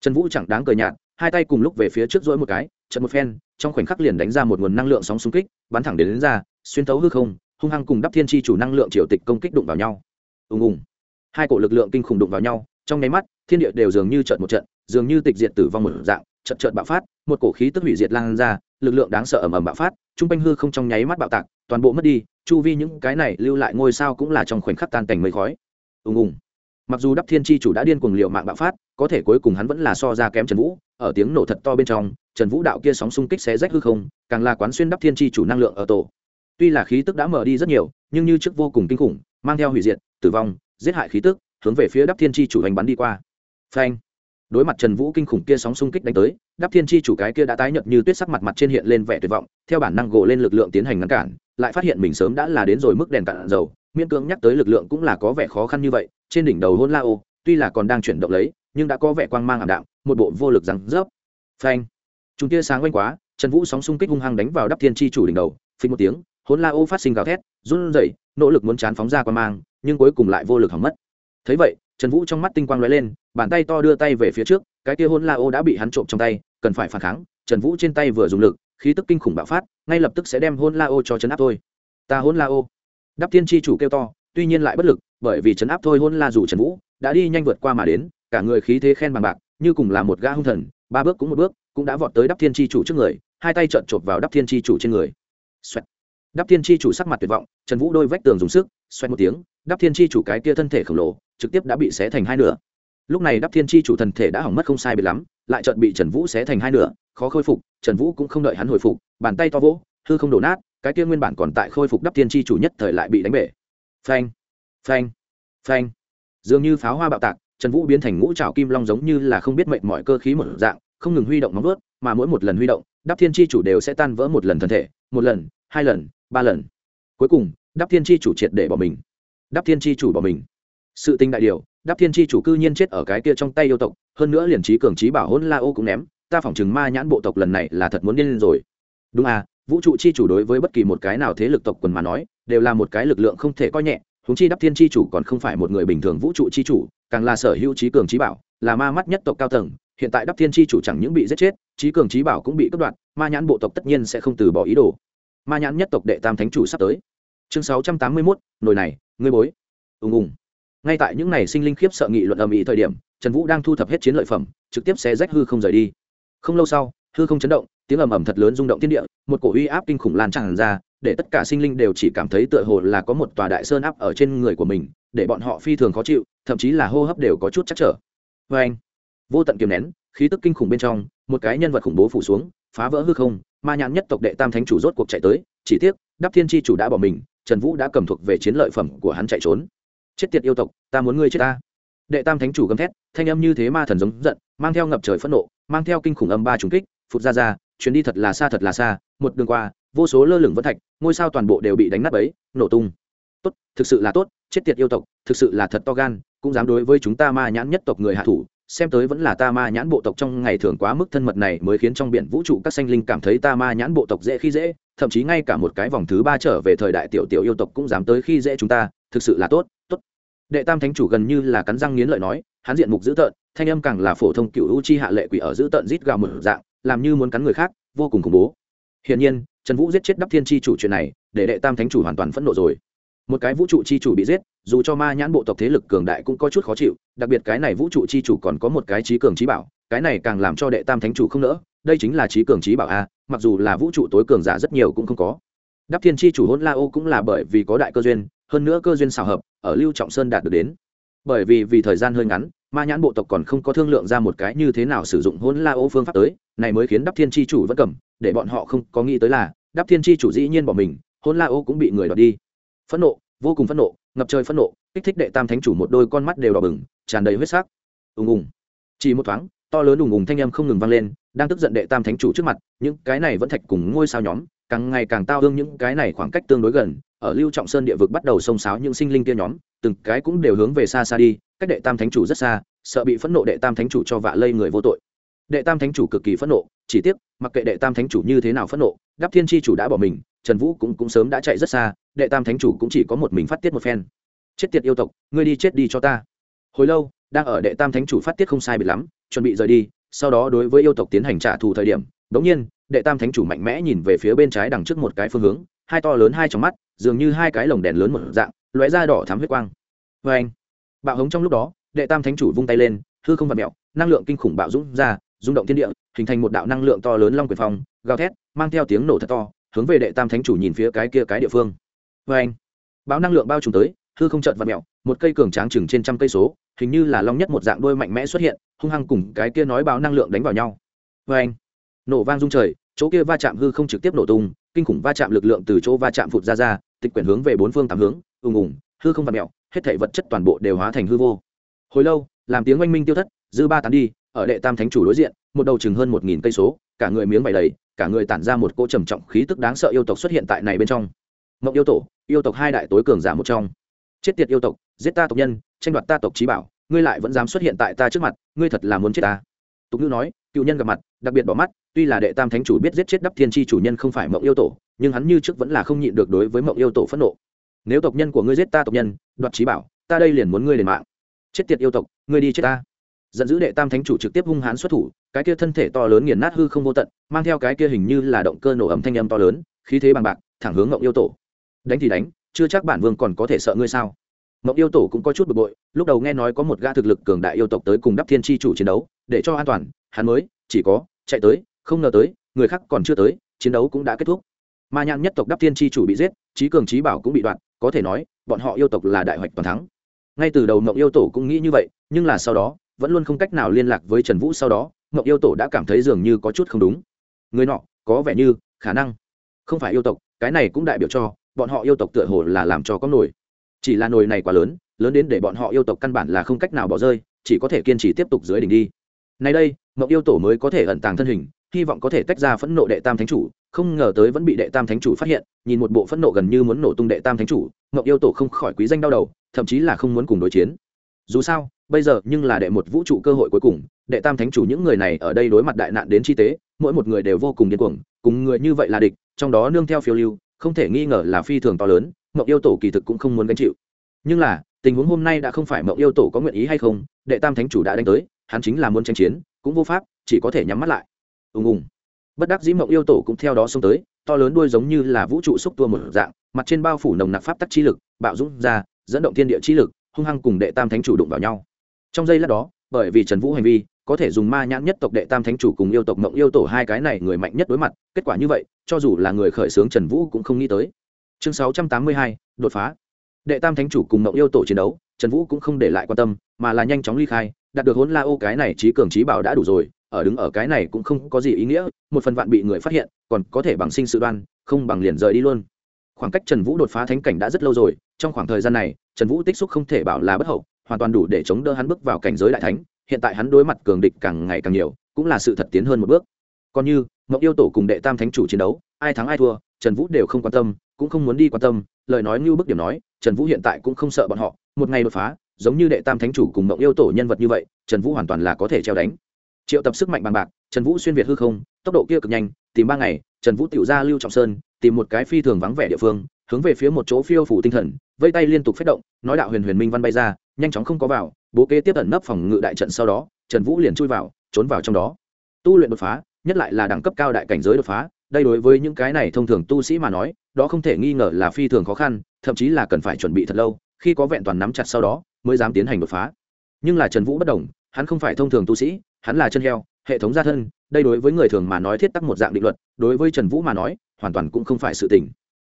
Trần vũ chẳng đáng cười nhạt hai tay cùng lúc về phía trước dỗi một cái trận một phen trong khoảnh khắc liền đánh ra một nguồn năng lượng sóng xung kích bắn thẳng đến, đến ra xuyên thấu hư không hung hăng cùng đắp thiên chi chủ năng lượng triều tịch công kích đụng vào nhau. Ùng ùng. Hai cổ lực lượng kinh khủng đụng vào nhau trong nháy mắt thiên địa đều dường như trận một trận dường như tịch diệt tử vong một dạng trận trận bạo phát một cổ khí tức hủy diệt lan ra lực lượng đáng sợ ầm ầm bạo phát trung quanh hư không trong nháy mắt bạo tạc toàn bộ mất đi chu vi những cái này lưu lại ngôi sao cũng là trong khoảnh khắc tan cảnh mây khói. Ùng ùng. Mặc dù đắp thiên chi chủ đã điên cuồng liệu mạng bạo phát, có thể cuối cùng hắn vẫn là so ra kém trần vũ, ở tiếng nổ thật to bên trong, trần vũ đạo kia sóng xung kích xé rách hư không, càng là quán xuyên đắp thiên chi chủ năng lượng ở tổ. Tuy là khí tức đã mở đi rất nhiều, nhưng như trước vô cùng kinh khủng, mang theo hủy diệt, tử vong, giết hại khí tức, hướng về phía đắp thiên chi chủ hành bắn đi qua. Phanh. Đối mặt trần vũ kinh khủng kia sóng xung kích đánh tới, đắp thiên chi chủ cái kia đã tái nhợt như tuyết sắc mặt mặt trên hiện lên vẻ tuyệt vọng, theo bản năng gộ lên lực lượng tiến hành ngăn cản lại phát hiện mình sớm đã là đến rồi mức đèn cạn dầu, miễn cưỡng nhắc tới lực lượng cũng là có vẻ khó khăn như vậy, trên đỉnh đầu hôn la ô tuy là còn đang chuyển động lấy, nhưng đã có vẻ quang mang ảm đạm, một bộ vô lực rắn rớp. Phanh! Chúng tia sáng quanh quá, trần vũ sóng xung kích hung hăng đánh vào đắp thiên chi chủ đỉnh đầu, phình một tiếng, hôn la ô phát sinh gào thét, run rẩy, nỗ lực muốn chán phóng ra quang mang, nhưng cuối cùng lại vô lực hỏng mất. Thấy vậy, trần vũ trong mắt tinh quang lóe lên, bàn tay to đưa tay về phía trước, cái kia hôn la ô đã bị hắn trộm trong tay, cần phải phản kháng, trần vũ trên tay vừa dùng lực khí tức kinh khủng bạo phát, ngay lập tức sẽ đem hôn la ô cho chấn áp thôi. Ta hôn la ô. Đắp thiên chi chủ kêu to, tuy nhiên lại bất lực, bởi vì chấn áp thôi hôn la dù trần vũ, đã đi nhanh vượt qua mà đến, cả người khí thế khen bằng bạc, như cùng là một gã hung thần, ba bước cũng một bước, cũng đã vọt tới đắp thiên chi chủ trước người, hai tay trợn chộp vào đắp thiên chi chủ trên người. Xoẹt. đắp thiên chi chủ sắc mặt tuyệt vọng, trần vũ đôi vách tường dùng sức, xoẹt một tiếng đắp thiên chi chủ cái kia thân thể khổng lồ, trực tiếp đã bị xé thành hai nửa lúc này đắp thiên chi chủ thần thể đã hỏng mất không sai biệt lắm, lại chợt bị trần vũ xé thành hai nửa, khó khôi phục, trần vũ cũng không đợi hắn hồi phục, bàn tay to vỗ, hư không đổ nát, cái kia nguyên bản còn tại khôi phục đắp thiên chi chủ nhất thời lại bị đánh bể. Phanh phanh phanh. Dường như pháo hoa bạo tạc, trần vũ biến thành ngũ trào kim long giống như là không biết mệnh mọi cơ khí một dạng, không ngừng huy động móng vớt mà mỗi một lần huy động đắp thiên chi chủ đều sẽ tan vỡ một lần thân thể, một lần, hai lần, ba lần. Cuối cùng đắp thiên chi chủ triệt để bỏ mình. Đắp thiên chi chủ bỏ mình. Sự tinh đại điều Đáp thiên chi chủ cư nhiên chết ở cái kia trong tay yêu tộc, hơn nữa liền trí cường trí bảo hôn la ô cũng ném, ta phỏng chừng ma nhãn bộ tộc lần này là thật muốn điên lên rồi. Đúng à vũ trụ chi chủ đối với bất kỳ một cái nào thế lực tộc quần mà nói, đều là một cái lực lượng không thể coi nhẹ húng chi đắp thiên chi chủ còn không phải một người bình thường vũ trụ chi chủ, càng là sở hữu trí cường trí bảo, là ma mắt nhất tộc cao tầng, hiện tại đắp thiên chi chủ chẳng những bị giết chết, trí cường trí bảo cũng bị cướp đoạt, ma nhãn bộ tộc tất nhiên sẽ không từ bỏ ý đồ. Ma nhãn nhất tộc đệ tam thánh chủ sắp tới. Chương sáu trăm tám mươi mốt, nồi này, ngươi bối. Ùng ùng ngay tại những ngày sinh linh khiếp sợ nghị luận âm ý thời điểm, trần vũ đang thu thập hết chiến lợi phẩm, trực tiếp xé rách hư không rời đi. Không lâu sau, hư không chấn động, tiếng ầm ầm thật lớn rung động thiên địa, một cổ uy áp kinh khủng lan tràn ra, để tất cả sinh linh đều chỉ cảm thấy tựa hồ là có một tòa đại sơn áp ở trên người của mình, để bọn họ phi thường khó chịu, thậm chí là hô hấp đều có chút chắc trở. Vê anh, vô tận kiềm nén, khí tức kinh khủng bên trong, một cái nhân vật khủng bố phủ xuống, phá vỡ hư không, ma nhãn nhất tộc đệ tam thánh chủ rốt cuộc chạy tới, chỉ tiếc đắp thiên tri chủ đã bỏ mình, trần vũ đã cầm thuộc về chiến lợi phẩm của hắn chạy trốn chết tiệt yêu tộc, ta muốn ngươi chết ta. Đệ tam thánh chủ gầm thét, thanh âm như thế ma thần giống giận, mang theo ngập trời phẫn nộ, mang theo kinh khủng âm ba trùng kích, phụt ra ra, chuyến đi thật là xa thật là xa, một đường qua, vô số lơ lửng vân thạch, ngôi sao toàn bộ đều bị đánh nát ấy nổ tung. Tốt, thực sự là tốt, chết tiệt yêu tộc, thực sự là thật to gan, cũng dám đối với chúng ta ma nhãn nhất tộc người hạ thủ, xem tới vẫn là ta ma nhãn bộ tộc trong ngày thường quá mức thân mật này mới khiến trong biển vũ trụ các sanh linh cảm thấy ta ma nhãn bộ tộc dễ khi dễ, thậm chí ngay cả một cái vòng thứ ba trở về thời đại tiểu tiểu yêu tộc cũng dám tới khi dễ chúng ta thực sự là tốt tốt. Đệ tam thánh chủ gần như là cắn răng nghiến lợi nói, hắn diện mục dữ tợn, thanh âm càng là phổ thông cựu u chi hạ lệ quỷ ở dữ tợn rít gào mở dạng, làm như muốn cắn người khác, vô cùng khủng bố. Hiển nhiên, trần vũ giết chết đắp thiên chi chủ chuyện này, để đệ tam thánh chủ hoàn toàn phẫn nộ rồi. Một cái vũ trụ chi chủ bị giết, dù cho ma nhãn bộ tộc thế lực cường đại cũng có chút khó chịu, đặc biệt cái này vũ trụ chi chủ còn có một cái trí cường trí bảo, cái này càng làm cho đệ tam thánh chủ không nỡ, đây chính là trí cường trí bảo a, mặc dù là vũ trụ tối cường giả rất nhiều cũng không có. Đắp thiên chi chủ hôn la ô cũng là bởi vì có đại cơ duyên hơn nữa cơ duyên xào hợp, ở lưu trọng sơn đạt được đến. Bởi vì vì thời gian hơi ngắn, ma nhãn bộ tộc còn không có thương lượng ra một cái như thế nào sử dụng hôn la ô phương pháp tới, này mới khiến đắp thiên chi chủ vẫn cầm, để bọn họ không có nghĩ tới là đắp thiên chi chủ dĩ nhiên bỏ mình hôn la ô cũng bị người đoạt đi. Phẫn nộ, vô cùng phẫn nộ, ngập trời phẫn nộ, kích thích đệ tam thánh chủ một đôi con mắt đều đỏ bừng, tràn đầy huyết sắc. Ùng ùng. Chỉ một thoáng, to lớn ùng ùng thanh em không ngừng vang lên, đang tức giận đệ tam thánh chủ trước mặt, những cái này vẫn thạch cùng ngôi sao nhóm, càng ngày càng tao hương những cái này khoảng cách tương đối gần ở lưu trọng sơn địa vực bắt đầu xông xáo những sinh linh kia nhóm, từng cái cũng đều hướng về xa xa đi, cách đệ tam thánh chủ rất xa, sợ bị phẫn nộ đệ tam thánh chủ cho vạ lây người vô tội. Đệ tam thánh chủ cực kỳ phẫn nộ, chỉ tiếc, mặc kệ đệ tam thánh chủ như thế nào phẫn nộ đắp thiên tri chủ đã bỏ mình, trần vũ cũng cũng sớm đã chạy rất xa, đệ tam thánh chủ cũng chỉ có một mình phát tiết một phen. Chết tiệt yêu tộc, ngươi đi chết đi cho ta. Hồi lâu, đang ở đệ tam thánh chủ phát tiết không sai bị lắm, chuẩn bị rời đi, sau đó đối với yêu tộc tiến hành trả thù thời điểm, đống nhiên, đệ tam thánh chủ mạnh mẽ nhìn về phía bên trái đằng trước một cái phương hướng hai to lớn hai trong mắt, dường như hai cái lồng đèn lớn một dạng, lóe ra đỏ thắm huyết quang. Vê anh, bạo hống trong lúc đó, đệ tam thánh chủ vung tay lên, hư không vật mẹo năng lượng kinh khủng bạo dũng ra, rung động thiên địa, hình thành một đạo năng lượng to lớn long quyền phong, gào thét, mang theo tiếng nổ thật to, hướng về đệ tam thánh chủ nhìn phía cái kia cái địa phương. Vê anh, bão năng lượng bao trùm tới, hư không chợt vật mẹo một cây cường tráng chừng trên trăm cây số, hình như là long nhất một dạng đôi mạnh mẽ xuất hiện, hung hăng cùng cái kia nói báo năng lượng đánh vào nhau. Vê anh, nổ vang rung trời, chỗ kia va chạm hư không trực tiếp nổ tung kinh khủng va chạm lực lượng từ chỗ va chạm phụt ra ra, tịch quyển hướng về bốn phương tám hướng, ùng ùng, hư không vật mẹo hết thảy vật chất toàn bộ đều hóa thành hư vô. Hồi lâu, làm tiếng oanh minh tiêu thất, dư ba tán đi, ở đệ tam thánh chủ đối diện, một đầu chừng hơn một nghìn cây số, cả người miếng bày đầy, cả người tản ra một cỗ trầm trọng khí tức đáng sợ yêu tộc xuất hiện tại này bên trong. Mộng yêu tổ, yêu tộc hai đại tối cường giả một trong. Chết tiệt yêu tộc, giết ta tộc nhân, tranh đoạt ta tộc trí bảo, ngươi lại vẫn dám xuất hiện tại ta trước mặt, ngươi thật là muốn chết ta. Tục ngữ nói, cựu nhân gặp mặt, đặc biệt bỏ mắt tuy là đệ tam thánh chủ biết giết chết đắp thiên tri chủ nhân không phải mộng yêu tổ, nhưng hắn như trước vẫn là không nhịn được đối với mộng yêu tổ phẫn nộ. Nếu tộc nhân của ngươi giết ta tộc nhân, đoạt trí bảo, ta đây liền muốn ngươi đền mạng. Chết tiệt yêu tộc, ngươi đi chết ta. Giận dữ đệ tam thánh chủ trực tiếp hung hãn xuất thủ, cái kia thân thể to lớn nghiền nát hư không vô tận, mang theo cái kia hình như là động cơ nổ ẩm thanh âm to lớn, khí thế bằng bạc, thẳng hướng Mộng yêu tổ. Đánh thì đánh, chưa chắc bản vương còn có thể sợ ngươi sao? Mộng yêu tổ cũng có chút bực bội, lúc đầu nghe nói có một gã thực lực cường đại yêu tộc tới cùng đắp thiên tri chủ chiến đấu, để cho an toàn, hắn mới, chỉ có, chạy tới không ngờ tới, người khác còn chưa tới, chiến đấu cũng đã kết thúc. Ma nhãn nhất tộc đắp thiên tri chủ bị giết trí cường trí bảo cũng bị đoạn, có thể nói, bọn họ yêu tộc là đại hoạch toàn thắng. Ngay từ đầu mộng yêu tổ cũng nghĩ như vậy, nhưng là sau đó, vẫn luôn không cách nào liên lạc với trần vũ sau đó mộng yêu tổ đã cảm thấy dường như có chút không đúng. Người nọ, có vẻ như, khả năng, không phải yêu tộc, cái này cũng đại biểu cho, bọn họ yêu tộc tựa hồ là làm cho có nổi. Chỉ là nồi này quá lớn lớn đến để bọn họ yêu tộc căn bản là không cách nào bỏ rơi, chỉ có thể kiên trì tiếp tục dưới đỉnh đi. Nay đây mộng yêu tổ mới có thể ẩn tàng thân hình hy vọng có thể tách ra phẫn nộ đệ tam thánh chủ, không ngờ tới vẫn bị đệ tam thánh chủ phát hiện, nhìn một bộ phẫn nộ gần như muốn nổ tung đệ tam thánh chủ, ngọc yêu tổ không khỏi quý danh đau đầu, thậm chí là không muốn cùng đối chiến. Dù sao, bây giờ nhưng là đệ một vũ trụ cơ hội cuối cùng, đệ tam thánh chủ những người này ở đây đối mặt đại nạn đến chi tế, mỗi một người đều vô cùng điên cuồng, cùng người như vậy là địch, trong đó nương theo phiêu lưu, không thể nghi ngờ là phi thường to lớn, ngọc yêu tổ kỳ thực cũng không muốn gánh chịu. Nhưng là, tình huống hôm nay đã không phải ngọc yêu tổ có nguyện ý hay không, đệ tam thánh chủ đã đánh tới, hắn chính là muốn tranh chiến, cũng vô pháp, chỉ có thể nhắm mắt lại ùng ùng. Bất đắc dĩ mộng yêu tổ cũng theo đó xông tới, to lớn đuôi giống như là vũ trụ xúc tua một dạng, mặt trên bao phủ nồng nặc pháp tắc chi lực, bạo dũng ra, dẫn động thiên địa chi lực, hung hăng cùng đệ tam thánh chủ đụng vào nhau. Trong giây lát đó, bởi vì trần vũ hành vi, có thể dùng ma nhãn nhất tộc đệ tam thánh chủ cùng yêu tộc mộng yêu tổ hai cái này người mạnh nhất đối mặt, kết quả như vậy, cho dù là người khởi xướng trần vũ cũng không nghĩ tới. Chương sáu trăm tám mươi hai, đột phá. Đệ tam thánh chủ cùng mộng yêu tổ chiến đấu, trần vũ cũng không để lại quan tâm, mà là nhanh chóng ly khai, đạt được hốn la ô cái này trí cường trí bảo đã đủ rồi ở đứng ở cái này cũng không có gì ý nghĩa, một phần vạn bị người phát hiện, còn có thể bằng sinh sự đoan, không bằng liền rời đi luôn. Khoảng cách trần vũ đột phá thánh cảnh đã rất lâu rồi, trong khoảng thời gian này, trần vũ tích xúc không thể bảo là bất hậu, hoàn toàn đủ để chống đỡ hắn bước vào cảnh giới đại thánh, hiện tại hắn đối mặt cường địch càng ngày càng nhiều, cũng là sự thật tiến hơn một bước. Còn như mộng yêu tổ cùng đệ tam thánh chủ chiến đấu, ai thắng ai thua, trần vũ đều không quan tâm, cũng không muốn đi quan tâm, lời nói như bức điểm nói, trần vũ hiện tại cũng không sợ bọn họ, một ngày đột phá, giống như đệ tam thánh chủ cùng mộng yêu tổ nhân vật như vậy, trần vũ hoàn toàn là có thể treo đánh triệu tập sức mạnh bằng bạc, trần vũ xuyên việt hư không, tốc độ kia cực nhanh, tìm ba ngày, trần vũ tiểu ra lưu trọng sơn, tìm một cái phi thường vắng vẻ địa phương, hướng về phía một chỗ phiêu phủ tinh thần, vây tay liên tục phát động, nói đạo huyền huyền minh văn bay ra, nhanh chóng không có vào, bố kế tiếp ẩn nấp phòng ngự đại trận sau đó, trần vũ liền chui vào, trốn vào trong đó. Tu luyện đột phá, nhất lại là đẳng cấp cao đại cảnh giới đột phá, đây đối với những cái này thông thường tu sĩ mà nói, đó không thể nghi ngờ là phi thường khó khăn, thậm chí là cần phải chuẩn bị thật lâu, khi có vẹn toàn nắm chặt sau đó, mới dám tiến hành đột phá. Nhưng là trần vũ bất đồng, hắn không phải thông thường tu sĩ hắn là chân heo, hệ thống gia thân, đây đối với người thường mà nói thiết tắc một dạng định luật, đối với trần vũ mà nói, hoàn toàn cũng không phải sự tình.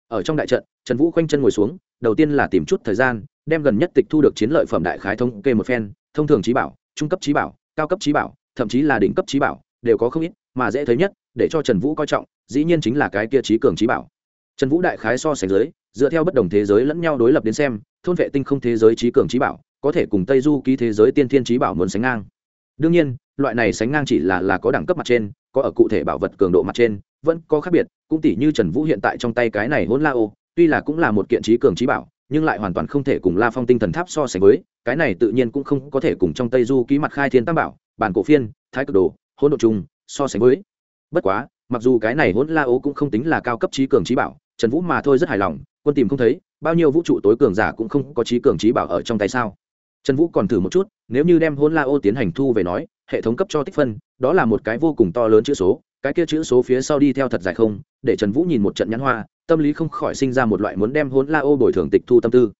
Ở trong đại trận, trần vũ khoanh chân ngồi xuống, đầu tiên là tìm chút thời gian, đem gần nhất tịch thu được chiến lợi phẩm đại khái thống kê một phen, thông thường trí bảo, trung cấp trí bảo, cao cấp trí bảo, thậm chí là đỉnh cấp trí bảo, đều có không ít, mà dễ thấy nhất, để cho trần vũ coi trọng, dĩ nhiên chính là cái kia trí cường trí bảo. Trần vũ đại khái so sánh giới, dựa theo bất đồng thế giới lẫn nhau đối lập đến xem, thôn vệ tinh không thế giới trí cường trí bảo, có thể cùng tây du ký thế giới tiên thiên trí bảo muốn sánh ngang. Đương nhiên loại này sánh ngang chỉ là là có đẳng cấp mặt trên, có ở cụ thể bảo vật cường độ mặt trên, vẫn có khác biệt, cũng tỷ như trần vũ hiện tại trong tay cái này hôn la ô, tuy là cũng là một kiện trí cường trí bảo, nhưng lại hoàn toàn không thể cùng la phong tinh thần tháp so sánh với, cái này tự nhiên cũng không có thể cùng trong tây du ký mặt khai thiên tam bảo, bản cổ phiên, thái cực đồ, hỗn độ chung so sánh với. Bất quá, mặc dù cái này hỗn la ô cũng không tính là cao cấp trí cường trí bảo, trần vũ mà thôi rất hài lòng, quân tìm không thấy, bao nhiêu vũ trụ tối cường giả cũng không có trí cường trí bảo ở trong tay sao? Trần vũ còn thử một chút, nếu như đem hỗn la ô tiến hành thu về nói, hệ thống cấp cho tích phân, đó là một cái vô cùng to lớn chữ số, cái kia chữ số phía sau đi theo thật dài không, để trần vũ nhìn một trận nhãn hoa, tâm lý không khỏi sinh ra một loại muốn đem hỗn la ô bồi thường tịch thu tâm tư.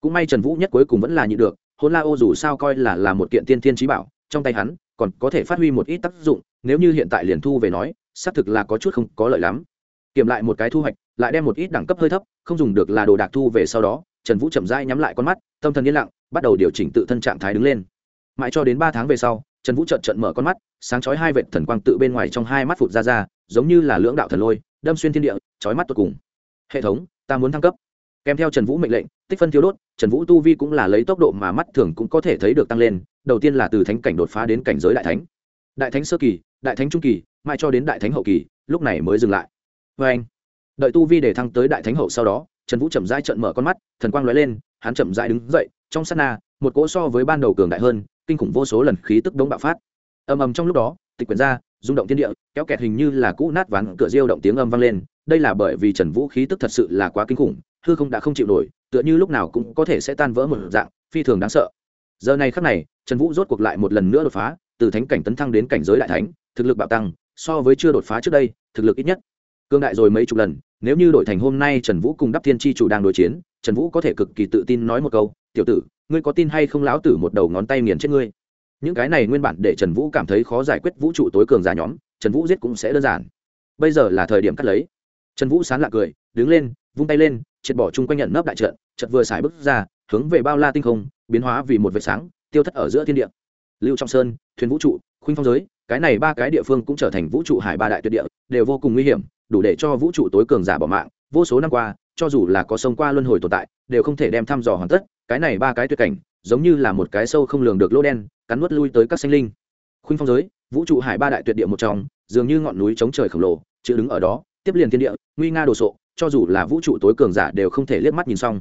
Cũng may trần vũ nhất cuối cùng vẫn là nhịn được, hỗn la ô dù sao coi là là một kiện tiên thiên trí bảo, trong tay hắn còn có thể phát huy một ít tác dụng, nếu như hiện tại liền thu về nói, xác thực là có chút không có lợi lắm. Kiểm lại một cái thu hoạch, lại đem một ít đẳng cấp hơi thấp, không dùng được là đồ đạc thu về sau đó, trần vũ chậm rãi nhắm lại con mắt, tâm thần yên lặng bắt đầu điều chỉnh tự thân trạng thái đứng lên. Mãi cho đến ba tháng về sau, trần vũ trợn trợn mở con mắt, sáng chói hai vệt thần quang tự bên ngoài trong hai mắt phụt ra ra, giống như là lưỡng đạo thần lôi, đâm xuyên thiên địa, chói mắt tột cùng. Hệ thống, ta muốn thăng cấp. Kèm theo trần vũ mệnh lệnh, tích phân thiếu đốt, trần vũ tu vi cũng là lấy tốc độ mà mắt thường cũng có thể thấy được tăng lên, đầu tiên là từ thánh cảnh đột phá đến cảnh giới đại thánh. Đại thánh sơ kỳ, đại thánh trung kỳ, mãi cho đến đại thánh hậu kỳ, lúc này mới dừng lại. Vê anh đợi tu vi để thăng tới đại thánh hậu sau đó, trần vũ chậm rãi trận mở con mắt, thần quang lóe lên hắn chậm rãi đứng dậy, trong sát na, một cỗ so với ban đầu cường đại hơn, kinh khủng vô số lần khí tức đống bạo phát. Ầm ầm trong lúc đó, tịch quyển ra, rung động thiên địa, kéo kẹt hình như là cũ nát ván cửa diêu động tiếng âm vang lên, đây là bởi vì trần vũ khí tức thật sự là quá kinh khủng, hư không đã không chịu nổi, tựa như lúc nào cũng có thể sẽ tan vỡ một dạng, phi thường đáng sợ. Giờ này khắc này, trần vũ rốt cuộc lại một lần nữa đột phá, từ thánh cảnh tấn thăng đến cảnh giới đại thánh, thực lực bạo tăng, so với chưa đột phá trước đây, thực lực ít nhất cương đại rồi mấy chục lần, nếu như đổi thành hôm nay trần vũ cùng đắp thiên tri chủ đang đối chiến, trần vũ có thể cực kỳ tự tin nói một câu, tiểu tử, ngươi có tin hay không lão tử một đầu ngón tay nghiền chết ngươi? Những cái này nguyên bản để trần vũ cảm thấy khó giải quyết vũ trụ tối cường giả nhóm, trần vũ giết cũng sẽ đơn giản. Bây giờ là thời điểm cắt lấy. Trần vũ sán lạc cười, đứng lên, vung tay lên, triệt bỏ chung quanh nhận nấp đại trận chật vừa xài bước ra, hướng về bao la tinh không, biến hóa vì một vệt sáng, tiêu thất ở giữa thiên địa. Lưu trọng sơn, thuyền vũ trụ, khuynh phong giới, cái này ba cái địa phương cũng trở thành vũ trụ hải ba đại tuyệt địa, đều vô cùng nguy hiểm đủ để cho vũ trụ tối cường giả bỏ mạng, vô số năm qua, cho dù là có sông qua luân hồi tồn tại, đều không thể đem thăm dò hoàn tất, cái này ba cái tuyệt cảnh, giống như là một cái sâu không lường được lỗ đen, cắn nuốt lui tới các sinh linh. Khuynh phong giới, vũ trụ hải ba đại tuyệt địa một trong, dường như ngọn núi chống trời khổng lồ, chữ đứng ở đó, tiếp liền thiên địa, nguy nga đồ sộ, cho dù là vũ trụ tối cường giả đều không thể liếc mắt nhìn xong.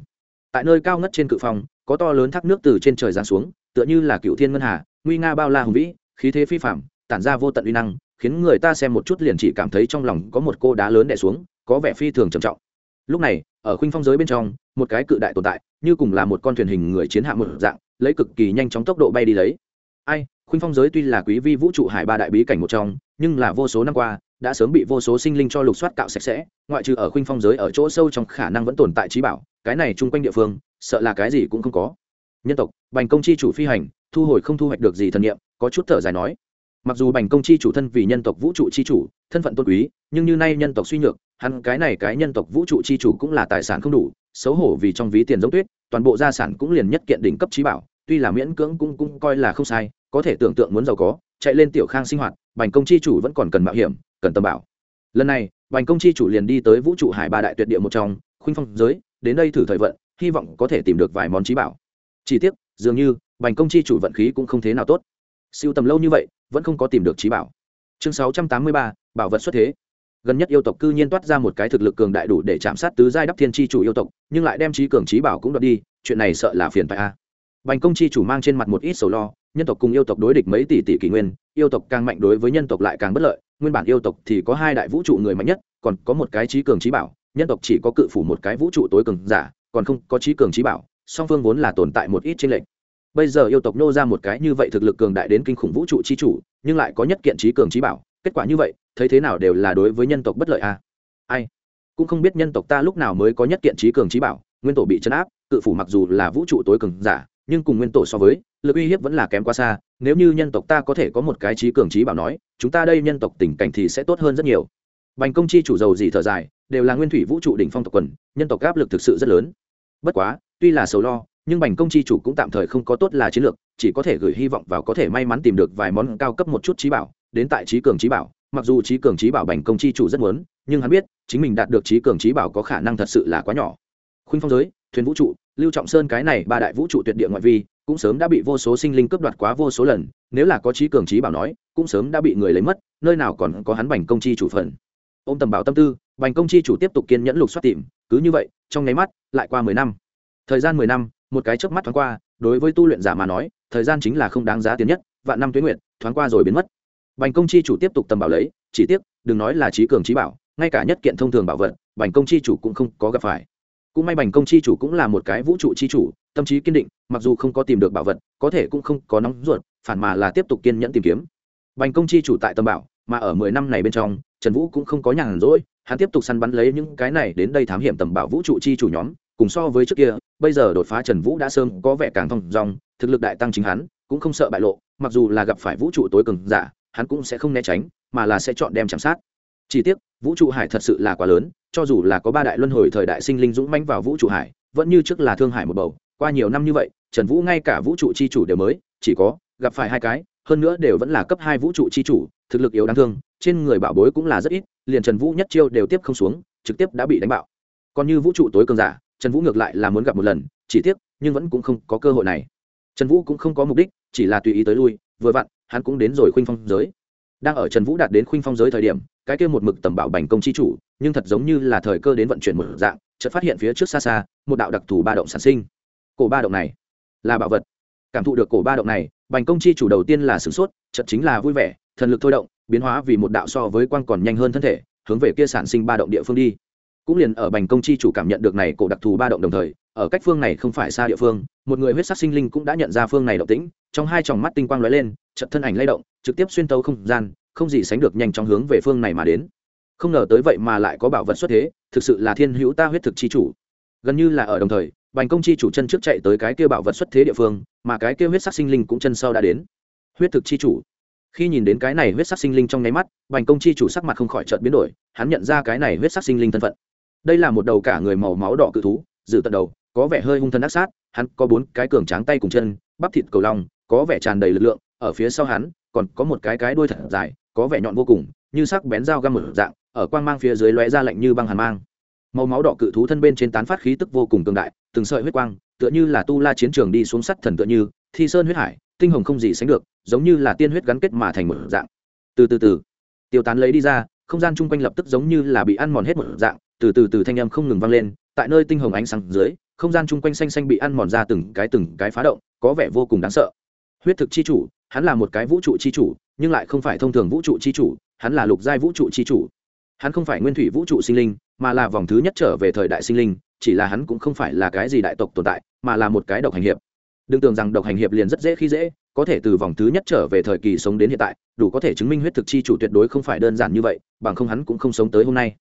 Tại nơi cao ngất trên cự phong có to lớn thác nước từ trên trời giáng xuống, tựa như là cựu thiên ngân hà, nguy nga bao la hùng vĩ, khí thế phi phạm tản ra vô tận uy năng khiến người ta xem một chút liền chỉ cảm thấy trong lòng có một cô đá lớn đè xuống, có vẻ phi thường trầm trọng. Lúc này, ở khuynh phong giới bên trong, một cái cự đại tồn tại, như cùng là một con thuyền hình người chiến hạm một dạng, lấy cực kỳ nhanh chóng tốc độ bay đi lấy. Ai, khuynh phong giới tuy là quý vi vũ trụ hải ba đại bí cảnh một trong, nhưng là vô số năm qua, đã sớm bị vô số sinh linh cho lục soát cạo sạch sẽ, ngoại trừ ở khuynh phong giới ở chỗ sâu trong khả năng vẫn tồn tại trí bảo, cái này chung quanh địa phương, sợ là cái gì cũng không có. Nhân tộc, bành công chi chủ phi hành, thu hồi không thu hoạch được gì thần nghiệm có chút thở dài nói mặc dù bành công chi chủ thân vì nhân tộc vũ trụ chi chủ, thân phận tôn quý, nhưng như nay nhân tộc suy nhược, hắn cái này cái nhân tộc vũ trụ chi chủ cũng là tài sản không đủ, xấu hổ vì trong ví tiền giống tuyết, toàn bộ gia sản cũng liền nhất kiện đỉnh cấp trí bảo, tuy là miễn cưỡng cũng cũng coi là không sai, có thể tưởng tượng muốn giàu có, chạy lên tiểu khang sinh hoạt, bành công chi chủ vẫn còn cần mạo hiểm, cần tâm bảo. Lần này, bành công chi chủ liền đi tới vũ trụ hải ba đại tuyệt địa một trong, khuynh phong giới, đến đây thử thời vận, hy vọng có thể tìm được vài món trí bảo. Chỉ tiếc, dường như, bành công chi chủ vận khí cũng không thế nào tốt siêu tầm lâu như vậy, vẫn không có tìm được trí bảo. Chương sáu trăm tám mươi ba, bảo vật xuất thế. Gần nhất yêu tộc cư nhiên toát ra một cái thực lực cường đại đủ để chạm sát tứ giai đắp thiên tri chủ yêu tộc, nhưng lại đem trí cường trí bảo cũng đoạt đi, chuyện này sợ là phiền phải a. Bành công chi chủ mang trên mặt một ít sầu lo, nhân tộc cùng yêu tộc đối địch mấy tỷ tỷ kỷ nguyên, yêu tộc càng mạnh đối với nhân tộc lại càng bất lợi, nguyên bản yêu tộc thì có hai đại vũ trụ người mạnh nhất, còn có một cái trí cường trí bảo, nhân tộc chỉ có cự phủ một cái vũ trụ tối cường giả, còn không có trí cường trí bảo, song phương vốn là tồn tại một ít trên lệnh bây giờ yêu tộc nô ra một cái như vậy thực lực cường đại đến kinh khủng vũ trụ chi chủ, nhưng lại có nhất kiện trí cường trí bảo, kết quả như vậy, thấy thế nào đều là đối với nhân tộc bất lợi a à? ai? Cũng không biết nhân tộc ta lúc nào mới có nhất kiện trí cường trí bảo, nguyên tổ bị chấn áp, cự phủ mặc dù là vũ trụ tối cường giả, nhưng cùng nguyên tổ so với, lực uy hiếp vẫn là kém quá xa, nếu như nhân tộc ta có thể có một cái trí cường trí bảo nói, chúng ta đây nhân tộc tình cảnh thì sẽ tốt hơn rất nhiều. Bành công chi chủ dầu gì thở dài, đều là nguyên thủy vũ trụ đỉnh phong tộc quần, nhân tộc áp lực thực sự rất lớn. Bất quá, tuy là sầu lo nhưng bành công chi chủ cũng tạm thời không có tốt là chiến lược, chỉ có thể gửi hy vọng vào có thể may mắn tìm được vài món cao cấp một chút trí bảo, đến tại trí cường trí bảo. Mặc dù trí cường trí bảo bành công chi chủ rất muốn, nhưng hắn biết, chính mình đạt được trí cường trí bảo có khả năng thật sự là quá nhỏ. Khuynh phong giới, thuyền vũ trụ, lưu trọng sơn cái này ba đại vũ trụ tuyệt địa ngoại vi, cũng sớm đã bị vô số sinh linh cướp đoạt quá vô số lần, nếu là có trí cường trí bảo nói, cũng sớm đã bị người lấy mất, nơi nào còn có hắn bành công chi chủ phần. Ô m tầm bảo tâm tư, bành công chi chủ tiếp tục kiên nhẫn lục soát tìm, cứ như vậy, trong nháy mắt, lại qua mười năm. Thời gian mười năm một cái chớp mắt thoáng qua, đối với tu luyện giả mà nói, thời gian chính là không đáng giá tiền nhất, vạn năm tuyến nguyện thoáng qua rồi biến mất. Bành công chi chủ tiếp tục tầm bảo lấy, chỉ tiếc, đừng nói là trí cường trí bảo, ngay cả nhất kiện thông thường bảo vật, bành công chi chủ cũng không có gặp phải. Cũng may bành công chi chủ cũng là một cái vũ trụ chi chủ, tâm trí kiên định, mặc dù không có tìm được bảo vật, có thể cũng không có nóng ruột, phản mà là tiếp tục kiên nhẫn tìm kiếm. Bành công chi chủ tại tâm bảo, mà ở mười năm này bên trong, trần vũ cũng không có nhàn rỗi, hắn tiếp tục săn bắn lấy những cái này đến đây thám hiểm tầm bảo vũ trụ chi chủ nhóm cùng so với trước kia, bây giờ đột phá trần vũ đã sớm có vẻ càng thong dong, thực lực đại tăng chính hắn, cũng không sợ bại lộ, mặc dù là gặp phải vũ trụ tối cường giả, hắn cũng sẽ không né tránh, mà là sẽ chọn đem chạm sát. Chỉ tiếc, vũ trụ hải thật sự là quá lớn, cho dù là có ba đại luân hồi thời đại sinh linh dũng mãnh vào vũ trụ hải, vẫn như trước là thương hải một bầu. Qua nhiều năm như vậy, trần vũ ngay cả vũ trụ chi chủ đều mới, chỉ có gặp phải hai cái, hơn nữa đều vẫn là cấp hai vũ trụ chi chủ, thực lực yếu đáng thương, trên người bảo bối cũng là rất ít, liền trần vũ nhất chiêu đều tiếp không xuống, trực tiếp đã bị đánh bạo. Còn như vũ trụ tối cường giả trần vũ ngược lại là muốn gặp một lần, chỉ tiếc, nhưng vẫn cũng không có cơ hội này. Trần vũ cũng không có mục đích, chỉ là tùy ý tới lui, vừa vặn, hắn cũng đến rồi khuynh phong giới. Đang ở trần vũ đạt đến khuynh phong giới thời điểm, cái kia một mực tầm bảo bành công chi chủ, nhưng thật giống như là thời cơ đến vận chuyển một dạng, chợt phát hiện phía trước xa xa, một đạo đặc thù ba động sản sinh. Cổ ba động này là bảo vật. Cảm thụ được cổ ba động này, bành công chi chủ đầu tiên là sửng sốt, chợt chính là vui vẻ, thần lực thôi động, biến hóa vì một đạo so với quang còn nhanh hơn thân thể, hướng về kia sản sinh ba động địa phương đi cũng liền ở bành công chi chủ cảm nhận được này cổ đặc thù ba động đồng thời, ở cách phương này không phải xa địa phương, một người huyết sắc sinh linh cũng đã nhận ra phương này động tĩnh, trong hai tròng mắt tinh quang lóe lên, chợt thân ảnh lay động, trực tiếp xuyên tấu không gian, không gì sánh được nhanh chóng hướng về phương này mà đến. Không ngờ tới vậy mà lại có bảo vật xuất thế, thực sự là thiên hữu ta huyết thực chi chủ. Gần như là ở đồng thời, bành công chi chủ chân trước chạy tới cái kia bảo vật xuất thế địa phương, mà cái kia huyết sắc sinh linh cũng chân sau đã đến. Huyết thực chi chủ. Khi nhìn đến cái này huyết sắc sinh linh trong nháy mắt, bành công chi chủ sắc mặt không khỏi chợt biến đổi, hắn nhận ra cái này huyết sắc sinh linh thân phận đây là một đầu cả người màu máu đỏ cự thú dự tận đầu, có vẻ hơi hung thân ác sát, hắn có bốn cái cường tráng tay cùng chân, bắp thịt cầu long, có vẻ tràn đầy lực lượng, ở phía sau hắn, còn có một cái cái đuôi thật dài, có vẻ nhọn vô cùng, như sắc bén dao găm một dạng, ở quang mang phía dưới lóe ra lạnh như băng hàn mang. Màu máu đỏ cự thú thân bên trên tán phát khí tức vô cùng cường đại, từng sợi huyết quang, tựa như là tu la chiến trường đi xuống sắt thần tựa như, thi sơn huyết hải, tinh hồng không gì sánh được, giống như là tiên huyết gắn kết mà thành một dạng. Từ từ từ, tiêu tán lấy đi ra, không gian chung quanh lập tức giống như là bị ăn mòn hết một dạng từ từ từ thanh âm không ngừng vang lên, tại nơi tinh hồng ánh sáng dưới, không gian chung quanh xanh xanh bị ăn mòn ra từng cái từng cái phá động, có vẻ vô cùng đáng sợ. Huyết thực chi chủ, hắn là một cái vũ trụ chi chủ, nhưng lại không phải thông thường vũ trụ chi chủ, hắn là lục giai vũ trụ chi chủ. Hắn không phải nguyên thủy vũ trụ sinh linh, mà là vòng thứ nhất trở về thời đại sinh linh, chỉ là hắn cũng không phải là cái gì đại tộc tồn tại, mà là một cái độc hành hiệp. Đừng tưởng rằng độc hành hiệp liền rất dễ khi dễ, có thể từ vòng thứ nhất trở về thời kỳ sống đến hiện tại, đủ có thể chứng minh huyết thực chi chủ tuyệt đối không phải đơn giản như vậy, bằng không hắn cũng không sống tới hôm nay.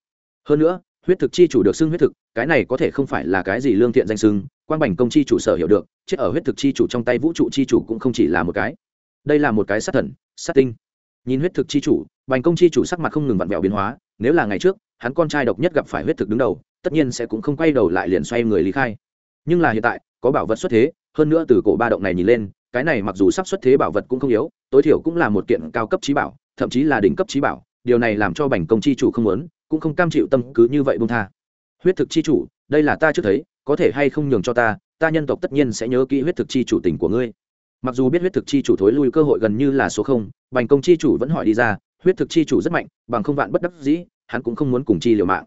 Hơn nữa huyết thực chi chủ được xưng huyết thực, cái này có thể không phải là cái gì lương thiện danh xưng quan bành công chi chủ sở hiểu được, chết ở huyết thực chi chủ trong tay vũ trụ chi chủ cũng không chỉ là một cái. Đây là một cái sát thần, sát tinh. Nhìn huyết thực chi chủ, bành công chi chủ sắc mặt không ngừng vặn vẹo biến hóa, nếu là ngày trước, hắn con trai độc nhất gặp phải huyết thực đứng đầu, tất nhiên sẽ cũng không quay đầu lại liền xoay người lý khai. Nhưng là hiện tại, có bảo vật xuất thế, hơn nữa từ cổ ba động này nhìn lên, cái này mặc dù sắp xuất thế bảo vật cũng không yếu, tối thiểu cũng là một kiện cao cấp trí bảo, thậm chí là đỉnh cấp trí bảo điều này làm cho bành công chi chủ không muốn, cũng không cam chịu tâm cứ như vậy bông tha. Huyết thực chi chủ, đây là ta chưa thấy, có thể hay không nhường cho ta ta nhân tộc tất nhiên sẽ nhớ kỹ huyết thực chi chủ tình của ngươi. Mặc dù biết huyết thực chi chủ thối lui cơ hội gần như là số không, bành công chi chủ vẫn hỏi đi ra, huyết thực chi chủ rất mạnh, bằng không vạn bất đắc dĩ, hắn cũng không muốn cùng chi liều mạng.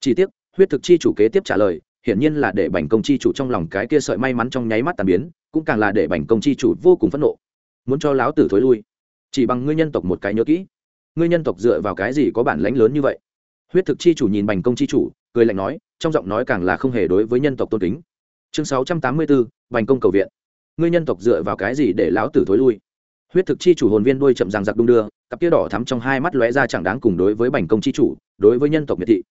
Chỉ tiếc, huyết thực chi chủ kế tiếp trả lời, hiển nhiên là để bành công chi chủ trong lòng cái kia sợi may mắn trong nháy mắt tàn biến, cũng càng là để bành công chi chủ vô cùng phẫn nộ. Muốn cho láo tử thối lui, chỉ bằng ngươi nhân tộc một cái nhớ kỹ ngươi nhân tộc dựa vào cái gì có bản lãnh lớn như vậy? Huyết thực chi chủ nhìn bành công chi chủ, cười lạnh nói, trong giọng nói càng là không hề đối với nhân tộc tôn kính. Chương sáu trăm tám mươi bốn bành công cầu viện. Ngươi nhân tộc dựa vào cái gì để lão tử thối lui? Huyết thực chi chủ hồn viên đuôi chậm rằng giặc đung đưa, cặp kia đỏ thắm trong hai mắt lóe ra chẳng đáng cùng đối với bành công chi chủ, đối với nhân tộc miệt thị.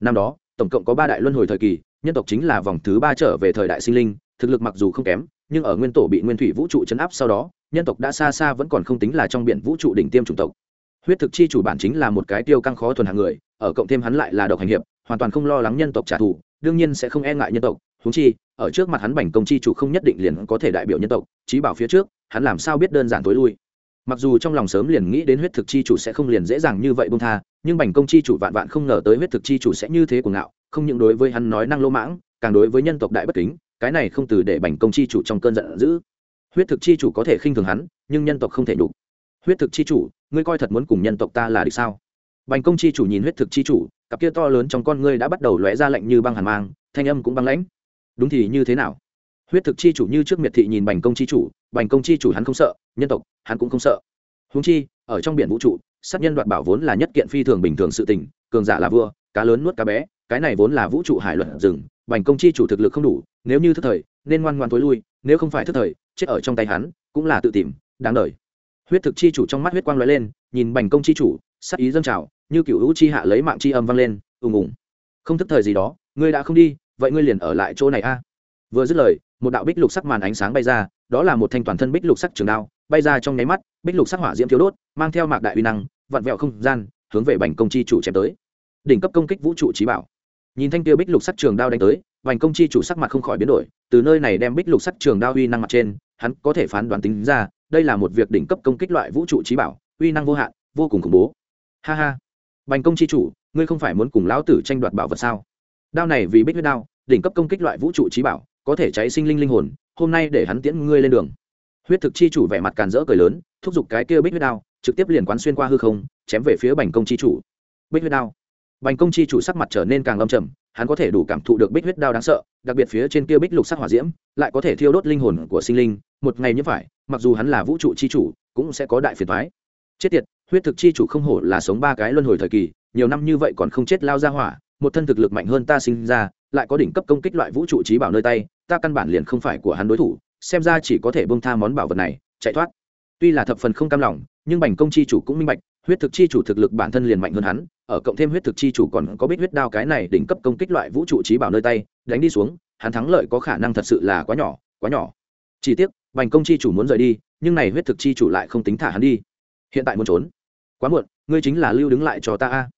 Năm đó, tổng cộng có ba đại luân hồi thời kỳ, nhân tộc chính là vòng thứ ba trở về thời đại sinh linh, thực lực mặc dù không kém, nhưng ở nguyên tổ bị nguyên thủy vũ trụ chấn áp sau đó, nhân tộc đã xa xa vẫn còn không tính là trong biển vũ trụ đỉnh tiêm chủng tộc huyết thực chi chủ bản chính là một cái tiêu căng khó thuần hàng người, ở cộng thêm hắn lại là độc hành hiệp, hoàn toàn không lo lắng nhân tộc trả thù, đương nhiên sẽ không e ngại nhân tộc. Húng chi, ở trước mặt hắn bành công chi chủ không nhất định liền có thể đại biểu nhân tộc trí bảo phía trước, hắn làm sao biết đơn giản tối lui. Mặc dù trong lòng sớm liền nghĩ đến huyết thực chi chủ sẽ không liền dễ dàng như vậy bông tha, nhưng bành công chi chủ vạn vạn không ngờ tới huyết thực chi chủ sẽ như thế của ngạo, không những đối với hắn nói năng lỗ mãng, càng đối với nhân tộc đại bất kính, cái này không từ để bành công chi chủ trong cơn giận dữ. Huyết thực chi chủ có thể khinh thường hắn, nhưng nhân tộc không thể đủ huyết thực chi chủ, ngươi coi thật muốn cùng nhân tộc ta là địch sao? Bành công chi chủ nhìn huyết thực chi chủ, cặp kia to lớn trong con ngươi đã bắt đầu lóe ra lạnh như băng hàn mang, thanh âm cũng băng lãnh. Đúng thì như thế nào? Huyết thực chi chủ như trước miệt thị nhìn bành công chi chủ, bành công chi chủ hắn không sợ, nhân tộc hắn cũng không sợ. Húng chi, ở trong biển vũ trụ, sát nhân đoạt bảo vốn là nhất kiện phi thường bình thường sự tình, cường giả là vua, cá lớn nuốt cá bé, cái này vốn là vũ trụ hải luật rừng, bành công chi chủ thực lực không đủ, nếu như thức thời, nên ngoan ngoan tối lui, nếu không phải thức thời, chết ở trong tay hắn, cũng là tự tìm, đáng đời huyết thực chi chủ trong mắt huyết quang lóe lên, nhìn bành công chi chủ, sắc ý dâng trào, như cựu hữu chi hạ lấy mạng chi âm vang lên, ùng ùng. Không thức thời gì đó, ngươi đã không đi, vậy ngươi liền ở lại chỗ này a. Vừa dứt lời, một đạo bích lục sắc màn ánh sáng bay ra, đó là một thanh toàn thân bích lục sắc trường đao, bay ra trong nháy mắt, bích lục sắc hỏa diễm thiếu đốt, mang theo mạc đại uy năng, vặn vẹo không gian, hướng về bành công chi chủ chém tới. Đỉnh cấp công kích vũ trụ trí bảo. Nhìn thanh tiêu bích lục sắc trường đao đánh tới, bành công chi chủ sắc mặt không khỏi biến đổi, từ nơi này đem bích lục sắc trường đao uy năng mặt trên, hắn có thể phán đoán tính ra đây là một việc đỉnh cấp công kích loại vũ trụ trí bảo, uy năng vô hạn, vô cùng khủng bố. Ha ha. Bành công chi chủ, ngươi không phải muốn cùng lão tử tranh đoạt bảo vật sao? Đao này vì bích huyết đao, đỉnh cấp công kích loại vũ trụ trí bảo, có thể cháy sinh linh linh hồn, hôm nay để hắn tiễn ngươi lên đường. Huyết thực chi chủ vẻ mặt càn rỡ cười lớn, thúc giục cái kia bích huyết đao, trực tiếp liền quán xuyên qua hư không, chém về phía bành công chi chủ. Bích huyết đao. Bành công chi chủ sắc mặt trở nên càng lâm trầm, hắn có thể đủ cảm thụ được bích huyết đao đáng sợ, đặc biệt phía trên kia bích lục sắc hỏa diễm, lại có thể thiêu đốt linh hồn của sinh linh, một ngày như phải mặc dù hắn là vũ trụ chi chủ, cũng sẽ có đại phiền thoái chết tiệt, huyết thực chi chủ không hổ là sống ba cái luân hồi thời kỳ, nhiều năm như vậy còn không chết lao ra hỏa, một thân thực lực mạnh hơn ta sinh ra, lại có đỉnh cấp công kích loại vũ trụ trí bảo nơi tay, ta căn bản liền không phải của hắn đối thủ, xem ra chỉ có thể bông tha món bảo vật này, chạy thoát. Tuy là thập phần không cam lòng, nhưng bành công chi chủ cũng minh bạch, huyết thực chi chủ thực lực bản thân liền mạnh hơn hắn, ở cộng thêm huyết thực chi chủ còn có biết huyết đao cái này đỉnh cấp công kích loại vũ trụ trí bảo nơi tay, đánh đi xuống, hắn thắng lợi có khả năng thật sự là quá nhỏ quá nhỏ. Chỉ tiếc bành công chi chủ muốn rời đi, nhưng này huyết thực chi chủ lại không tính thả hắn đi. Hiện tại muốn trốn. Quá muộn, ngươi chính là lưu đứng lại cho ta a.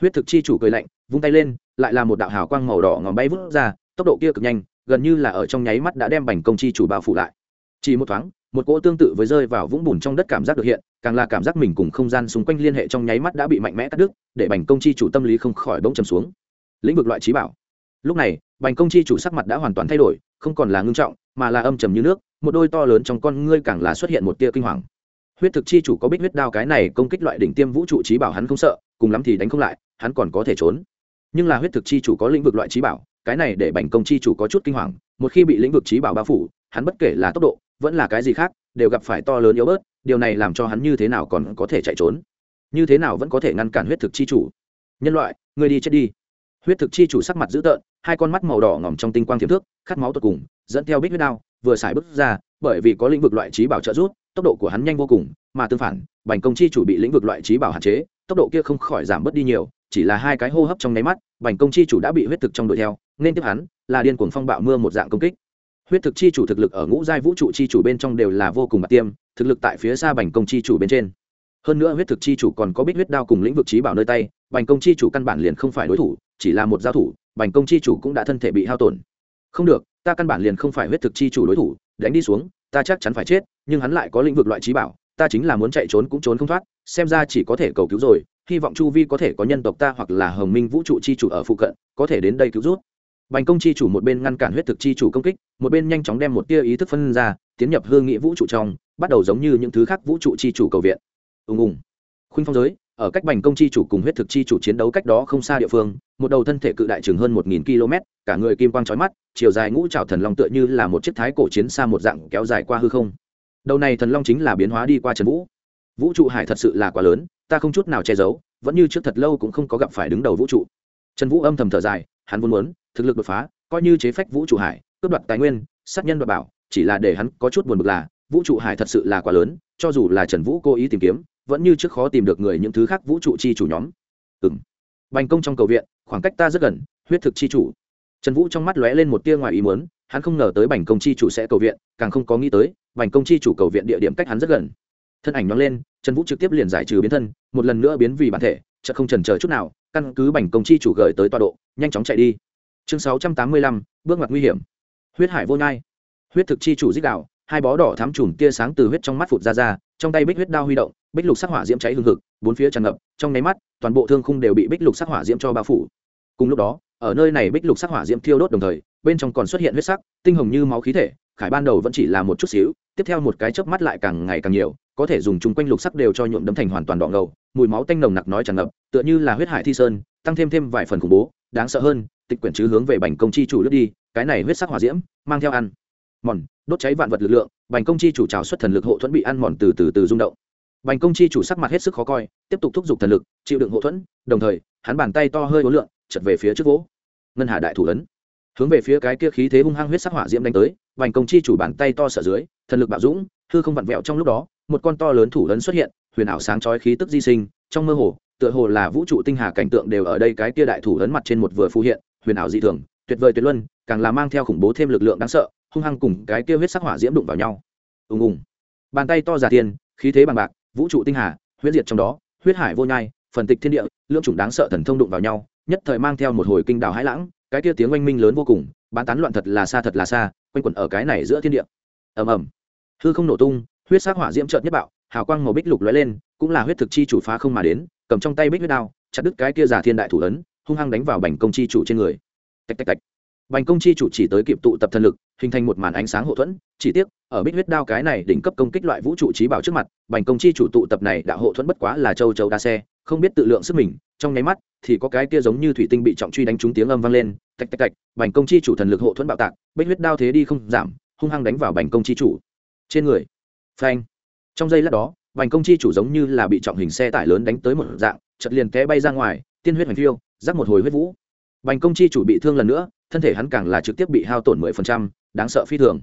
Huyết thực chi chủ cười lạnh, vung tay lên, lại là một đạo hào quang màu đỏ ngòm bay vút ra, tốc độ kia cực nhanh, gần như là ở trong nháy mắt đã đem bành công chi chủ bao phủ lại. Chỉ một thoáng, một cỗ tương tự với rơi vào vũng bùn trong đất cảm giác được hiện, càng là cảm giác mình cùng không gian xung quanh liên hệ trong nháy mắt đã bị mạnh mẽ cắt đứt, để bành công chi chủ tâm lý không khỏi bỗng trầm xuống. Lĩnh vực loại trí bảo. Lúc này, bành công chi chủ sắc mặt đã hoàn toàn thay đổi, không còn là ngưng trọng mà là âm trầm như nước, một đôi to lớn trong con ngươi càng là xuất hiện một tia kinh hoàng. Huyết thực chi chủ có bích huyết đao cái này công kích loại đỉnh tiêm vũ trụ trí bảo hắn không sợ, cùng lắm thì đánh không lại, hắn còn có thể trốn. Nhưng là huyết thực chi chủ có lĩnh vực loại trí bảo, cái này để bành công chi chủ có chút kinh hoàng, một khi bị lĩnh vực trí bảo bao phủ, hắn bất kể là tốc độ, vẫn là cái gì khác, đều gặp phải to lớn yếu bớt, điều này làm cho hắn như thế nào còn có thể chạy trốn. Như thế nào vẫn có thể ngăn cản huyết thực chi chủ? Nhân loại người đi chết đi huyết thực chi chủ sắc mặt dữ tợn, hai con mắt màu đỏ ngỏm trong tinh quang thiếm thước, khát máu tột cùng, dẫn theo bích huyết đao, vừa xài bước ra, bởi vì có lĩnh vực loại trí bảo trợ rút tốc độ của hắn nhanh vô cùng, mà tương phản, bành công chi chủ bị lĩnh vực loại trí bảo hạn chế, tốc độ kia không khỏi giảm bớt đi nhiều, chỉ là hai cái hô hấp trong nháy mắt, bành công chi chủ đã bị huyết thực trong đuổi theo, nên tiếp hắn là điên cuồng phong bạo mưa một dạng công kích. Huyết thực chi chủ thực lực ở ngũ giai vũ trụ chi chủ bên trong đều là vô cùng bạc tiêm, thực lực tại phía xa bành công chi chủ bên trên. Hơn nữa huyết thực chi chủ còn có bích huyết đao cùng lĩnh vực trí bảo nơi tay, bành công chi chủ căn bản liền không phải đối thủ chỉ là một giao thủ, bành công chi chủ cũng đã thân thể bị hao tổn. Không được, ta căn bản liền không phải huyết thực chi chủ đối thủ, đánh đi xuống, ta chắc chắn phải chết, nhưng hắn lại có lĩnh vực loại trí bảo, ta chính là muốn chạy trốn cũng trốn không thoát, xem ra chỉ có thể cầu cứu rồi, hy vọng chu vi có thể có nhân tộc ta hoặc là hồng minh vũ trụ chi chủ ở phụ cận, có thể đến đây cứu rút bành công chi chủ một bên ngăn cản huyết thực chi chủ công kích, một bên nhanh chóng đem một tia ý thức phân ra, tiến nhập hương nghị vũ trụ trong, bắt đầu giống như những thứ khác vũ trụ chi chủ cầu viện. Ùng ùng. Khuynh phong giới, ở cách bành công chi chủ cùng huyết thực chi chủ chiến đấu cách đó không xa địa phương một đầu thân thể cự đại chừng hơn một nghìn km, cả người kim quang trói mắt, chiều dài ngũ trào thần long tựa như là một chiếc thái cổ chiến xa một dạng kéo dài qua hư không. Đầu này thần long chính là biến hóa đi qua trần vũ. Vũ trụ hải thật sự là quá lớn, ta không chút nào che giấu, vẫn như trước thật lâu cũng không có gặp phải đứng đầu vũ trụ. Trần vũ âm thầm thở dài, hắn vốn muốn, thực lực đột phá, coi như chế phách vũ trụ hải, cướp đoạt tài nguyên, sát nhân đoạt bảo, chỉ là để hắn có chút buồn bực là, vũ trụ hải thật sự là quá lớn, cho dù là trần vũ cố ý tìm kiếm, vẫn như trước khó tìm được người những thứ khác vũ trụ chi chủ nhóm. Ừng bành công trong cầu viện khoảng cách ta rất gần, huyết thực chi chủ. Trần vũ trong mắt lóe lên một tia ngoài ý muốn, hắn không ngờ tới bành công chi chủ sẽ cầu viện, càng không có nghĩ tới, bành công chi chủ cầu viện địa điểm cách hắn rất gần. Thân ảnh nóng lên, trần vũ trực tiếp liền giải trừ biến thân, một lần nữa biến vì bản thể chợ không trần chờ chút nào, căn cứ bành công chi chủ gửi tới tọa độ, nhanh chóng chạy đi. Chương sáu trăm tám mươi lăm, bước ngoặt nguy hiểm. Huyết hải vô nhai. Huyết thực chi chủ dích đạo, hai bó đỏ thắm chùm tia sáng từ huyết trong mắt phụt ra ra, trong tay bích huyết đao huy động bích lục sắc hỏa diễm cháy hương hực, bốn phía tràn ngập, trong nháy mắt, toàn bộ thương khung đều bị bích lục sắc hỏa diễm cho bao phủ. Cùng lúc đó, ở nơi này bích lục sắc hỏa diễm thiêu đốt đồng thời, bên trong còn xuất hiện huyết sắc, tinh hồng như máu khí thể, khải ban đầu vẫn chỉ là một chút xíu, tiếp theo một cái chớp mắt lại càng ngày càng nhiều, có thể dùng chung quanh lục sắc đều cho nhuộm đấm thành hoàn toàn đỏ ngầu, mùi máu tanh nồng nặc nói tràn ngập, tựa như là huyết hải thi sơn, tăng thêm thêm vài phần khủng bố, đáng sợ hơn, tịch quyển chứ hướng về bành công chi chủ lướt đi, cái này huyết sắc hỏa diễm, mang theo ăn. Mòn, đốt cháy vạn vật lực lượng, bành công chi chủ trào xuất thần lực hộ thuẫn bị ăn mòn từ từ từ rung động bành công chi chủ sắc mặt hết sức khó coi tiếp tục thúc giục thần lực chịu đựng hộ thuẫn đồng thời hắn bàn tay to hơi uốn lượn, chợt về phía trước vỗ. Ngân hà đại thủ ấn. Hướng về phía cái kia khí thế hung hăng huyết sắc hỏa diễm đánh tới bành công chi chủ bàn tay to sợ dưới thần lực bạo dũng hư không vặn vẹo trong lúc đó một con to lớn thủ ấn xuất hiện huyền ảo sáng chói khí tức di sinh trong mơ hồ tựa hồ là vũ trụ tinh hà cảnh tượng đều ở đây cái kia đại thủ ấn mặt trên một vừa phù hiện huyền ảo dị thường tuyệt vời tuyệt luân càng là mang theo khủng bố thêm lực lượng đáng sợ hung hăng cùng cái kia huyết sắc hỏa diễm đụng vào nhau. Ùng ùng. Bàn tay to giả tiền khí thế bằng bạc vũ trụ tinh hà huyết diệt trong đó, huyết hải vô nhai, phần tịch thiên địa, lưỡng chủng đáng sợ thần thông đụng vào nhau, nhất thời mang theo một hồi kinh đào hãi lãng, cái kia tiếng oanh minh lớn vô cùng, bán tán loạn thật là xa thật là xa, quanh quẩn ở cái này giữa thiên địa. Ầm ầm. Hư không nổ tung, huyết sắc hỏa diễm trợn nhất bạo, hào quang màu bích lục lóe lên, cũng là huyết thực chi chủ phá không mà đến, cầm trong tay bích huyết đao, chặt đứt cái kia giả thiên đại thủ ấn, hung hăng đánh vào bành công chi chủ trên người. Tạch tạch tạch bành công chi chủ chỉ tới kịp tụ tập thần lực, hình thành một màn ánh sáng hộ thuẫn. Chỉ tiếc, ở bích huyết đao cái này đỉnh cấp công kích loại vũ trụ trí bảo trước mặt, bành công chi chủ tụ tập này đã hộ thuẫn bất quá là châu châu đa xe, không biết tự lượng sức mình. Trong nháy mắt, thì có cái kia giống như thủy tinh bị trọng truy đánh trúng tiếng âm vang lên, tạch tạch tạch, bành công chi chủ thần lực hộ thuẫn bạo tạc, bích huyết đao thế đi không giảm, hung hăng đánh vào bành công chi chủ trên người. Phanh. Trong giây lát đó, bành công chi chủ giống như là bị trọng hình xe tải lớn đánh tới một dạng, chợt liền té bay ra ngoài, tiên huyết hoành phiêu, rắc một hồi huyết vũ. Bành công chi chủ bị thương lần nữa thân thể hắn càng là trực tiếp bị hao tổn mười phần trăm, đáng sợ phi thường.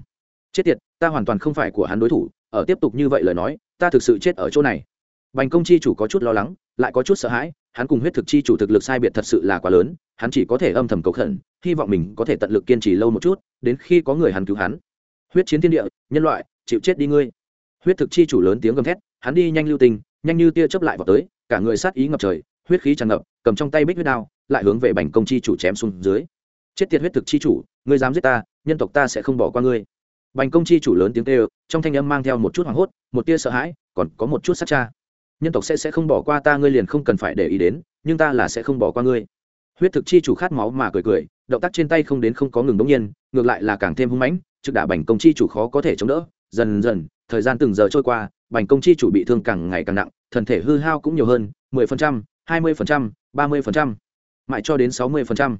Chết tiệt, ta hoàn toàn không phải của hắn đối thủ, ở tiếp tục như vậy lời nói, ta thực sự chết ở chỗ này. Bành công chi chủ có chút lo lắng, lại có chút sợ hãi, hắn cùng huyết thực chi chủ thực lực sai biệt thật sự là quá lớn, hắn chỉ có thể âm thầm cầu khẩn, hy vọng mình có thể tận lực kiên trì lâu một chút, đến khi có người hắn cứu hắn. Huyết chiến thiên địa, nhân loại, chịu chết đi ngươi. Huyết thực chi chủ lớn tiếng gầm thét, hắn đi nhanh lưu tình, nhanh như tia chớp lại vào tới, cả người sát ý ngập trời, huyết khí tràn ngập, cầm trong tay bích huyết đao, lại hướng về bành công chi chủ chém xuống dưới chết tiệt huyết thực chi chủ, ngươi dám giết ta, nhân tộc ta sẽ không bỏ qua ngươi. Bành công chi chủ lớn tiếng kêu, trong thanh âm mang theo một chút hoảng hốt, một tia sợ hãi, còn có một chút sát cha. Nhân tộc sẽ sẽ không bỏ qua ta, ngươi liền không cần phải để ý đến, nhưng ta là sẽ không bỏ qua ngươi. Huyết thực chi chủ khát máu mà cười cười, động tác trên tay không đến không có ngừng đống nhiên, ngược lại là càng thêm hung mãnh, trực đả bành công chi chủ khó có thể chống đỡ. Dần dần, thời gian từng giờ trôi qua, bành công chi chủ bị thương càng ngày càng nặng thần thể hư hao cũng nhiều hơn, mười phần trăm, hai mươi phần trăm, ba mươi phần trăm, mãi cho đến sáu mươi phần trăm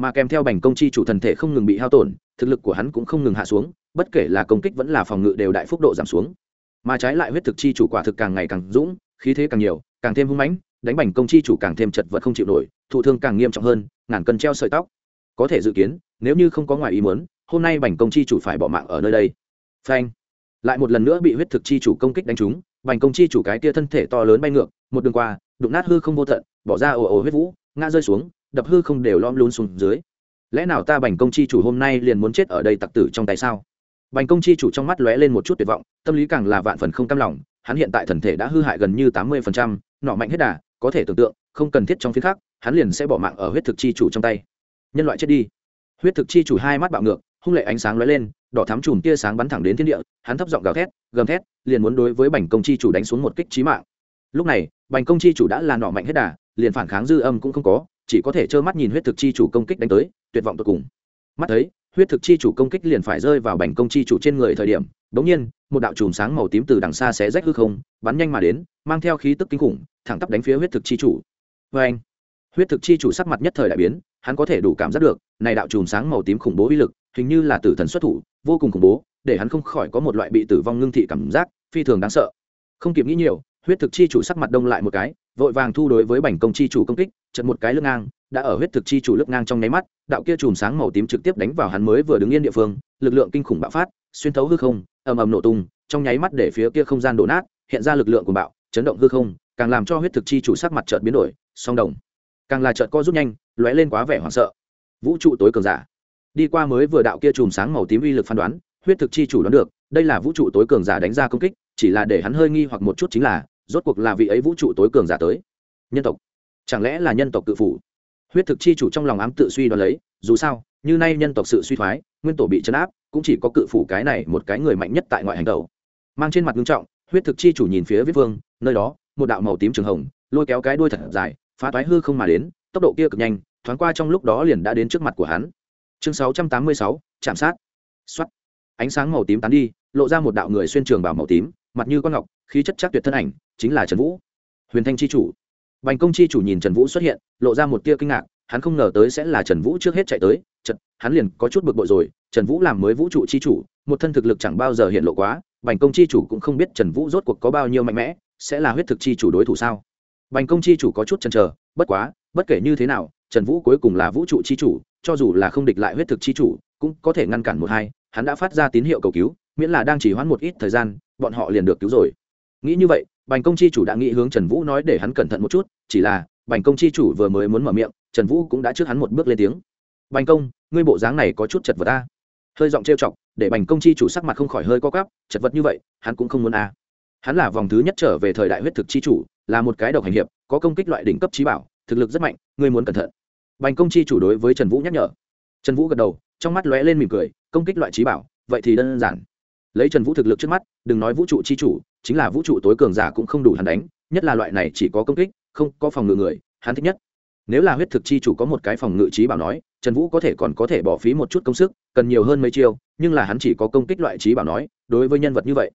mà kèm theo bành công chi chủ thần thể không ngừng bị hao tổn, thực lực của hắn cũng không ngừng hạ xuống, bất kể là công kích vẫn là phòng ngự đều đại phúc độ giảm xuống. Mà trái lại huyết thực chi chủ quả thực càng ngày càng dũng, khí thế càng nhiều, càng thêm hung mãnh, đánh bành công chi chủ càng thêm chật vật không chịu nổi, thụ thương càng nghiêm trọng hơn, ngàn cân treo sợi tóc. Có thể dự kiến, nếu như không có ngoài ý muốn, hôm nay bành công chi chủ phải bỏ mạng ở nơi đây. Phanh. Lại một lần nữa bị huyết thực chi chủ công kích đánh trúng, bành công chi chủ cái tia thân thể to lớn bay ngược, một đường qua, đụng nát hư không vô tận, bỏ ra ồ ồ huyết vũ, ngã rơi xuống đập hư không đều lom luôn xuống dưới. Lẽ nào ta bành công chi chủ hôm nay liền muốn chết ở đây tặc tử trong tay sao? Bành công chi chủ trong mắt lóe lên một chút tuyệt vọng, tâm lý càng là vạn phần không cam lòng, hắn hiện tại thần thể đã hư hại gần như tám mươi phần trăm, nọ mạnh hết đà, có thể tưởng tượng, không cần thiết trong phía khác hắn liền sẽ bỏ mạng ở huyết thực chi chủ trong tay. Nhân loại chết đi. Huyết thực chi chủ hai mắt bạo ngược, hung lệ ánh sáng lóe lên, đỏ thắm chùm tia sáng bắn thẳng đến thiên địa, hắn thấp giọng gào thét, gầm thét, liền muốn đối với bành công chi chủ đánh xuống một kích trí mạng. Lúc này, bành công chi chủ đã là nọ mạnh hết đà, liền phản kháng dư âm cũng không có chỉ có thể trơ mắt nhìn huyết thực chi chủ công kích đánh tới, tuyệt vọng tột cùng. Mắt thấy, huyết thực chi chủ công kích liền phải rơi vào bành công chi chủ trên người thời điểm đột nhiên, một đạo chùm sáng màu tím từ đằng xa sẽ rách hư không, bắn nhanh mà đến, mang theo khí tức kinh khủng, thẳng tắp đánh phía huyết thực chi chủ. Vê anh, huyết thực chi chủ sắc mặt nhất thời đại biến, hắn có thể đủ cảm giác được, này đạo chùm sáng màu tím khủng bố uy lực, hình như là tử thần xuất thủ, vô cùng khủng bố, để hắn không khỏi có một loại bị tử vong ngưng thị cảm giác, phi thường đáng sợ. Không kịp nghĩ nhiều huyết thực chi chủ sắc mặt đông lại một cái, vội vàng thu đối với bành công chi chủ công kích trận một cái lưng ngang, đã ở huyết thực chi chủ lướt ngang trong nháy mắt, đạo kia chùm sáng màu tím trực tiếp đánh vào hắn mới vừa đứng yên địa phương, lực lượng kinh khủng bạo phát, xuyên thấu hư không, ầm ầm nổ tung, trong nháy mắt để phía kia không gian đổ nát, hiện ra lực lượng của bạo, chấn động hư không, càng làm cho huyết thực chi chủ sắc mặt chợt biến đổi, song đồng. Càng là chợt co rút nhanh, lóe lên quá vẻ hoảng sợ. Vũ trụ tối cường giả. Đi qua mới vừa đạo kia chùm sáng màu tím uy lực phán đoán, huyết thực chi chủ đoán được, đây là vũ trụ tối cường giả đánh ra công kích chỉ là để hắn hơi nghi hoặc một chút chính là rốt cuộc là vị ấy vũ trụ tối cường giả tới. Nhân tộc. Chẳng lẽ là nhân tộc cự phủ? Huyết thực chi chủ trong lòng ám tự suy đoán lấy dù sao như nay nhân tộc sự suy thoái nguyên tổ bị chấn áp cũng chỉ có cự phủ cái này một cái người mạnh nhất tại ngoại hành đầu mang trên mặt nghiêm trọng huyết thực chi chủ nhìn phía viết vương nơi đó một đạo màu tím trường hồng lôi kéo cái đuôi thật dài phá toái hư không mà đến tốc độ kia cực nhanh thoáng qua trong lúc đó liền đã đến trước mặt của hắn. Chương 686, chạm sát. Xuất ánh sáng màu tím tán đi lộ ra một đạo người xuyên trường bảo màu tím mặt như con ngọc, khí chất chắc tuyệt thân ảnh, chính là trần vũ. Huyền thanh chi chủ. Bành công chi chủ nhìn trần vũ xuất hiện, lộ ra một tia kinh ngạc, hắn không ngờ tới sẽ là trần vũ trước hết chạy tới trật hắn liền có chút bực bội rồi, trần vũ làm mới vũ trụ chi chủ, một thân thực lực chẳng bao giờ hiện lộ quá, bành công chi chủ cũng không biết trần vũ rốt cuộc có bao nhiêu mạnh mẽ, sẽ là huyết thực chi chủ đối thủ sao? Bành công chi chủ có chút chần chờ, bất quá, bất kể như thế nào, trần vũ cuối cùng là vũ trụ chi chủ, cho dù là không địch lại huyết thực chi chủ, cũng có thể ngăn cản một hai, hắn đã phát ra tín hiệu cầu cứu miễn là đang chỉ hoãn một ít thời gian, bọn họ liền được cứu rồi. Nghĩ như vậy, bành công chi chủ đã nghĩ hướng trần vũ nói để hắn cẩn thận một chút, chỉ là, bành công chi chủ vừa mới muốn mở miệng, trần vũ cũng đã trước hắn một bước lên tiếng. Bành công, ngươi bộ dáng này có chút chật vật ta hơi giọng trêu chọc, để bành công chi chủ sắc mặt không khỏi hơi co cắp chật vật như vậy, hắn cũng không muốn a. Hắn là vòng thứ nhất trở về thời đại huyết thực chi chủ, là một cái độc hành hiệp, có công kích loại đỉnh cấp trí bảo, thực lực rất mạnh, ngươi muốn cẩn thận. Bành công chi chủ đối với trần vũ nhắc nhở. Trần vũ gật đầu, trong mắt lóe lên mỉm cười, công kích loại trí bảo, vậy thì đơn giản lấy trần vũ thực lực trước mắt, đừng nói vũ trụ chi chủ, chính là vũ trụ tối cường giả cũng không đủ hắn đánh, nhất là loại này chỉ có công kích, không có phòng ngự người, hắn thích nhất. Nếu là huyết thực chi chủ có một cái phòng ngự trí bảo nói, trần vũ có thể còn có thể bỏ phí một chút công sức, cần nhiều hơn mấy chiêu, nhưng là hắn chỉ có công kích loại trí bảo nói, đối với nhân vật như vậy.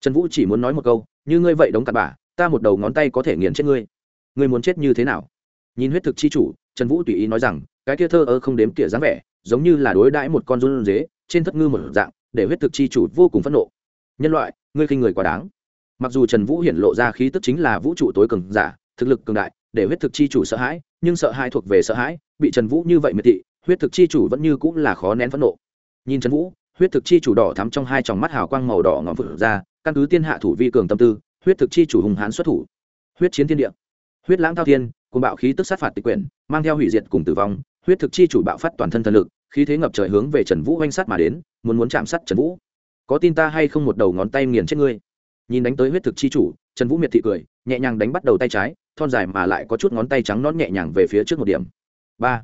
Trần vũ chỉ muốn nói một câu, như ngươi vậy đóng cặp bả ta một đầu ngón tay có thể nghiền chết ngươi. Ngươi muốn chết như thế nào? Nhìn huyết thực chi chủ, trần vũ tùy ý nói rằng, cái kia thơ ơ không đếm tỉa dáng vẻ, giống như là đối đãi một con run dế trên thất ngư một dạng để huyết thực chi chủ vô cùng phẫn nộ. Nhân loại, ngươi khinh người quá đáng. Mặc dù trần vũ hiển lộ ra khí tức chính là vũ trụ tối cường giả, thực lực cường đại, để huyết thực chi chủ sợ hãi, nhưng sợ hãi thuộc về sợ hãi, bị trần vũ như vậy miệt thị, huyết thực chi chủ vẫn như cũng là khó nén phẫn nộ. Nhìn trần vũ, huyết thực chi chủ đỏ thắm trong hai tròng mắt hào quang màu đỏ ngọn vượt ra, căn cứ tiên hạ thủ vi cường tâm tư, huyết thực chi chủ hùng hán xuất thủ. Huyết chiến thiên địa. Huyết lãng thao thiên cùng bạo khí tức sát phạt tịch quyển, mang theo hủy diệt cùng tử vong, huyết thực chi chủ bạo phát toàn thân thần lực, khí thế ngập trời hướng về trần vũ oanh sát mà đến muốn muốn chạm sát trần vũ. Có tin ta hay không một đầu ngón tay nghiền chết ngươi? Nhìn đánh tới huyết thực chi chủ, trần vũ miệt thị cười, nhẹ nhàng đánh bắt đầu tay trái, thon dài mà lại có chút ngón tay trắng nón nhẹ nhàng về phía trước một điểm. Ba.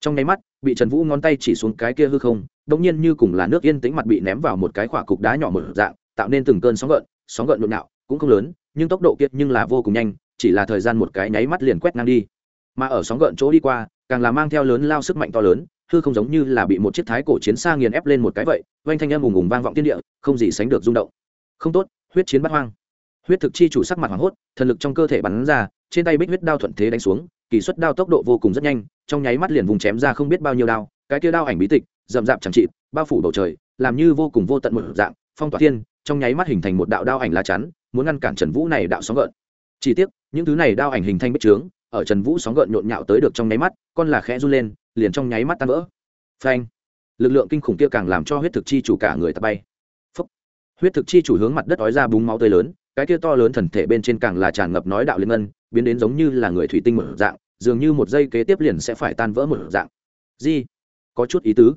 Trong nháy mắt, bị trần vũ ngón tay chỉ xuống cái kia hư không đông nhiên như cùng là nước yên tĩnh mặt bị ném vào một cái khỏa cục đá nhỏ một dạng, tạo nên từng cơn sóng gợn sóng gợn nhộn nhạo, cũng không lớn, nhưng tốc độ kiệt nhưng là vô cùng nhanh, chỉ là thời gian một cái nháy mắt liền quét ngang đi. Mà ở sóng gợn chỗ đi qua, càng là mang theo lớn lao sức mạnh to lớn hư không giống như là bị một chiếc thái cổ chiến xa nghiền ép lên một cái vậy, oanh thanh âm ùng ùng vang vọng tiên địa, không gì sánh được rung động. Không tốt, huyết chiến bắt hoang. Huyết thực chi chủ sắc mặt hoảng hốt, thần lực trong cơ thể bắn ra, trên tay bích huyết đao thuận thế đánh xuống, kỳ suất đao tốc độ vô cùng rất nhanh, trong nháy mắt liền vùng chém ra không biết bao nhiêu đao, cái kia đao ảnh bí tịch, rậm rạp chẳng trị bao phủ bầu trời, làm như vô cùng vô tận một dạng, phong tỏa thiên, trong nháy mắt hình thành một đạo đao ảnh lá chắn, muốn ngăn cản trần vũ này đạo sóng gợn. Chỉ tiếc, những thứ này đao ảnh hình thành bích trướng ở trần vũ sóng gợn nhộn nhạo tới được trong nháy mắt, con là khẽ run lên, liền trong nháy mắt tan vỡ. Phanh! Lực lượng kinh khủng kia càng làm cho huyết thực chi chủ cả người ta bay. Phúc. huyết thực chi chủ hướng mặt đất ói ra búng máu tươi lớn, cái kia to lớn thần thể bên trên càng là tràn ngập nói đạo liên ngân, biến đến giống như là người thủy tinh một dạng, dường như một giây kế tiếp liền sẽ phải tan vỡ một dạng. Di! Có chút ý tứ.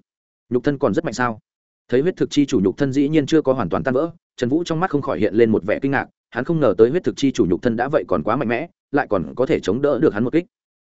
Nhục thân còn rất mạnh sao? Thấy huyết thực chi chủ nhục thân dĩ nhiên chưa có hoàn toàn tan vỡ, trần vũ trong mắt không khỏi hiện lên một vẻ kinh ngạc hắn không ngờ tới huyết thực chi chủ nhục thân đã vậy còn quá mạnh mẽ, lại còn có thể chống đỡ được hắn một kích.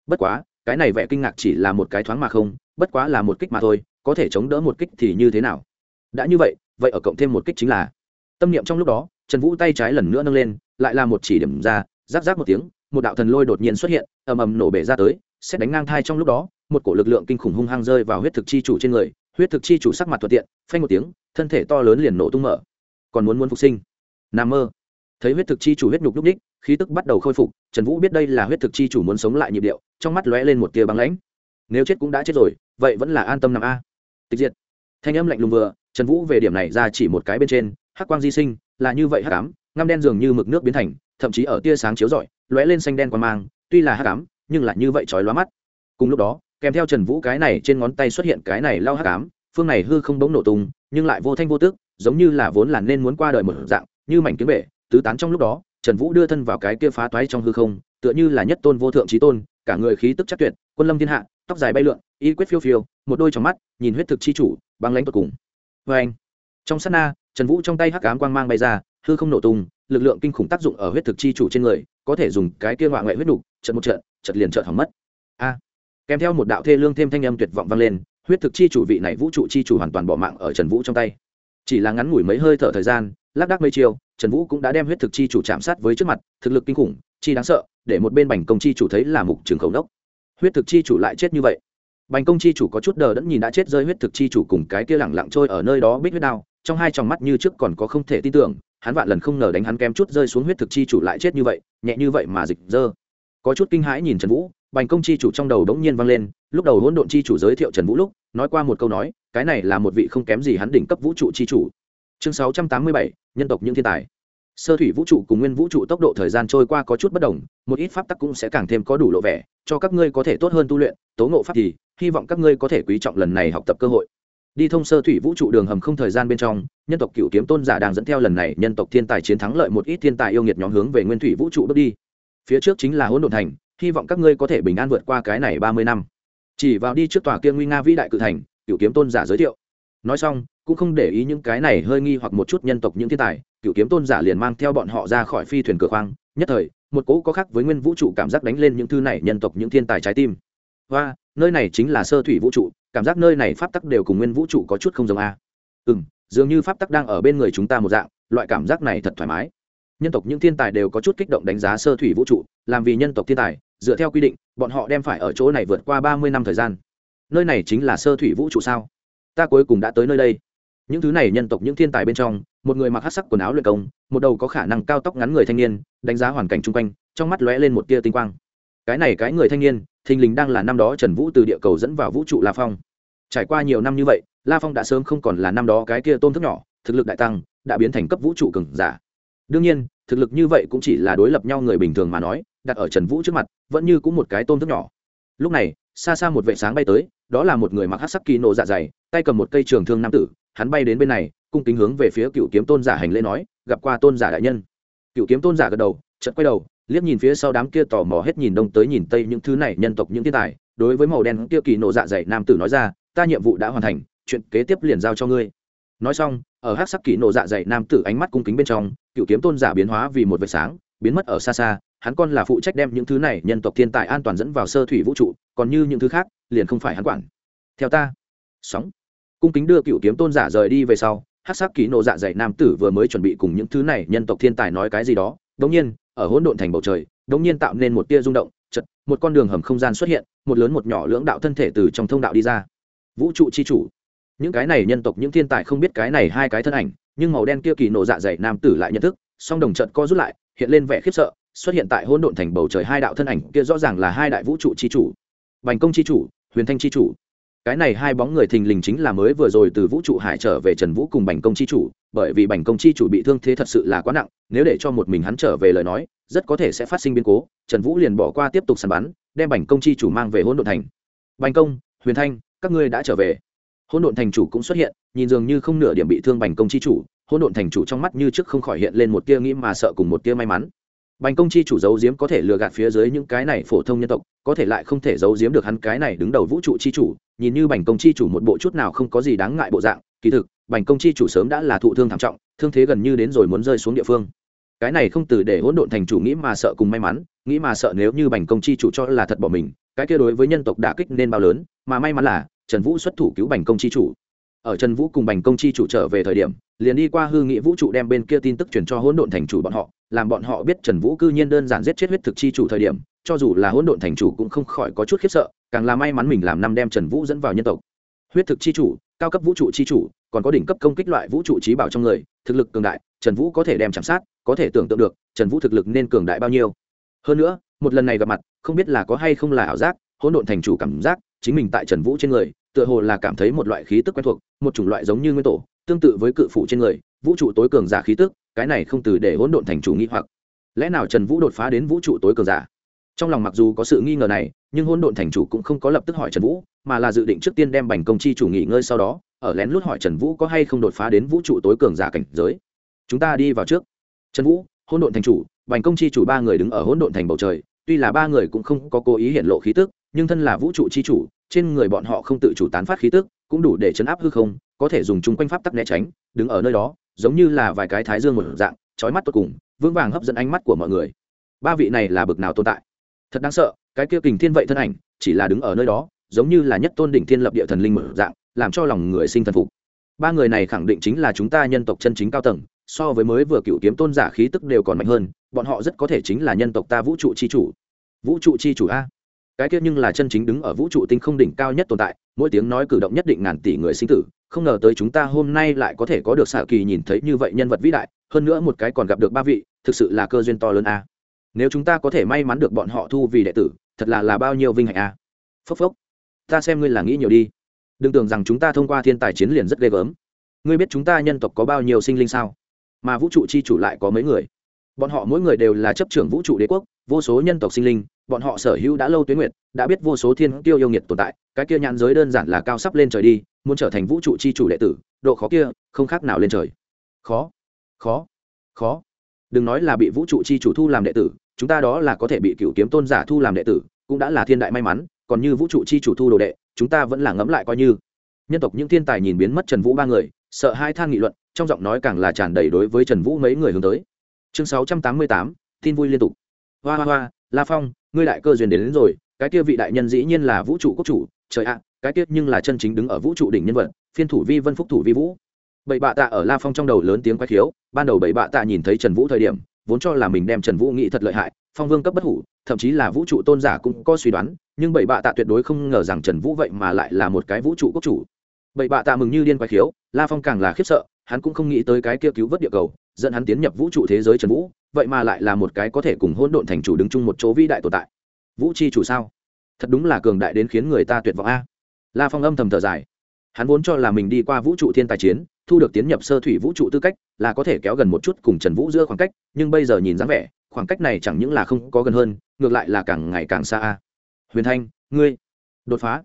Bất quá, cái này vẻ kinh ngạc chỉ là một cái thoáng mà không, bất quá là một kích mà thôi, có thể chống đỡ một kích thì như thế nào? Đã như vậy vậy ở cộng thêm một kích chính là tâm niệm trong lúc đó, trần vũ tay trái lần nữa nâng lên, lại là một chỉ điểm ra giáp giáp một tiếng, một đạo thần lôi đột nhiên xuất hiện, ầm ầm nổ bể ra tới sẽ đánh ngang thai trong lúc đó, một cổ lực lượng kinh khủng hung hăng rơi vào huyết thực chi chủ trên người, huyết thực chi chủ sắc mặt thuận tiện, phanh một tiếng, thân thể to lớn liền nổ tung mở. Còn muốn muốn phục sinh? Nằm mơ thấy huyết thực chi chủ huyết nhục nhúc ních, khí tức bắt đầu khôi phục, trần vũ biết đây là huyết thực chi chủ muốn sống lại nhịp điệu, trong mắt lóe lên một tia băng lãnh. Nếu chết cũng đã chết rồi, vậy vẫn là an tâm nằm a. Tịch diệt. Thanh âm lạnh lùng vừa, trần vũ về điểm này ra chỉ một cái bên trên, hắc quang di sinh, là như vậy hắc ám, ngăm đen dường như mực nước biến thành, thậm chí ở tia sáng chiếu rọi, lóe lên xanh đen qua mang, tuy là hắc ám, nhưng là như vậy chói lóa mắt. Cùng lúc đó, kèm theo trần vũ cái này trên ngón tay xuất hiện cái này lao hắc ám, phương này hư không bỗng nổ tung, nhưng lại vô thanh vô tức, giống như là vốn là nên muốn qua đời một dạng, như mảnh kiếm bể tứ tán trong lúc đó, trần vũ đưa thân vào cái kia phá toái trong hư không, tựa như là nhất tôn vô thượng trí tôn, cả người khí tức chắc tuyệt, quân lâm thiên hạ, tóc dài bay lượn, y quyết phiêu phiêu, một đôi trong mắt, nhìn huyết thực chi chủ, băng lãnh tột cùng. Vê anh, trong sát na, trần vũ trong tay hắc ám quang mang bay ra, hư không nổ tung, lực lượng kinh khủng tác dụng ở huyết thực chi chủ trên người, có thể dùng cái kia ngoại ngoại huyết đục, trận một trận trận liền trận hỏng mất. A, kèm theo một đạo thê lương thêm thanh âm tuyệt vọng vang lên, huyết thực chi chủ vị này vũ trụ chi chủ hoàn toàn bỏ mạng ở trần vũ trong tay. Chỉ là ngắn ngủi mấy hơi thở thời gian lác đác mấy chiều trần vũ cũng đã đem huyết thực chi chủ chạm sát với trước mặt thực lực kinh khủng chi đáng sợ để một bên bành công chi chủ thấy là mục trường khẩu đốc huyết thực chi chủ lại chết như vậy. Bành công chi chủ có chút đờ đẫn nhìn đã chết rơi huyết thực chi chủ cùng cái kia lẳng lặng trôi ở nơi đó bích huyết đao trong hai tròng mắt như trước còn có không thể tin tưởng hắn vạn lần không ngờ đánh hắn kém chút rơi xuống huyết thực chi chủ lại chết như vậy nhẹ như vậy mà dịch dơ. Có chút kinh hãi nhìn trần vũ bành công chi chủ trong đầu đống nhiên vang lên lúc đầu hỗn độn chi chủ giới thiệu trần vũ lúc nói qua một câu nói cái này là một vị không kém gì hắn đỉnh cấp vũ trụ chi chủ. Chương 687, nhân tộc những thiên tài. Sơ thủy vũ trụ cùng nguyên vũ trụ tốc độ thời gian trôi qua có chút bất đồng, một ít pháp tắc cũng sẽ càng thêm có đủ lộ vẻ, cho các ngươi có thể tốt hơn tu luyện, tố ngộ pháp thì, hy vọng các ngươi có thể quý trọng lần này học tập cơ hội. Đi thông sơ thủy vũ trụ đường hầm không thời gian bên trong, nhân tộc cựu kiếm tôn giả đang dẫn theo lần này nhân tộc thiên tài chiến thắng lợi một ít thiên tài yêu nghiệt nhóm hướng về nguyên thủy vũ trụ bước đi. Phía trước chính là hỗn độn thành, hy vọng các ngươi có thể bình an vượt qua cái này ba mươi năm. Chỉ vào đi trước tòa kia nguy nga vĩ đại cự thành, cựu kiếm tôn giả giới thiệu nói xong, cũng không để ý những cái này hơi nghi hoặc một chút nhân tộc những thiên tài cựu kiếm tôn giả liền mang theo bọn họ ra khỏi phi thuyền cửa khoang. Nhất thời, một cỗ có khác với nguyên vũ trụ cảm giác đánh lên những thư này nhân tộc những thiên tài trái tim. Và nơi này chính là sơ thủy vũ trụ, cảm giác nơi này pháp tắc đều cùng nguyên vũ trụ có chút không giống a. Ừ m dường như pháp tắc đang ở bên người chúng ta một dạng, loại cảm giác này thật thoải mái. Nhân tộc những thiên tài đều có chút kích động đánh giá sơ thủy vũ trụ, làm vì nhân tộc thiên tài, dựa theo quy định, bọn họ đem phải ở chỗ này vượt qua ba mươi năm thời gian. Nơi này chính là sơ thủy vũ trụ sao? Ta cuối cùng đã tới nơi đây. Những thứ này nhân tộc những thiên tài bên trong, một người mặc hát sắc quần áo luyện công, một đầu có khả năng cao tóc ngắn người thanh niên, đánh giá hoàn cảnh chung quanh, trong mắt lóe lên một tia tinh quang. Cái này cái người thanh niên, thình lình đang là năm đó trần vũ từ địa cầu dẫn vào vũ trụ la phong. Trải qua nhiều năm như vậy, la phong đã sớm không còn là năm đó cái kia tôn thức nhỏ, thực lực đại tăng, đã biến thành cấp vũ trụ cường giả. Đương nhiên, thực lực như vậy cũng chỉ là đối lập nhau người bình thường mà nói, đặt ở trần vũ trước mặt, vẫn như cũng một cái tôn thức nhỏ. Lúc này xa xa một vệ sáng bay tới, đó là một người mặc hát sắc kỳ nổ dạ dày, tay cầm một cây trường thương nam tử, hắn bay đến bên này, cung kính hướng về phía cựu kiếm tôn giả hành lễ nói, gặp qua tôn giả đại nhân. Cựu kiếm tôn giả gật đầu, chợt quay đầu, liếc nhìn phía sau đám kia tò mò hết nhìn đông tới nhìn tây những thứ này nhân tộc những thiên tài, đối với màu đen kia kỳ nổ dạ dày nam tử nói ra, ta nhiệm vụ đã hoàn thành, chuyện kế tiếp liền giao cho ngươi. Nói xong, ở hát sắc kỳ nổ dạ dày nam tử ánh mắt cung kính bên trong, cựu kiếm tôn giả biến hóa vì một vệt sáng, biến mất ở xa xa hắn con là phụ trách đem những thứ này nhân tộc thiên tài an toàn dẫn vào sơ thủy vũ trụ, còn như những thứ khác, liền không phải hắn quản. Theo ta. Sóng. Cung kính đưa cựu kiếm tôn giả rời đi về sau hát sắc ký nộ dạ dày nam tử vừa mới chuẩn bị cùng những thứ này nhân tộc thiên tài nói cái gì đó đống nhiên, ở hỗn độn thành bầu trời đống nhiên tạo nên một tia rung động chật một con đường hầm không gian xuất hiện, một lớn một nhỏ lưỡng đạo thân thể từ trong thông đạo đi ra. Vũ trụ chi chủ. Những cái này nhân tộc, những thiên tài không biết cái này hai cái thân ảnh, nhưng màu đen kia kỳ nộ dạ dày nam tử lại nhận thức, song đồng trận co rút lại, hiện lên vẻ khiếp sợ xuất hiện tại hỗn độn thành bầu trời hai đạo thân ảnh kia rõ ràng là hai đại vũ trụ chi chủ. Bành công chi chủ, huyền thanh chi chủ. Cái này hai bóng người thình lình chính là mới vừa rồi từ vũ trụ hải trở về trần vũ cùng bành công chi chủ, bởi vì bành công chi chủ bị thương thế thật sự là quá nặng, nếu để cho một mình hắn trở về lời nói, rất có thể sẽ phát sinh biến cố, trần vũ liền bỏ qua tiếp tục săn bắn, đem bành công chi chủ mang về hỗn độn thành. Bành công, huyền thanh, các ngươi đã trở về. Hỗn độn thành chủ cũng xuất hiện, nhìn dường như không nửa điểm bị thương bành công chi chủ, hỗn độn thành chủ trong mắt như trước không khỏi hiện lên một tia nghĩ mà sợ cùng một tia may mắn bành công chi chủ giấu giếm có thể lừa gạt phía dưới những cái này phổ thông nhân tộc, có thể lại không thể giấu giếm được hắn cái này đứng đầu vũ trụ chi chủ. Nhìn như bành công chi chủ một bộ chút nào không có gì đáng ngại bộ dạng, kỳ thực, bành công chi chủ sớm đã là thụ thương thảm trọng, thương thế gần như đến rồi muốn rơi xuống địa phương. Cái này không từ để hỗn độn thành chủ nghĩ mà sợ cùng may mắn, nghĩ mà sợ nếu như bành công chi chủ cho là thật bỏ mình, cái kia đối với nhân tộc đả kích nên bao lớn, mà may mắn là trần vũ xuất thủ cứu bành công chi chủ ở trần vũ cùng bành công chi chủ trở về thời điểm, liền đi qua hư nghị vũ trụ đem bên kia tin tức truyền cho hỗn độn thành chủ bọn họ, làm bọn họ biết trần vũ cư nhiên đơn giản giết chết huyết thực chi chủ thời điểm, cho dù là hỗn độn thành chủ cũng không khỏi có chút khiếp sợ, càng là may mắn mình làm năm đem trần vũ dẫn vào nhân tộc. Huyết thực chi chủ, cao cấp vũ trụ chi chủ, còn có đỉnh cấp công kích loại vũ trụ trí bảo trong người, thực lực cường đại, trần vũ có thể đem chạm sát, có thể tưởng tượng được, trần vũ thực lực nên cường đại bao nhiêu. Hơn nữa, một lần này gặp mặt, không biết là có hay không là ảo giác, hỗn độn thành chủ cảm giác, chính mình tại trần vũ trên người tựa hồ là cảm thấy một loại khí tức quen thuộc, một chủng loại giống như nguyên tổ, tương tự với cự phủ trên người, vũ trụ tối cường giả khí tức, cái này không từ để hỗn độn thành chủ nghi hoặc. Lẽ nào trần vũ đột phá đến vũ trụ tối cường giả? Trong lòng mặc dù có sự nghi ngờ này, nhưng hỗn độn thành chủ cũng không có lập tức hỏi trần vũ, mà là dự định trước tiên đem bành công chi chủ nghỉ ngơi sau đó, ở lén lút hỏi trần vũ có hay không đột phá đến vũ trụ tối cường giả cảnh giới. Chúng ta đi vào trước. Trần vũ, hỗn độn thành chủ, bành công chi chủ ba người đứng ở hỗn độn thành bầu trời, tuy là ba người cũng không có cố ý hiện lộ khí tức nhưng thân là vũ trụ chi chủ, trên người bọn họ không tự chủ tán phát khí tức, cũng đủ để chấn áp hư không, có thể dùng chung quanh pháp tắc né tránh, đứng ở nơi đó, giống như là vài cái thái dương một dạng trói mắt tột cùng, vững vàng hấp dẫn ánh mắt của mọi người. Ba vị này là bực nào tồn tại? Thật đáng sợ, cái kia kình thiên vậy thân ảnh, chỉ là đứng ở nơi đó, giống như là nhất tôn đỉnh thiên lập địa thần linh một dạng, làm cho lòng người sinh thần phục. Ba người này khẳng định chính là chúng ta nhân tộc chân chính cao tầng, so với mới vừa cựu kiếm tôn giả khí tức đều còn mạnh hơn, bọn họ rất có thể chính là nhân tộc ta vũ trụ chi chủ. Vũ trụ chi chủ a? Cái kia nhưng là chân chính đứng ở vũ trụ tinh không đỉnh cao nhất tồn tại, mỗi tiếng nói cử động nhất định ngàn tỷ người sinh tử, không ngờ tới chúng ta hôm nay lại có thể có được xạ kỳ nhìn thấy như vậy nhân vật vĩ đại, hơn nữa một cái còn gặp được ba vị, thực sự là cơ duyên to lớn a. Nếu chúng ta có thể may mắn được bọn họ thu vì đệ tử, thật là là bao nhiêu vinh hạnh a. Phốc phốc, ta xem ngươi là nghĩ nhiều đi. Đừng tưởng rằng chúng ta thông qua thiên tài chiến liền rất ghê gớm. Ngươi biết chúng ta nhân tộc có bao nhiêu sinh linh sao? Mà vũ trụ chi chủ lại có mấy người? Bọn họ mỗi người đều là chấp trưởng vũ trụ đế quốc, vô số nhân tộc sinh linh bọn họ sở hữu đã lâu tuyến nguyện đã biết vô số thiên tiêu yêu nghiệt tồn tại, cái kia nhãn giới đơn giản là cao sắp lên trời đi, muốn trở thành vũ trụ chi chủ đệ tử, độ khó kia, không khác nào lên trời. Khó khó khó. Đừng nói là bị vũ trụ chi chủ thu làm đệ tử, chúng ta đó là có thể bị cựu kiếm tôn giả thu làm đệ tử, cũng đã là thiên đại may mắn, còn như vũ trụ chi chủ thu đồ đệ, chúng ta vẫn là ngẫm lại coi như. Nhân tộc những thiên tài nhìn biến mất trần vũ ba người, sợ hai than nghị luận, trong giọng nói càng là tràn đầy đối với trần vũ mấy người hướng tới. Chương sáu trăm tám mươi tám, tin vui liên tục. Hoa hoa hoa, la phong ngươi đại cơ duyên đến, đến rồi cái kia vị đại nhân dĩ nhiên là vũ trụ quốc chủ trời ạ cái kia nhưng là chân chính đứng ở vũ trụ đỉnh nhân vật phiên thủ vi vân phúc thủ vi vũ. Bảy bạ tạ ở la phong trong đầu lớn tiếng quay khiếu ban đầu bảy bạ tạ nhìn thấy trần vũ thời điểm vốn cho là mình đem trần vũ nghĩ thật lợi hại phong vương cấp bất hủ thậm chí là vũ trụ tôn giả cũng có suy đoán nhưng bảy bạ tạ tuyệt đối không ngờ rằng trần vũ vậy mà lại là một cái vũ trụ quốc chủ. Bảy bạ tạ mừng như điên quay khiếu la phong càng là khiếp sợ hắn cũng không nghĩ tới cái kia cứu vớt địa cầu dẫn hắn tiến nhập vũ trụ thế giới trần vũ vậy mà lại là một cái có thể cùng hỗn độn thành chủ đứng chung một chỗ vĩ đại tồn tại. Vũ chi chủ sao? Thật đúng là cường đại đến khiến người ta tuyệt vọng a. La phong âm thầm thở dài. Hắn vốn cho là mình đi qua vũ trụ thiên tài chiến, thu được tiến nhập sơ thủy vũ trụ tư cách, là có thể kéo gần một chút cùng trần vũ giữa khoảng cách, nhưng bây giờ nhìn dáng vẻ, khoảng cách này chẳng những là không có gần hơn, ngược lại là càng ngày càng xa a. Huyền thanh, ngươi đột phá.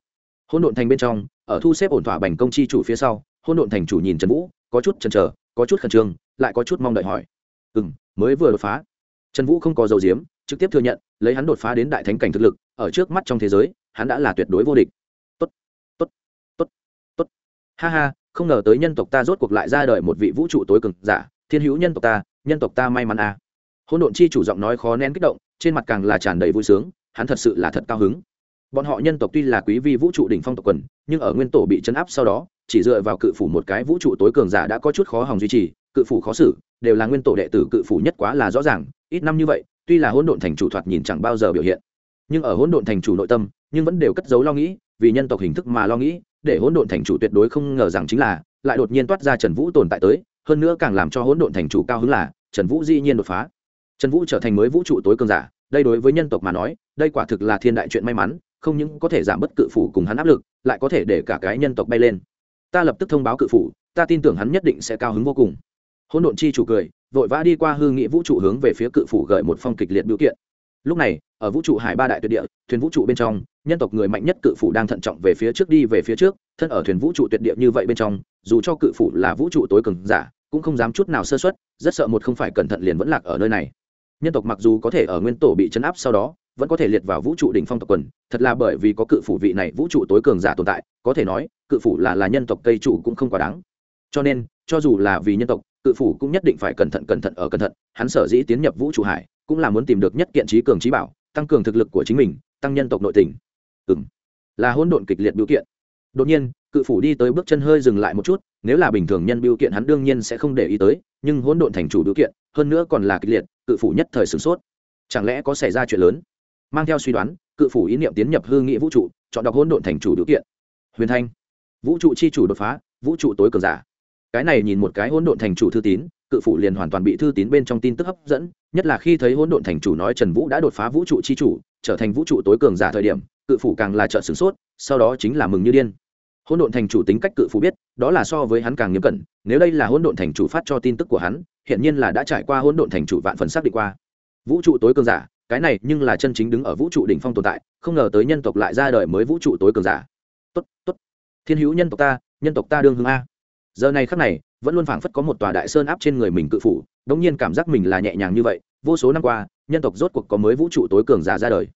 Hôn độn thành bên trong, ở thu xếp ổn thỏa bành công chi chủ phía sau hôn độn thành chủ nhìn trần vũ, có chút chần chờ, có chút khẩn trương, lại có chút mong đợi hỏi ừ m mới vừa đột phá. Trần vũ không có dầu diếm, trực tiếp thừa nhận, lấy hắn đột phá đến đại thánh cảnh thực lực, ở trước mắt trong thế giới, hắn đã là tuyệt đối vô địch. Tốt tốt tốt tốt. Ha ha, không ngờ tới nhân tộc ta rốt cuộc lại ra đời một vị vũ trụ tối cường giả, thiên hữu nhân tộc ta, nhân tộc ta may mắn à. hôn độn chi chủ giọng nói khó nén kích động, trên mặt càng là tràn đầy vui sướng, hắn thật sự là thật cao hứng. Bọn họ nhân tộc tuy là quý vi vũ trụ đỉnh phong tộc quần, nhưng ở nguyên tổ bị chấn áp sau đó chỉ dựa vào cự phủ một cái vũ trụ tối cường giả đã có chút khó hòng duy trì, cự phủ khó xử, đều là nguyên tổ đệ tử cự phủ nhất quá là rõ ràng, ít năm như vậy, tuy là hỗn độn thành chủ thoạt nhìn chẳng bao giờ biểu hiện, nhưng ở hỗn độn thành chủ nội tâm, nhưng vẫn đều cất giấu lo nghĩ, vì nhân tộc hình thức mà lo nghĩ, để hỗn độn thành chủ tuyệt đối không ngờ rằng chính là, lại đột nhiên toát ra trần vũ tồn tại tới, hơn nữa càng làm cho hỗn độn thành chủ cao hứng là, trần vũ dĩ nhiên đột phá. Trần vũ trở thành mới vũ trụ tối cường giả, đây đối với nhân tộc mà nói, đây quả thực là thiên đại chuyện may mắn, không những có thể giảm bất cự phủ cùng hắn áp lực, lại có thể để cả cái nhân tộc bay lên ta lập tức thông báo cự phủ, ta tin tưởng hắn nhất định sẽ cao hứng vô cùng. Hỗn độn chi chủ cười, vội vã đi qua hư nghị vũ trụ hướng về phía cự phủ gợi một phong kịch liệt biểu kiện. Lúc này, ở vũ trụ hải ba đại tuyệt địa, thuyền vũ trụ bên trong, nhân tộc người mạnh nhất cự phủ đang thận trọng về phía trước đi về phía trước, thân ở thuyền vũ trụ tuyệt địa như vậy bên trong, dù cho cự phủ là vũ trụ tối cường giả, cũng không dám chút nào sơ xuất rất sợ một không phải cẩn thận liền vẫn lạc ở nơi này. Nhân tộc mặc dù có thể ở nguyên tổ bị chấn áp sau đó vẫn có thể liệt vào vũ trụ đỉnh phong tộc quần, thật là bởi vì có cự phủ vị này vũ trụ tối cường giả tồn tại, có thể nói, cự phủ là là nhân tộc, cây chủ cũng không quá đáng. Cho nên, cho dù là vì nhân tộc, cự phủ cũng nhất định phải cẩn thận cẩn thận, ở cẩn thận, hắn sở dĩ tiến nhập vũ trụ hải, cũng là muốn tìm được nhất kiện trí cường trí bảo, tăng cường thực lực của chính mình, tăng nhân tộc nội tình. Ừng là hỗn độn kịch liệt biểu kiện. Đột nhiên, cự phủ đi tới bước chân hơi dừng lại một chút, nếu là bình thường nhân biểu kiện hắn đương nhiên sẽ không để ý tới, nhưng hỗn độn thành chủ biểu kiện, hơn nữa còn là kịch liệt, cự phủ nhất thời sửng sốt. Chẳng lẽ có xảy ra chuyện lớn? Mang theo suy đoán, cự phủ ý niệm tiến nhập hư nghị vũ trụ, chọn đọc hỗn độn thành chủ điều kiện. Huyền thanh. Vũ trụ chi chủ đột phá, vũ trụ tối cường giả. Cái này nhìn một cái hỗn độn thành chủ thư tín, cự phủ liền hoàn toàn bị thư tín bên trong tin tức hấp dẫn, nhất là khi thấy hỗn độn thành chủ nói trần vũ đã đột phá vũ trụ chi chủ, trở thành vũ trụ tối cường giả thời điểm, cự phủ càng là trợ sửng sốt, sau đó chính là mừng như điên. Hỗn độn thành chủ tính cách cự phủ biết, đó là so với hắn càng nghiêm cẩn, nếu đây là hỗn độn thành chủ phát cho tin tức của hắn hiện nhiên là đã trải qua hỗn độn thành chủ vạn phần xác định qua. Vũ trụ tối cường giả cái này nhưng là chân chính đứng ở vũ trụ đỉnh phong tồn tại, không ngờ tới nhân tộc lại ra đời mới vũ trụ tối cường giả. Tốt tốt. Thiên hữu nhân tộc ta, nhân tộc ta đương hương a. Giờ này khắc này, vẫn luôn phảng phất có một tòa đại sơn áp trên người mình cự phủ, đống nhiên cảm giác mình là nhẹ nhàng như vậy, vô số năm qua, nhân tộc rốt cuộc có mới vũ trụ tối cường giả ra đời.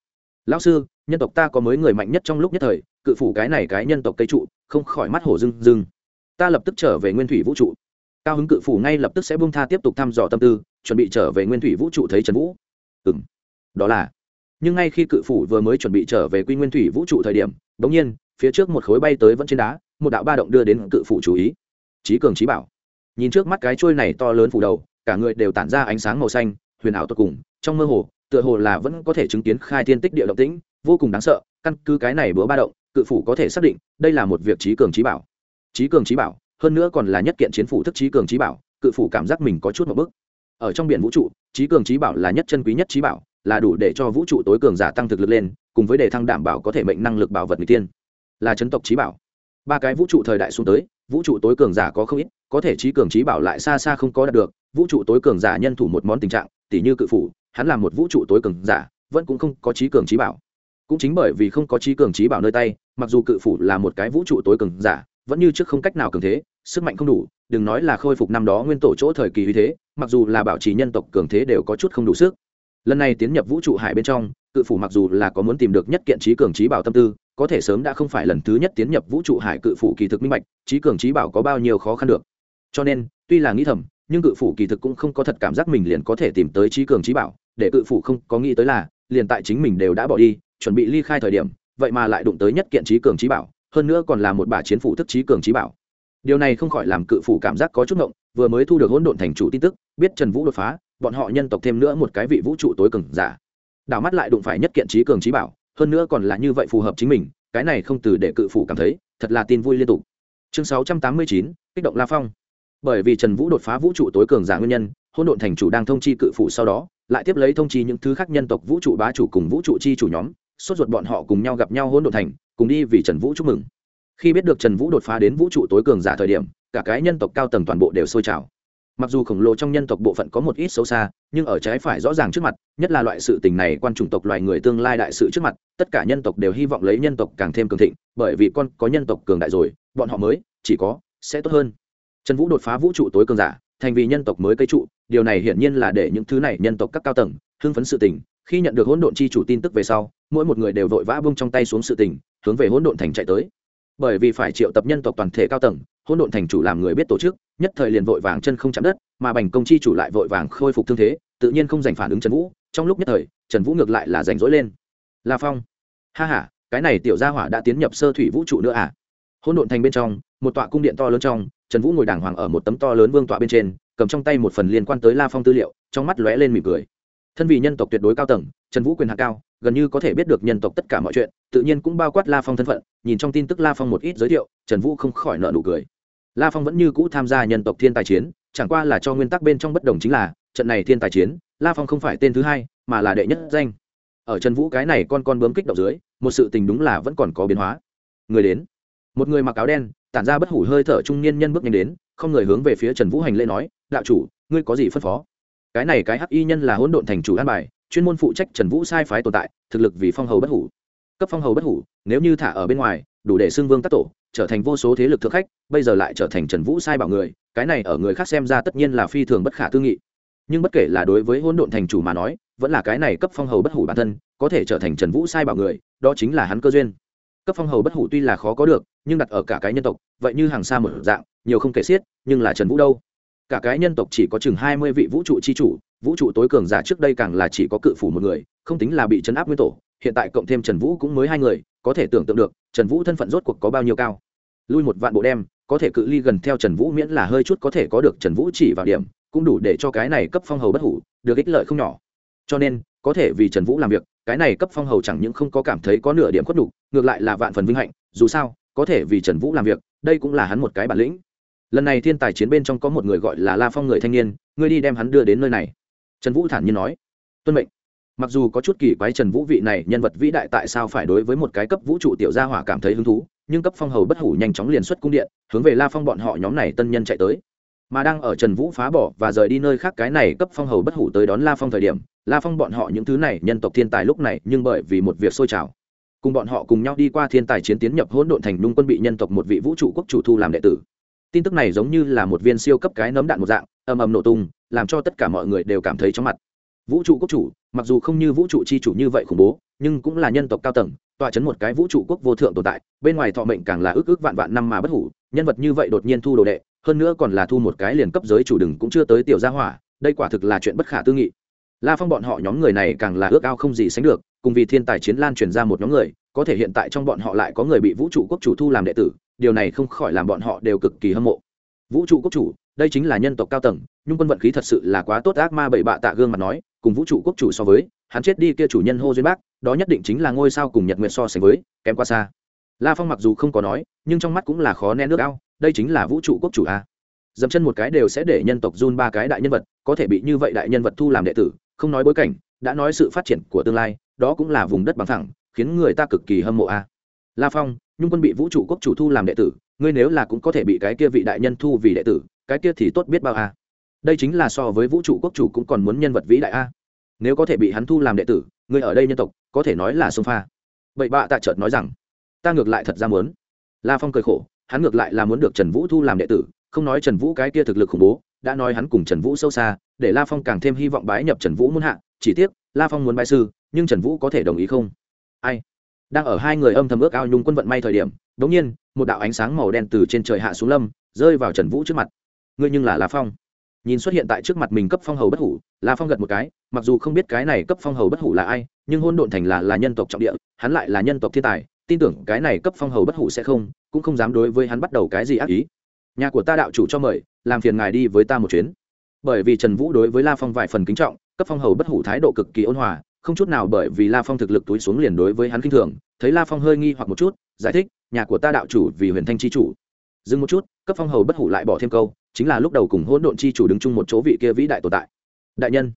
Lão sư, nhân tộc ta có mới người mạnh nhất trong lúc nhất thời, cự phủ cái này cái nhân tộc cây trụ, không khỏi mắt hổ dưng dưng ta lập tức trở về nguyên thủy vũ trụ. Cao hứng cự phủ ngay lập tức sẽ buông tha tiếp tục thăm dò tâm tư, chuẩn bị trở về nguyên thủy vũ trụ thấy trần vũ. Ừ m đó là, nhưng ngay khi cự phủ vừa mới chuẩn bị trở về quy nguyên thủy vũ trụ thời điểm đ ỗ n g nhiên, phía trước một khối bay tới vẫn trên đá, một đạo ba động đưa đến cự phủ chú ý. Trí cường trí bảo. Nhìn trước mắt cái trôi này to lớn phủ đầu, cả người đều tản ra ánh sáng màu xanh, huyền ảo tột cùng, trong mơ hồ, tựa hồ là vẫn có thể chứng kiến khai thiên tích địa động tĩnh, vô cùng đáng sợ, căn cứ cái này bữa ba động, cự phủ có thể xác định, đây là một việc trí cường trí bảo. Trí cường trí bảo, hơn nữa còn là nhất kiện chiến phủ thức trí cường trí bảo, cự phủ cảm giác mình có chút một bức ở trong biển vũ trụ trí cường trí bảo là nhất chân quý nhất trí bảo là đủ để cho vũ trụ tối cường giả tăng thực lực lên, cùng với đề thăng đảm bảo có thể mệnh năng lực bảo vật người tiên. Là chấn tộc trí bảo. Ba cái vũ trụ thời đại xuống tới, vũ trụ tối cường giả có không ít, có thể trí cường trí bảo lại xa xa không có đạt được, vũ trụ tối cường giả nhân thủ một món tình trạng tỷ như cự phủ, hắn là một vũ trụ tối cường giả, vẫn cũng không có trí cường trí bảo. Cũng chính bởi vì không có trí cường trí bảo nơi tay, mặc dù cự phủ là một cái vũ trụ tối cường giả, vẫn như trước không cách nào cường thế, sức mạnh không đủ, đừng nói là khôi phục năm đó nguyên tổ chỗ thời kỳ uy thế, mặc dù là bảo trì nhân tộc cường thế đều có chút không đủ sức lần này tiến nhập vũ trụ hải bên trong, cự phủ mặc dù là có muốn tìm được nhất kiện trí cường trí bảo tâm tư, có thể sớm đã không phải lần thứ nhất tiến nhập vũ trụ hải cự phủ kỳ thực minh bạch, trí cường trí bảo có bao nhiêu khó khăn được. Cho nên, tuy là nghĩ thầm, nhưng cự phủ kỳ thực cũng không có thật cảm giác mình liền có thể tìm tới trí cường trí bảo, để cự phủ không có nghĩ tới là, liền tại chính mình đều đã bỏ đi, chuẩn bị ly khai thời điểm, vậy mà lại đụng tới nhất kiện trí cường trí bảo, hơn nữa còn là một bà chiến phủ thức trí cường trí bảo. Điều này không khỏi làm cự phủ cảm giác có chút ngộng, vừa mới thu được hỗn độn thành chủ tin tức, biết trần vũ đột phá bọn họ nhân tộc thêm nữa một cái vị vũ trụ tối cường giả. Đảo mắt lại đụng phải nhất kiện trí cường trí bảo, hơn nữa còn là như vậy phù hợp chính mình, cái này không từ để cự phủ cảm thấy, thật là tin vui liên tục. Chương sáu trăm tám mươi chín, kích động la phong. Bởi vì trần vũ đột phá vũ trụ tối cường giả nguyên nhân hôn độn thành chủ đang thông chi cự phủ sau đó, lại tiếp lấy thông chi những thứ khác nhân tộc vũ trụ bá chủ cùng vũ trụ chi chủ nhóm, sốt ruột bọn họ cùng nhau gặp nhau hôn độn thành, cùng đi vì trần vũ chúc mừng. Khi biết được trần vũ đột phá đến vũ trụ tối cường giả thời điểm, cả cái nhân tộc cao tầng toàn bộ đều sôi trào mặc dù khổng lồ trong nhân tộc bộ phận có một ít xấu xa, nhưng ở trái phải rõ ràng trước mặt, nhất là loại sự tình này quan chủng tộc loài người tương lai đại sự trước mặt, tất cả nhân tộc đều hy vọng lấy nhân tộc càng thêm cường thịnh, bởi vì con có nhân tộc cường đại rồi, bọn họ mới, chỉ có, sẽ tốt hơn. Trần vũ đột phá vũ trụ tối cường giả, thành vì nhân tộc mới cây trụ, điều này hiển nhiên là để những thứ này nhân tộc các cao tầng, hưng phấn sự tình. Khi nhận được hỗn độn chi chủ tin tức về sau, mỗi một người đều vội vã bung trong tay xuống sự tình, hướng về hỗn độn thành chạy tới. Bởi vì phải triệu tập nhân tộc toàn thể cao tầng, hỗn độn thành chủ làm người biết tổ chức nhất thời liền vội vàng chân không chạm đất, mà bành công chi chủ lại vội vàng khôi phục thương thế, tự nhiên không giành phản ứng trần vũ. Trong lúc nhất thời, trần vũ ngược lại là rảnh dỗi lên. La phong. Ha h a cái này tiểu gia hỏa đã tiến nhập sơ thủy vũ trụ nữa à? Hỗn độn thành bên trong, một tọa cung điện to lớn trong, trần vũ ngồi đàng hoàng ở một tấm to lớn vương tọa bên trên, cầm trong tay một phần liên quan tới la phong tư liệu, trong mắt lóe lên mỉm cười. Thân vì nhân tộc tuyệt đối cao tầng, trần vũ quyền hạ cao, gần như có thể biết được nhân tộc tất cả mọi chuyện, tự nhiên cũng bao quát la phong thân phận, nhìn trong tin tức la phong một ít giới thiệu, trần vũ không khỏi nợ nụ cười la phong vẫn như cũ tham gia nhân tộc thiên tài chiến, chẳng qua là cho nguyên tắc bên trong bất đồng chính là, trận này thiên tài chiến, la phong không phải tên thứ hai, mà là đệ nhất danh. Ở trần vũ cái này con con bướm kích động dưới, một sự tình đúng là vẫn còn có biến hóa. Người đến. Một người mặc áo đen, tản ra bất hủ hơi thở trung niên nhân bước nhanh đến, không người hướng về phía trần vũ hành lễ nói, đạo chủ, ngươi có gì phân phó? Cái này cái hắc y nhân là hỗn độn thành chủ an bài, chuyên môn phụ trách trần vũ sai phái tồn tại, thực lực vì phong hầu bất hủ. Cấp phong hầu bất hủ, nếu như thả ở bên ngoài, đủ để xưng vương tác tổ trở thành vô số thế lực thượng khách, bây giờ lại trở thành trần vũ sai bảo người, cái này ở người khác xem ra tất nhiên là phi thường bất khả tư nghị. Nhưng bất kể là đối với hỗn độn thành chủ mà nói, vẫn là cái này cấp phong hầu bất hủ bản thân, có thể trở thành trần vũ sai bảo người, đó chính là hắn cơ duyên. Cấp phong hầu bất hủ tuy là khó có được, nhưng đặt ở cả cái nhân tộc, vậy như hàng xa một dạng, nhiều không kể xiết, nhưng là trần vũ đâu? Cả cái nhân tộc chỉ có chừng hai mươi vị vũ trụ chi chủ, vũ trụ tối cường giả trước đây càng là chỉ có cự phủ một người, không tính là bị chấn áp nguyên tổ, hiện tại cộng thêm trần vũ cũng mới hai người có thể tưởng tượng được, trần vũ thân phận rốt cuộc có bao nhiêu cao. Lui một vạn bộ đem, có thể cự ly gần theo trần vũ miễn là hơi chút có thể có được trần vũ chỉ vào điểm, cũng đủ để cho cái này cấp phong hầu bất hủ, được ích lợi không nhỏ. Cho nên, có thể vì trần vũ làm việc, cái này cấp phong hầu chẳng những không có cảm thấy có nửa điểm khuất đủ ngược lại là vạn phần vinh hạnh, dù sao, có thể vì trần vũ làm việc, đây cũng là hắn một cái bản lĩnh. Lần này thiên tài chiến bên trong có một người gọi là la phong người thanh niên, ngươi đi đem hắn đưa đến nơi này. Trần vũ thản nhiên nói, tuân mệnh mặc dù có chút kỳ quái trần vũ vị này nhân vật vĩ đại tại sao phải đối với một cái cấp vũ trụ tiểu gia hỏa cảm thấy hứng thú, nhưng cấp phong hầu bất hủ nhanh chóng liền xuất cung điện, hướng về la phong bọn họ nhóm này tân nhân chạy tới. Mà đang ở trần vũ phá bỏ và rời đi nơi khác cái này cấp phong hầu bất hủ tới đón la phong thời điểm, la phong bọn họ những thứ này nhân tộc thiên tài lúc này nhưng bởi vì một việc sôi trào. Cùng bọn họ cùng nhau đi qua thiên tài chiến tiến nhập hỗn độn thành nung quân bị nhân tộc một vị vũ trụ quốc chủ thu làm đệ tử. Tin tức này giống như là một viên siêu cấp cái nấm đạn một dạng, ầm ầm nổ tung, làm cho tất cả mọi người đều cảm thấy chóng mặt vũ trụ quốc chủ, mặc dù không như vũ trụ chi chủ như vậy khủng bố, nhưng cũng là nhân tộc cao tầng, tọa chấn một cái vũ trụ quốc vô thượng tồn tại, bên ngoài thọ mệnh càng là ước ước vạn vạn năm mà bất hủ, nhân vật như vậy đột nhiên thu đồ đệ, hơn nữa còn là thu một cái liền cấp giới chủ đừng cũng chưa tới tiểu gia hỏa, đây quả thực là chuyện bất khả tư nghị. La phong bọn họ nhóm người này càng là ước ao không gì sánh được, cùng vì thiên tài chiến lan truyền ra một nhóm người, có thể hiện tại trong bọn họ lại có người bị vũ trụ quốc chủ thu làm đệ tử, điều này không khỏi làm bọn họ đều cực kỳ hâm mộ. Vũ trụ quốc chủ, đây chính là nhân tộc cao tầng nhưng quân vận khí thật sự là quá tốt ác ma bảy bạ tạ gương mặt nói cùng vũ trụ quốc chủ so với, hắn chết đi kia chủ nhân hô duyên bác, đó nhất định chính là ngôi sao cùng nhật nguyện so sánh với, kém qua xa. La phong mặc dù không có nói, nhưng trong mắt cũng là khó nén nước ao, đây chính là vũ trụ quốc chủ a. Dẫm chân một cái đều sẽ để nhân tộc run ba cái đại nhân vật, có thể bị như vậy đại nhân vật thu làm đệ tử, không nói bối cảnh, đã nói sự phát triển của tương lai, đó cũng là vùng đất bằng thẳng, khiến người ta cực kỳ hâm mộ a. La phong, nhung quân bị vũ trụ quốc chủ thu làm đệ tử, ngươi nếu là cũng có thể bị cái kia vị đại nhân thu vì đệ tử, cái kia thì tốt biết bao a đây chính là so với vũ trụ quốc chủ cũng còn muốn nhân vật vĩ đại a. Nếu có thể bị hắn thu làm đệ tử, người ở đây nhân tộc, có thể nói là sông pha. Vậy bạ tạ chợt nói rằng, ta ngược lại thật ra muốn. La phong cười khổ, hắn ngược lại là muốn được trần vũ thu làm đệ tử, không nói trần vũ cái kia thực lực khủng bố, đã nói hắn cùng trần vũ sâu xa, để la phong càng thêm hy vọng bái nhập trần vũ muốn hạ, chỉ tiếc, la phong muốn bái sư, nhưng trần vũ có thể đồng ý không? Ai? Đang ở hai người âm thầm ước ao nhung quân vận may thời điểm đ ỗ n g nhiên, một đạo ánh sáng màu đen từ trên trời hạ xuống lâm, rơi vào trần vũ trước mặt. Ngươi nhưng là la phong nhìn xuất hiện tại trước mặt mình cấp phong hầu bất hủ, la phong gật một cái, mặc dù không biết cái này cấp phong hầu bất hủ là ai, nhưng hôn độn thành là là nhân tộc trọng địa, hắn lại là nhân tộc thiên tài, tin tưởng cái này cấp phong hầu bất hủ sẽ không, cũng không dám đối với hắn bắt đầu cái gì ác ý. Nhà của ta đạo chủ cho mời, làm phiền ngài đi với ta một chuyến. Bởi vì trần vũ đối với la phong vài phần kính trọng, cấp phong hầu bất hủ thái độ cực kỳ ôn hòa, không chút nào bởi vì la phong thực lực túi xuống liền đối với hắn k i n h thường, thấy la phong hơi nghi hoặc một chút, giải thích, nhà của ta đạo chủ vì huyền thanh c h i chủ. Dừng một chút, cấp phong hầu bất hủ lại bỏ thêm câu chính là lúc đầu cùng hỗn độn chi chủ đứng chung một chỗ vị kia vĩ đại tồn tại. Đại nhân,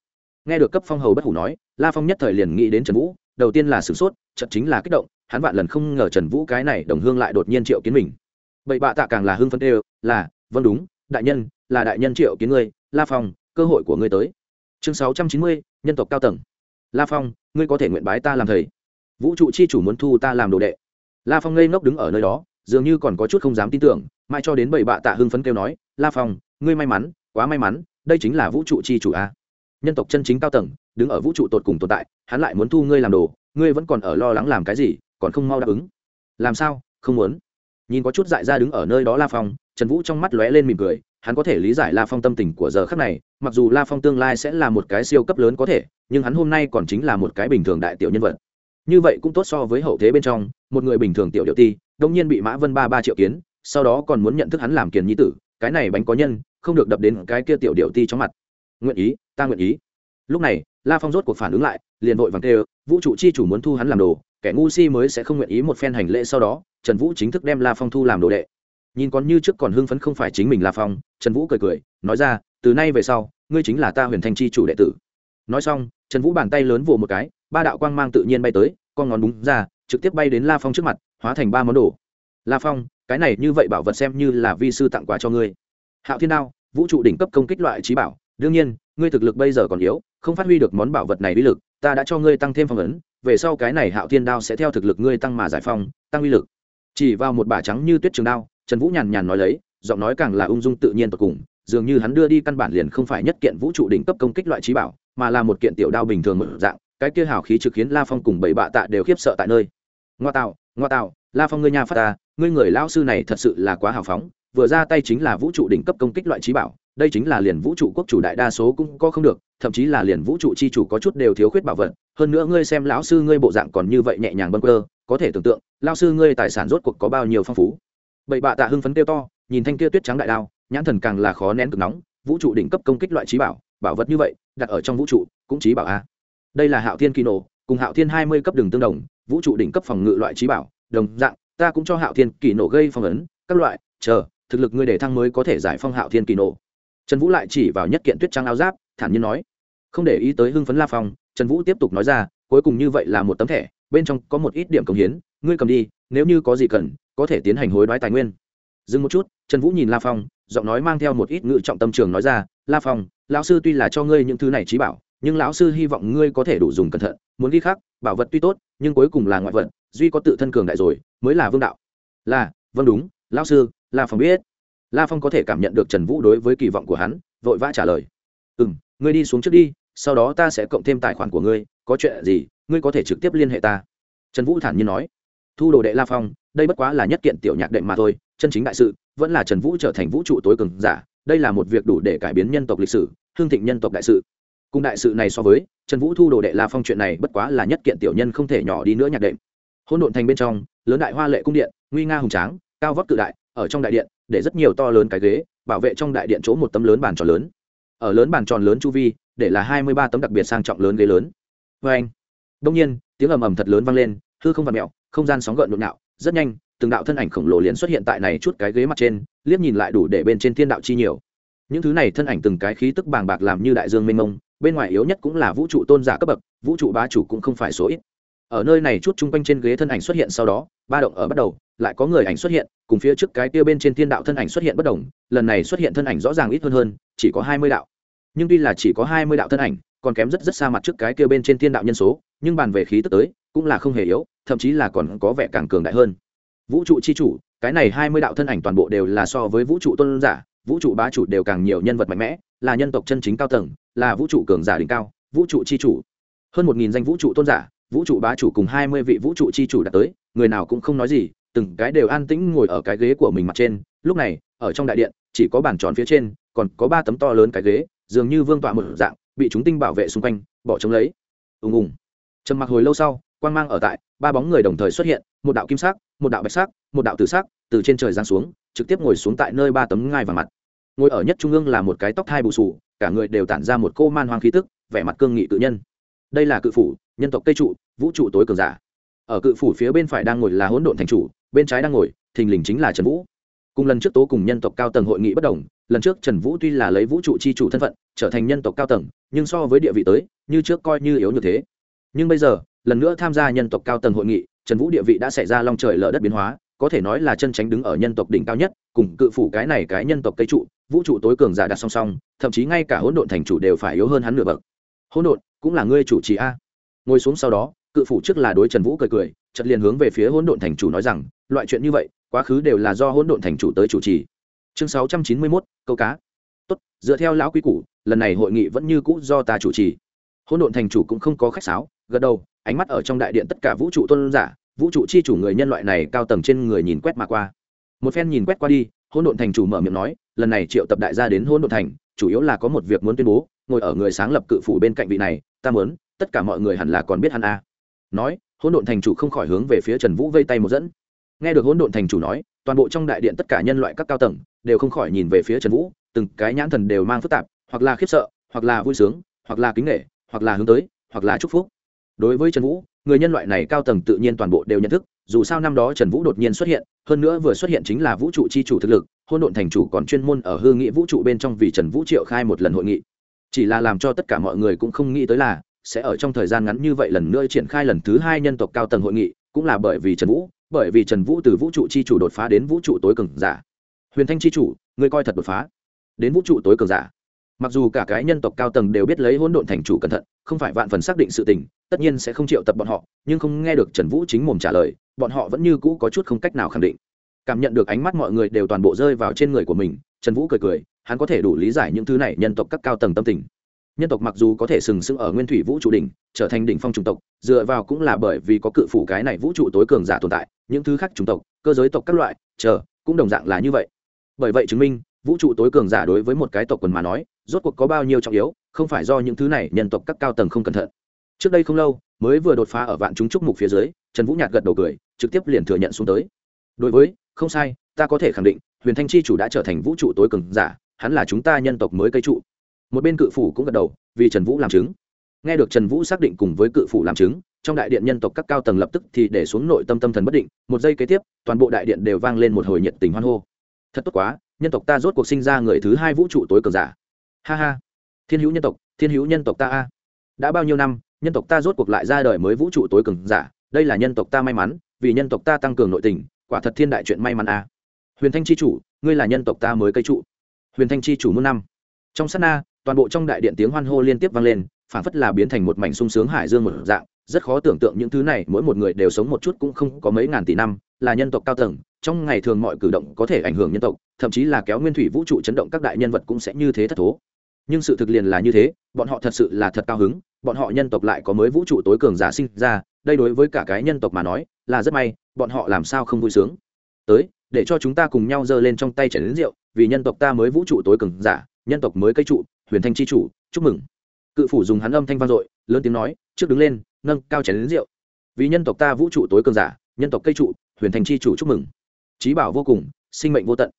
nghe được cấp phong hầu bất hủ nói, la phong nhất thời liền nghĩ đến trần vũ, đầu tiên là sửng sốt chật chính là kích động, hắn vạn lần không ngờ trần vũ cái này đồng hương lại đột nhiên triệu kiến mình. Bậy bạ tạ càng là hương phân tê là vâng đúng, đại nhân, là đại nhân triệu kiến ngươi, la phong, cơ hội của ngươi tới. Chương sáu trăm chín mươi, nhân tộc cao tầng. La phong, ngươi có thể nguyện bái ta làm thầy. Vũ trụ chi chủ muốn thu ta làm đồ đệ. La phong ngây ngốc đứng ở nơi đó, dường như còn có chút không dám tin tưởng mai cho đến bảy bạ tạ hưng phấn kêu nói la phong, ngươi may mắn, quá may mắn, đây chính là vũ trụ chi chủ a. Nhân tộc chân chính cao tầng, đứng ở vũ trụ tột cùng tồn tại, hắn lại muốn thu ngươi làm đồ, ngươi vẫn còn ở lo lắng làm cái gì, còn không mau đáp ứng. Làm sao? Không muốn. Nhìn có chút dại ra đứng ở nơi đó la phong, trần vũ trong mắt lóe lên mỉm cười, hắn có thể lý giải la phong tâm tình của giờ khắc này, mặc dù la phong tương lai sẽ là một cái siêu cấp lớn có thể, nhưng hắn hôm nay còn chính là một cái bình thường đại tiểu nhân vật. Như vậy cũng tốt so với hậu thế bên trong, một người bình thường tiểu điệu ti đông nhiên bị mã vân ba ba triệu kiến, sau đó còn muốn nhận thức hắn làm kiền nhi tử cái này bánh có nhân, không được đập đến cái kia tiểu điệu ti trong mặt. Nguyện ý, ta nguyện ý. Lúc này, la phong rốt cuộc phản ứng lại, liền vội vàng kêu, vũ trụ chi chủ muốn thu hắn làm đồ, kẻ ngu si mới sẽ không nguyện ý một phen hành lễ sau đó. Trần vũ chính thức đem la phong thu làm đồ đệ. Nhìn còn như trước còn hưng phấn không phải chính mình la phong, trần vũ cười cười, nói ra, từ nay về sau, ngươi chính là ta huyền thanh chi chủ đệ tử. Nói xong, trần vũ bàn tay lớn vồ một cái, ba đạo quang mang tự nhiên bay tới, con ngón búng ra, trực tiếp bay đến la phong trước mặt, hóa thành ba món đồ la phong, cái này như vậy bảo vật xem như là vi sư tặng quà cho ngươi. Hạo thiên đao, vũ trụ đỉnh cấp công kích loại trí bảo, đương nhiên, ngươi thực lực bây giờ còn yếu, không phát huy được món bảo vật này uy lực, ta đã cho ngươi tăng thêm phong ấn, về sau cái này hạo thiên đao sẽ theo thực lực ngươi tăng mà giải phong, tăng uy lực. Chỉ vào một bả trắng như tuyết trường đao, trần vũ nhàn nhàn nói lấy, giọng nói càng là ung dung tự nhiên tột cùng, dường như hắn đưa đi căn bản liền không phải nhất kiện vũ trụ đỉnh cấp công kích loại trí bảo, mà là một kiện tiểu đao bình thường mở dạng, cái kia hào khí trực khiến la phong cùng bảy bạ tạ đều khiếp sợ tại nơi. Ngoa tạo ngoa tạo la phong ngươi nha phát ta ngươi người lao sư này thật sự là quá hào phóng, vừa ra tay chính là vũ trụ đỉnh cấp công kích loại trí bảo, đây chính là liền vũ trụ quốc chủ đại đa số cũng có không được, thậm chí là liền vũ trụ chi chủ có chút đều thiếu khuyết bảo vật, hơn nữa ngươi xem lão sư ngươi bộ dạng còn như vậy nhẹ nhàng bâng cơ có thể tưởng tượng lao sư ngươi tài sản rốt cuộc có bao nhiêu phong phú. Bậy bạ tạ hưng phấn kêu to, nhìn thanh kia tuyết trắng đại đao, nhãn thần càng là khó nén cực nóng, vũ trụ đỉnh cấp công kích loại trí bảo bảo vật như vậy, đặt ở trong vũ trụ, cũng trí bảo a. Đây là hạo thiên kỳ nổ, cùng hạo thiên hai mươi cấp đường tương đồng, vũ trụ đỉnh cấp phòng ngự loại trí bảo, đồng dạng ta cũng cho hạo thiên kỳ nổ gây phong ấn, các loại, chờ, thực lực ngươi để thăng mới có thể giải phong hạo thiên kỳ nổ trần vũ lại chỉ vào nhất kiện tuyết Trang áo giáp, thản nhiên nói. Không để ý tới hưng phấn la phong, trần vũ tiếp tục nói ra, cuối cùng như vậy là một tấm thẻ, bên trong có một ít điểm công hiến, ngươi cầm đi, nếu như có gì cần, có thể tiến hành hối đoái tài nguyên. Dừng một chút, trần vũ nhìn la phong, giọng nói mang theo một ít ngự trọng tâm trường nói ra, la phong, lão sư tuy là cho ngươi những thứ này trí bảo, nhưng lão sư hy vọng ngươi có thể đủ dùng cẩn thận, muốn ghi khác bảo vật tuy tốt, nhưng cuối cùng là ngoại vật, duy có tự thân cường đại rồi mới là vương đạo. Là vâng đúng, lão sư, la phong biết. La phong có thể cảm nhận được trần vũ đối với kỳ vọng của hắn, vội vã trả lời. Ừ m ngươi đi xuống trước đi, sau đó ta sẽ cộng thêm tài khoản của ngươi, có chuyện gì, ngươi có thể trực tiếp liên hệ ta. Trần vũ thản nhiên nói. Thu đồ đệ la phong, đây bất quá là nhất kiện tiểu nhạc đệm mà thôi, chân chính đại sự, vẫn là trần vũ trở thành vũ trụ tối cường giả, đây là một việc đủ để cải biến nhân tộc lịch sử, hương thịnh nhân tộc đại sự. Cùng đại sự này so với, trần vũ thu đồ đệ la phong chuyện này bất quá là nhất kiện tiểu nhân không thể nhỏ đi nữa nhạc đệm hôn độn thành bên trong, lớn đại hoa lệ cung điện, nguy nga hùng tráng, cao vóc cự đại, ở trong đại điện, để rất nhiều to lớn cái ghế, bảo vệ trong đại điện chỗ một tấm lớn bàn tròn lớn. Ở lớn bàn tròn lớn chu vi, để là hai mươi ba tấm đặc biệt sang trọng lớn ghế lớn. Vê anh, đông nhiên, tiếng ầm ầm thật lớn vang lên, hư không và mẹo không gian sóng gợn nhộn nhạo rất nhanh, từng đạo thân ảnh khổng lồ liền xuất hiện tại này chút cái ghế mặt trên, liếc nhìn lại đủ để bên trên thiên đạo chi nhiều. Những thứ này thân ảnh từng cái khí tức bàng bạc làm như đại dương mênh mông, bên ngoài yếu nhất cũng là vũ trụ tôn giả cấp bậc, vũ trụ bá chủ cũng không phải số ít ở nơi này chút chung quanh trên ghế thân ảnh xuất hiện sau đó, ba động ở bắt đầu, lại có người ảnh xuất hiện, cùng phía trước cái kia bên trên thiên đạo thân ảnh xuất hiện bất đồng, lần này xuất hiện thân ảnh rõ ràng ít hơn hơn, chỉ có hai mươi đạo. Nhưng tuy là chỉ có hai mươi đạo thân ảnh, còn kém rất rất xa mặt trước cái kia bên trên thiên đạo nhân số, nhưng bàn về khí tức tới, cũng là không hề yếu, thậm chí là còn có vẻ càng cường đại hơn. Vũ trụ chi chủ, cái này hai mươi đạo thân ảnh toàn bộ đều là so với vũ trụ tôn giả, vũ trụ bá chủ đều càng nhiều nhân vật mạnh mẽ, là nhân tộc chân chính cao tầng, là vũ trụ cường giả đỉnh cao, vũ trụ chi chủ. Hơn một nghìn danh vũ trụ tôn giả vũ trụ bá chủ cùng hai mươi vị vũ trụ chi chủ đã tới, người nào cũng không nói gì, từng cái đều an tĩnh ngồi ở cái ghế của mình mặt trên. Lúc này, ở trong đại điện, chỉ có bàn tròn phía trên, còn có ba tấm to lớn cái ghế, dường như vương tọa một dạng, bị chúng tinh bảo vệ xung quanh, bỏ trống lấy. Ùng ùng. Trầm mặc hồi lâu sau, quang mang ở tại, ba bóng người đồng thời xuất hiện, một đạo kim sắc, một đạo bạch sắc, một đạo tử sắc, từ trên trời giáng xuống, trực tiếp ngồi xuống tại nơi ba tấm ngai và mặt. Ngồi ở nhất trung ương là một cái tóc thai bù sù, cả người đều tản ra một cô man hoang khí tức, vẻ mặt cương nghị tự nhân đây là cự phủ, nhân tộc cây trụ, vũ trụ tối cường giả. Ở cự phủ phía bên phải đang ngồi là hỗn độn thành chủ, bên trái đang ngồi, thình lình chính là trần vũ. Cùng lần trước tố cùng nhân tộc cao tầng hội nghị bất đồng, lần trước trần vũ tuy là lấy vũ trụ chi chủ thân phận, trở thành nhân tộc cao tầng, nhưng so với địa vị tới, như trước coi như yếu như thế. Nhưng bây giờ, lần nữa tham gia nhân tộc cao tầng hội nghị, trần vũ địa vị đã xảy ra long trời lở đất biến hóa, có thể nói là chân tránh đứng ở nhân tộc đỉnh cao nhất, cùng cự phủ cái này cái nhân tộc cây trụ, vũ trụ tối cường giả đặt song song, thậm chí ngay cả hỗn độn thành chủ đều phải yếu hơn hắn nửa bậc hỗn độn, cũng là ngươi chủ trì a. Ngồi xuống sau đó, cự phủ trước là đối trần vũ cười cười chật liền hướng về phía hỗn độn thành chủ nói rằng, loại chuyện như vậy, quá khứ đều là do hỗn độn thành chủ tới chủ trì. Chương sáu trăm chín mươi mốt, câu cá. Tốt, dựa theo lão quý củ, lần này hội nghị vẫn như cũ do ta chủ trì. Hỗn độn thành chủ cũng không có khách sáo, gật đầu, ánh mắt ở trong đại điện tất cả vũ trụ tôn giả, vũ trụ chi chủ người nhân loại này cao tầng trên người nhìn quét mà qua. Một phen nhìn quét qua đi, hỗn độn thành chủ mở miệng nói, lần này triệu tập đại gia đến hỗn độn thành, chủ yếu là có một việc muốn tuyên bố ngồi ở người sáng lập cự phủ bên cạnh vị này, ta muốn, tất cả mọi người hẳn là còn biết hắn a. Nói, hỗn độn thành chủ không khỏi hướng về phía trần vũ vây tay một dẫn. Nghe được hỗn độn thành chủ nói, toàn bộ trong đại điện tất cả nhân loại các cao tầng đều không khỏi nhìn về phía trần vũ, từng cái nhãn thần đều mang phức tạp, hoặc là khiếp sợ, hoặc là vui sướng, hoặc là kính nghệ hoặc là hướng tới, hoặc là chúc phúc. Đối với trần vũ, người nhân loại này cao tầng tự nhiên toàn bộ đều nhận thức, dù sao năm đó trần vũ đột nhiên xuất hiện, hơn nữa vừa xuất hiện chính là vũ trụ c h i chủ thực lực hôn độn thành chủ còn chuyên môn ở hư nghị vũ trụ bên trong vì trần vũ triệu khai một lần hội nghị chỉ là làm cho tất cả mọi người cũng không nghĩ tới là, sẽ ở trong thời gian ngắn như vậy lần nữa triển khai lần thứ hai nhân tộc cao tầng hội nghị, cũng là bởi vì trần vũ, bởi vì trần vũ từ vũ trụ c h i chủ đột phá đến vũ trụ tối cường giả. Huyền thanh c h i chủ người coi thật đột phá. Đến vũ trụ tối cường giả. Mặc dù cả cái nhân tộc cao tầng đều biết lấy hỗn độn thành chủ cẩn thận, không phải vạn phần xác định sự tình, tất nhiên sẽ không triệu tập bọn họ, nhưng không nghe được trần vũ chính mồm trả lời, bọn họ vẫn như cũ có chút không cách nào khẳng định. Cảm nhận được ánh mắt mọi người đều toàn bộ rơi vào trên người của mình, trần vũ cười cười hắn có thể đủ lý giải những thứ này nhân tộc các cao tầng tâm tình. Nhân tộc mặc dù có thể sừng sững ở nguyên thủy vũ trụ đỉnh, trở thành đỉnh phong chủng tộc, dựa vào cũng là bởi vì có cự phủ cái này vũ trụ tối cường giả tồn tại, những thứ khác chủng tộc, cơ giới tộc các loại, chờ, cũng đồng dạng là như vậy. Bởi vậy chứng minh, vũ trụ tối cường giả đối với một cái tộc quần mà nói, rốt cuộc có bao nhiêu trọng yếu, không phải do những thứ này nhân tộc các cao tầng không cẩn thận. Trước đây không lâu, mới vừa đột phá ở vạn chúng trúc mục phía dưới, trần vũ nhạt gật đầu cười, trực tiếp liền thừa nhận xuống tới. Đối với, không sai, ta có thể khẳng định, huyền thanh chi chủ đã trở thành vũ trụ tối cường giả hắn là chúng ta nhân tộc mới cây trụ. Một bên cự phủ cũng gật đầu, vì trần vũ làm chứng. Nghe được trần vũ xác định cùng với cự phủ làm chứng, trong đại điện nhân tộc các cao tầng lập tức thì để xuống nội tâm tâm thần bất định, một giây kế tiếp, toàn bộ đại điện đều vang lên một hồi nhiệt tình hoan hô. Thật tốt quá, nhân tộc ta rốt cuộc sinh ra người thứ hai vũ trụ tối cường giả. Ha ha. Thiên hữu nhân tộc, thiên hữu nhân tộc ta a. Đã bao nhiêu năm, nhân tộc ta rốt cuộc lại ra đời mới vũ trụ tối cường giả, đây là nhân tộc ta may mắn, vì nhân tộc ta tăng cường nội tình, quả thật thiên đại chuyện may mắn a. Huyền thanh chi chủ, ngươi là nhân tộc ta mới cây trụ huyền thanh chi chủ muôn năm. Trong sát na, toàn bộ trong đại điện tiếng hoan hô liên tiếp vang lên phản phất là biến thành một mảnh sung sướng hải dương một dạng. Rất khó tưởng tượng những thứ này, mỗi một người đều sống một chút cũng không có mấy ngàn tỷ năm, là nhân tộc cao tầng. Trong ngày thường mọi cử động có thể ảnh hưởng nhân tộc, thậm chí là kéo nguyên thủy vũ trụ chấn động các đại nhân vật cũng sẽ như thế thất thố. Nhưng sự thực liền là như thế, bọn họ thật sự là thật cao hứng, bọn họ nhân tộc lại có mới vũ trụ tối cường giả sinh ra, đây đối với cả cái nhân tộc mà nói, là rất may, bọn họ làm sao không vui sướng. Tới, để cho chúng ta cùng nhau giơ lên trong tay chảy đến rượu vì nhân tộc ta mới vũ trụ tối cường giả, nhân tộc mới cây trụ, huyền thanh chi chủ, chúc mừng. Cự phủ dùng hắn âm thanh vang dội, lớn tiếng nói, trước đứng lên, nâng cao chén đến rượu. Vì nhân tộc ta vũ trụ tối cường giả, nhân tộc cây trụ, huyền thanh chi chủ chúc mừng. Trí bảo vô cùng, sinh mệnh vô tận.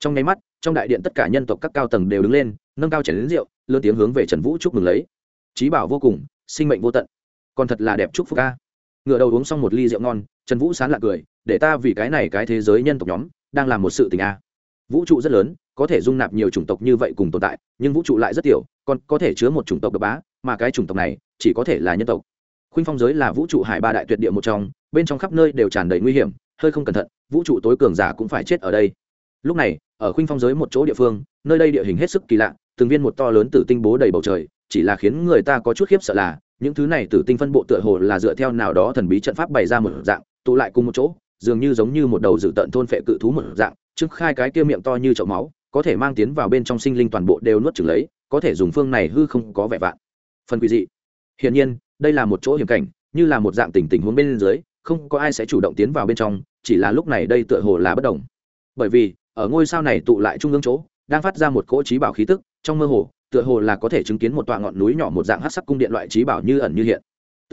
Trong nháy mắt, trong đại điện tất cả nhân tộc các cao tầng đều đứng lên, nâng cao chén đến rượu, lớn tiếng hướng về trần vũ chúc mừng lấy. Trí bảo vô cùng, sinh mệnh vô tận. Còn thật là đẹp chúc phúc ca ngựa đầu uống xong một ly rượu ngon, trần vũ sán lạc cười, để ta vì cái này cái thế giới nhân tộc nhóm, đang làm một sự tình a vũ trụ rất lớn, có thể dung nạp nhiều chủng tộc như vậy cùng tồn tại, nhưng vũ trụ lại rất tiểu, còn có thể chứa một chủng tộc độc bá, mà cái chủng tộc này chỉ có thể là nhân tộc. Khuynh phong giới là vũ trụ hải ba đại tuyệt địa một trong, bên trong khắp nơi đều tràn đầy nguy hiểm, hơi không cẩn thận, vũ trụ tối cường giả cũng phải chết ở đây. Lúc này, ở khuynh phong giới một chỗ địa phương, nơi đây địa hình hết sức kỳ lạ, từng viên một to lớn tử tinh bố đầy bầu trời, chỉ là khiến người ta có chút khiếp sợ là, những thứ này tử tinh phân bộ tựa hồ là dựa theo nào đó thần bí trận pháp bày ra một dạng, tụ lại cùng một chỗ, dường như giống như một đầu dự tận thôn phệ cự thú một dạng trước khai cái kia miệng to như chậu máu, có thể mang tiến vào bên trong sinh linh toàn bộ đều nuốt chửng lấy, có thể dùng phương này hư không có vẻ vạn. Phần quỷ dị. Hiển nhiên, đây là một chỗ hiểm cảnh, như là một dạng tình tình huống bên dưới, không có ai sẽ chủ động tiến vào bên trong, chỉ là lúc này đây tựa hồ là bất đồng. Bởi vì, ở ngôi sao này tụ lại trung ương chỗ, đang phát ra một cỗ trí bảo khí tức, trong mơ hồ, tựa hồ là có thể chứng kiến một tọa ngọn núi nhỏ một dạng hát sắc cung điện loại trí bảo như ẩn như hiện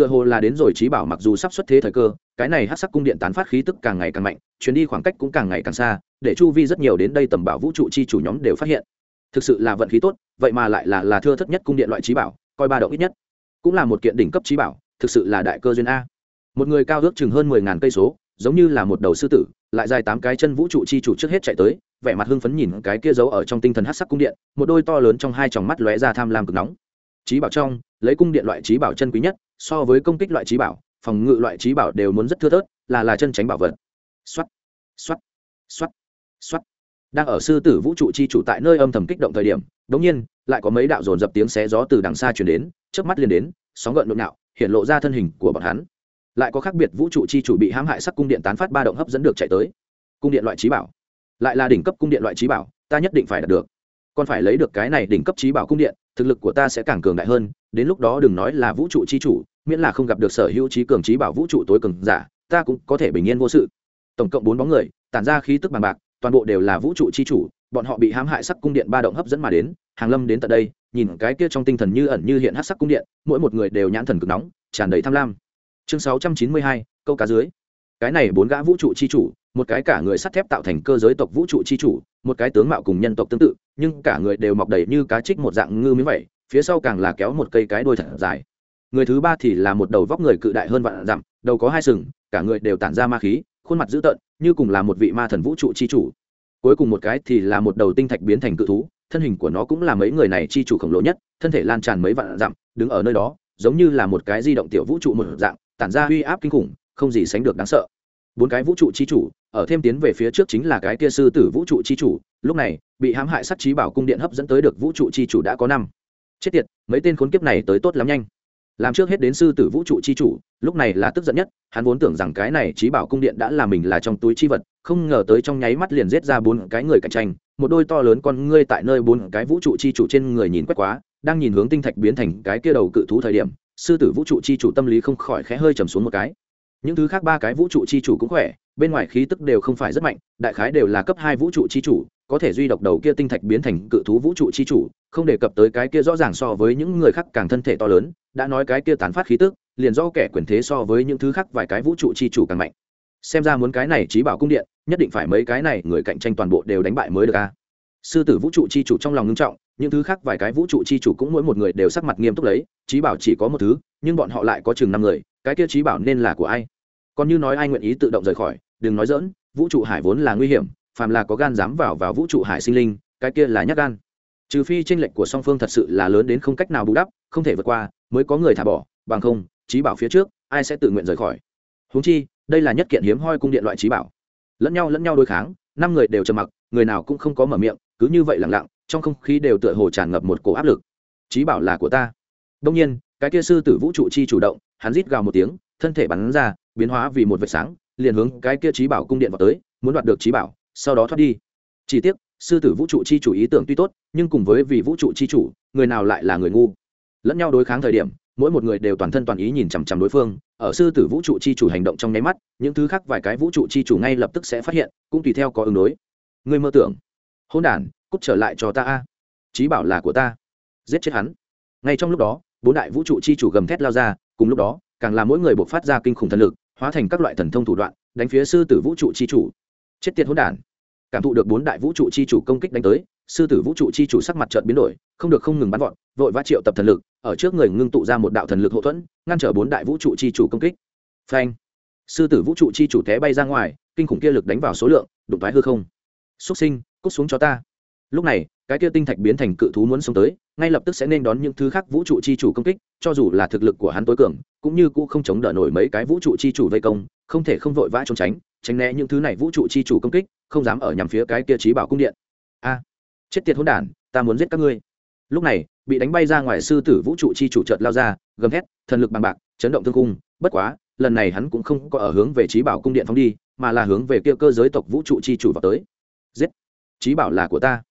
tựa hồ là đến rồi trí bảo mặc dù sắp xuất thế thời cơ, cái này hát sắc cung điện tán phát khí tức càng ngày càng mạnh, chuyến đi khoảng cách cũng càng ngày càng xa, để chu vi rất nhiều đến đây tầm bảo vũ trụ chi chủ nhóm đều phát hiện. Thực sự là vận khí tốt, vậy mà lại là là thưa thất nhất cung điện loại trí bảo, coi ba động ít nhất. Cũng là một kiện đỉnh cấp trí bảo, thực sự là đại cơ duyên a. Một người cao ước chừng hơn mười ngàn cây số, giống như là một đầu sư tử, lại dài tám cái chân vũ trụ chi chủ trước hết chạy tới, vẻ mặt hưng phấn nhìn cái kia giấu ở trong tinh thần hát sắc cung điện, một đôi to lớn trong hai tròng mắt lóe ra tham lam cực nóng. Trí bảo trong, lấy cung điện loại trí bảo chân quý nhất so với công kích loại trí bảo, phòng ngự loại trí bảo đều muốn rất thưa thớt, là là chân tránh bảo vật. Xoắt xoắt xoắt xoắt đang ở sư tử vũ trụ chi chủ tại nơi âm thầm kích động thời điểm, đống nhiên, lại có mấy đạo dồn dập tiếng xé gió từ đằng xa chuyển đến trước mắt liền đến, sóng gợn nhộn nhạo hiện lộ ra thân hình của bọn hắn. Lại có khác biệt vũ trụ chi chủ bị hãm hại sắc cung điện tán phát ba động hấp dẫn được chạy tới. Cung điện loại trí bảo. Lại là đỉnh cấp cung điện loại trí bảo, ta nhất định phải đạt được. Còn phải lấy được cái này đỉnh cấp trí bảo cung điện, thực lực của ta sẽ càng cường đại hơn, đến lúc đó đừng nói là vũ trụ chi chủ miễn là không gặp được sở hữu trí cường trí bảo vũ trụ tối cường giả, ta cũng có thể bình yên vô sự. Tổng cộng bốn bóng người, tản ra khí tức bằng bạc, toàn bộ đều là vũ trụ chi chủ, bọn họ bị hãm hại sắc cung điện ba động hấp dẫn mà đến. Hàng lâm đến tận đây, nhìn cái kia trong tinh thần như ẩn như hiện hát sắc cung điện, mỗi một người đều nhãn thần cực nóng, tràn đầy tham lam. Chương sáu trăm chín mươi hai, câu cá dưới. Cái này bốn gã vũ trụ chi chủ, một cái cả người sắt thép tạo thành cơ giới tộc vũ trụ chi chủ, một cái tướng mạo cùng nhân tộc tương tự, nhưng cả người đều mọc đầy như cá trích một dạng ngư miếng vậy, phía sau càng là kéo một cây cái đôi thật dài người thứ ba thì là một đầu vóc người cự đại hơn vạn dặm, đầu có hai sừng, cả người đều tản ra ma khí, khuôn mặt dữ tợn, như cùng là một vị ma thần vũ trụ chi chủ. Cuối cùng một cái thì là một đầu tinh thạch biến thành cự thú, thân hình của nó cũng là mấy người này chi chủ khổng lồ nhất, thân thể lan tràn mấy vạn dặm, đứng ở nơi đó, giống như là một cái di động tiểu vũ trụ một dạng, tản ra uy áp kinh khủng, không gì sánh được đáng sợ. Bốn cái vũ trụ chi chủ, ở thêm tiến về phía trước chính là cái kia sư tử vũ trụ chi chủ, lúc này, bị hãm hại sát trí bảo cung điện hấp dẫn tới được vũ trụ chi chủ đã có năm. Chết tiệt, mấy tên khốn kiếp này tới tốt lắm nhanh làm trước hết đến sư tử vũ trụ chi chủ, lúc này là tức giận nhất, hắn vốn tưởng rằng cái này trí bảo cung điện đã là mình là trong túi chi vật, không ngờ tới trong nháy mắt liền giết ra bốn cái người cạnh tranh, một đôi to lớn con ngươi tại nơi bốn cái vũ trụ chi chủ trên người nhìn quét quá, đang nhìn hướng tinh thạch biến thành cái kia đầu cự thú thời điểm, sư tử vũ trụ chi chủ tâm lý không khỏi khẽ hơi trầm xuống một cái. Những thứ khác ba cái vũ trụ chi chủ cũng khỏe bên ngoài khí tức đều không phải rất mạnh, đại khái đều là cấp hai vũ trụ chi chủ, có thể duy độc đầu kia tinh thạch biến thành cự thú vũ trụ chi chủ, không đề cập tới cái kia rõ ràng so với những người khác càng thân thể to lớn, đã nói cái kia tán phát khí tức, liền do kẻ quyền thế so với những thứ khác vài cái vũ trụ chi chủ càng mạnh. Xem ra muốn cái này trí bảo cung điện, nhất định phải mấy cái này người cạnh tranh toàn bộ đều đánh bại mới được a. Sư tử vũ trụ chi chủ trong lòng ngưng trọng, những thứ khác vài cái vũ trụ chi chủ cũng mỗi một người đều sắc mặt nghiêm túc lấy, trí bảo chỉ có một thứ, nhưng bọn họ lại có chừng năm người, cái kia trí bảo nên là của ai? Còn như nói ai nguyện ý tự động rời khỏi, đừng nói dỡn vũ trụ hải vốn là nguy hiểm, phàm là có gan dám vào vào vũ trụ hải sinh linh, cái kia là nhát gan. Trừ phi tranh lệch của song phương thật sự là lớn đến không cách nào bù đắp, không thể vượt qua, mới có người thả bỏ, bằng không, trí bảo phía trước, ai sẽ tự nguyện rời khỏi? Húng chi, đây là nhất kiện hiếm hoi cung điện loại trí bảo. Lẫn nhau lẫn nhau đối kháng, năm người đều trầm mặc, người nào cũng không có mở miệng, cứ như vậy lặng lặng, trong không khí đều tựa hồ tràn ngập một cổ áp lực. Trí bảo là của ta. Đông nhiên, cái kia sư tử vũ trụ chi chủ động, hắn rít gào một tiếng thân thể bắn ra, biến hóa vì một vệt sáng, liền hướng cái kia trí bảo cung điện vào tới, muốn đoạt được trí bảo, sau đó thoát đi. Chỉ tiếc, sư tử vũ trụ chi chủ ý tưởng tuy tốt, nhưng cùng với vì vũ trụ chi chủ, người nào lại là người ngu? Lẫn nhau đối kháng thời điểm, mỗi một người đều toàn thân toàn ý nhìn chằm chằm đối phương, ở sư tử vũ trụ chi chủ hành động trong nháy mắt, những thứ khác vài cái vũ trụ chi chủ ngay lập tức sẽ phát hiện, cũng tùy theo có ứng đối. Người mơ tưởng. Hôn đản, cút trở lại cho ta a. Trí bảo là của ta. Giết chết hắn. Ngay trong lúc đó, bốn đại vũ trụ chi chủ gầm thét lao ra, cùng lúc đó càng làm mỗi người buộc phát ra kinh khủng thần lực, hóa thành các loại thần thông thủ đoạn, đánh phía sư tử vũ trụ chi chủ. Chết tiệt hỗn đản. Cảm thụ được bốn đại vũ trụ chi chủ công kích đánh tới, sư tử vũ trụ chi chủ sắc mặt trợn biến đổi, không được không ngừng bắn vọt, vội vã triệu tập thần lực, ở trước người ngưng tụ ra một đạo thần lực hậu thuẫn, ngăn trở bốn đại vũ trụ chi chủ công kích. Phanh. Sư tử vũ trụ chi chủ té bay ra ngoài, kinh khủng kia lực đánh vào số lượng, đụng thoái hư không. Xúc sinh, cút xuống cho ta. Lúc này, cái kia tinh thạch biến thành cự thú muốn xuống tới ngay lập tức sẽ nên đón những thứ khác vũ trụ chi chủ công kích, cho dù là thực lực của hắn tối cường, cũng như cũng không chống đỡ nổi mấy cái vũ trụ chi chủ vây công, không thể không vội vã trốn tránh tránh né những thứ này vũ trụ chi chủ công kích, không dám ở nhằm phía cái kia trí bảo cung điện. A, chết tiệt hỗn đản, ta muốn giết các ngươi. Lúc này, bị đánh bay ra ngoài sư tử vũ trụ chi chủ chợt lao ra, gầm thét, thần lực bằng bạc, chấn động thương cung bất quá, lần này hắn cũng không có ở hướng về trí bảo cung điện phóng đi, mà là hướng về kia cơ giới tộc vũ trụ chi chủ vào tới. Giết, trí bảo là của ta.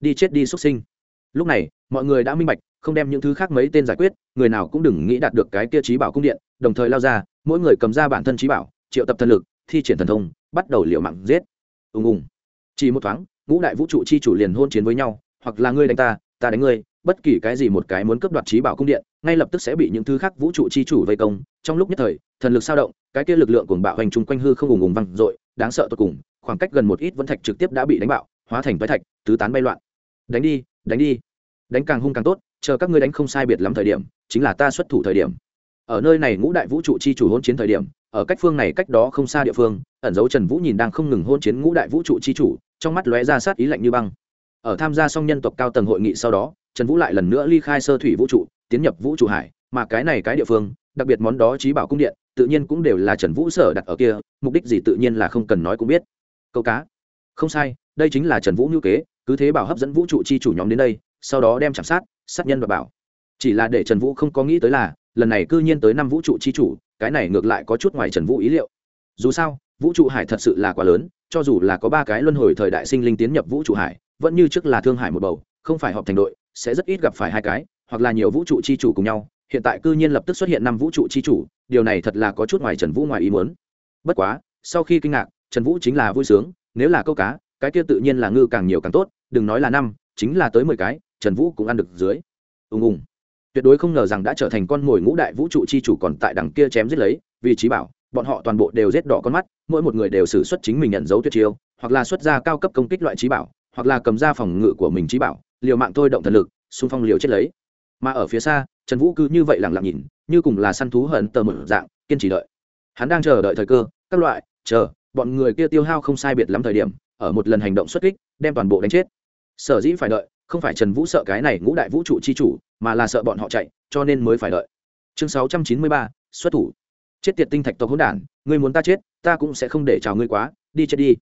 Đi chết đi xuất sinh lúc này, mọi người đã minh bạch, không đem những thứ khác mấy tên giải quyết, người nào cũng đừng nghĩ đạt được cái kia trí bảo cung điện, đồng thời lao ra, mỗi người cầm ra bản thân trí bảo, triệu tập thần lực, thi triển thần thông, bắt đầu liệu mạng giết. Ùng ùng. Chỉ một thoáng, ngũ đại vũ trụ chi chủ liền hôn chiến với nhau, hoặc là ngươi đánh ta ta đánh ngươi, bất kỳ cái gì một cái muốn cấp đoạt trí bảo cung điện, ngay lập tức sẽ bị những thứ khác vũ trụ chi chủ vây công. Trong lúc nhất thời, thần lực sao động, cái kia lực lượng cùng bạo hành chung quanh hư không ùng ùng văng dội, đáng sợ tột cùng, khoảng cách gần một ít vẫn thạch trực tiếp đã bị đánh bạo, hóa thành vái thạch, tứ tán bay loạn. Đánh đi đánh đi. Đánh càng hung càng tốt, chờ các ngươi đánh không sai biệt lắm thời điểm, chính là ta xuất thủ thời điểm. Ở nơi này ngũ đại vũ trụ chi chủ hôn chiến thời điểm, ở cách phương này cách đó không xa địa phương, ẩn dấu trần vũ nhìn đang không ngừng hôn chiến ngũ đại vũ trụ chi chủ, trong mắt lóe ra sát ý lạnh như băng. Ở tham gia xong nhân tộc cao tầng hội nghị sau đó, trần vũ lại lần nữa ly khai sơ thủy vũ trụ, tiến nhập vũ trụ hải, mà cái này cái địa phương, đặc biệt món đó trí bảo cung điện, tự nhiên cũng đều là trần vũ sở đặt ở kia, mục đích gì tự nhiên là không cần nói cũng biết. Câu cá. Không sai, đây chính là trần vũ ngữ kế cứ thế bảo hấp dẫn vũ trụ chi chủ nhóm đến đây, sau đó đem chạm sát sát nhân và bảo. Chỉ là để trần vũ không có nghĩ tới là, lần này cư nhiên tới năm vũ trụ chi chủ, cái này ngược lại có chút ngoài trần vũ ý liệu. Dù sao, vũ trụ hải thật sự là quá lớn, cho dù là có ba cái luân hồi thời đại sinh linh tiến nhập vũ trụ hải, vẫn như trước là thương hải một bầu, không phải họp thành đội, sẽ rất ít gặp phải hai cái, hoặc là nhiều vũ trụ chi chủ cùng nhau. Hiện tại cư nhiên lập tức xuất hiện năm vũ trụ chi chủ, điều này thật là có chút ngoài trần vũ ngoài ý muốn. Bất quá, sau khi kinh ngạc, trần vũ chính là vui sướng, nếu là câu cá, cái kia tự nhiên là ngư càng nhiều càng tốt đừng nói là năm, chính là tới mười cái, trần vũ cũng ăn được dưới. Ùng ùng. Tuyệt đối không ngờ rằng đã trở thành con mồi ngũ đại vũ trụ chi chủ còn tại đằng kia chém giết lấy vì trí bảo, bọn họ toàn bộ đều giết đỏ con mắt, mỗi một người đều xử xuất chính mình nhận dấu tuyệt chiêu, hoặc là xuất ra cao cấp công kích loại trí bảo, hoặc là cầm ra phòng ngự của mình trí bảo, liều mạng thôi động thần lực, xung phong liều chết lấy. Mà ở phía xa, trần vũ cứ như vậy lẳng lặng nhìn, như cùng là săn thú hận tờ một dạng, kiên trì đợi. Hắn đang chờ đợi thời cơ, các loại, chờ, bọn người kia tiêu hao không sai biệt lắm thời điểm, ở một lần hành động xuất kích, đem toàn bộ đánh chết sở dĩ phải đợi không phải trần vũ sợ cái này ngũ đại vũ trụ chi chủ mà là sợ bọn họ chạy cho nên mới phải đợi. Chương sáu trăm chín mươi ba xuất thủ. Chết tiệt tinh thạch tộc hỗn đản ngươi muốn ta chết ta cũng sẽ không để chào ngươi quá đi chết đi.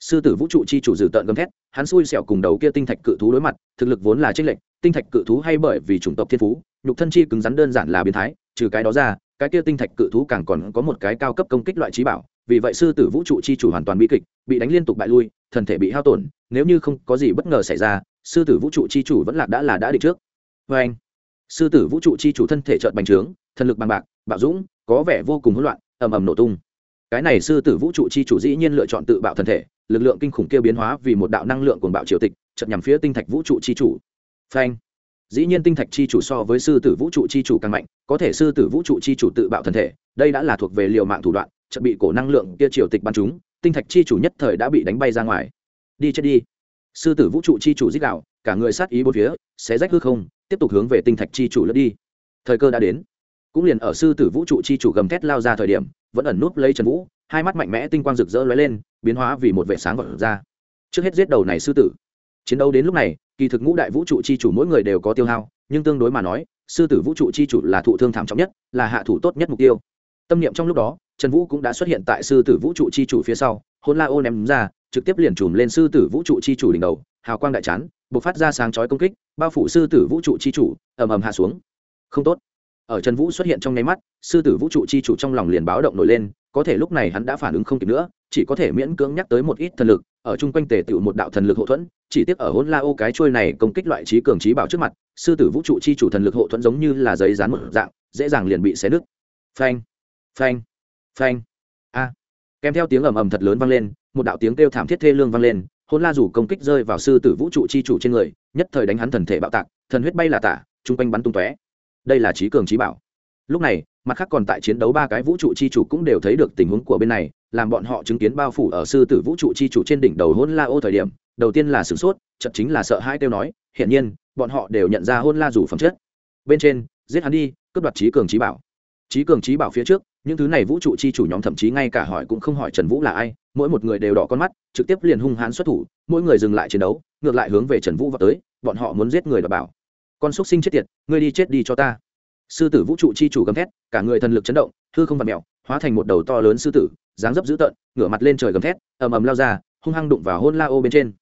Sư tử vũ trụ chi chủ dử tợn gầm thét hắn xui xẻo cùng đầu kia tinh thạch cự thú đối mặt thực lực vốn là tranh lệnh, tinh thạch cự thú hay bởi vì chủng tộc thiên phú nhục thân chi cứng rắn đơn giản là biến thái trừ cái đó ra cái kia tinh thạch cự thú càng còn có một cái cao cấp công kích loại trí bảo vì vậy sư tử vũ trụ chi chủ hoàn toàn bị kịch bị đánh liên tục bại lui thần thể bị hao tổn nếu như không có gì bất ngờ xảy ra, sư tử vũ trụ chi chủ vẫn lạc đã là đã định trước. Vê anh, sư tử vũ trụ chi chủ thân thể trợn bành trướng, thần lực bằng bạc, bạo dũng, có vẻ vô cùng hỗn loạn, ầm ầm nổ tung. Cái này sư tử vũ trụ chi chủ dĩ nhiên lựa chọn tự bạo thân thể, lực lượng kinh khủng kia biến hóa vì một đạo năng lượng cuồng bạo triều tịch, chợt nhằm phía tinh thạch vũ trụ chi chủ. Phanh dĩ nhiên tinh thạch chi chủ so với sư tử vũ trụ chi chủ càng mạnh, có thể sư tử vũ trụ chi chủ tự bạo thân thể, đây đã là thuộc về liều mạng thủ đoạn, chợt bị cổ năng lượng kia triều tịch bắn chúng tinh thạch chi chủ nhất thời đã bị đánh bay ra ngoài đi chết đi. Sư tử vũ trụ chi chủ dích đạo, cả người sát ý bốn phía sẽ rách hư không, tiếp tục hướng về tinh thạch chi chủ lướt đi. Thời cơ đã đến. Cũng liền ở sư tử vũ trụ chi chủ gầm thét lao ra thời điểm, vẫn ẩn núp lấy trần vũ, hai mắt mạnh mẽ tinh quang rực rỡ lóe lên, biến hóa vì một vệ sáng vật ra. Trước hết giết đầu này sư tử. Chiến đấu đến lúc này, kỳ thực ngũ đại vũ trụ chi chủ mỗi người đều có tiêu hao, nhưng tương đối mà nói, sư tử vũ trụ chi chủ là thụ thương thảm trọng nhất, là hạ thủ tốt nhất mục tiêu. Tâm niệm trong lúc đó, trần vũ cũng đã xuất hiện tại sư tử vũ trụ chi chủ phía sau hôn la ô ném ra trực tiếp liền trùm lên sư tử vũ trụ chi chủ đỉnh đầu, hào quang đại chán buộc phát ra sáng chói công kích, bao phủ sư tử vũ trụ chi chủ, ầm ầm hạ xuống. Không tốt. Ở trần vũ xuất hiện trong nháy mắt, sư tử vũ trụ chi chủ trong lòng liền báo động nổi lên, có thể lúc này hắn đã phản ứng không kịp nữa, chỉ có thể miễn cưỡng nhắc tới một ít thần lực, ở chung quanh tề tựu một đạo thần lực hậu thuẫn, chỉ tiếc ở hôn la ô cái trôi này công kích loại trí cường trí bảo trước mặt, sư tử vũ trụ chi chủ thần lực hộ thuẫn giống như là giấy dán một dạng, dễ dàng liền bị xé nứt. Phanh. Phanh. Phanh kèm theo tiếng ầm ầm thật lớn vang lên, một đạo tiếng kêu thảm thiết thê lương vang lên hôn la rủ công kích rơi vào sư tử vũ trụ chi chủ trên người, nhất thời đánh hắn thần thể bạo tạc, thần huyết bay là tả chung quanh bắn tung tóe. Đây là trí cường trí bảo. Lúc này, mặt khác còn tại chiến đấu ba cái vũ trụ chi chủ cũng đều thấy được tình huống của bên này, làm bọn họ chứng kiến bao phủ ở sư tử vũ trụ chi chủ trên đỉnh đầu hôn la ô thời điểm, đầu tiên là sửng sốt chật chính là sợ hai kêu nói, hiển nhiên, bọn họ đều nhận ra hôn la rủ phẩm chất. Bên trên, giết hắn đi, cướp đoạt trí cường trí bảo. Trí cường trí bảo phía trước những thứ này vũ trụ chi chủ nhóm thậm chí ngay cả hỏi cũng không hỏi trần vũ là ai, mỗi một người đều đỏ con mắt, trực tiếp liền hung hãn xuất thủ, mỗi người dừng lại chiến đấu, ngược lại hướng về trần vũ vào tới, bọn họ muốn giết người đ bảo. Con xúc sinh chết tiệt, ngươi đi chết đi cho ta. Sư tử vũ trụ chi chủ gầm thét, cả người thần lực chấn động, hư không vặt mẹo hóa thành một đầu to lớn sư tử, dáng dấp dữ tợn, ngửa mặt lên trời gầm thét, ầm ầm lao ra, hung hăng đụng vào hôn la ô bên trên.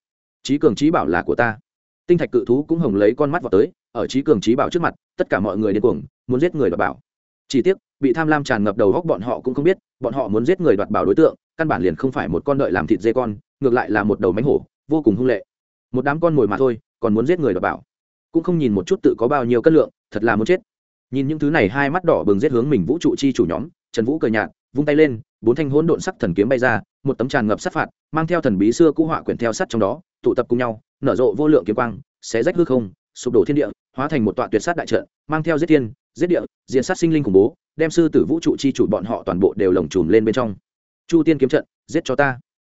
Trí cường trí bảo là của ta. Tinh thạch cự thú cũng hồng lấy con mắt vào tới, ở trí cường trí bảo trước mặt, tất cả mọi người điên cuồng, muốn giết người đoạt bảo. Chỉ tiếc bị tham lam tràn ngập đầu góc bọn họ cũng không biết, bọn họ muốn giết người đoạt bảo đối tượng, căn bản liền không phải một con đợi làm thịt dê con, ngược lại là một đầu mánh hổ, vô cùng hung lệ. Một đám con mồi mà thôi, còn muốn giết người đoạt bảo. Cũng không nhìn một chút tự có bao nhiêu cân lượng, thật là muốn chết. Nhìn những thứ này hai mắt đỏ bừng giết hướng mình vũ trụ chi chủ nhóm, trần vũ cờ nhạt, vung tay lên, bốn thanh hỗn độn sắc thần kiếm bay ra, một tấm tràn ngập sát phạt, mang theo thần bí xưa cũ họa quyển theo sắt trong đó, tụ tập cùng nhau, nở rộ vô lượng kiếm quang, xé rách hư không, sụp đổ thiên địa, hóa thành một tọa tuyệt sát đại trận, mang theo giết thiên, giết địa, diện sát sinh linh khủng bố đem sư tử vũ trụ chi chủ bọn họ toàn bộ đều lồng chùm lên bên trong. Chu tiên kiếm trận, giết cho ta.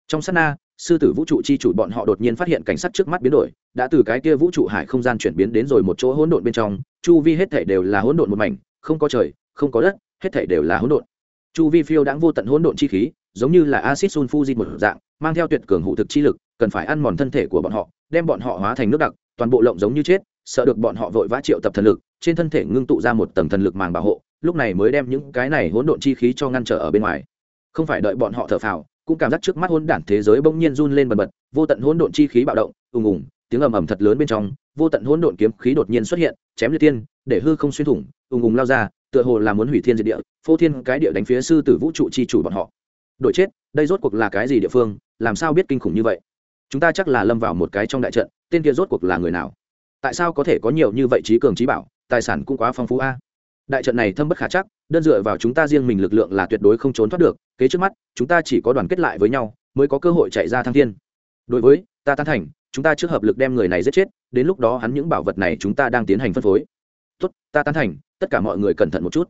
Trong sát na, sư tử vũ trụ chi chủ bọn họ đột nhiên phát hiện cảnh sát trước mắt biến đổi, đã từ cái kia vũ trụ hải không gian chuyển biến đến rồi một chỗ hỗn độn bên trong. Chu vi hết thể đều là hỗn độn một mảnh, không có trời, không có đất, hết thể đều là hỗn độn. Chu vi phiêu đãng vô tận hỗn độn chi khí, giống như là acid sulfuric một dạng, mang theo tuyệt cường hữu thực chi lực, cần phải ăn mòn thân thể của bọn họ, đem bọn họ hóa thành nước đặc, toàn bộ lộng giống như chết, sợ được bọn họ vội vã triệu tập thần lực, trên thân thể ngưng tụ ra một tầng thần lực màng bảo hộ lúc này mới đem những cái này hỗn độn chi khí cho ngăn trở ở bên ngoài. Không phải đợi bọn họ thở phào, cũng cảm giác trước mắt hỗn đản thế giới bỗng nhiên run lên bần bật, vô tận hỗn độn chi khí bạo động, ùng ùng, tiếng ầm ầm thật lớn bên trong, vô tận hỗn độn kiếm khí đột nhiên xuất hiện, chém liệt tiên để hư không xuyên thủng, ùng ùng lao ra, tựa hồ là muốn hủy thiên diệt địa, phô thiên cái địa đánh phía sư tử vũ trụ chi chủ bọn họ. Đội chết, đây rốt cuộc là cái gì địa phương, làm sao biết kinh khủng như vậy? Chúng ta chắc là lâm vào một cái trong đại trận, tên kia rốt cuộc là người nào? Tại sao có thể có nhiều như vậy trí cường trí bảo, tài sản cũng quá phong phú a? Đại trận này thâm bất khả chắc, đơn dựa vào chúng ta riêng mình lực lượng là tuyệt đối không trốn thoát được, kế trước mắt, chúng ta chỉ có đoàn kết lại với nhau, mới có cơ hội chạy ra thăng thiên. Đối với, ta tán thành, chúng ta trước hợp lực đem người này giết chết, đến lúc đó hắn những bảo vật này chúng ta đang tiến hành phân phối. Tốt, ta tán thành, tất cả mọi người cẩn thận một chút.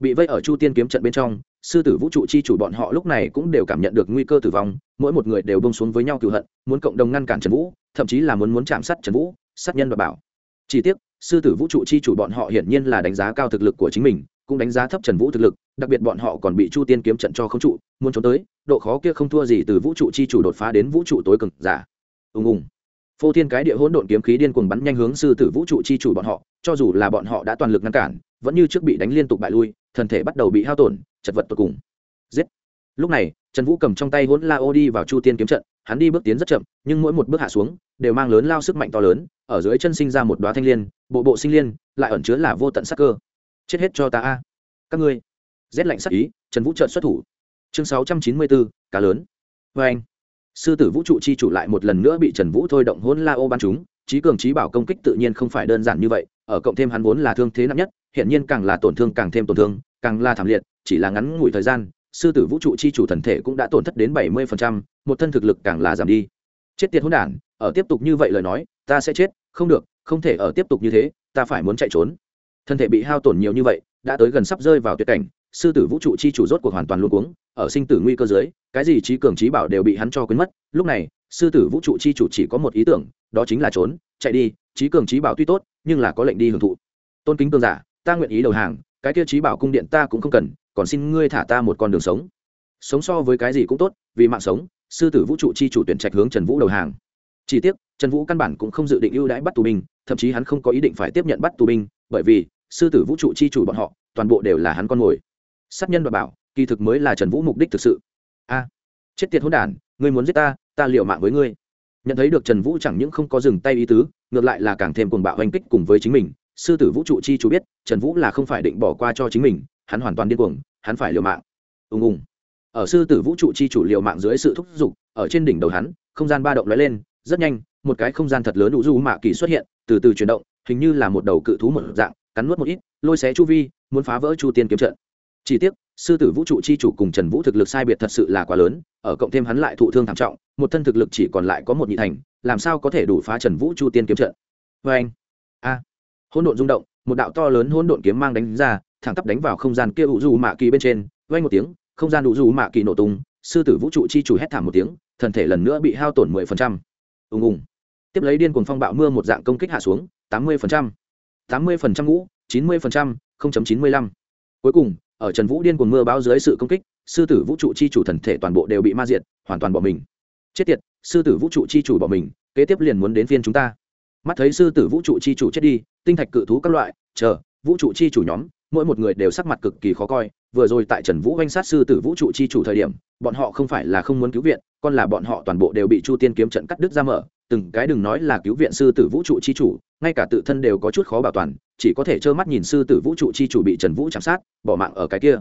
Bị vây ở chu tiên kiếm trận bên trong, sư tử vũ trụ chi chủ bọn họ lúc này cũng đều cảm nhận được nguy cơ tử vong, mỗi một người đều bông xuống với nhau cựu hận, muốn cộng đồng ngăn cản trần vũ, thậm chí là muốn muốn chạm sát trần vũ, sát nhân và bảo. Chỉ tiếc sư tử vũ trụ chi chủ bọn họ hiển nhiên là đánh giá cao thực lực của chính mình, cũng đánh giá thấp trần vũ thực lực, đặc biệt bọn họ còn bị chu tiên kiếm trận cho không trụ, muốn trốn tới, độ khó kia không thua gì từ vũ trụ chi chủ đột phá đến vũ trụ tối cực giả. Ùng ùng. Phô thiên cái địa hỗn độn kiếm khí điên cuồng bắn nhanh hướng sư tử vũ trụ chi chủ bọn họ, cho dù là bọn họ đã toàn lực ngăn cản, vẫn như trước bị đánh liên tục bại lui, thân thể bắt đầu bị hao tổn, chật vật tột cùng. Giết. Lúc này trần vũ cầm trong tay hỗn la ô đi vào chu tiên kiếm trận, hắn đi bước tiến rất chậm, nhưng mỗi một bước hạ xuống, đều mang lớn lao sức mạnh to lớn, ở dưới chân sinh ra một đoá thanh l i ê n bộ bộ sinh liên, lại ẩn chứa là vô tận sắc cơ. Chết hết cho ta a. Các ngươi. Rét lạnh sắc ý, trần vũ trợn xuất thủ. Chương sáu trăm chín mươi bốn, cá lớn. Vê anh. Sư tử vũ trụ chi chủ lại một lần nữa bị trần vũ thôi động hôn la ô bắn chúng trí cường trí bảo công kích tự nhiên không phải đơn giản như vậy, ở cộng thêm hắn vốn là thương thế nặng nhất hiện nhiên càng là tổn thương càng thêm tổn thương, càng là thảm liệt, chỉ là ngắn ngủi thời gian sư tử vũ trụ chi chủ thần thể cũng đã tổn thất đến bảy mươi một thân thực lực càng là giảm đi. Chết tiệt hỗn đản, ở tiếp tục như vậy lời nói, ta sẽ chết, không được, không thể ở tiếp tục như thế, ta phải muốn chạy trốn. Thân thể bị hao tổn nhiều như vậy, đã tới gần sắp rơi vào tuyệt cảnh, sư tử vũ trụ chi chủ rốt cuộc hoàn toàn luôn cuống, ở sinh tử nguy cơ dưới, cái gì trí cường trí bảo đều bị hắn cho quên mất. Lúc này, sư tử vũ trụ chi chủ chỉ có một ý tưởng, đó chính là trốn, chạy đi, trí cường trí bảo tuy tốt, nhưng là có lệnh đi hưởng thụ. Tôn kính cường giả, ta nguyện ý đầu hàng, cái kia trí bảo cung điện ta cũng không cần còn xin ngươi thả ta một con đường sống. Sống so với cái gì cũng tốt, vì mạng sống, sư tử vũ trụ chi chủ tuyển trạch hướng trần vũ đầu hàng. Chỉ tiếc, trần vũ căn bản cũng không dự định ưu đãi bắt tù binh, thậm chí hắn không có ý định phải tiếp nhận bắt tù binh, bởi vì, sư tử vũ trụ chi chủ bọn họ, toàn bộ đều là hắn con mồi. Sát nhân và bảo, kỳ thực mới là trần vũ mục đích thực sự. A, chết tiệt hỗn đản, ngươi muốn giết ta ta liều mạng với ngươi. Nhận thấy được trần vũ chẳng những không có dừng tay ý tứ, ngược lại là càng thêm cuồng bạo hành kích cùng với chính mình. Sư tử vũ trụ chi chủ biết, trần vũ là không phải định bỏ qua cho chính mình hắn hoàn toàn điên cuồng, hắn phải liều mạng. Ùng ùng. Ở sư tử vũ trụ chi chủ liều mạng dưới sự thúc giục, ở trên đỉnh đầu hắn, không gian ba động lóe lên, rất nhanh, một cái không gian thật lớn đủ du mạ kỳ xuất hiện, từ từ chuyển động, hình như là một đầu cự thú một dạng, cắn nuốt một ít, lôi xé chu vi, muốn phá vỡ chu tiên kiếm trận. Chỉ tiếc, sư tử vũ trụ chi chủ cùng trần vũ thực lực sai biệt thật sự là quá lớn, ở cộng thêm hắn lại thụ thương thảm trọng, một thân thực lực chỉ còn lại có một nhị thành, làm sao có thể đủ phá trần vũ chu tiên kiếm trận? Vê anh a. Hỗn độn rung động, một đạo to lớn hỗn độn kiếm mang đánh ra thẳng tắp đánh vào không gian kia ủ dù mạ kỳ bên trên vay một tiếng, không gian ủ dù mạ kỳ nổ tung, sư tử vũ trụ chi chủ hét thảm một tiếng thần thể lần nữa bị hao tổn mười phần trăm. Ùng ùng. Tiếp lấy điên cuồng phong bạo mưa một dạng công kích hạ xuống, tám mươi phần trăm. tám mươi phần trăm ngũ, chín mươi phần trăm, không chấm chín mươi lăm. Cuối cùng, ở trần vũ điên cuồng mưa báo dưới sự công kích, sư tử vũ trụ chi chủ thần thể toàn bộ đều bị ma diệt, hoàn toàn bỏ mình. Chết tiệt, sư tử vũ trụ chi chủ bỏ mình, kế tiếp liền muốn đến phiên chúng ta. Mắt thấy sư tử vũ trụ chi chủ chết đi, tinh thạch cự thú các loại, chờ, vũ trụ chi chủ nhóm mỗi một người đều sắc mặt cực kỳ khó coi, vừa rồi tại trần vũ oanh sát sư tử vũ trụ chi chủ thời điểm, bọn họ không phải là không muốn cứu viện còn là bọn họ toàn bộ đều bị chu tiên kiếm trận cắt đứt ra mở, từng cái đừng nói là cứu viện sư tử vũ trụ chi chủ, ngay cả tự thân đều có chút khó bảo toàn, chỉ có thể trơ mắt nhìn sư tử vũ trụ chi chủ bị trần vũ chạm sát, bỏ mạng ở cái kia.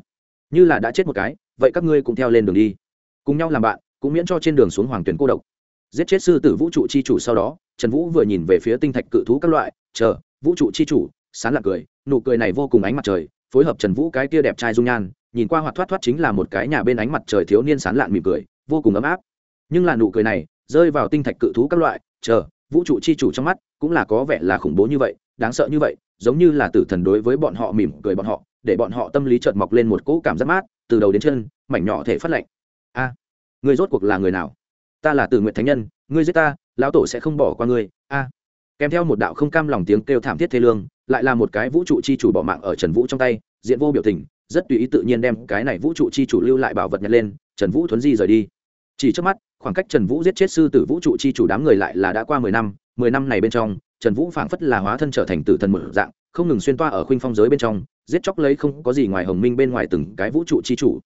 Như là đã chết một cái, vậy các ngươi cũng theo lên đường đi. Cùng nhau làm bạn, cũng miễn cho trên đường xuống hoàng tuyến cô độc. Giết chết sư tử vũ trụ chi chủ sau đó, trần vũ vừa nhìn về phía tinh thạch cự thú các loại, chờ, vũ trụ chi chủ sán lạc cười nụ cười này vô cùng ánh mặt trời phối hợp trần vũ cái kia đẹp trai dung nhan nhìn qua hoạt thoát thoát chính là một cái nhà bên ánh mặt trời thiếu niên sán lạn mỉm cười vô cùng ấm áp. Nhưng là nụ cười này rơi vào tinh thạch cự thú các loại chờ vũ trụ chi chủ trong mắt cũng là có vẻ là khủng bố như vậy đáng sợ như vậy giống như là tử thần đối với bọn họ mỉm cười bọn họ để bọn họ tâm lý chợt mọc lên một cỗ cảm giác mát từ đầu đến chân mảnh nhỏ thể phát lạnh. A à, người rốt cuộc là người nào? Ta là từ nguyện thánh nhân ngươi giết ta lão tổ sẽ không bỏ qua ngươi. A. Kèm theo một đạo không cam lòng tiếng kêu thảm thiết thê lương lại là một cái vũ trụ chi chủ bỏ mạng ở trần vũ trong tay, diện vô biểu tình, rất tùy ý tự nhiên đem cái này vũ trụ chi chủ lưu lại bảo vật nhặt lên, trần vũ thuấn di rời đi. Chỉ trước mắt, khoảng cách trần vũ giết chết sư tử vũ trụ chi chủ đám người lại là đã qua mười năm mười năm này bên trong, trần vũ phảng phất là hóa thân trở thành tử thần một dạng, không ngừng xuyên toa ở khuynh phong giới bên trong, giết chóc lấy không có gì ngoài hồng minh bên ngoài từng cái vũ trụ chi chủ.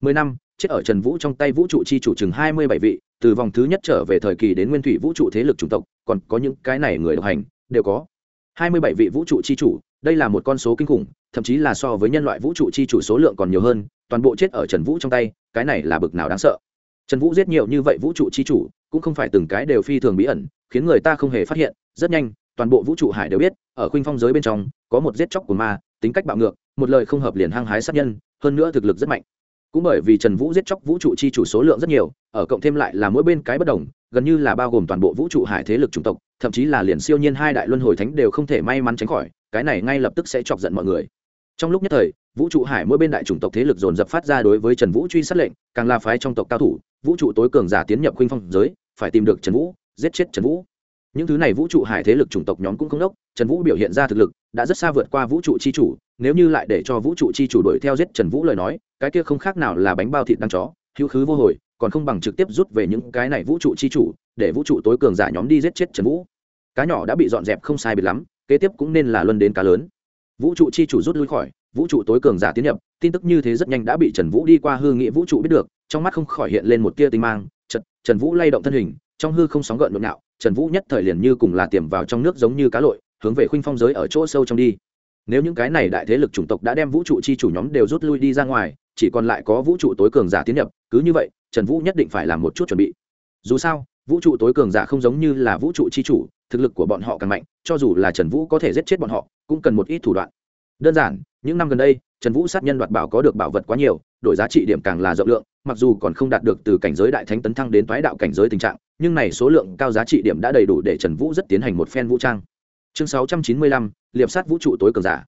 Mười năm, chết ở trần vũ trong tay vũ trụ chi chủ chừng hai mươi bảy vị, từ vòng thứ nhất trở về thời kỳ đến nguyên thủy vũ trụ thế lực chủng tộc, còn có những cái này người độc hành, đều có hai mươi bảy vị vũ trụ chi chủ, đây là một con số kinh khủng, thậm chí là so với nhân loại vũ trụ chi chủ số lượng còn nhiều hơn, toàn bộ chết ở trần vũ trong tay, cái này là bực nào đáng sợ. Trần vũ giết nhiều như vậy vũ trụ chi chủ, cũng không phải từng cái đều phi thường bí ẩn, khiến người ta không hề phát hiện, rất nhanh, toàn bộ vũ trụ hải đều biết, ở khuynh phong giới bên trong, có một giết chóc của ma, tính cách bạo ngược, một lời không hợp liền hăng hái sát nhân, hơn nữa thực lực rất mạnh. Cũng bởi vì trần vũ giết chóc vũ trụ chi chủ số lượng rất nhiều, ở cộng thêm lại là mỗi bên cái bất đồng gần như là bao gồm toàn bộ vũ trụ hải thế lực chủng tộc, thậm chí là liền siêu nhiên hai đại luân hồi thánh đều không thể may mắn tránh khỏi, cái này ngay lập tức sẽ chọc giận mọi người. Trong lúc nhất thời, vũ trụ hải mỗi bên đại chủng tộc thế lực dồn dập phát ra đối với trần vũ truy sát lệnh, càng là phái trong tộc cao thủ, vũ trụ tối cường giả tiến nhập khuynh phong giới, phải tìm được trần vũ, giết chết trần vũ. Những thứ này vũ trụ hải thế lực chủng tộc nhóm cũng không đốc, trần vũ biểu hiện ra thực lực, đã rất xa vượt qua vũ trụ c h i chủ, nếu như lại để cho vũ trụ c h i chủ đuổi theo giết trần vũ lời nói, cái kia không khác nào là bánh bao thịt đang chó, hữu khứ vô hồi còn không bằng trực tiếp rút về những cái này vũ trụ chi chủ để vũ trụ tối cường giả nhóm đi giết chết trần vũ. Cá nhỏ đã bị dọn dẹp không sai biệt lắm kế tiếp cũng nên là luân đến cá lớn. Vũ trụ chi chủ rút lui khỏi vũ trụ tối cường giả tiến nhập tin tức như thế rất nhanh đã bị trần vũ đi qua hư nghĩa vũ trụ biết được trong mắt không khỏi hiện lên một tia tinh mang trần, trần vũ lay động thân hình trong hư không sóng gợn nhộn nhạo trần vũ nhất thời liền như cùng là tiềm vào trong nước giống như cá lội hướng về khuynh phong giới ở chỗ sâu trong đi. Nếu những cái này đại thế lực chủng tộc đã đem vũ trụ chi chủ nhóm đều rút lui đi ra ngoài chỉ còn lại có vũ trụ tối cường giả tiến nhập cứ như vậy trần vũ nhất định phải làm một chút chuẩn bị. Dù sao, vũ trụ tối cường giả không giống như là vũ trụ chi chủ, thực lực của bọn họ càng mạnh, cho dù là trần vũ có thể giết chết bọn họ, cũng cần một ít thủ đoạn. Đơn giản, những năm gần đây, trần vũ sát nhân đoạt bảo có được bảo vật quá nhiều, đổi giá trị điểm càng là rộng lượng, mặc dù còn không đạt được từ cảnh giới đại thánh tấn thăng đến toái đạo cảnh giới tình trạng, nhưng này số lượng cao giá trị điểm đã đầy đủ để trần vũ rất tiến hành một phen vũ trang. Chương sáu trăm chín mươi lăm, liệp sát vũ trụ tối cường giả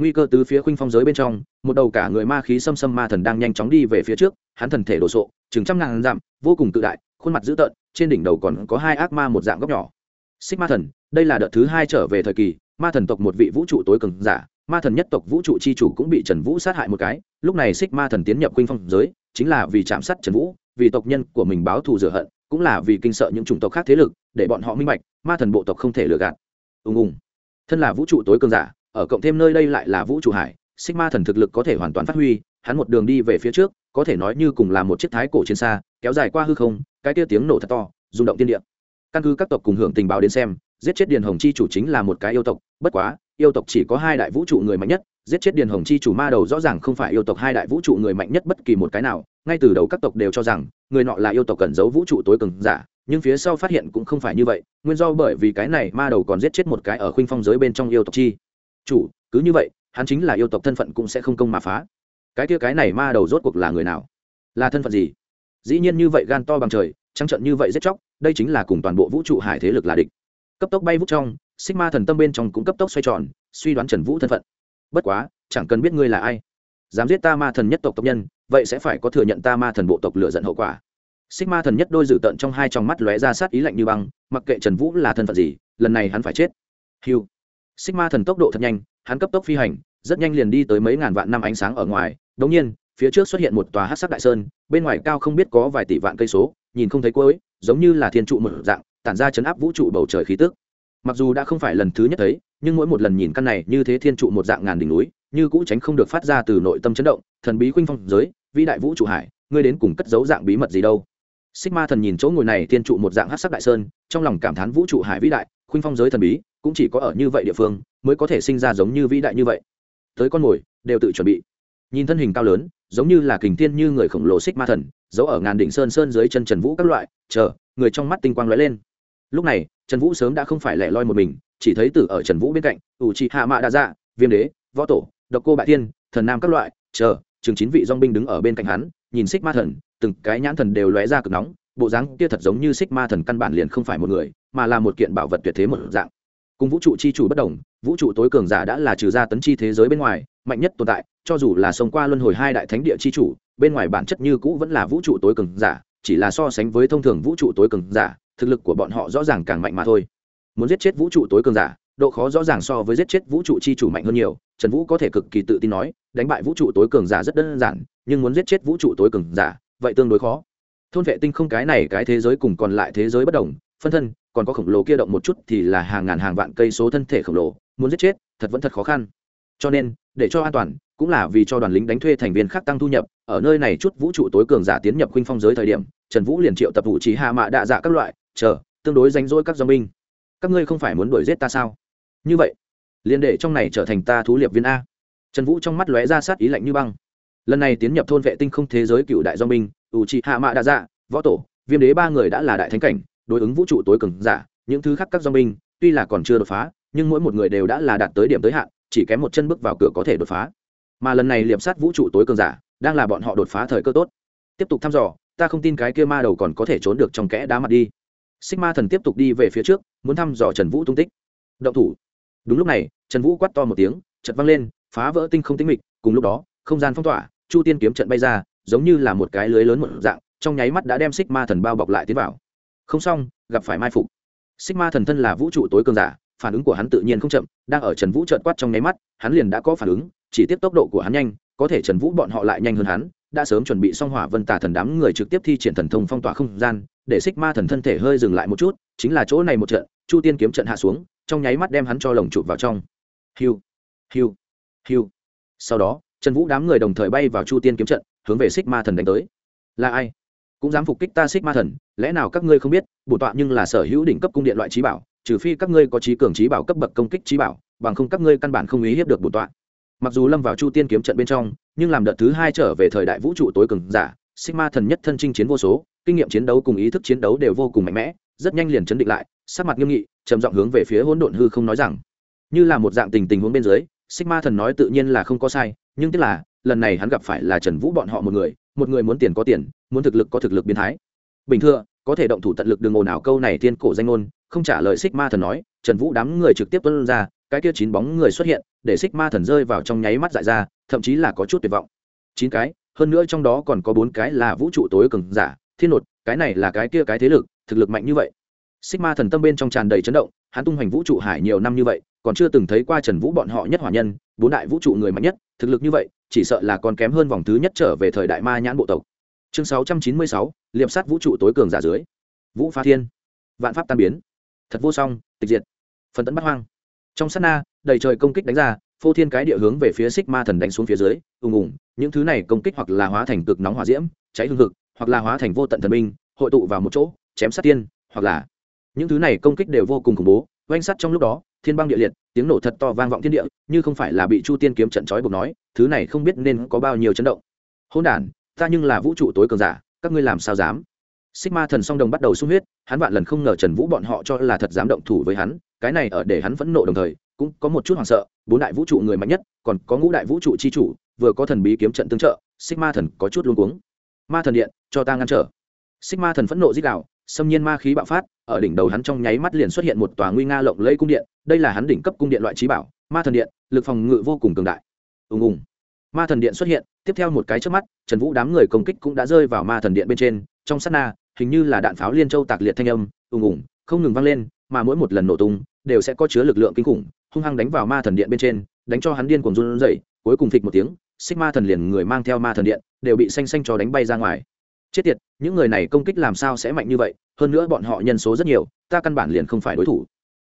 nguy cơ từ phía khuynh phong giới bên trong, một đầu cả người ma khí xâm xâm ma thần đang nhanh chóng đi về phía trước, hắn thần thể đồ sộ, chừng trăm ngàn dặm, vô cùng tự đại, khuôn mặt dữ tợn, trên đỉnh đầu còn có hai ác ma một dạng góc nhỏ. Xích ma thần, đây là đợt thứ hai trở về thời kỳ, ma thần tộc một vị vũ trụ tối cường giả, ma thần nhất tộc vũ trụ chi chủ cũng bị trần vũ sát hại một cái, lúc này xích ma thần tiến nhập khuynh phong giới, chính là vì chạm sát trần vũ, vì tộc nhân của mình báo thù rửa hận, cũng là vì kinh sợ những chủng tộc khác thế lực, để bọn họ minh bạch, ma thần bộ tộc không thể lừa gạt. Ùng ùng. Thân là vũ trụ tối cường giả ở cộng thêm nơi đây lại là vũ trụ hải xích ma thần thực lực có thể hoàn toàn phát huy, hắn một đường đi về phía trước, có thể nói như cùng là một chiếc thái cổ chiến xa, kéo dài qua hư không, cái kia tiếng nổ thật to, rung động tiên địa. Căn cứ các tộc cùng hưởng tình báo đến xem, giết chết điền hồng chi chủ chính là một cái yêu tộc, bất quá, yêu tộc chỉ có hai đại vũ trụ người mạnh nhất, giết chết điền hồng chi chủ ma đầu rõ ràng không phải yêu tộc hai đại vũ trụ người mạnh nhất bất kỳ một cái nào, ngay từ đầu các tộc đều cho rằng, người nọ là yêu tộc cần giấu vũ trụ tối cường giả, nhưng phía sau phát hiện cũng không phải như vậy, nguyên do bởi vì cái này ma đầu còn giết chết một cái ở khuynh phong giới bên trong yêu tộc chi chủ, cứ như vậy, hắn chính là yêu tộc thân phận cũng sẽ không công mà phá. Cái kia cái này ma đầu rốt cuộc là người nào? Là thân phận gì? Dĩ nhiên như vậy gan to bằng trời, trắng trận như vậy giết chóc, đây chính là cùng toàn bộ vũ trụ hải thế lực là địch. Cấp tốc bay vút trong xích ma thần tâm bên trong cũng cấp tốc xoay tròn, suy đoán trần vũ thân phận. Bất quá, chẳng cần biết ngươi là ai. Dám giết ta ma thần nhất tộc tộc nhân, vậy sẽ phải có thừa nhận ta ma thần bộ tộc lựa giận hậu quả. Xích ma thần nhất đôi dử tận trong hai trong mắt lóe ra sát ý lạnh như băng, mặc kệ trần vũ là thân phận gì, lần này hắn phải chết. Hiu xích ma thần tốc độ thật nhanh, hắn cấp tốc phi hành, rất nhanh liền đi tới mấy ngàn vạn năm ánh sáng ở ngoài. Đống nhiên, phía trước xuất hiện một tòa hát sắc đại sơn, bên ngoài cao không biết có vài tỷ vạn cây số, nhìn không thấy cuối, giống như là thiên trụ một dạng, tản ra chấn áp vũ trụ bầu trời khí tức. Mặc dù đã không phải lần thứ nhất thấy, nhưng mỗi một lần nhìn căn này như thế thiên trụ một dạng ngàn đỉnh núi, như cũ tránh không được phát ra từ nội tâm chấn động, thần bí khuynh phong giới, vĩ đại vũ trụ hải, ngươi đến cùng cất giấu dạng bí mật gì đâu. Xích ma thần nhìn chỗ ngồi này thiên trụ một dạng hát sắc đại sơn, trong lòng cảm thán vũ trụ hải vĩ đại, khuynh phong giới thần bí cũng chỉ có ở như vậy địa phương mới có thể sinh ra giống như vĩ đại như vậy. Tới con mồi, đều tự chuẩn bị. Nhìn thân hình cao lớn, giống như là kình thiên như người khổng lồ xích ma thần, giấu ở ngàn đỉnh sơn sơn dưới chân trần vũ các loại, chờ, người trong mắt tinh quang lóe lên. Lúc này, trần vũ sớm đã không phải lẻ loi một mình, chỉ thấy tử ở trần vũ bên cạnh, ủ trị hạ mạ đa dạ viêm đế, võ tổ, độc cô bại thiên, thần nam các loại, chờ, chừng chín vị dong binh đứng ở bên cạnh hắn, nhìn xích ma thần, từng cái nhãn thần đều lóe ra cực nóng, bộ dáng kia thật giống như xích ma thần căn bản liền không phải một người, mà là một kiện bảo vật tuyệt thế một dạng cùng vũ trụ chi chủ bất đồng, vũ trụ tối cường giả đã là trừ ra tấn chi thế giới bên ngoài, mạnh nhất tồn tại, cho dù là sống qua luân hồi hai đại thánh địa chi chủ, bên ngoài bản chất như cũ vẫn là vũ trụ tối cường giả, chỉ là so sánh với thông thường vũ trụ tối cường giả, thực lực của bọn họ rõ ràng càng mạnh mà thôi. Muốn giết chết vũ trụ tối cường giả, độ khó rõ ràng so với giết chết vũ trụ chi chủ mạnh hơn nhiều, trần vũ có thể cực kỳ tự tin nói, đánh bại vũ trụ tối cường giả rất đơn giản, nhưng muốn giết chết vũ trụ tối cường giả, vậy tương đối khó. Thôn vệ tinh không cái này cái thế giới cùng còn lại thế giới bất đồng, phân thân còn có khổng lồ kia động một chút thì là hàng ngàn hàng vạn cây số thân thể khổng lồ, muốn giết chết, thật vẫn thật khó khăn. Cho nên, để cho an toàn, cũng là vì cho đoàn lính đánh thuê thành viên khác tăng thu nhập, ở nơi này chút vũ trụ tối cường giả tiến nhập khuynh phong giới thời điểm, trần vũ liền triệu tập vụ trí hạ mạ đạ dạ các loại, chờ, tương đối danh dỗi các do binh các ngươi không phải muốn đuổi giết ta sao? Như vậy, liền để trong này trở thành ta thú liệp viên a. Trần vũ trong mắt lóe ra sát ý lạnh như băng. Lần này tiến nhập thôn vệ tinh không thế giới cựu đại do binh ủ trị hạ mạ đa dạ võ tổ, viêm đế ba người đã là đại thánh cảnh đối ứng vũ trụ tối cường giả, những thứ khác các do binh tuy là còn chưa đột phá, nhưng mỗi một người đều đã là đạt tới điểm tới hạn, chỉ kém một chân bước vào cửa có thể đột phá. Mà lần này liệp sát vũ trụ tối cường giả, đang là bọn họ đột phá thời cơ tốt. Tiếp tục thăm dò, ta không tin cái kia ma đầu còn có thể trốn được trong kẽ đá mặt đi. Xích ma thần tiếp tục đi về phía trước, muốn thăm dò trần vũ tung tích. Động thủ. Đúng lúc này, trần vũ quát to một tiếng chật văng lên, phá vỡ tinh không tính mịch, cùng lúc đó, không gian phong tỏa, chu tiên kiếm trận bay ra, giống như là một cái lưới lớn một dạng, trong nháy mắt đã đem xích ma thần bao bọc lại tiến vào không xong, gặp phải mai phục. Xích ma thần thân là vũ trụ tối cường giả, phản ứng của hắn tự nhiên không chậm, đang ở trần vũ trợt quát trong nháy mắt, hắn liền đã có phản ứng, chỉ tiếp tốc độ của hắn nhanh, có thể trần vũ bọn họ lại nhanh hơn hắn, đã sớm chuẩn bị xong hỏa vân tà thần đám người trực tiếp thi triển thần thông phong tỏa không gian, để xích ma thần thân thể hơi dừng lại một chút, chính là chỗ này một trận, chu tiên kiếm trận hạ xuống, trong nháy mắt đem hắn cho lồng chụp vào trong. Hiu hiu hiu. Sau đó, trần vũ đám người đồng thời bay vào chu tiên kiếm trận, hướng về xích ma thần đánh tới. Là ai? Cũng dám phục kích ta xích ma thần, lẽ nào các ngươi không biết, bổ tọa nhưng là sở hữu đỉnh cấp cung điện loại trí bảo, trừ phi các ngươi có trí cường trí bảo cấp bậc công kích trí bảo, bằng không các ngươi căn bản không ý hiếp được bổ tọa. Mặc dù lâm vào chu tiên kiếm trận bên trong, nhưng làm đợt thứ hai trở về thời đại vũ trụ tối cường giả xích ma thần nhất thân chinh chiến vô số, kinh nghiệm chiến đấu cùng ý thức chiến đấu đều vô cùng mạnh mẽ, rất nhanh liền chấn định lại, sắc mặt nghiêm nghị, trầm giọng hướng về phía hỗn độn hư không nói rằng, như là một dạng tình tình huống bên dưới xích ma thần nói tự nhiên là không có sai, nhưng tức là, lần này hắn gặp phải là trần vũ bọn họ một người một người muốn tiền có tiền, muốn thực lực có thực lực biến thái. Bình thường, có thể động thủ tận lực đường ồn ào câu này thiên cổ danh ngôn, không trả lời xích ma thần nói, trần vũ đám người trực tiếp tuân ra, cái kia chín bóng người xuất hiện, để xích ma thần rơi vào trong nháy mắt dại ra, thậm chí là có chút tuyệt vọng. Chín cái, hơn nữa trong đó còn có bốn cái là vũ trụ tối cường giả, thiên nột, cái này là cái kia cái thế lực, thực lực mạnh như vậy. Xích ma thần tâm bên trong tràn đầy chấn động, hắn tung hoành vũ trụ hải nhiều năm như vậy còn chưa từng thấy qua trần vũ bọn họ nhất hỏa nhân, bốn đại vũ trụ người mạnh nhất, thực lực như vậy, chỉ sợ là còn kém hơn vòng thứ nhất trở về thời đại ma nhãn bộ tộc. Chương sáu trăm chín mươi sáu, liệp sát vũ trụ tối cường giả dưới. Vũ phá thiên. Vạn pháp tan biến. Thật vô song, tịch diệt. Phần tấn bắt hoang. Trong sát na, đầy trời công kích đánh ra, phô thiên cái địa hướng về phía xích ma thần đánh xuống phía dưới, ùng ùng, những thứ này công kích hoặc là hóa thành cực nóng hỏa diễm, cháy hương thực hoặc là hóa thành vô tận thần minh hội tụ vào một chỗ, chém sát tiên, hoặc là những thứ này công kích đều vô cùng khủng bố, oanh sắt trong lúc đó thiên băng địa liệt tiếng nổ thật to vang vọng thiên địa như không phải là bị chu tiên kiếm trận trói buộc nói thứ này không biết nên có bao nhiêu chấn động. Hôn đàn, ta nhưng là vũ trụ tối cường giả các ngươi làm sao dám? Xích ma thần song đồng bắt đầu sung huyết hắn vạn lần không ngờ trần vũ bọn họ cho là thật dám động thủ với hắn cái này ở để hắn phẫn nộ đồng thời cũng có một chút hoảng sợ bốn đại vũ trụ người mạnh nhất còn có ngũ đại vũ trụ chi chủ vừa có thần bí kiếm trận tương trợ xích ma thần có chút luôn cuống. Ma thần điện cho ta ngăn trở. Xích ma thần phẫn nộ dích đạo xâm nhiên ma khí bạo phát, ở đỉnh đầu hắn trong nháy mắt liền xuất hiện một tòa nguy nga lộng lẫy cung điện, đây là hắn đỉnh cấp cung điện loại trí bảo, ma thần điện, lực phòng ngự vô cùng cường đại. Ùng ùng. Ma thần điện xuất hiện, tiếp theo một cái trước mắt, trần vũ đám người công kích cũng đã rơi vào ma thần điện bên trên, trong sát na, hình như là đạn pháo liên châu tạc liệt thanh âm, ùng ùng, không ngừng vang lên, mà mỗi một lần nổ tung, đều sẽ có chứa lực lượng kinh khủng, hung hăng đánh vào ma thần điện bên trên, đánh cho hắn điên cuồng run rẩy, cuối cùng phịch một tiếng, xích ma thần liền người mang theo ma thần điện, đều bị xanh xanh cho đánh bay ra ngoài chết tiệt, những người này công kích làm sao sẽ mạnh như vậy, hơn nữa bọn họ nhân số rất nhiều, ta căn bản liền không phải đối thủ.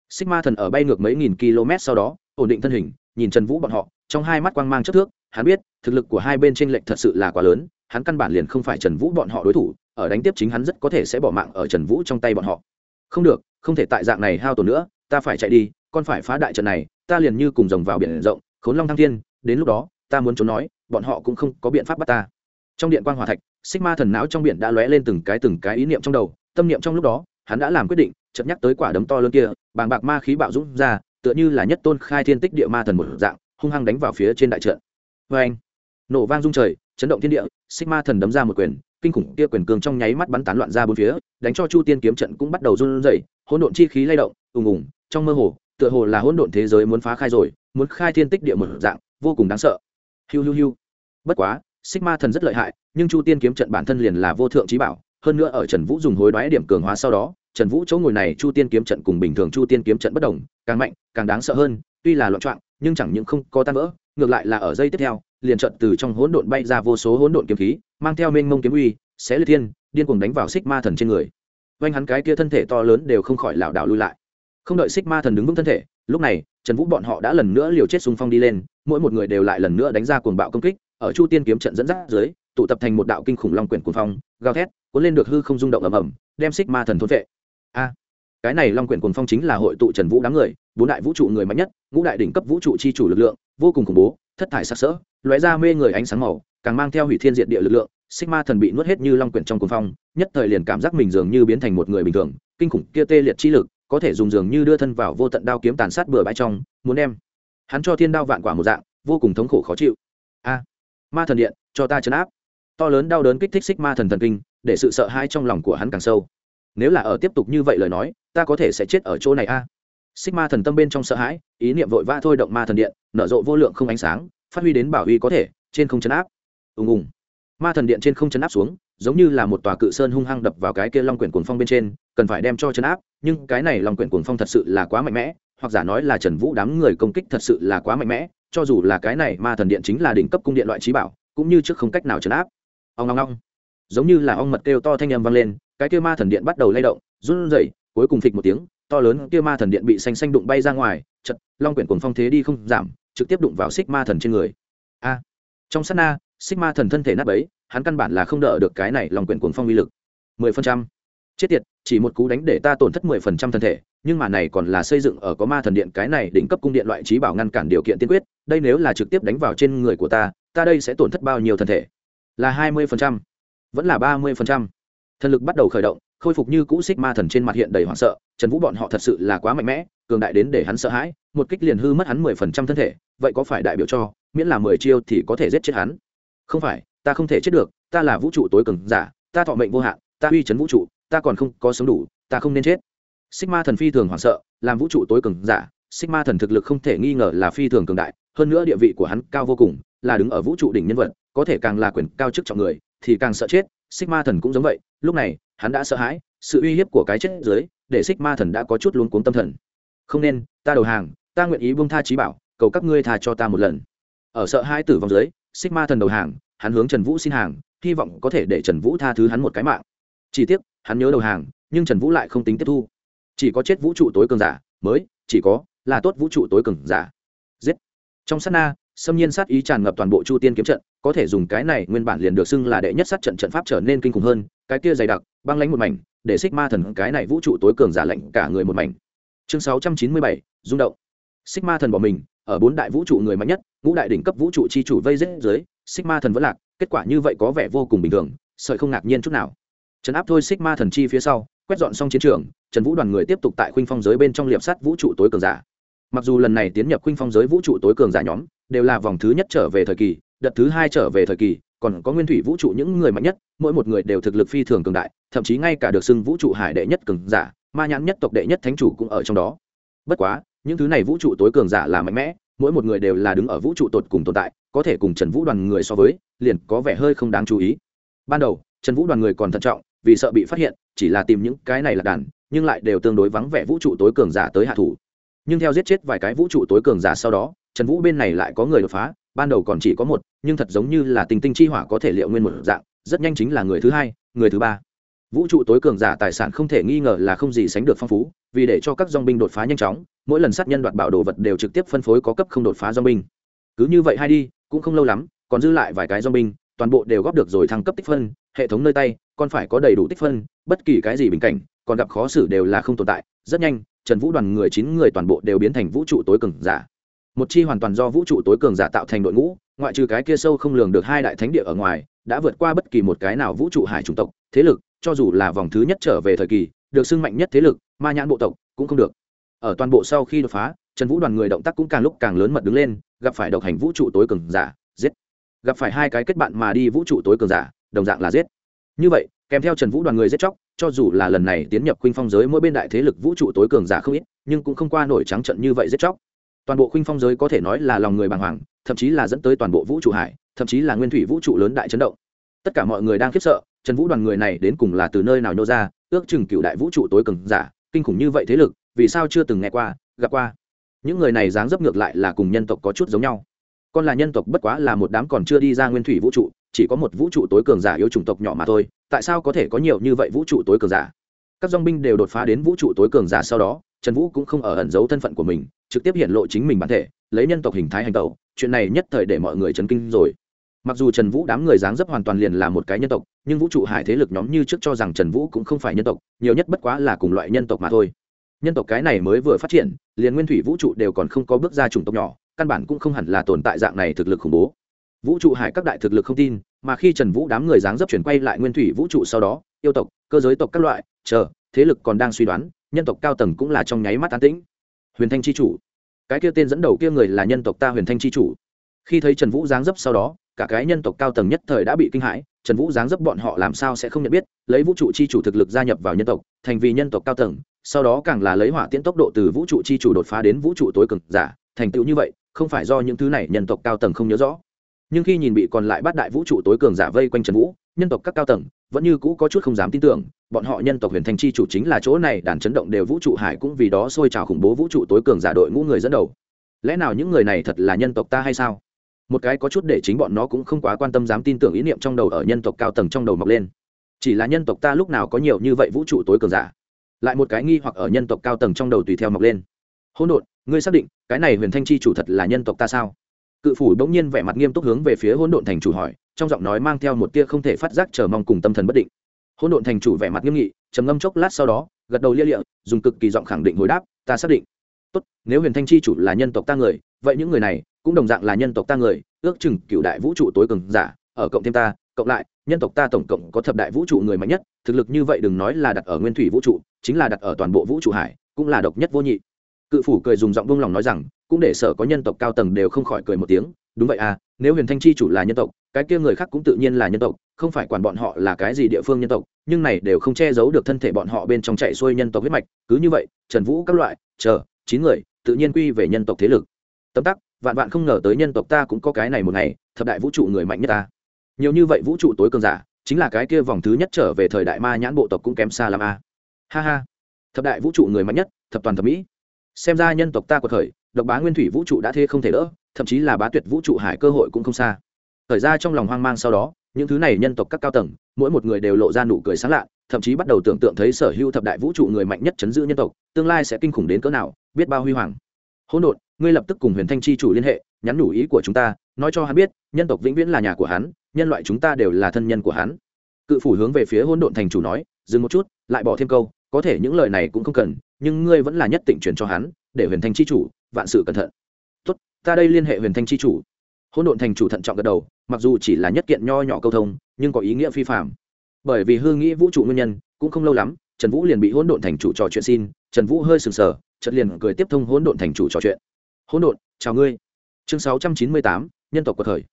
Sigma thần ở bay ngược mấy nghìn km sau đó, ổn định thân hình, nhìn trần vũ bọn họ, trong hai mắt quang mang chất thước, hắn biết, thực lực của hai bên trên lệch thật sự là quá lớn, hắn căn bản liền không phải trần vũ bọn họ đối thủ, ở đánh tiếp chính hắn rất có thể sẽ bỏ mạng ở trần vũ trong tay bọn họ. Không được, không thể tại dạng này hao tổn nữa, ta phải chạy đi, con phải phá đại trận này, ta liền như cùng rồng vào biển rộng, khốn long thăng thiên, đến lúc đó, ta muốn trốn nói, bọn họ cũng không có biện pháp bắt ta. Trong điện quan hòa thạch xích ma thần não trong biển đã lóe lên từng cái từng cái ý niệm trong đầu, tâm niệm trong lúc đó, hắn đã làm quyết định, chợt nhắc tới quả đấm to lớn kia, bàng bạc ma khí bạo dũng ra, tựa như là nhất tôn khai thiên tích địa ma thần một dạng, hung hăng đánh vào phía trên đại trận. Vê anh nổ vang rung trời, chấn động thiên địa xích ma thần đấm ra một quyền, kinh khủng kia quyền cường trong nháy mắt bắn tán loạn ra bốn phía, đánh cho chu tiên kiếm trận cũng bắt đầu run rẩy, hỗn độn chi khí lay động, ùng ùng, trong mơ hồ, tựa hồ là hỗn độn thế giới muốn phá khai rồi, muốn khai thiên tích địa một dạng, vô cùng đáng sợ. Hiu hiu hiu. Bất quá xích ma thần rất lợi hại, nhưng chu tiên kiếm trận bản thân liền là vô thượng trí bảo, hơn nữa ở trần vũ dùng hối đoái điểm cường hóa sau đó, trần vũ chỗ ngồi này chu tiên kiếm trận cùng bình thường chu tiên kiếm trận bất đồng, càng mạnh, càng đáng sợ hơn, tuy là loạn trọng, nhưng chẳng những không có tan vỡ, ngược lại là ở dây tiếp theo, liền trận từ trong hỗn độn bay ra vô số hỗn độn kiếm khí, mang theo mênh mông kiếm uy, xé liệt thiên, điên cuồng đánh vào xích ma thần trên người. Vanh hắn cái kia thân thể to lớn đều không khỏi lảo đảo lui lại. Không đợi xích ma thần đứng vững thân thể, lúc này, trần vũ bọn họ đã lần nữa liều chết xung phong đi lên, mỗi một người đều lại lần nữa đánh ra cuồng bạo công kích ở chu tiên kiếm trận dẫn dắt dưới, tụ tập thành một đạo kinh khủng long quyển cuồng phong, gào thét, cuốn lên được hư không rung động ầm ầm, đem xích ma thần thôn vệ. A! Cái này long quyển cuồng phong chính là hội tụ trần vũ đám người, bốn đại vũ trụ người mạnh nhất, ngũ đại đỉnh cấp vũ trụ chi chủ lực lượng, vô cùng khủng bố, thất thải sắc sỡ, lóe ra mê người ánh sáng màu, càng mang theo hủy thiên diệt địa lực lượng xích ma thần bị nuốt hết như long quyển trong cuồng phong, nhất thời liền cảm giác mình dường như biến thành một người bình thường, kinh khủng, kia tê liệt chi lực, có thể dùng dường như đưa thân vào vô tận đao kiếm tàn sát bừa bãi trong, muốn đem hắn cho thiên đao vạn quả một dạng, vô cùng thống khổ khó chịu. A! Ma thần điện, cho ta chấn áp. To lớn đau đớn kích thích xích ma thần thần kinh, để sự sợ hãi trong lòng của hắn càng sâu. Nếu là ở tiếp tục như vậy lời nói, ta có thể sẽ chết ở chỗ này a. Xích ma thần tâm bên trong sợ hãi, ý niệm vội vã thôi động ma thần điện, nở rộ vô lượng không ánh sáng, phát huy đến bảo huy có thể, trên không chấn áp. Ùng ùng. Ma thần điện trên không chấn áp xuống, giống như là một tòa cự sơn hung hăng đập vào cái kia long quyển cuồng phong bên trên, cần phải đem cho chấn áp, nhưng cái này long quyển cuồng phong thật sự là quá mạnh mẽ, hoặc giả nói là trần vũ đám người công kích thật sự là quá mạnh mẽ cho dù là cái này ma thần điện chính là đỉnh cấp cung điện loại trí bảo, cũng như trước không cách nào chấn áp. Ông ngong ngong giống như là ong mật kêu to thanh âm vang lên, cái kia ma thần điện bắt đầu lay động, run rẩy, cuối cùng phịch một tiếng, to lớn kia ma thần điện bị xanh xanh đụng bay ra ngoài, chật, long quyển cuồng phong thế đi không giảm, trực tiếp đụng vào xích ma thần trên người. A. Trong sát na, xích ma thần thân thể nát bấy, hắn căn bản là không đỡ được cái này long quyển cuồng phong uy lực. Mười phần trăm. Chết tiệt, chỉ một cú đánh để ta tổn thất mười phần trăm thân thể nhưng mà này còn là xây dựng ở có ma thần điện, cái này đỉnh cấp cung điện loại trí bảo ngăn cản điều kiện tiên quyết, đây nếu là trực tiếp đánh vào trên người của ta ta đây sẽ tổn thất bao nhiêu thân thể? Là hai mươi phần trăm, vẫn là ba mươi phần trăm. Thần lực bắt đầu khởi động, khôi phục như cũ xích ma thần trên mặt hiện đầy hoảng sợ, trần vũ bọn họ thật sự là quá mạnh mẽ, cường đại đến để hắn sợ hãi, một kích liền hư mất hắn mười phần trăm thân thể, vậy có phải đại biểu cho miễn là mười chiêu thì có thể giết chết hắn? Không phải, ta không thể chết được, ta là vũ trụ tối cường giả, ta thọ mệnh vô hạn, ta uy chấn vũ trụ, ta còn không có sống đủ, ta không nên chết. Sigma thần phi thường hoảng sợ, làm vũ trụ tối cường giả, Sigma thần thực lực không thể nghi ngờ là phi thường cường đại, hơn nữa địa vị của hắn cao vô cùng, là đứng ở vũ trụ đỉnh nhân vật, có thể càng là quyền cao chức trọng người, thì càng sợ chết, Sigma thần cũng giống vậy, lúc này, hắn đã sợ hãi, sự uy hiếp của cái chết dưới, để Sigma thần đã có chút luống cuống tâm thần. Không nên, ta đầu hàng, ta nguyện ý buông tha trí bảo, cầu các ngươi tha cho ta một lần. Ở sợ hai tử vong dưới, Sigma thần đầu hàng, hắn hướng trần vũ xin hàng, hy vọng có thể để trần vũ tha thứ hắn một cái mạng. Chỉ tiếc, hắn nhớ đầu hàng, nhưng trần vũ lại không tính tiếp thu chỉ có chết vũ trụ tối cường giả mới chỉ có là tốt vũ trụ tối cường giả. Giết. Trong sát na, xâm nhiên sát ý tràn ngập toàn bộ chu tiên kiếm trận, có thể dùng cái này nguyên bản liền được xưng là đệ nhất sát trận trận pháp trở nên kinh khủng hơn, cái kia dày đặc, băng lánh một mảnh, để xích ma thần cái này vũ trụ tối cường giả lạnh cả người một mảnh. Chương sáu trăm chín mươi bảy, rung động. Xích ma thần bỏ mình, ở bốn đại vũ trụ người mạnh nhất, ngũ đại đỉnh cấp vũ trụ chi chủ vây rết dưới, xích ma thần vẫn lạc, kết quả như vậy có vẻ vô cùng bình thường, sợi không ngạc nhiên chút nào. Trấn áp thôi xích ma thần chi phía sau quét dọn xong chiến trường, trần vũ đoàn người tiếp tục tại khuynh phong giới bên trong liệp sắt vũ trụ tối cường giả. Mặc dù lần này tiến nhập khuynh phong giới vũ trụ tối cường giả nhóm đều là vòng thứ nhất trở về thời kỳ, đợt thứ hai trở về thời kỳ, còn có nguyên thủy vũ trụ những người mạnh nhất, mỗi một người đều thực lực phi thường cường đại, thậm chí ngay cả được xưng vũ trụ hải đệ nhất cường giả, ma nhãn nhất tộc đệ nhất thánh chủ cũng ở trong đó. Bất quá, những thứ này vũ trụ tối cường giả là mạnh mẽ, mỗi một người đều là đứng ở vũ trụ tột cùng tồn tại, có thể cùng trần vũ đoàn người so với, liền có vẻ hơi không đáng chú ý. Ban đầu, trần vũ đoàn người còn thận trọng, vì sợ bị phát hiện chỉ là tìm những cái này là đàn, nhưng lại đều tương đối vắng vẻ vũ trụ tối cường giả tới hạ thủ. Nhưng theo giết chết vài cái vũ trụ tối cường giả sau đó, trần vũ bên này lại có người đột phá, ban đầu còn chỉ có một, nhưng thật giống như là tình tinh chi hỏa có thể liệu nguyên một dạng, rất nhanh chính là người thứ hai, người thứ ba. Vũ trụ tối cường giả tài sản không thể nghi ngờ là không gì sánh được phong phú, vì để cho các dong binh đột phá nhanh chóng, mỗi lần sát nhân đoạt bảo đồ vật đều trực tiếp phân phối có cấp không đột phá dong binh. Cứ như vậy hai đi, cũng không lâu lắm, còn dư lại vài cái dong binh, toàn bộ đều góp được rồi thăng cấp tích phân, hệ thống nơi tay còn phải có đầy đủ tích phân, bất kỳ cái gì bình cảnh, còn gặp khó xử đều là không tồn tại. Rất nhanh, trần vũ đoàn người chín người toàn bộ đều biến thành vũ trụ tối cường giả. Một chi hoàn toàn do vũ trụ tối cường giả tạo thành đội ngũ, ngoại trừ cái kia sâu không lường được hai đại thánh địa ở ngoài, đã vượt qua bất kỳ một cái nào vũ trụ hải chủng tộc, thế lực, cho dù là vòng thứ nhất trở về thời kỳ, được xưng mạnh nhất thế lực, ma nhãn bộ tộc, cũng không được. Ở toàn bộ sau khi đột phá, trần vũ đoàn người động tác cũng càng lúc càng lớn mật đứng lên, gặp phải độc hành vũ trụ tối cường giả, giết. Gặp phải hai cái kết bạn mà đi vũ trụ tối cường giả, đồng dạng là giết như vậy, kèm theo trần vũ đoàn người giết chóc, cho dù là lần này tiến nhập khuynh phong giới mỗi bên đại thế lực vũ trụ tối cường giả không ít, nhưng cũng không qua nổi trắng trận như vậy giết chóc. Toàn bộ khuynh phong giới có thể nói là lòng người bàng hoàng, thậm chí là dẫn tới toàn bộ vũ trụ hải, thậm chí là nguyên thủy vũ trụ lớn đại chấn động. Tất cả mọi người đang khiếp sợ, trần vũ đoàn người này đến cùng là từ nơi nào nhô ra, ước chừng cựu đại vũ trụ tối cường giả, kinh khủng như vậy thế lực, vì sao chưa từng nghe qua, gặp qua. Những người này dáng dấp ngược lại là cùng nhân tộc có chút giống nhau. Còn là nhân tộc bất quá là một đám còn chưa đi ra nguyên thủy vũ trụ chỉ có một vũ trụ tối cường giả yêu chủng tộc nhỏ mà thôi, tại sao có thể có nhiều như vậy vũ trụ tối cường giả? Các dong binh đều đột phá đến vũ trụ tối cường giả sau đó, trần vũ cũng không ở ẩn giấu thân phận của mình, trực tiếp hiện lộ chính mình bản thể, lấy nhân tộc hình thái hành tẩu, chuyện này nhất thời để mọi người chấn kinh rồi. Mặc dù trần vũ đám người dáng dấp hoàn toàn liền là một cái nhân tộc, nhưng vũ trụ hải thế lực nhóm như trước cho rằng trần vũ cũng không phải nhân tộc, nhiều nhất bất quá là cùng loại nhân tộc mà thôi. Nhân tộc cái này mới vừa phát triển, liền nguyên thủy vũ trụ đều còn không có bước ra chủng tộc nhỏ, căn bản cũng không hẳn là tồn tại dạng này thực lực khủng bố vũ trụ hải các đại thực lực không tin, mà khi trần vũ đám người dáng dấp chuyển quay lại nguyên thủy vũ trụ sau đó, yêu tộc, cơ giới tộc các loại, chờ, thế lực còn đang suy đoán, nhân tộc cao tầng cũng là trong nháy mắt tán tĩnh. Huyền thanh c h i chủ. Cái kia tên dẫn đầu kia người là nhân tộc ta huyền thanh c h i chủ. Khi thấy trần vũ dáng dấp sau đó, cả cái nhân tộc cao tầng nhất thời đã bị kinh hãi, trần vũ dáng dấp bọn họ làm sao sẽ không nhận biết, lấy vũ trụ c h i chủ thực lực gia nhập vào nhân tộc, thành vì nhân tộc cao tầng, sau đó càng là lấy hỏa tiễn tốc độ từ vũ trụ c h i chủ đột phá đến vũ trụ tối cực giả, thành tựu như vậy, không phải do những thứ này nhân tộc cao tầng không nhớ rõ nhưng khi nhìn bị còn lại bát đại vũ trụ tối cường giả vây quanh trần vũ, nhân tộc các cao tầng vẫn như cũ có chút không dám tin tưởng, bọn họ nhân tộc huyền thanh chi chủ chính là chỗ này, đàn chấn động đều vũ trụ hải cũng vì đó sôi trào khủng bố vũ trụ tối cường giả đội ngũ người dẫn đầu. Lẽ nào những người này thật là nhân tộc ta hay sao? Một cái có chút để chính bọn nó cũng không quá quan tâm dám tin tưởng ý niệm trong đầu ở nhân tộc cao tầng trong đầu mọc lên. Chỉ là nhân tộc ta lúc nào có nhiều như vậy vũ trụ tối cường giả? Lại một cái nghi hoặc ở nhân tộc cao tầng trong đầu tùy theo mọc lên. Hỗn độn, ngươi xác định, cái này huyền thanh chi chủ thật là nhân tộc ta sao? Cự phủ bỗng nhiên vẻ mặt nghiêm túc hướng về phía hỗn độn thành chủ hỏi, trong giọng nói mang theo một tia không thể phát giác chờ mong cùng tâm thần bất định. Hỗn độn thành chủ vẻ mặt nghiêm nghị, trầm ngâm chốc lát sau đó, gật đầu lia lịa, dùng cực kỳ giọng khẳng định hồi đáp, ta xác định. Tốt, nếu huyền thanh chi chủ là nhân tộc ta người, vậy những người này cũng đồng dạng là nhân tộc ta người, ước chừng cựu đại vũ trụ tối cường giả, ở cộng thêm ta, cộng lại, nhân tộc ta tổng cộng có thập đại vũ trụ người mạnh nhất, thực lực như vậy đừng nói là đặt ở nguyên thủy vũ trụ, chính là đặt ở toàn bộ vũ trụ hải, cũng là độc nhất vô nhị. Cự phủ cười dùng giọng buông lòng nói rằng cũng để sở có nhân tộc cao tầng đều không khỏi cười một tiếng, đúng vậy à nếu huyền thanh chi chủ là nhân tộc, cái kia người khác cũng tự nhiên là nhân tộc, không phải quản bọn họ là cái gì địa phương nhân tộc, nhưng này đều không che giấu được thân thể bọn họ bên trong chạy xuôi nhân tộc huyết mạch, cứ như vậy, trần vũ các loại, chờ, chín người, tự nhiên quy về nhân tộc thế lực. Tấm tắc, vạn vạn không ngờ tới nhân tộc ta cũng có cái này một ngày, thập đại vũ trụ người mạnh nhất ta. Nhiều như vậy vũ trụ tối cường giả, chính là cái kia vòng thứ nhất trở về thời đại ma nhãn bộ tộc cũng kém xa làm a. Ha ha. Thập đại vũ trụ người mạnh nhất, thập toàn thập mỹ. Xem ra nhân tộc ta của thời độc bá nguyên thủy vũ trụ đã thế không thể đỡ, thậm chí là bá tuyệt vũ trụ hải cơ hội cũng không xa. Thời ra trong lòng hoang mang sau đó, những thứ này nhân tộc các cao tầng, mỗi một người đều lộ ra nụ cười sáng lạ, thậm chí bắt đầu tưởng tượng thấy sở hữu thập đại vũ trụ người mạnh nhất chấn giữ nhân tộc, tương lai sẽ kinh khủng đến cỡ nào, biết bao huy hoàng. Hỗn độn, ngươi lập tức cùng huyền thanh chi chủ liên hệ, nhắn nhủ ý của chúng ta, nói cho hắn biết, nhân tộc vĩnh viễn là nhà của hắn, nhân loại chúng ta đều là thân nhân của hắn. Cự phủ hướng về phía hỗn độn thành chủ nói, dừng một chút, lại bỏ thêm câu, có thể những lời này cũng không cần, nhưng ngươi vẫn là nhất định truyền cho hắn, để huyền thanh chi chủ vạn sự cẩn thận. Tốt, ta đây liên hệ huyền thanh chi chủ. Hỗn độn thành chủ thận trọng gật đầu, mặc dù chỉ là nhất kiện nho nhỏ câu thông, nhưng có ý nghĩa phi phạm bởi vì hương nghĩ vũ trụ nguyên nhân, cũng không lâu lắm, trần vũ liền bị hỗn độn thành chủ trò chuyện xin, trần vũ hơi sừng sờ, chợt liền cười tiếp thông hỗn độn thành chủ trò chuyện. Hỗn độn, chào ngươi. Chương sáu trăm chín mươi tám, nhân tộc của thời.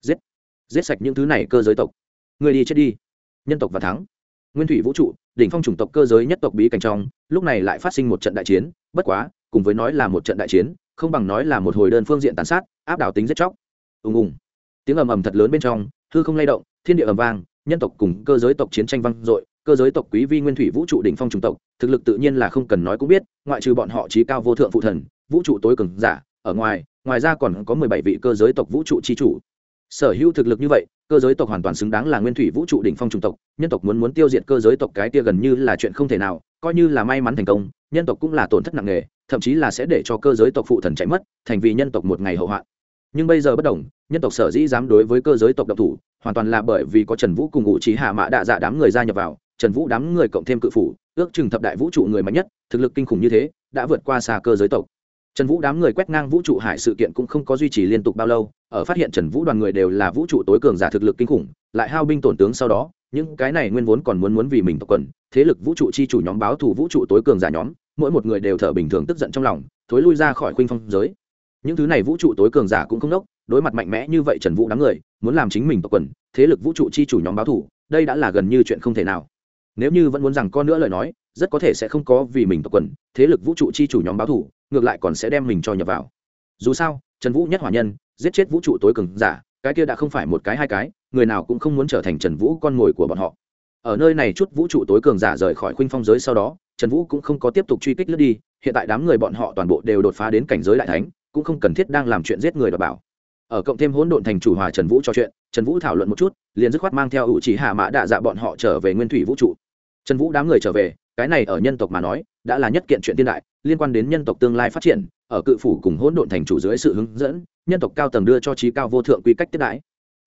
Giết. Giết sạch những thứ này cơ giới tộc. Người đi chết đi. Nhân tộc và thắng. Nguyên thủy vũ trụ, đỉnh phong chủng tộc cơ giới nhất tộc bí cảnh trong, lúc này lại phát sinh một trận đại chiến, bất quá cùng với nói là một trận đại chiến, không bằng nói là một hồi đơn phương diện tàn sát, áp đảo tính giết chóc. Ùng ùng. Tiếng ầm ầm thật lớn bên trong, hư không lay động, thiên địa ầm vang, nhân tộc cùng cơ giới tộc chiến tranh vang dội, cơ giới tộc quý vi nguyên thủy vũ trụ đỉnh phong chủng tộc, thực lực tự nhiên là không cần nói cũng biết, ngoại trừ bọn họ trí cao vô thượng phụ thần, vũ trụ tối cường giả, ở ngoài ngoài ra còn có mười bảy vị cơ giới tộc vũ trụ chi chủ sở hữu thực lực như vậy, cơ giới tộc hoàn toàn xứng đáng là nguyên thủy vũ trụ đỉnh phong chủng tộc, nhân tộc muốn muốn tiêu diệt cơ giới tộc cái tia gần như là chuyện không thể nào, coi như là may mắn thành công, nhân tộc cũng là tổn thất nặng nề, thậm chí là sẽ để cho cơ giới tộc phụ thần chạy mất, thành vì nhân tộc một ngày hậu hoạn. Nhưng bây giờ bất đồng, nhân tộc sở dĩ dám đối với cơ giới tộc độc thủ, hoàn toàn là bởi vì có trần vũ cùng ngụ trí hạ mã đạ dạ đám người gia nhập vào, trần vũ đám người cộng thêm cự phủ, ước chừng thập đại vũ trụ người mạnh nhất, thực lực kinh khủng như thế, đã vượt qua xa cơ giới tộc trần vũ đám người quét ngang vũ trụ hải sự kiện cũng không có duy trì liên tục bao lâu, ở phát hiện trần vũ đoàn người đều là vũ trụ tối cường giả thực lực kinh khủng, lại hao binh tổn tướng sau đó, những cái này nguyên vốn còn muốn muốn vì mình tộc quần, thế lực vũ trụ chi chủ nhóm báo thù vũ trụ tối cường giả nhóm, mỗi một người đều thở bình thường tức giận trong lòng, thối lui ra khỏi khuynh phong giới. Những thứ này vũ trụ tối cường giả cũng không đốc đối mặt mạnh mẽ như vậy trần vũ đám người, muốn làm chính mình tộc quần, thế lực vũ trụ chi chủ nhóm báo thù, đây đã là gần như chuyện không thể nào. Nếu như vẫn muốn rằng con nữa lời nói, rất có thể sẽ không có vì mình tộc quần, thế lực vũ trụ chi chủ nhóm báo thù ngược lại còn sẽ đem mình cho nhập vào. Dù sao, trần vũ nhất hỏa nhân, giết chết vũ trụ tối cường giả, cái kia đã không phải một cái hai cái, người nào cũng không muốn trở thành trần vũ con mồi của bọn họ. Ở nơi này chút vũ trụ tối cường giả rời khỏi khuynh phong giới sau đó, trần vũ cũng không có tiếp tục truy kích lướt đi, hiện tại đám người bọn họ toàn bộ đều đột phá đến cảnh giới đại thánh, cũng không cần thiết đang làm chuyện giết người đ bảo. Ở cộng thêm hỗn độn thành chủ hòa trần vũ trò chuyện, trần vũ thảo luận một chút, liền dứt khoát mang theo ủ chỉ hạ mã đạ dạ bọn họ trở về nguyên thủy vũ trụ. Trần vũ đám người trở về, cái này ở nhân tộc mà nói đã là nhất kiện chuyện tiên đại, liên quan đến nhân tộc tương lai phát triển, ở cự phủ cùng hỗn độn thành chủ dưới sự hướng dẫn, nhân tộc cao tầng đưa cho trí cao vô thượng quy cách tiếp đãi.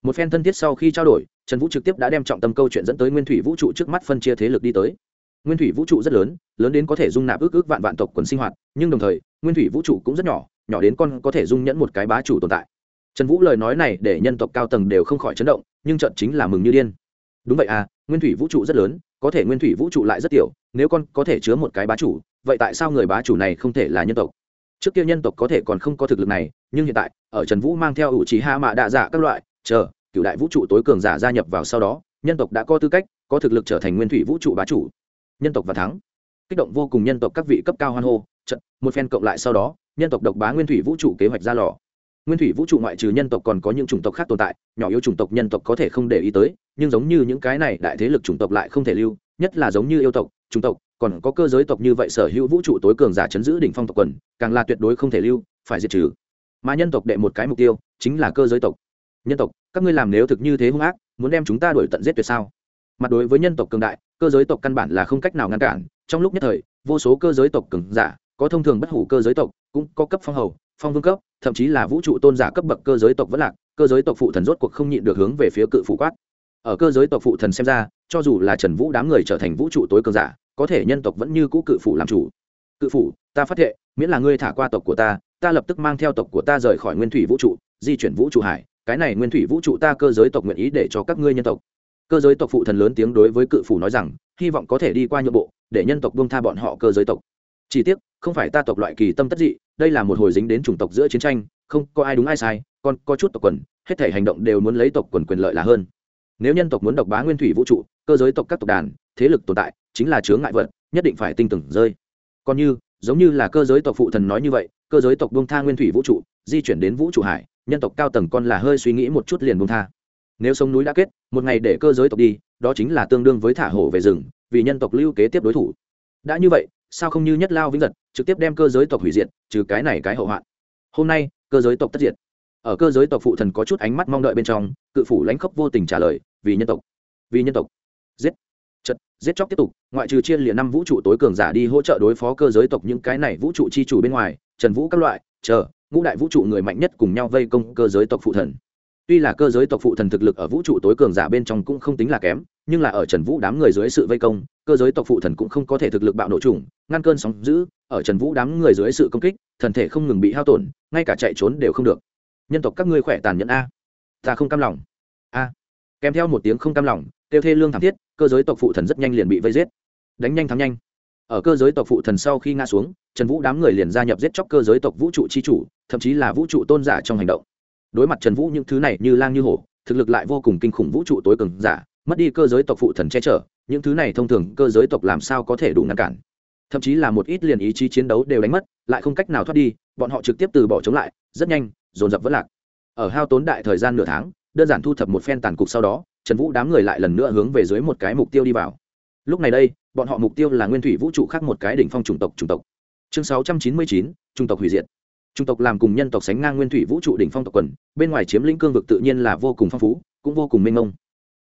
Một phen thân thiết sau khi trao đổi, trần vũ trực tiếp đã đem trọng tâm câu chuyện dẫn tới nguyên thủy vũ trụ trước mắt phân chia thế lực đi tới. Nguyên thủy vũ trụ rất lớn lớn đến có thể dung nạp ước ước vạn vạn tộc quần sinh hoạt, nhưng đồng thời, nguyên thủy vũ trụ cũng rất nhỏ nhỏ đến con có thể dung nhẫn một cái bá chủ tồn tại. Trần vũ lời nói này để nhân tộc cao tầng đều không khỏi chấn động, nhưng trận chính là mừng như điên. Đúng vậy à nguyên thủy vũ trụ rất lớn có thể nguyên thủy vũ trụ lại rất tiểu, nếu con có thể chứa một cái bá chủ, vậy tại sao người bá chủ này không thể là nhân tộc? Trước kia nhân tộc có thể còn không có thực lực này, nhưng hiện tại, ở trần vũ mang theo ủ trí hạ mạ đạ dạ giả các loại, chờ, cựu đại vũ trụ tối cường giả gia nhập vào sau đó, nhân tộc đã có tư cách, có thực lực trở thành nguyên thủy vũ trụ bá chủ. Nhân tộc và thắng. Kích động vô cùng nhân tộc các vị cấp cao hoan hô, trận, một phen cộng lại sau đó, nhân tộc độc bá nguyên thủy vũ trụ kế hoạch ra lò nguyên thủy vũ trụ ngoại trừ nhân tộc còn có những chủng tộc khác tồn tại, nhỏ yếu chủng tộc nhân tộc có thể không để ý tới, nhưng giống như những cái này đại thế lực chủng tộc lại không thể lưu, nhất là giống như yêu tộc, chủng tộc, còn có cơ giới tộc như vậy sở hữu vũ trụ tối cường giả chấn giữ đỉnh phong tộc quần, càng là tuyệt đối không thể lưu, phải diệt trừ. Mà nhân tộc đệ một cái mục tiêu, chính là cơ giới tộc. Nhân tộc, các ngươi làm nếu thực như thế hung ác, muốn đem chúng ta đuổi tận giết tuyệt sao? Mặt đối với nhân tộc cường đại, cơ giới tộc căn bản là không cách nào ngăn cản, trong lúc nhất thời, vô số cơ giới tộc cường giả, có thông thường bất hủ cơ giới tộc, cũng có cấp phong hầu, phong vương cấp thậm chí là vũ trụ tôn giả cấp bậc cơ giới tộc vẫn lạc, cơ giới tộc phụ thần rốt cuộc không nhịn được hướng về phía cự phủ quát. Ở cơ giới tộc phụ thần xem ra, cho dù là trần vũ đám người trở thành vũ trụ tối cường giả, có thể nhân tộc vẫn như cũ cự phủ làm chủ. Cự phủ, ta phát hiện miễn là ngươi thả qua tộc của ta ta lập tức mang theo tộc của ta rời khỏi nguyên thủy vũ trụ, di chuyển vũ trụ hải. Cái này nguyên thủy vũ trụ ta cơ giới tộc nguyện ý để cho các ngươi nhân tộc. Cơ giới tộc phụ thần lớn tiếng đối với cự phủ nói rằng, hy vọng có thể đi qua nhượng bộ, để nhân tộc buông tha bọn họ cơ giới tộc chỉ tiếc, không phải ta tộc loại kỳ tâm tất dị, đây là một hồi dính đến chủng tộc giữa chiến tranh, không có ai đúng ai sai, còn có chút tộc quần, hết thể hành động đều muốn lấy tộc quần quyền lợi là hơn. Nếu nhân tộc muốn độc bá nguyên thủy vũ trụ, cơ giới tộc các tộc đàn, thế lực tồn tại, chính là chướng ngại vật, nhất định phải tinh tưởng rơi. Còn như, giống như là cơ giới tộc phụ thần nói như vậy, cơ giới tộc bông tha nguyên thủy vũ trụ, di chuyển đến vũ trụ hải, nhân tộc cao tầng con là hơi suy nghĩ một chút liền bông tha. Nếu sông núi đã kết, một ngày để cơ giới tộc đi, đó chính là tương đương với thả hổ về rừng, vì nhân tộc lưu kế tiếp đối thủ. Đã như vậy sao không như nhất lao vĩnh giật, trực tiếp đem cơ giới tộc hủy diệt, trừ cái này cái hậu hoạn. Hôm nay, cơ giới tộc tất diệt. Ở cơ giới tộc phụ thần có chút ánh mắt mong đợi bên trong, cự phủ lãnh khốc vô tình trả lời, vì nhân tộc, vì nhân tộc. Giết. Chật, giết chóc tiếp tục, ngoại trừ chia liền năm vũ trụ tối cường giả đi hỗ trợ đối phó cơ giới tộc những cái này vũ trụ chi chủ bên ngoài, trần vũ các loại, chờ, ngũ đại vũ trụ người mạnh nhất cùng nhau vây công cơ giới tộc phụ thần. Tuy là cơ giới tộc phụ thần thực lực ở vũ trụ tối cường giả bên trong cũng không tính là kém nhưng là ở trần vũ đám người dưới sự vây công, cơ giới tộc phụ thần cũng không có thể thực lực bạo nổ trùng ngăn cơn sóng giữ ở trần vũ đám người dưới sự công kích, thần thể không ngừng bị hao tổn, ngay cả chạy trốn đều không được. Nhân tộc các ngươi khỏe tàn nhẫn a. Ta không cam lòng. A. Kèm theo một tiếng không cam lòng, tiêu thê lương thảm thiết, cơ giới tộc phụ thần rất nhanh liền bị vây giết. Đánh nhanh thắng nhanh. Ở cơ giới tộc phụ thần sau khi ngã xuống, trần vũ đám người liền gia nhập giết chóc cơ giới tộc vũ trụ chi chủ, thậm chí là vũ trụ tôn giả trong hành động. Đối mặt trần vũ những thứ này như lang như hổ, thực lực lại vô cùng kinh khủng vũ trụ tối cường giả mất đi cơ giới tộc phụ thần che chở, những thứ này thông thường cơ giới tộc làm sao có thể đủ ngăn cản? Thậm chí là một ít liền ý chí chiến đấu đều đánh mất, lại không cách nào thoát đi, bọn họ trực tiếp từ bỏ chống lại, rất nhanh, dồn dập vỡ lạc. Ở hao tốn đại thời gian nửa tháng, đơn giản thu thập một phen tàn cục sau đó, trần vũ đám người lại lần nữa hướng về dưới một cái mục tiêu đi vào. Lúc này đây, bọn họ mục tiêu là nguyên thủy vũ trụ khác một cái đỉnh phong chủng tộc chủng tộc. Chương sáu trăm chín mươi chín, chủng tộc hủy diệt. Chủng tộc làm cùng nhân tộc sánh ngang nguyên thủy vũ trụ đỉnh phong tộc quần, bên ngoài chiếm lĩnh cương vực tự nhiên là vô cùng phong phú, cũng vô cùng mênh mông.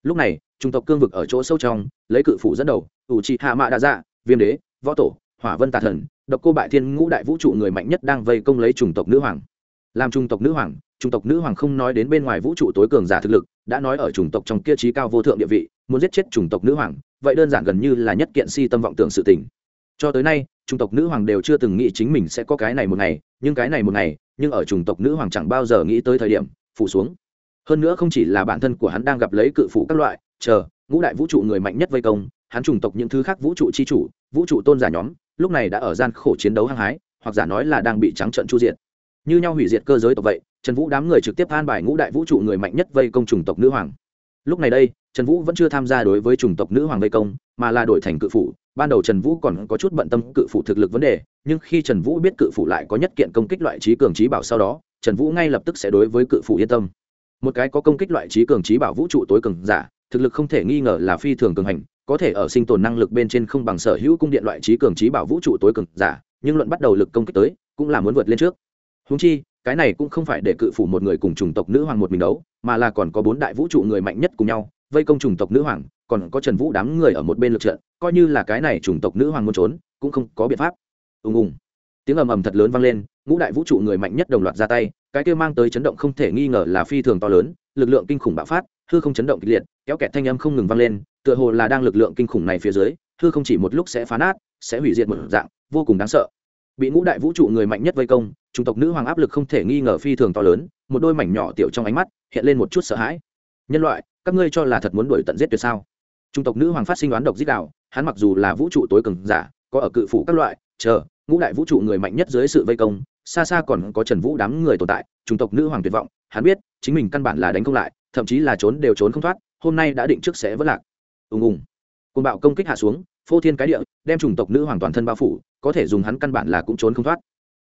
Lúc này Trung tộc cương vực ở chỗ sâu trong, lấy cự phủ dẫn đầu, ủ trị hạ mạ đa dạ viêm đế, võ tổ, hỏa vân tà thần, độc cô bại thiên ngũ đại vũ trụ người mạnh nhất đang vây công lấy chủng tộc nữ hoàng. Làm chủng tộc nữ hoàng, chủng tộc nữ hoàng không nói đến bên ngoài vũ trụ tối cường giả thực lực, đã nói ở chủng tộc trong kia trí cao vô thượng địa vị, muốn giết chết chủng tộc nữ hoàng, vậy đơn giản gần như là nhất kiện si tâm vọng tưởng sự tình. Cho tới nay, chủng tộc nữ hoàng đều chưa từng nghĩ chính mình sẽ có cái này một ngày, nhưng cái này một ngày, nhưng ở chủng tộc nữ hoàng chẳng bao giờ nghĩ tới thời điểm, phủ xuống. Hơn nữa không chỉ là bản thân của hắn đang gặp lấy cự phủ các loại chờ, ngũ đại vũ trụ người mạnh nhất vây công, hắn chủng tộc những thứ khác vũ trụ chi chủ, vũ trụ tôn giả nhóm, lúc này đã ở gian khổ chiến đấu hăng hái, hoặc giả nói là đang bị trắng trận chu diện như nhau hủy diệt cơ giới tộc vậy, trần vũ đám người trực tiếp an bài ngũ đại vũ trụ người mạnh nhất vây công chủng tộc nữ hoàng. Lúc này đây, trần vũ vẫn chưa tham gia đối với chủng tộc nữ hoàng vây công, mà là đổi thành cự phủ. Ban đầu trần vũ còn có chút bận tâm cự phủ thực lực vấn đề, nhưng khi trần vũ biết cự phủ lại có nhất kiện công kích loại trí cường trí bảo sau đó, trần vũ ngay lập tức sẽ đối với cự phủ yên tâm. Một cái có công kích loại trí cường trí bảo vũ trụ tối cường giả thực lực không thể nghi ngờ là phi thường cường hành, có thể ở sinh tồn năng lực bên trên không bằng sở hữu cung điện loại trí cường trí bảo vũ trụ tối cường giả, nhưng luận bắt đầu lực công kích tới, cũng là muốn vượt lên trước. Húng chi, cái này cũng không phải để cự phủ một người cùng chủng tộc nữ hoàng một mình đấu, mà là còn có bốn đại vũ trụ người mạnh nhất cùng nhau, vây công chủng tộc nữ hoàng, còn có trần vũ đám người ở một bên lực trận, coi như là cái này chủng tộc nữ hoàng muốn trốn, cũng không có biện pháp. Ùng ùng. Tiếng ầm ầm thật lớn vang lên, ngũ đại vũ trụ người mạnh nhất đồng loạt ra tay, cái kia mang tới chấn động không thể nghi ngờ là phi thường to lớn, lực lượng kinh khủng bạo phát hư không chấn động kịch liệt, kéo kẹt thanh âm không ngừng vang lên, tựa hồ là đang lực lượng kinh khủng này phía dưới, hư không chỉ một lúc sẽ phá nát, sẽ hủy diệt một dạng, vô cùng đáng sợ. Bị ngũ đại vũ trụ người mạnh nhất vây công, chủng tộc nữ hoàng áp lực không thể nghi ngờ phi thường to lớn, một đôi mảnh nhỏ tiểu trong ánh mắt hiện lên một chút sợ hãi. Nhân loại, các ngươi cho là thật muốn đuổi tận giết tuyệt sao? Chủng tộc nữ hoàng phát sinh đoán độc giết đạo, hắn mặc dù là vũ trụ tối cường giả, có ở cự phủ các loại, chờ, ngũ đại vũ trụ người mạnh nhất dưới sự vây công, xa xa còn có trần vũ đám người tồn tại, chủng tộc nữ hoàng tuyệt vọng, hắn biết, chính mình căn bản là đánh không lại thậm chí là trốn đều trốn không thoát, hôm nay đã định trước sẽ vất lạc. Ùng ùng. Côn bạo công kích hạ xuống, phô thiên cái địa, đem chủng tộc nữ hoàng toàn thân bao phủ, có thể dùng hắn căn bản là cũng trốn không thoát.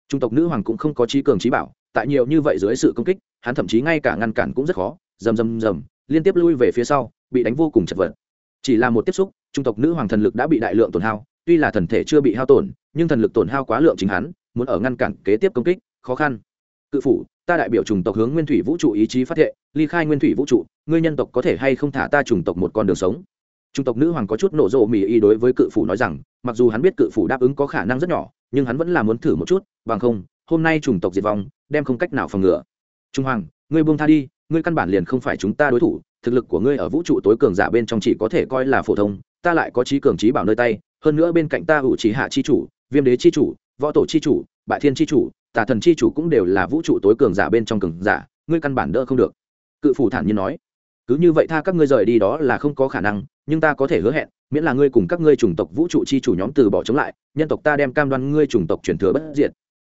Chủng tộc nữ hoàng cũng không có trí cường trí bảo, tại nhiều như vậy dưới sự công kích, hắn thậm chí ngay cả ngăn cản cũng rất khó, rầm rầm rầm, liên tiếp lui về phía sau, bị đánh vô cùng chật vật. Chỉ là một tiếp xúc, chủng tộc nữ hoàng thần lực đã bị đại lượng tổn hao, tuy là thần thể chưa bị hao tổn, nhưng thần lực tổn hao quá lượng chính hắn, muốn ở ngăn cản kế tiếp công kích, khó khăn. Cự phủ ta đại biểu chủng tộc hướng nguyên thủy vũ trụ ý chí phát thệ, ly khai nguyên thủy vũ trụ, ngươi nhân tộc có thể hay không thả ta chủng tộc một con đường sống? Chủng tộc nữ hoàng có chút nổ rộ mì y đối với cự phủ nói rằng, mặc dù hắn biết cự phủ đáp ứng có khả năng rất nhỏ, nhưng hắn vẫn là muốn thử một chút, bằng không, hôm nay chủng tộc diệt vong, đem không cách nào phòng ngừa. Trung hoàng, ngươi buông tha đi, ngươi căn bản liền không phải chúng ta đối thủ, thực lực của ngươi ở vũ trụ tối cường giả bên trong chỉ có thể coi là phổ thông, ta lại có trí cường trí bảo nơi tay, hơn nữa bên cạnh ta hữu trí hạ chi chủ, viêm đế chi chủ, võ tổ chi chủ, bại thiên chi chủ tà thần chi chủ cũng đều là vũ trụ tối cường giả bên trong cường giả, ngươi căn bản đỡ không được. Cự phủ thản nhiên nói, cứ như vậy tha các ngươi rời đi đó là không có khả năng, nhưng ta có thể hứa hẹn, miễn là ngươi cùng các ngươi chủng tộc vũ trụ chi chủ nhóm từ bỏ chống lại, nhân tộc ta đem cam đoan ngươi chủng tộc truyền thừa bất diệt.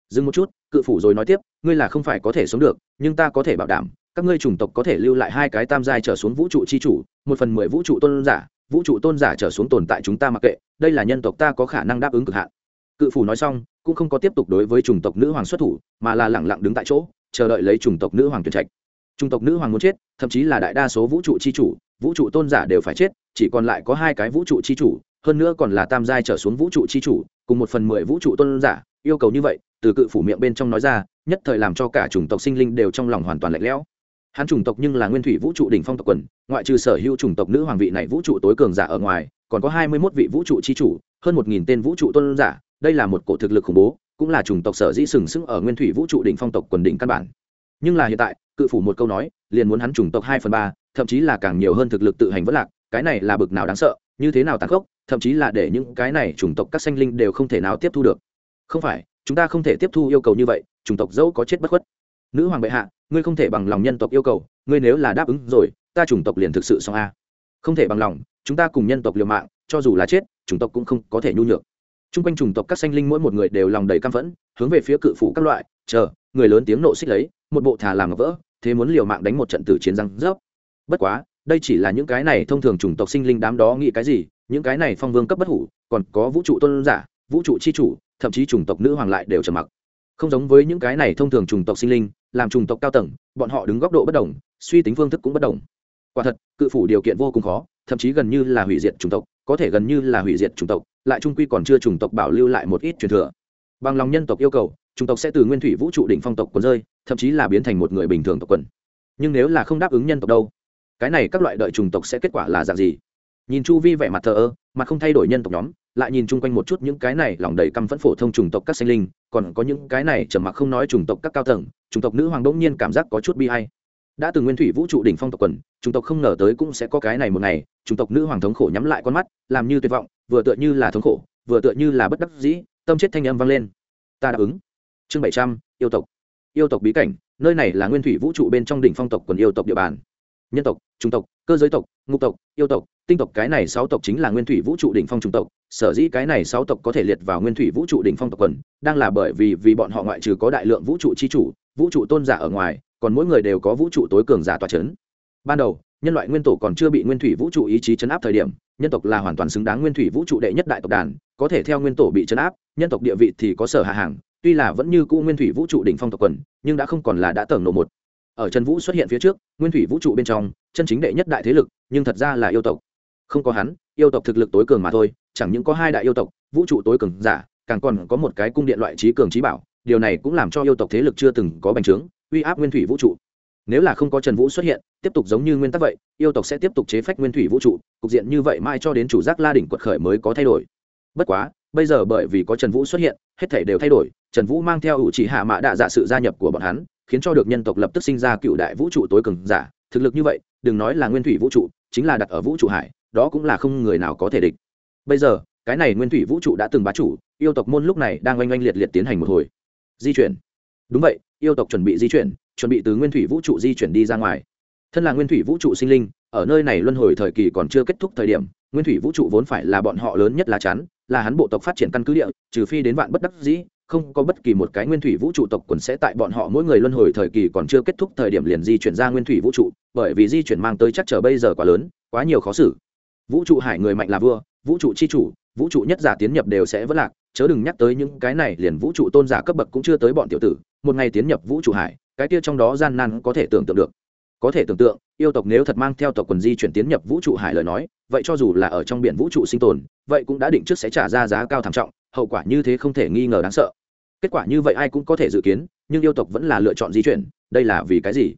Dừng một chút, cự phủ rồi nói tiếp, ngươi là không phải có thể sống được, nhưng ta có thể bảo đảm, các ngươi chủng tộc có thể lưu lại hai cái tam giai trở xuống vũ trụ chi chủ, một phần mười vũ trụ tôn giả, vũ trụ tôn giả trở xuống tồn tại chúng ta mặc kệ, đây là nhân tộc ta có khả năng đáp ứng cực hạn cự phủ nói xong, cũng không có tiếp tục đối với chủng tộc nữ hoàng xuất thủ, mà là lẳng lặng đứng tại chỗ, chờ đợi lấy chủng tộc nữ hoàng tuyển trạch. Chủng tộc nữ hoàng muốn chết, thậm chí là đại đa số vũ trụ chi chủ, vũ trụ tôn giả đều phải chết, chỉ còn lại có hai cái vũ trụ chi chủ, hơn nữa còn là tam giai trở xuống vũ trụ chi chủ, cùng một phần mười vũ trụ tôn giả, yêu cầu như vậy, từ cự phủ miệng bên trong nói ra, nhất thời làm cho cả chủng tộc sinh linh đều trong lòng hoàn toàn lạnh lẽo. Hắn chủng tộc nhưng là nguyên thủy vũ trụ đỉnh phong tộc quần, ngoại trừ sở hữu chủng tộc nữ hoàng vị này vũ trụ tối cường giả ở ngoài, còn có hai mươi mốt vị vũ trụ chi chủ, hơn một nghìn tên vũ trụ tôn giả đây là một cổ thực lực khủng bố, cũng là chủng tộc sở dĩ sừng sững ở nguyên thủy vũ trụ đỉnh phong tộc quần đỉnh căn bản. Nhưng là hiện tại, cự phủ một câu nói, liền muốn hắn chủng tộc hai phần ba, thậm chí là càng nhiều hơn thực lực tự hành vất lạc, cái này là bực nào đáng sợ, như thế nào tàn khốc, thậm chí là để những cái này chủng tộc các sanh linh đều không thể nào tiếp thu được. Không phải, chúng ta không thể tiếp thu yêu cầu như vậy, chủng tộc dẫu có chết bất khuất. Nữ hoàng bệ hạ, ngươi không thể bằng lòng nhân tộc yêu cầu, ngươi nếu là đáp ứng rồi, ta chủng tộc liền thực sự xong a. Không thể bằng lòng, chúng ta cùng nhân tộc liều mạng, cho dù là chết, chủng tộc cũng không có thể nhu nhược t r u n g quanh chủng tộc các sanh linh mỗi một người đều lòng đầy căm phẫn, hướng về phía cự phủ các loại, chờ, người lớn tiếng nộ xích lấy, một bộ thà làm ngọc vỡ, thế muốn liều mạng đánh một trận tử chiến răng rớp. Bất quá, đây chỉ là những cái này thông thường chủng tộc sinh linh đám đó nghĩ cái gì, những cái này phong vương cấp bất hủ, còn có vũ trụ tôn giả, vũ trụ c h i chủ, thậm chí chủng tộc nữ hoàng lại đều trầm mặc. Không giống với những cái này thông thường chủng tộc sinh linh, làm chủng tộc cao tầng, bọn họ đứng góc độ bất đồng, suy tính phương thức cũng bất đồng. Quả thật, cự phủ điều kiện vô cùng khó, thậm chí gần như là hủy diệt chủng tộc có thể gần như là hủy diệt chủng tộc, lại trung quy còn chưa chủng tộc bảo lưu lại một ít truyền thừa. Bằng lòng nhân tộc yêu cầu, chủng tộc sẽ từ nguyên thủy vũ trụ đỉnh phong tộc quần rơi, thậm chí là biến thành một người bình thường tộc quần. Nhưng nếu là không đáp ứng nhân tộc đâu, cái này các loại đợi chủng tộc sẽ kết quả là dạng gì? Nhìn chu vi vẻ mặt thờ ơ mặt không thay đổi nhân tộc nhóm, lại nhìn chung quanh một chút những cái này lòng đầy căm phẫn phổ thông chủng tộc các sinh linh, còn có những cái này trầm mặc không nói chủng tộc các cao tầng, chủng tộc nữ hoàng đỗng nhiên cảm giác có chút bi hay đã từng nguyên thủy vũ trụ đỉnh phong tộc quần, chủng tộc không ngờ tới cũng sẽ có cái này một ngày, chủng tộc nữ hoàng thống khổ nhắm lại con mắt, làm như tuyệt vọng, vừa tựa như là thống khổ, vừa tựa như là bất đắc dĩ, tâm chết thanh âm vang lên. Ta đáp ứng. Chương bảy trăm, yêu tộc. Yêu tộc bí cảnh, nơi này là nguyên thủy vũ trụ bên trong đỉnh phong tộc quần yêu tộc địa bàn. Nhân tộc trung tộc, cơ giới tộc, ngục tộc, yêu tộc, tinh tộc, cái này sáu tộc chính là nguyên thủy vũ trụ đỉnh phong trung tộc, sở dĩ cái này sáu tộc có thể liệt vào nguyên thủy vũ trụ đỉnh phong tộc quần, đang là bởi vì vì bọn họ ngoại trừ có đại lượng vũ trụ chi chủ vũ trụ tôn giả ở ngoài, còn mỗi người đều có vũ trụ tối cường giả tòa c h ấ n ban đầu, nhân loại nguyên tổ còn chưa bị nguyên thủy vũ trụ ý chí chấn áp thời điểm, nhân tộc là hoàn toàn xứng đáng nguyên thủy vũ trụ đệ nhất đại tộc đàn, có thể theo nguyên tổ bị chấn áp, nhân tộc địa vị thì có sở hạ hàng, tuy là vẫn như cũ nguyên thủy vũ trụ đỉnh phong tộc quần, nhưng đã không còn là đã tầng nổ một. Ở trần vũ xuất hiện phía trước, nguyên thủy vũ trụ bên trong, chân chính đệ nhất đại thế lực, nhưng thật ra là yêu tộc. Không có hắn, yêu tộc thực lực tối cường mà thôi, chẳng những có hai đại yêu tộc, vũ trụ tối cường giả, càng còn có một cái cung điện loại trí cường trí bảo điều này cũng làm cho yêu tộc thế lực chưa từng có bành trướng, uy áp nguyên thủy vũ trụ. Nếu là không có trần vũ xuất hiện, tiếp tục giống như nguyên tắc vậy, yêu tộc sẽ tiếp tục chế phách nguyên thủy vũ trụ, cục diện như vậy mai cho đến chủ giác la đỉnh quật khởi mới có thay đổi. Bất quá, bây giờ bởi vì có trần vũ xuất hiện, hết thể đều thay đổi, trần vũ mang theo ủ chỉ hạ mã đạ dạ sự gia nhập của bọn hắn, khiến cho được nhân tộc lập tức sinh ra cựu đại vũ trụ tối cường giả. Thực lực như vậy, đừng nói là nguyên thủy vũ trụ, chính là đặt ở vũ trụ hải, đó cũng là không người nào có thể địch. Bây giờ, cái này nguyên thủy vũ trụ đã từng bá chủ, yêu tộc môn lúc này đang oanh oanh liệt liệt tiến hành một hồi di chuyển. Đúng vậy, yêu tộc chuẩn bị di chuyển, chuẩn bị từ nguyên thủy vũ trụ di chuyển đi ra ngoài. Thân là nguyên thủy vũ trụ sinh linh, ở nơi này luân hồi thời kỳ còn chưa kết thúc thời điểm, nguyên thủy vũ trụ vốn phải là bọn họ lớn nhất lá chắn, là hắn bộ tộc phát triển căn cứ địa, trừ phi đến vạn bất đắc dĩ, không có bất kỳ một cái nguyên thủy vũ trụ tộc quần sẽ tại bọn họ mỗi người luân hồi thời kỳ còn chưa kết thúc thời điểm liền di chuyển ra nguyên thủy vũ trụ, bởi vì di chuyển mang tới chắc trở bây giờ quá lớn, quá nhiều khó xử. Vũ trụ hải người mạnh là vua, vũ trụ chi chủ, vũ trụ nhất giả tiến nhập đều sẽ vất lạc chớ đừng nhắc tới những cái này liền vũ trụ tôn giả cấp bậc cũng chưa tới bọn tiểu tử, một ngày tiến nhập vũ trụ hải, cái kia trong đó gian nan có thể tưởng tượng được. Có thể tưởng tượng, yêu tộc nếu thật mang theo tộc quần di chuyển tiến nhập vũ trụ hải lời nói, vậy cho dù là ở trong biển vũ trụ sinh tồn, vậy cũng đã định trước sẽ trả ra giá cao thảm trọng, hậu quả như thế không thể nghi ngờ đáng sợ. Kết quả như vậy ai cũng có thể dự kiến, nhưng yêu tộc vẫn là lựa chọn di chuyển, đây là vì cái gì?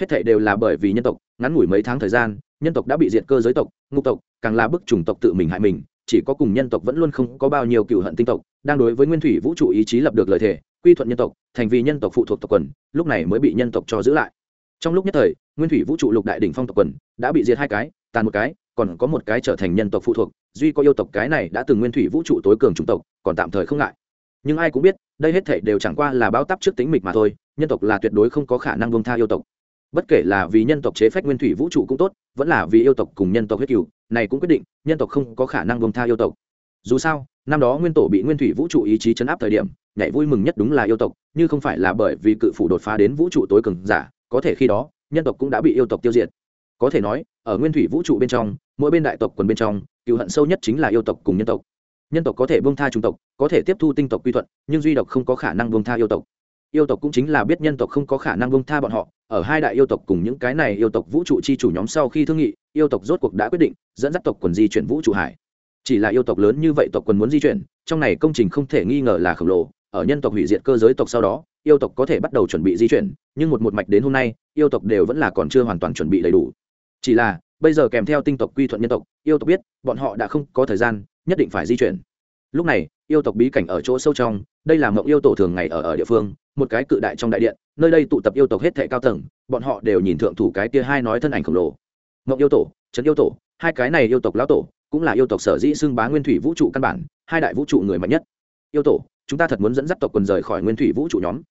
Hết thảy đều là bởi vì nhân tộc, ngắn ngủi mấy tháng thời gian, nhân tộc đã bị diệt cơ giới tộc, ngục tộc, càng là bức chủng tộc tự mình hại mình chỉ có cùng nhân tộc vẫn luôn không có bao nhiêu cựu hận tinh tộc, đang đối với nguyên thủy vũ trụ ý chí lập được lời thề, quy thuận nhân tộc, thành vì nhân tộc phụ thuộc tộc quần, lúc này mới bị nhân tộc cho giữ lại. Trong lúc nhất thời, nguyên thủy vũ trụ lục đại đỉnh phong tộc quần đã bị diệt hai cái, tàn một cái, còn có một cái trở thành nhân tộc phụ thuộc, duy có yêu tộc cái này đã từng nguyên thủy vũ trụ tối cường chủng tộc, còn tạm thời không ngại. Nhưng ai cũng biết, đây hết thể đều chẳng qua là báo tắp trước tính mịch mà thôi, nhân tộc là tuyệt đối không có khả năng buông tha yêu tộc bất kể là vì nhân tộc chế phách nguyên thủy vũ trụ cũng tốt, vẫn là vì yêu tộc cùng nhân tộc huyết cựu này cũng quyết định, nhân tộc không có khả năng buông tha yêu tộc. Dù sao, năm đó nguyên tổ bị nguyên thủy vũ trụ ý chí chấn áp thời điểm, nhảy vui mừng nhất đúng là yêu tộc, như không phải là bởi vì cự phủ đột phá đến vũ trụ tối cường giả, có thể khi đó, nhân tộc cũng đã bị yêu tộc tiêu diệt. Có thể nói, ở nguyên thủy vũ trụ bên trong, mỗi bên đại tộc quần bên trong cựu hận sâu nhất chính là yêu tộc cùng nhân tộc. Nhân tộc có thể buông tha trung tộc, có thể tiếp thu tinh tộc quy thuận, nhưng duy độc không có khả năng buông tha yêu tộc yêu tộc cũng chính là biết nhân tộc không có khả năng bông tha bọn họ, ở hai đại yêu tộc cùng những cái này yêu tộc vũ trụ chi chủ nhóm sau khi thương nghị, yêu tộc rốt cuộc đã quyết định dẫn dắt tộc quần di chuyển vũ trụ hải. Chỉ là yêu tộc lớn như vậy tộc quần muốn di chuyển, trong này công trình không thể nghi ngờ là khổng lồ, ở nhân tộc hủy diệt cơ giới tộc sau đó, yêu tộc có thể bắt đầu chuẩn bị di chuyển, nhưng một một mạch đến hôm nay, yêu tộc đều vẫn là còn chưa hoàn toàn chuẩn bị đầy đủ. Chỉ là, bây giờ kèm theo tinh tộc quy thuận nhân tộc, yêu tộc biết, bọn họ đã không có thời gian, nhất định phải di chuyển lúc này, yêu tộc bí cảnh ở chỗ sâu trong, đây là mộng yêu tổ thường ngày ở ở địa phương, một cái cự đại trong đại điện, nơi đây tụ tập yêu tộc hết thệ cao tầng, bọn họ đều nhìn thượng thủ cái kia hai nói thân ảnh khổng lồ mộng yêu tổ, trấn yêu tổ, hai cái này yêu tộc lão tổ, cũng là yêu tộc sở dĩ xưng bá nguyên thủy vũ trụ căn bản, hai đại vũ trụ người mạnh nhất yêu tổ, chúng ta thật muốn dẫn dắt tộc quần rời khỏi nguyên thủy vũ trụ nhóm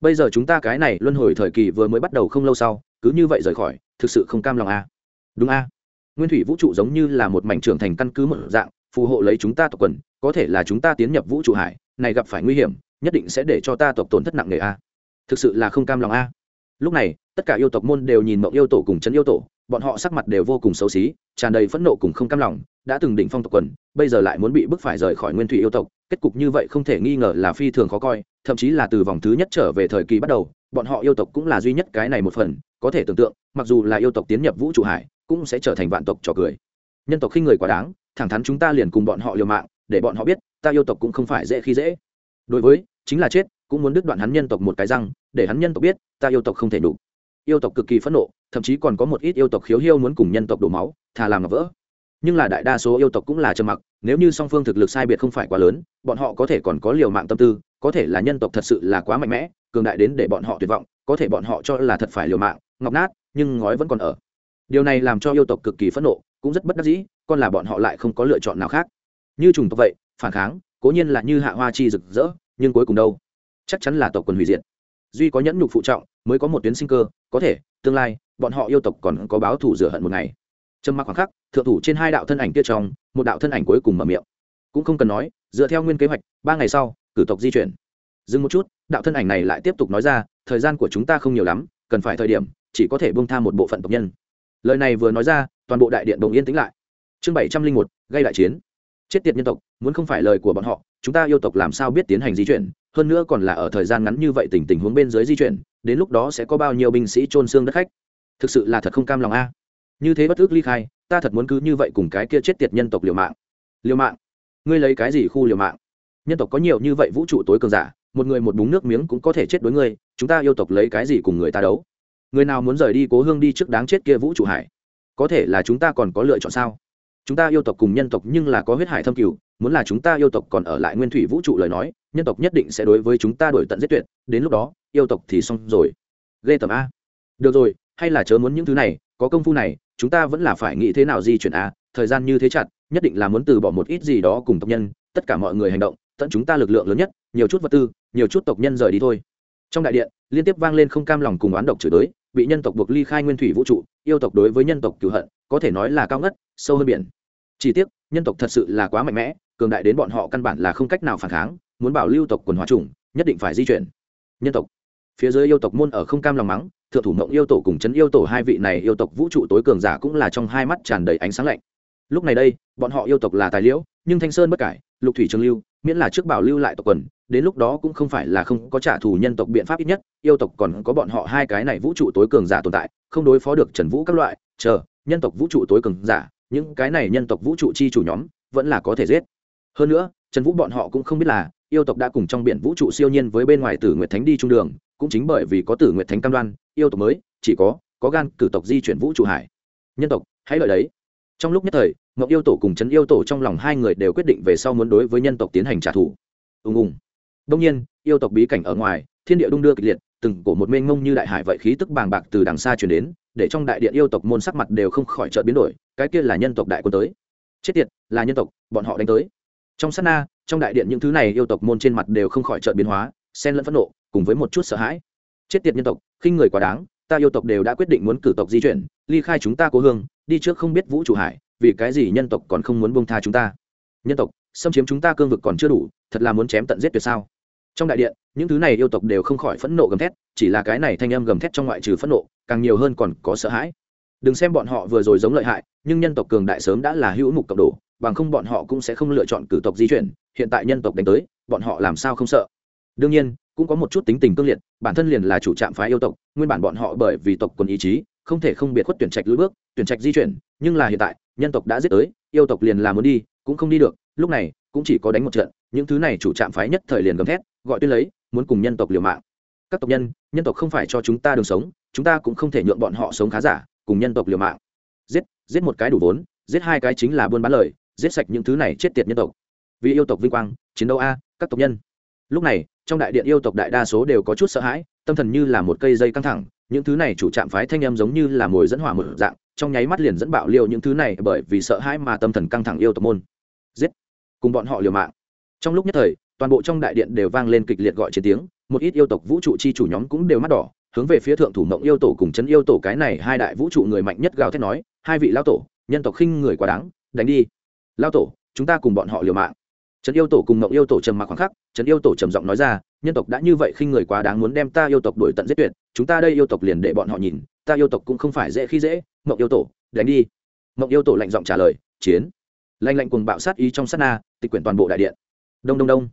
bây giờ chúng ta cái này luân hồi thời kỳ vừa mới bắt đầu không lâu sau, cứ như vậy rời khỏi, thực sự không cam lòng a à. đúng a à. nguyên thủy vũ trụ giống như là một mảnh trưởng thành căn cứ một dạng phù hộ lấy chúng ta tộc quần, có thể là chúng ta tiến nhập vũ trụ hải, này gặp phải nguy hiểm, nhất định sẽ để cho ta tộc tổn thất nặng nề a. Thực sự là không cam lòng a. Lúc này, tất cả yêu tộc môn đều nhìn mộng yêu tổ cùng chấn yêu tổ, bọn họ sắc mặt đều vô cùng xấu xí, tràn đầy phẫn nộ cùng không cam lòng, đã từng đỉnh phong tộc quần, bây giờ lại muốn bị bức phải rời khỏi nguyên thủy yêu tộc, kết cục như vậy không thể nghi ngờ là phi thường khó coi, thậm chí là từ vòng thứ nhất trở về thời kỳ bắt đầu, bọn họ yêu tộc cũng là duy nhất cái này một phần, có thể tưởng tượng, mặc dù là yêu tộc tiến nhập vũ trụ hải, cũng sẽ trở thành vạn tộc trò cười. Nhân tộc khi người quá đáng thẳng thắn chúng ta liền cùng bọn họ liều mạng, để bọn họ biết, ta yêu tộc cũng không phải dễ khi dễ. Đối với, chính là chết, cũng muốn đứt đoạn hắn nhân tộc một cái răng, để hắn nhân tộc biết, ta yêu tộc không thể đủ. Yêu tộc cực kỳ phẫn nộ, thậm chí còn có một ít yêu tộc khiếu hiêu muốn cùng nhân tộc đổ máu, thà làm ngập vỡ. Nhưng là đại đa số yêu tộc cũng là trầm mặc, nếu như song phương thực lực sai biệt không phải quá lớn, bọn họ có thể còn có liều mạng tâm tư, có thể là nhân tộc thật sự là quá mạnh mẽ, cường đại đến để bọn họ tuyệt vọng, có thể bọn họ cho là thật phải liều mạng, ngọc nát, nhưng ngói vẫn còn ở. Điều này làm cho yêu tộc cực kỳ phẫn nộ cũng rất bất đắc dĩ còn là bọn họ lại không có lựa chọn nào khác. Như trùng tộc vậy, phản kháng, cố nhiên là như hạ hoa chi rực rỡ, nhưng cuối cùng đâu? Chắc chắn là tộc quần hủy diệt. Duy có nhẫn nhục phụ trọng, mới có một tuyến sinh cơ, có thể, tương lai, bọn họ yêu tộc còn có báo thủ rửa hận một ngày. Trầm mặc khoảng khắc, thượng thủ trên hai đạo thân ảnh kia trong, một đạo thân ảnh cuối cùng mở miệng. Cũng không cần nói, dựa theo nguyên kế hoạch, ba ngày sau, cử tộc di chuyển. Dừng một chút, đạo thân ảnh này lại tiếp tục nói ra, thời gian của chúng ta không nhiều lắm, cần phải thời điểm, chỉ có thể bông tha một bộ phận tộc nhân. Lời này vừa nói ra toàn bộ đại điện đồng yên tĩnh lại. Chương bảy trăm linh một, gây đại chiến. Chết tiệt nhân tộc, muốn không phải lời của bọn họ, chúng ta yêu tộc làm sao biết tiến hành di chuyển, hơn nữa còn là ở thời gian ngắn như vậy tình tình huống bên dưới di chuyển, đến lúc đó sẽ có bao nhiêu binh sĩ trôn xương đất khách? Thực sự là thật không cam lòng a. À? Như thế bất ước ly khai, ta thật muốn cứ như vậy cùng cái kia chết tiệt nhân tộc liều mạng. Liều mạng? Ngươi lấy cái gì khu liều mạng? Nhân tộc có nhiều như vậy vũ trụ tối cường giả, một người một búng nước miếng cũng có thể chết đối ngươi, chúng ta yêu tộc lấy cái gì cùng người ta đấu? Người nào muốn rời đi cố hương đi trước đáng chết kia vũ trụ hải? Có thể là chúng ta còn có lựa chọn sao? Chúng ta yêu tộc cùng nhân tộc nhưng là có huyết hải thâm cửu, muốn là chúng ta yêu tộc còn ở lại nguyên thủy vũ trụ lời nói, nhân tộc nhất định sẽ đối với chúng ta đổi tận giết tuyệt, đến lúc đó, yêu tộc thì xong rồi. Ghê tầm a. Được rồi, hay là chớ muốn những thứ này, có công phu này, chúng ta vẫn là phải nghĩ thế nào di chuyển a, thời gian như thế chặt, nhất định là muốn từ bỏ một ít gì đó cùng tộc nhân, tất cả mọi người hành động, tận chúng ta lực lượng lớn nhất, nhiều chút vật tư, nhiều chút tộc nhân rời đi thôi. Trong đại điện, liên tiếp vang lên không cam lòng cùng oán độc chửi tới bị nhân tộc buộc ly khai nguyên thủy vũ trụ, yêu tộc đối với nhân tộc cửu hận, có thể nói là cao ngất, sâu hơn biển. Chỉ tiếc, nhân tộc thật sự là quá mạnh mẽ, cường đại đến bọn họ căn bản là không cách nào phản kháng, muốn bảo lưu tộc quần hóa chủng nhất định phải di chuyển. Nhân tộc. Phía dưới yêu tộc môn ở không cam lòng mắng, thượng thủ mộng yêu tổ cùng chấn yêu tổ hai vị này yêu tộc vũ trụ tối cường giả cũng là trong hai mắt tràn đầy ánh sáng lạnh. Lúc này đây, bọn họ yêu tộc là tài liễu, nhưng thanh sơn bất cải lục thủy trường lưu, miễn là trước bảo lưu lại tộc quần, đến lúc đó cũng không phải là không có trả thù nhân tộc biện pháp ít nhất, yêu tộc còn có bọn họ hai cái này vũ trụ tối cường giả tồn tại, không đối phó được trần vũ các loại, chờ, nhân tộc vũ trụ tối cường giả, những cái này nhân tộc vũ trụ chi chủ nhóm, vẫn là có thể giết. Hơn nữa, trần vũ bọn họ cũng không biết là, yêu tộc đã cùng trong biển vũ trụ siêu nhiên với bên ngoài tử nguyệt thánh đi trung đường, cũng chính bởi vì có tử nguyệt thánh cam đoan, yêu tộc mới, chỉ có có gan cử tộc di chuyển vũ trụ hải. Nhân tộc, hãy lợi đấy. Trong lúc nhất thời ngọc yêu tổ cùng trấn yêu tổ trong lòng hai người đều quyết định về sau muốn đối với nhân tộc tiến hành trả thù. Ùng ùng. Đông nhiên, yêu tộc bí cảnh ở ngoài, thiên địa đung đưa kịch liệt, từng cổ một mênh mông như đại hải vậy khí tức bàng bạc từ đằng xa chuyển đến, để trong đại điện yêu tộc môn sắc mặt đều không khỏi chợt biến đổi, cái kia là nhân tộc đại quân tới. Chết tiệt, là nhân tộc, bọn họ đánh tới. Trong sát na, trong đại điện những thứ này yêu tộc môn trên mặt đều không khỏi chợt biến hóa, xen lẫn phẫn nộ, cùng với một chút sợ hãi. Chết tiệt nhân tộc, khinh người quá đáng, ta yêu tộc đều đã quyết định muốn cử tộc di chuyển, ly khai chúng ta cố hương, đi trước không biết vũ trụ hải vì cái gì nhân tộc còn không muốn buông tha chúng ta? Nhân tộc, xâm chiếm chúng ta cương vực còn chưa đủ, thật là muốn chém tận giết tuyệt sao? Trong đại điện, những thứ này yêu tộc đều không khỏi phẫn nộ gầm thét, chỉ là cái này thanh âm gầm thét trong ngoại trừ phẫn nộ, càng nhiều hơn còn có sợ hãi. Đừng xem bọn họ vừa rồi giống lợi hại, nhưng nhân tộc cường đại sớm đã là hữu mục cộng đồ, bằng không bọn họ cũng sẽ không lựa chọn cử tộc di chuyển, hiện tại nhân tộc đánh tới, bọn họ làm sao không sợ? Đương nhiên, cũng có một chút tính tình cương liệt, bản thân liền là chủ trạm phái yêu tộc, nguyên bản bọn họ bởi vì tộc quân ý chí, không thể không biệt khuất tuyển trạch lưỡi bước, tuyển trạch di chuyển, nhưng là hiện tại nhân tộc đã giết tới, yêu tộc liền là muốn đi, cũng không đi được, lúc này, cũng chỉ có đánh một trận, những thứ này chủ trạm phái nhất thời liền gầm thét, gọi tuyên lấy, muốn cùng nhân tộc liều mạng. Các tộc nhân nhân tộc không phải cho chúng ta đường sống, chúng ta cũng không thể nhượng bọn họ sống khá giả, cùng nhân tộc liều mạng. Giết giết một cái đủ vốn, giết hai cái chính là buôn bán lời, giết sạch những thứ này chết tiệt nhân tộc. Vì yêu tộc vinh quang, chiến đấu a, các tộc nhân. Lúc này, trong đại điện yêu tộc đại đa số đều có chút sợ hãi, tâm thần như là một cây dây căng thẳng, những thứ này chủ trạm phái thanh em giống như là mồi dẫn hỏa một dạng trong nháy mắt liền dẫn bạo liều những thứ này bởi vì sợ hãi mà tâm thần căng thẳng yêu tộc môn. Giết! Cùng bọn họ liều mạng. Trong lúc nhất thời, toàn bộ trong đại điện đều vang lên kịch liệt gọi chiến tiếng, một ít yêu tộc vũ trụ chi chủ nhóm cũng đều mắt đỏ, hướng về phía thượng thủ mộng yêu tổ cùng chấn yêu tổ cái này hai đại vũ trụ người mạnh nhất gào thét nói, hai vị lao tổ, nhân tộc khinh người quá đáng, đánh đi. Lao tổ, chúng ta cùng bọn họ liều mạng. Trấn yêu tổ cùng mộng yêu tổ trầm mặc khoảng khắc trấn yêu tổ trầm giọng nói ra, nhân tộc đã như vậy khinh người quá đáng muốn đem ta yêu tộc đuổi tận giết tuyệt, chúng ta đây yêu tộc liền để bọn họ nhìn ta yêu tộc cũng không phải dễ khi dễ, mộng yêu tổ, đánh đi. Mộng yêu tổ lạnh giọng trả lời, chiến. Lanh lạnh cùng bạo sát ý trong sát na, tịch quyển toàn bộ đại điện. Đông đông đông.